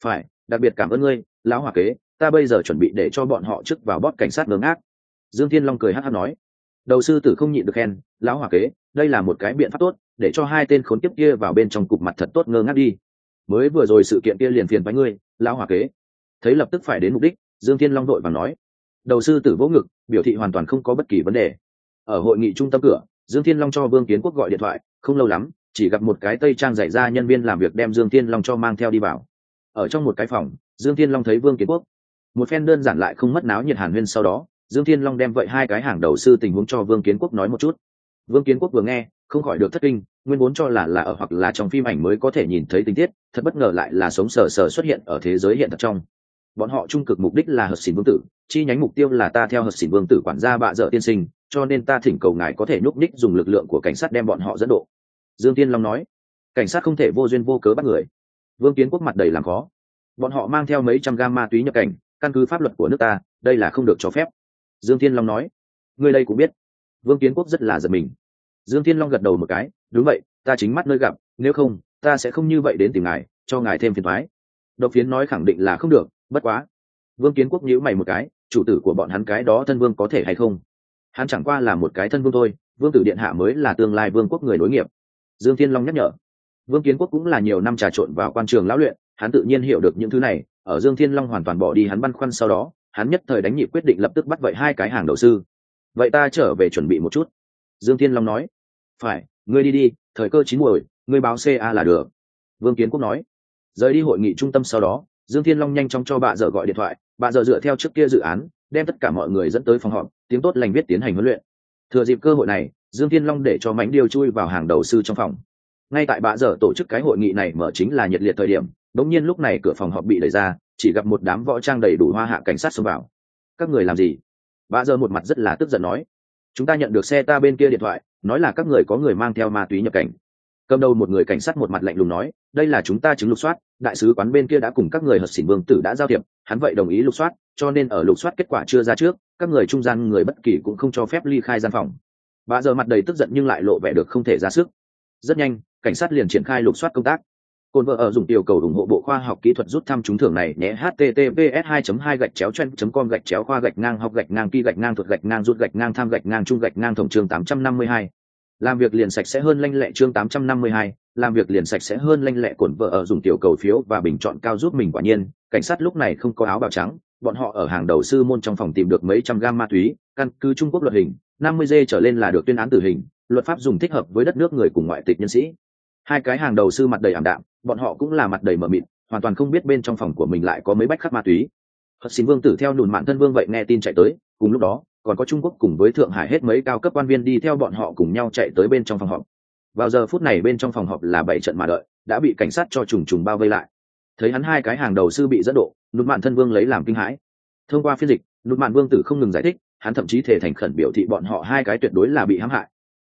Speaker 1: Phải, đặc biệt cảm ơn ngươi, lão hòa kế, ta bây giờ chuẩn bị để cho bọn họ trước vào bóp cảnh sát ngớ ngác. Dương thiên long cười hát hát nói đầu sư tử không nhịn được khen, lão hòa kế, đây là một cái biện pháp tốt, để cho hai tên khốn kiếp kia vào bên trong cục mặt thật tốt ngơ ngác đi. Mới vừa rồi sự kiện kia liền phiền với ngươi, lão hòa kế. Thấy lập tức phải đến mục đích, dương thiên long đội và nói, đầu sư tử vỗ ngực, biểu thị hoàn toàn không có bất kỳ vấn đề. Ở hội nghị trung tâm cửa, dương thiên long cho vương kiến quốc gọi điện thoại, không lâu lắm, chỉ gặp một cái tây trang dạy ra nhân viên làm việc đem dương thiên long cho mang theo đi vào. Ở trong một cái phòng, dương thiên long thấy vương kiến quốc. Một phen đơn giản lại không mất náo nhiệt hàn huyên sau đó dương thiên long đem vậy hai cái hàng đầu sư tình huống cho vương kiến quốc nói một chút. Vương kiến quốc vừa nghe, không khỏi được thất kinh, nguyên vốn cho là là ở hoặc là trong phim ảnh mới có thể nhìn thấy tình tiết, thật bất ngờ lại là sống sờ sờ xuất hiện ở thế giới hiện thật trong. Bọn họ trung cực mục đích là hợp xỉn vương tử, chi nhánh mục tiêu là ta theo hợp xỉn vương tử quản gia bạ dở tiên sinh, cho nên ta thỉnh cầu ngài có thể nhúc ních dùng lực lượng của cảnh sát đem bọn họ dẫn độ. Dương tiên long nói, cảnh sát không thể vô duyên vô cớ bắt người. Vương kiến quốc mặt đầy làm khó. Bọn họ mang theo mấy trăm gam ma túy nhập cảnh, căn cứ pháp luật của nước ta, đây là không được cho phép dương thiên long nói. Người đây cũng biết. Vương kiến quốc rất là giật mình. Dương thiên long gật đầu một cái. Đúng vậy, ta chính mắt nơi gặp, nếu không, ta sẽ không như vậy đến tìm ngài, cho ngài thêm phiền thoái. Độc phiến nói khẳng định là không được, bất quá. Vương kiến quốc nhíu mày một cái. Chủ tử của bọn hắn cái đó thân vương có thể hay không? Hắn chẳng qua là một cái thân vương thôi, vương tử điện hạ mới là tương lai vương quốc người nối nghiệp. Dương thiên long nhắc nhở. Vương kiến quốc cũng là nhiều năm trà trộn vào quan trường lão luyện, hắn tự nhiên hiểu được những thứ này, ở dương thiên long hoàn toàn bỏ đi hắn băn khoăn sau đó hắn nhất thời đánh nhị quyết định lập tức bắt vậy hai cái hàng đầu sư. Vậy ta trở về chuẩn bị một chút. Dương thiên long nói. Phải, ngươi đi đi, thời cơ chín muồi, ngươi báo ca là được. Vương kiến quốc nói. Rời đi hội nghị trung tâm sau đó, dương thiên long nhanh chóng cho bà dợ gọi điện thoại. Bà dợ dựa theo trước kia dự án, đem tất cả mọi người dẫn tới phòng họp, tiếng tốt lành viết tiến hành huấn luyện. Thừa dịp cơ hội này, dương thiên long để cho mánh điều chui vào hàng đầu sư trong phòng. Ngay tại bà dợ tổ chức cái hội nghị này mở chính là nhiệt liệt thời điểm đống nhiên lúc này cửa phòng họp bị đẩy ra, chỉ gặp một đám võ trang đầy đủ hoa hạ cảnh sát xông vào. Các người làm gì? Bà giờ một mặt rất là tức giận nói. Chúng ta nhận được xe ta bên kia điện thoại, nói là các người có người mang theo ma túy nhập cảnh. Cầm đầu một người cảnh sát một mặt lạnh lùng nói, đây là chúng ta chứng lục soát, đại sứ quán bên kia đã cùng các người hợp xỉn vương tử đã giao thiệp, hắn vậy đồng ý lục soát, cho nên ở lục soát kết quả chưa ra trước, các người trung gian người bất kỳ cũng không cho phép ly khai gian phòng. Bà giờ mặt đầy tức giận nhưng lại lộ vẻ được không thể ra sức. Rất nhanh, cảnh sát liền triển khai lục soát công tác. Côn vợ ở dùng tiểu cầu ủng hộ bộ khoa học kỹ thuật rút thăm trúng thưởng này nhé https 2 2 gạch chéo chen com gạch chéo khoa gạch ngang học gạch ngang kỳ gạch ngang thuật gạch ngang rút gạch ngang tham gạch ngang trung gạch ngang tổng chương 852 làm việc liền sạch sẽ hơn lanh lẹ chương 852, làm việc liền sạch sẽ hơn lanh lẹ cổn vợ ở dùng tiểu cầu phiếu và bình chọn cao giúp mình quả nhiên. Cảnh sát lúc này không có áo bào trắng bọn họ ở hàng đầu sư môn trong phòng tìm được mấy trăm gam ma túy căn cứ trung quốc luật hình 50 g trở lên là được tuyên án tử hình luật pháp dùng thích hợp với đất nước người cùng ngoại tịch nhân sĩ hai cái hàng đầu sư mặt đầy ảm đạm, bọn họ cũng là mặt đầy mờ mịt, hoàn toàn không biết bên trong phòng của mình lại có mấy bách khắc ma túy. Hận xin vương tử theo đùn mạng thân vương vậy nghe tin chạy tới, cùng lúc đó, còn có trung quốc cùng với thượng hải hết mấy cao cấp quan viên đi theo bọn họ cùng nhau chạy tới bên trong phòng họp. Vào giờ phút này bên trong phòng họp là bảy trận mà đợi, đã bị cảnh sát cho trùng trùng bao vây lại. Thấy hắn hai cái hàng đầu sư bị dẫn độ nút mạn thân vương lấy làm kinh hãi. Thông qua phiên dịch nút mạn vương tử không ngừng giải thích, hắn thậm chí thể thành khẩn biểu thị bọn họ hai cái tuyệt đối là bị hãm hại.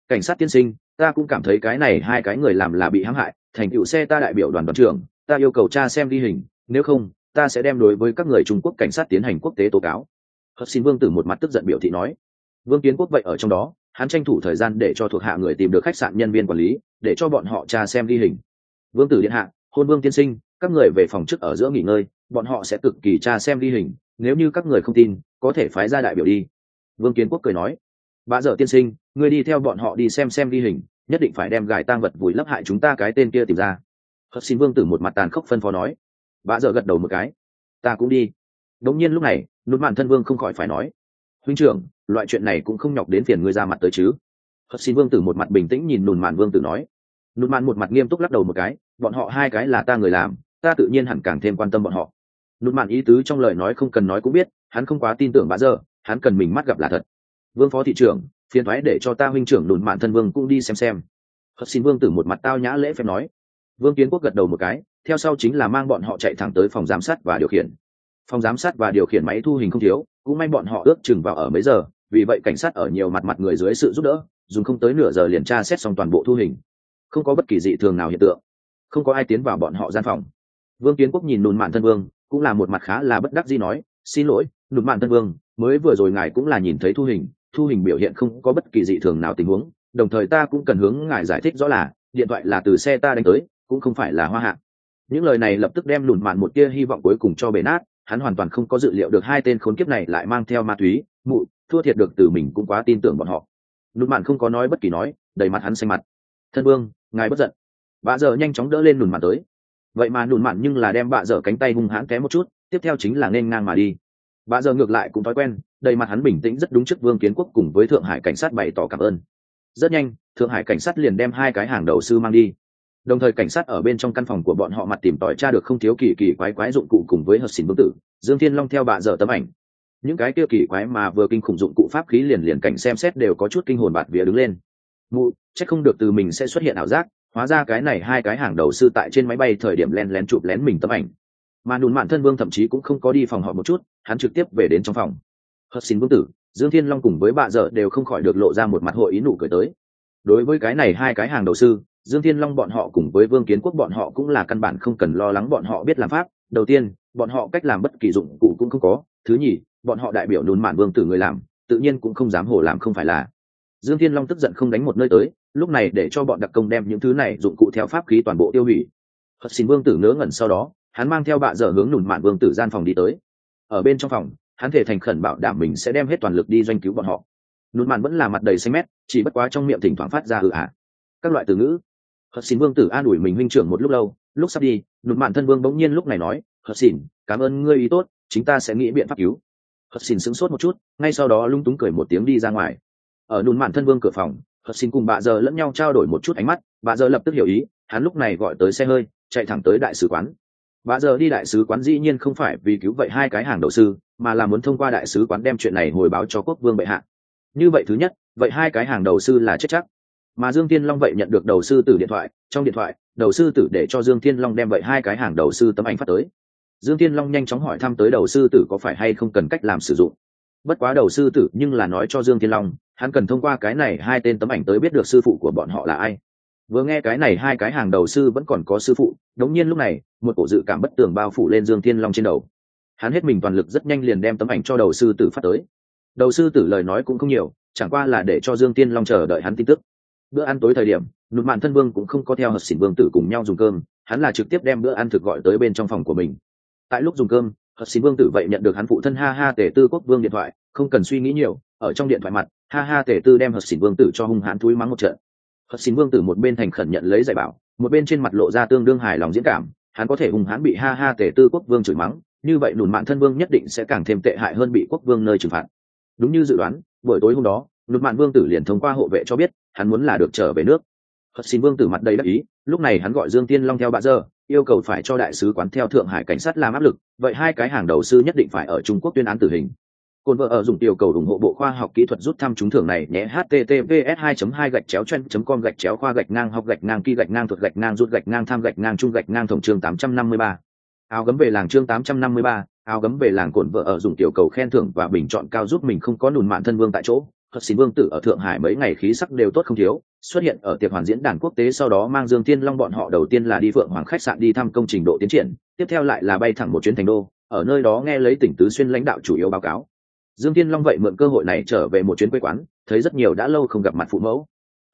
Speaker 1: Cảnh sát tiên sinh ta cũng cảm thấy cái này hai cái người làm là bị hãm hại, thành cựu xe ta đại biểu đoàn đoàn trưởng, ta yêu cầu cha xem đi hình, nếu không, ta sẽ đem đối với các người trung quốc cảnh sát tiến hành quốc tế tố cáo. Hất xin vương tử một mặt tức giận biểu thị nói. Vương kiến quốc vậy ở trong đó, hắn tranh thủ thời gian để cho thuộc hạ người tìm được khách sạn nhân viên quản lý, để cho bọn họ tra xem ghi hình. Vương tử điện hạ, hôn vương tiên sinh, các người về phòng chức ở giữa nghỉ ngơi, bọn họ sẽ cực kỳ tra xem ghi hình, nếu như các người không tin, có thể phái ra đại biểu đi. Vương kiến quốc cười nói. Bà dở tiên sinh người đi theo bọn họ đi xem xem ghi hình nhất định phải đem gài tang vật vùi lấp hại chúng ta cái tên kia tìm ra. Hất xin vương tử một mặt tàn khốc phân phó nói. Bà giờ gật đầu một cái. Ta cũng đi. Đống nhiên lúc này, nút mạn thân vương không khỏi phải nói. Huynh trưởng, loại chuyện này cũng không nhọc đến phiền ngươi ra mặt tới chứ. Hất xin vương tử một mặt bình tĩnh nhìn nùn mạn vương tử nói. Nút mạn một mặt nghiêm túc lắc đầu một cái. Bọn họ hai cái là ta người làm, ta tự nhiên hẳn càng thêm quan tâm bọn họ. Nút mạn ý tứ trong lời nói không cần nói cũng biết, hắn không quá tin tưởng bã giờ hắn cần mình mắt gặp là thật. Vương phó thị trưởng phiền thoái để cho ta huynh trưởng đồn mạn thân vương cũng đi xem xem. Hất xin vương tử một mặt tao nhã lễ phép nói. Vương kiến quốc gật đầu một cái, theo sau chính là mang bọn họ chạy thẳng tới phòng giám sát và điều khiển. Phòng giám sát và điều khiển máy thu hình không thiếu, cũng may bọn họ ước chừng vào ở mấy giờ, vì vậy cảnh sát ở nhiều mặt mặt người dưới sự giúp đỡ, dùng không tới nửa giờ liền tra xét xong toàn bộ thu hình. Không có bất kỳ dị thường nào hiện tượng. Không có ai tiến vào bọn họ gian phòng. Vương kiến quốc nhìn nùn mạn thân vương, cũng là một mặt khá là bất đắc gì nói, xin lỗi đồn mạn thân vương, mới vừa rồi ngài cũng là nhìn thấy thu hình thu hình biểu hiện không có bất kỳ dị thường nào tình huống, đồng thời ta cũng cần hướng ngài giải thích rõ là, điện thoại là từ xe ta đánh tới, cũng không phải là hoa hạ. Những lời này lập tức đem lùn mạn một tia hy vọng cuối cùng cho bể nát, hắn hoàn toàn không có dự liệu được hai tên khốn kiếp này lại mang theo ma túy, mụ, thua thiệt được từ mình cũng quá tin tưởng bọn họ. Lùn mạn không có nói bất kỳ nói, đầy mặt hắn xanh mặt. Thân vương, ngài bất giận. Bà giờ nhanh chóng đỡ lên lùn mạn tới. Vậy mà lùn mạn nhưng là đem bà giờ cánh tay hung hãn té một chút, tiếp theo chính là nên ngang mà đi bà giờ ngược lại cũng thói quen, đầy mặt hắn bình tĩnh rất đúng trước vương kiến quốc cùng với thượng hải cảnh sát bày tỏ cảm ơn. Rất nhanh, thượng hải cảnh sát liền đem hai cái hàng đầu sư mang đi. Đồng thời cảnh sát ở bên trong căn phòng của bọn họ mặt tìm tòi tra được không thiếu kỳ kỳ quái quái dụng cụ cùng với hợp xỉn vương tử, dương thiên long theo bà dở tấm ảnh. Những cái kia kỳ quái mà vừa kinh khủng dụng cụ pháp khí liền liền cảnh xem xét đều có chút kinh hồn bạt vía đứng lên. Mụ, chắc không được từ mình sẽ xuất hiện ảo giác, hóa ra cái này hai cái hàng đầu sư tại trên máy bay thời điểm len lén chụp lén mình tấm ảnh mà nùn mạn thân vương thậm chí cũng không có đi phòng họ một chút, hắn trực tiếp về đến trong phòng. Hất xin vương tử, dương thiên long cùng với bà dợ đều không khỏi được lộ ra một mặt hội ý nụ cười tới. Đối với cái này hai cái hàng đầu sư, dương thiên long bọn họ cùng với vương kiến quốc bọn họ cũng là căn bản không cần lo lắng bọn họ biết làm pháp. Đầu tiên, bọn họ cách làm bất kỳ dụng cụ cũng không có. Thứ nhì, bọn họ đại biểu nùn mạn vương tử người làm, tự nhiên cũng không dám hồ làm không phải là. Dương thiên long tức giận không đánh một nơi tới, lúc này để cho bọn đặc công đem những thứ này dụng cụ theo pháp khí toàn bộ tiêu hủy. Hất xin vương tử ngớ ngẩn sau đó hắn mang theo bạ dở hướng nùn mạn vương tử gian phòng đi tới. Ở bên trong phòng, hắn thể thành khẩn bảo đảm mình sẽ đem hết toàn lực đi doanh cứu bọn họ. Nùn mạn vẫn là mặt đầy xanh mét, chỉ bất quá trong miệng thỉnh thoảng phát ra hự ả các loại từ ngữ. Hất xin vương tử an ủi mình huynh trưởng một lúc lâu, lúc sắp đi, nùn mạn thân vương bỗng nhiên lúc này nói hất xin, cảm ơn ngươi ý tốt chúng ta sẽ nghĩ biện pháp cứu. Hất xin sững sốt một chút, ngay sau đó lung túng cười một tiếng đi ra ngoài. Ở nùn mạn thân vương cửa phòng hất xin cùng bà giờ lẫn nhau trao đổi một chút ánh mắt bà giờ lập tức hiểu ý, hắn lúc này gọi tới xe hơi, chạy thẳng tới đại sứ quán bà giờ đi đại sứ quán dĩ nhiên không phải vì cứu vậy hai cái hàng đầu sư, mà là muốn thông qua đại sứ quán đem chuyện này hồi báo cho quốc vương bệ hạ. Như vậy thứ nhất, vậy hai cái hàng đầu sư là chết chắc. Mà dương thiên long vậy nhận được đầu sư tử điện thoại, trong điện thoại, đầu sư tử để cho dương thiên long đem vậy hai cái hàng đầu sư tấm ảnh phát tới. Dương thiên long nhanh chóng hỏi thăm tới đầu sư tử có phải hay không cần cách làm sử dụng. Bất quá đầu sư tử nhưng là nói cho dương thiên long, hắn cần thông qua cái này hai tên tấm ảnh tới biết được sư phụ của bọn họ là ai vừa nghe cái này hai cái hàng đầu sư vẫn còn có sư phụ, đống nhiên lúc này, một cổ dự cảm bất tường bao phủ lên dương thiên long trên đầu. Hắn hết mình toàn lực rất nhanh liền đem tấm ảnh cho đầu sư tử phát tới. Đầu sư tử lời nói cũng không nhiều, chẳng qua là để cho dương tiên long chờ đợi hắn tin tức. Bữa ăn tối thời điểm, nụt mạn thân vương cũng không có theo hợp xỉn vương tử cùng nhau dùng cơm, hắn là trực tiếp đem bữa ăn thực gọi tới bên trong phòng của mình. Tại lúc dùng cơm hợp xỉn vương tử vậy nhận được hắn phụ thân ha ha tể tư quốc vương điện thoại, không cần suy nghĩ nhiều, ở trong điện thoại mặt, ha ha tể tư đem hợp xỉn vương tử cho hung hãn thúi mắng một trận hợp xỉn vương tử một bên thành khẩn nhận lấy giải bảo, một bên trên mặt lộ ra tương đương hài lòng diễn cảm, hắn có thể hùng hãn bị ha ha tể tư quốc vương chửi mắng, như vậy nùn mạn thân vương nhất định sẽ càng thêm tệ hại hơn bị quốc vương nơi trừng phạt. Đúng như dự đoán, buổi tối hôm đó nụt mạn vương tử liền thông qua hộ vệ cho biết, hắn muốn là được trở về nước. Hất xin vương tử mặt đầy đắc ý, lúc này hắn gọi dương tiên long theo bạ dơ, yêu cầu phải cho đại sứ quán theo thượng hải cảnh sát làm áp lực, vậy hai cái hàng đầu sư nhất định phải ở trung quốc tuyên án tử hình. Côn vợ ở dùng tiểu cầu ủng hộ bộ khoa học kỹ thuật rút thăm trúng thưởng này nhé https 2 2 gạch chéo chen com gạch chéo khoa gạch ngang học gạch ngang kỳ gạch ngang thuật gạch ngang rút gạch ngang tham gạch ngang trung gạch ngang tổng chương 853. áo gấm về làng chương 853, áo gấm về làng cồn vợ ở dùng tiểu cầu khen thưởng và bình chọn cao giúp mình không có nùn mạn thân vương tại chỗ Thuật xin vương tử ở Thượng Hải mấy ngày khí sắc đều tốt không thiếu, xuất hiện ở tiệc hoàn diễn đàn quốc tế sau đó mang Dương Tiên Long bọn họ đầu tiên là đi Vượng Hoàng khách sạn đi thăm công trình độ tiến triển, tiếp theo lại là bay thẳng một chuyến thành đô, ở nơi đó nghe lấy tỉnh tứ xuyên lãnh đạo chủ yếu báo cáo. Dương Tiên Long vậy mượn cơ hội này trở về một chuyến quê quán, thấy rất nhiều đã lâu không gặp mặt phụ mẫu.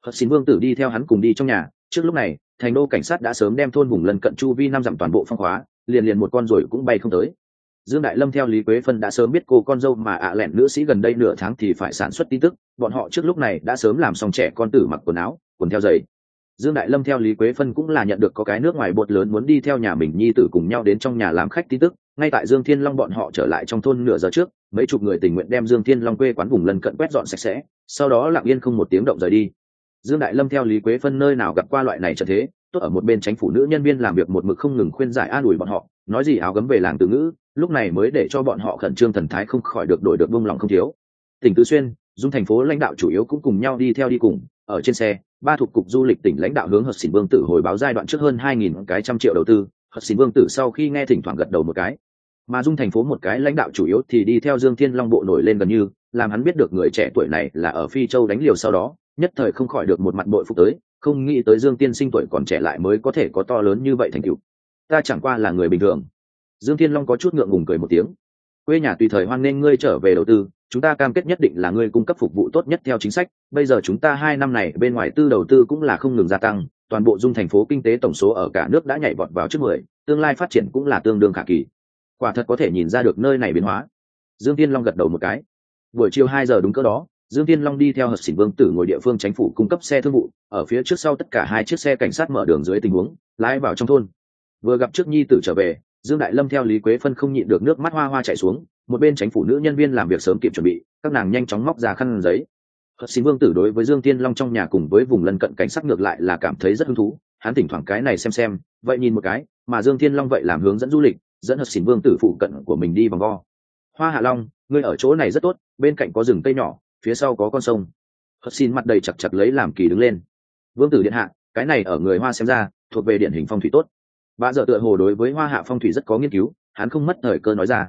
Speaker 1: hận xin vương tử đi theo hắn cùng đi trong nhà, trước lúc này, thành đô cảnh sát đã sớm đem thôn vùng lân cận chu vi năm dặm toàn bộ phong khóa, liền liền một con rồi cũng bay không tới. Dương đại lâm theo lý quế phân đã sớm biết cô con dâu mà ạ lẹn nữ sĩ gần đây nửa tháng thì phải sản xuất tin tức bọn họ trước lúc này đã sớm làm xong trẻ con tử mặc quần áo quần theo giày. Dương đại lâm theo lý quế phân cũng là nhận được có cái nước ngoài bột lớn muốn đi theo nhà mình nhi tử cùng nhau đến trong nhà làm khách tin tức ngay tại dương thiên long bọn họ trở lại trong thôn nửa giờ trước mấy chục người tình nguyện đem dương thiên long quê quán vùng lân cận quét dọn sạch sẽ, sau đó lặng yên không một tiếng động rời đi. Dương đại lâm theo lý quế phân nơi nào gặp qua loại này trận thế, tốt ở một bên tránh phụ nữ nhân viên làm việc một mực không ngừng khuyên giải an ủi bọn họ, nói gì áo gấm về làng từ ngữ, lúc này mới để cho bọn họ khẩn trương thần thái không khỏi được đổi được vung lòng không thiếu. Tỉnh tứ xuyên, dung thành phố lãnh đạo chủ yếu cũng cùng nhau đi theo đi cùng, ở trên xe, ba thuộc cục du lịch tỉnh lãnh đạo hướng hợp xỉn vương tử hồi báo giai đoạn trước hơn hai nghìn cái trăm triệu đầu tư, hợp xỉn vương tử sau khi nghe thỉnh thoảng gật đầu một cái mà dung thành phố một cái lãnh đạo chủ yếu thì đi theo dương thiên long bộ nổi lên gần như, làm hắn biết được người trẻ tuổi này là ở phi châu đánh liều sau đó, nhất thời không khỏi được một mặt bội phục tới, không nghĩ tới dương tiên sinh tuổi còn trẻ lại mới có thể có to lớn như vậy thành cựu ta chẳng qua là người bình thường. Dương thiên long có chút ngượng ngùng cười một tiếng. Quê nhà tùy thời hoan nghênh ngươi trở về đầu tư, chúng ta cam kết nhất định là ngươi cung cấp phục vụ tốt nhất theo chính sách. Bây giờ chúng ta hai năm này bên ngoài tư đầu tư cũng là không ngừng gia tăng, toàn bộ dung thành phố kinh tế tổng số ở cả nước đã nhảy vọt vào trước mười, tương lai phát triển cũng là tương đương khả kỳ quả thật có thể nhìn ra được nơi này biến hóa. Dương tiên long gật đầu một cái. Buổi chiều hai giờ đúng cỡ đó, dương tiên long đi theo hợp xỉn vương tử ngồi địa phương chính phủ cung cấp xe thương vụ, ở phía trước sau tất cả hai chiếc xe cảnh sát mở đường dưới tình huống, lái vào trong thôn. Vừa gặp trước nhi tử trở về, dương đại lâm theo lý quế phân không nhịn được nước mắt hoa hoa chạy xuống, một bên tránh phụ nữ nhân viên làm việc sớm kịp chuẩn bị, các nàng nhanh chóng móc ra khăn giấy. Hợp Xỉn vương tử đối với dương tiên long trong nhà cùng với vùng lân cận cảnh sát ngược lại là cảm thấy rất hứng thú, hắn thỉnh thoảng cái này xem xem, vậy nhìn một cái, mà dương tiên long vậy làm hướng dẫn du lịch dẫn Hợp Xỉn vương tử phụ cận của mình đi vòng vo. Hoa hạ long, ngươi ở chỗ này rất tốt, bên cạnh có rừng cây nhỏ, phía sau có con sông. Hợp Xỉn mặt đầy chặt chặt lấy làm kỳ đứng lên. Vương tử điện hạ, cái này ở người hoa xem ra, thuộc về điển hình phong thủy tốt. Bà giờ tựa hồ đối với hoa hạ phong thủy rất có nghiên cứu, hắn không mất thời cơ nói ra.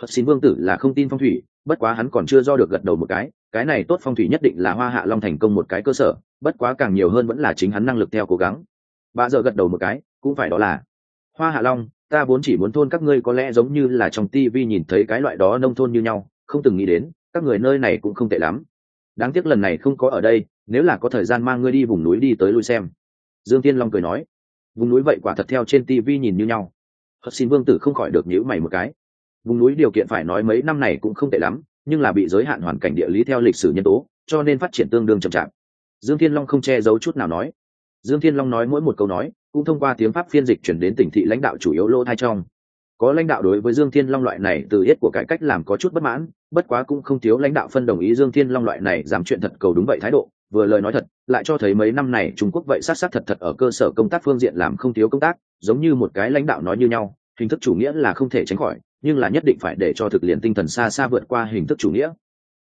Speaker 1: Hợp Xỉn vương tử là không tin phong thủy, bất quá hắn còn chưa do được gật đầu một cái cái này tốt phong thủy nhất định là hoa hạ long thành công một cái cơ sở, bất quá càng nhiều hơn vẫn là chính hắn năng lực theo cố gắng. Bà giờ gật đầu một cái, cũng phải đó là. Hoa hạ long ta vốn chỉ muốn thôn các ngươi có lẽ giống như là trong tivi nhìn thấy cái loại đó nông thôn như nhau, không từng nghĩ đến, các người nơi này cũng không tệ lắm. Đáng tiếc lần này không có ở đây, nếu là có thời gian mang ngươi đi vùng núi đi tới lui xem. Dương tiên long cười nói. Vùng núi vậy quả thật theo trên tivi nhìn như nhau. Hất xin vương tử không khỏi được nhữ mày một cái. Vùng núi điều kiện phải nói mấy năm này cũng không tệ lắm, nhưng là bị giới hạn hoàn cảnh địa lý theo lịch sử nhân tố, cho nên phát triển tương đương chậm chạp. Dương thiên long không che giấu chút nào nói. Dương thiên long nói mỗi một câu nói cũng thông qua tiếng pháp phiên dịch chuyển đến tỉnh thị lãnh đạo chủ yếu lô thai trong. Có lãnh đạo đối với dương thiên long loại này, từ yết của cải cách làm có chút bất mãn, bất quá cũng không thiếu lãnh đạo phân đồng ý dương thiên long loại này dám chuyện thật cầu đúng vậy thái độ, vừa lời nói thật, lại cho thấy mấy năm này trung quốc vậy sát sát thật thật ở cơ sở công tác phương diện làm không thiếu công tác, giống như một cái lãnh đạo nói như nhau, hình thức chủ nghĩa là không thể tránh khỏi, nhưng là nhất định phải để cho thực liền tinh thần xa xa vượt qua hình thức chủ nghĩa.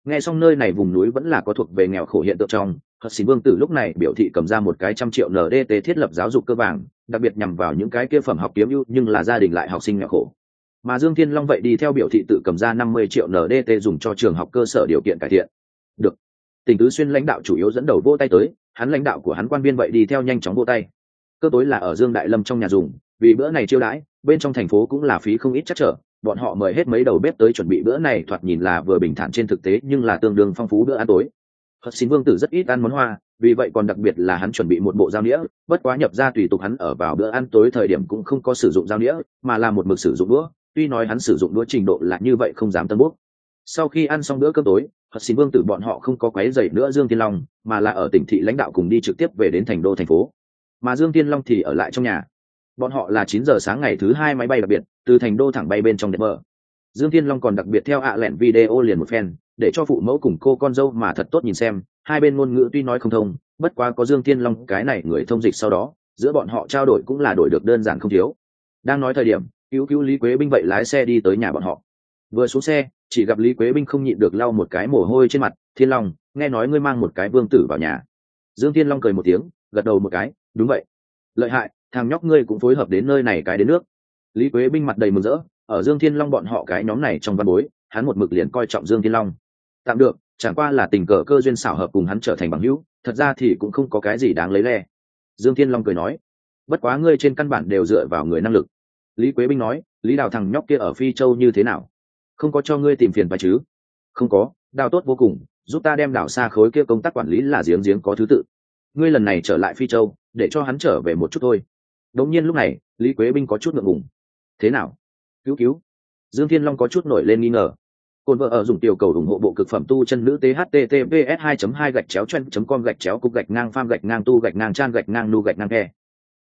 Speaker 1: Nghe xong nơi này vùng núi vẫn là có thuộc về nghèo khổ hiện tượng trong hật xì vương tử lúc này biểu thị cầm ra một cái trăm triệu ndt thiết lập giáo dục cơ bản đặc biệt nhằm vào những cái kia phẩm học kiếm ưu, nhưng là gia đình lại học sinh nghèo khổ. Mà dương thiên long vậy đi theo biểu thị tự cầm ra năm mươi triệu ndt dùng cho trường học cơ sở điều kiện cải thiện. Được. Tỉnh tứ xuyên lãnh đạo chủ yếu dẫn đầu vỗ tay tới, hắn lãnh đạo của hắn quan viên vậy đi theo nhanh chóng vỗ tay. Cơ tối là ở dương đại lâm trong nhà dùng, vì bữa này chiêu đãi, bên trong thành phố cũng là phí không ít chắc trở, bọn họ mời hết mấy đầu bếp tới chuẩn bị bữa này, thoạt nhìn là vừa bình thản trên thực tế, nhưng là tương đương phong phú bữa ăn tối. Phật xin vương tử rất ít ăn món hoa, vì vậy còn đặc biệt là hắn chuẩn bị một bộ dao nĩa, bất quá nhập ra tùy tục hắn ở vào bữa ăn tối thời điểm cũng không có sử dụng dao nĩa, mà là một mực sử dụng đũa. Tuy nói hắn sử dụng đũa trình độ là như vậy không dám tân bút sau khi ăn xong bữa cơm tối Phật xin vương tử bọn họ không có quấy dậy nữa dương Thiên long, mà là ở tỉnh thị lãnh đạo cùng đi trực tiếp về đến thành đô thành phố. Mà dương Thiên long thì ở lại trong nhà. Bọn họ là chín giờ sáng ngày thứ hai máy bay đặc biệt, từ thành đô thẳng bay bên trong đẹp mơ dương thiên long còn đặc biệt theo ạ à lẹn video liền một phen để cho phụ mẫu cùng cô con dâu mà thật tốt nhìn xem. Hai bên ngôn ngữ tuy nói không thông, bất quá có dương thiên long, cái này người thông dịch sau đó, giữa bọn họ trao đổi cũng là đổi được đơn giản không thiếu. Đang nói thời điểm, cứu cứu lý quế binh vậy lái xe đi tới nhà bọn họ. Vừa xuống xe, chỉ gặp lý quế binh không nhịn được lau một cái mồ hôi trên mặt. Thiên long, nghe nói ngươi mang một cái vương tử vào nhà. Dương thiên long cười một tiếng, gật đầu một cái, đúng vậy. Lợi hại, thằng nhóc ngươi cũng phối hợp đến nơi này cái đến nước. Lý quế binh mặt đầy mừng rỡ, ở dương thiên long bọn họ cái nhóm này trong văn bối, hắn một mực liền coi trọng dương thiên long tạm được, chẳng qua là tình cờ cơ duyên xảo hợp cùng hắn trở thành bằng hữu, thật ra thì cũng không có cái gì đáng lấy le. Dương thiên long cười nói, bất quá ngươi trên căn bản đều dựa vào người năng lực. Lý quế binh nói, lý đào thằng nhóc kia ở phi châu như thế nào? Không có cho ngươi tìm phiền phải chứ? Không có, đào tốt vô cùng, giúp ta đem đảo xa khối kia công tác quản lý là giếng giếng có thứ tự. Ngươi lần này trở lại phi châu, để cho hắn trở về một chút thôi. Đống nhiên lúc này, lý quế binh có chút ngượng ngùng. Thế nào? Cứu cứu. Dương thiên long có chút nổi lên nghi ngờ. Côn vợ ở dùng tiểu cầu ủng hộ bộ cực phẩm tu chân nữ thttvs 2 2 gạch chéo chân .com gạch chéo cục gạch ngang pham gạch ngang tu gạch ngang chan gạch ngang nu gạch ngang e.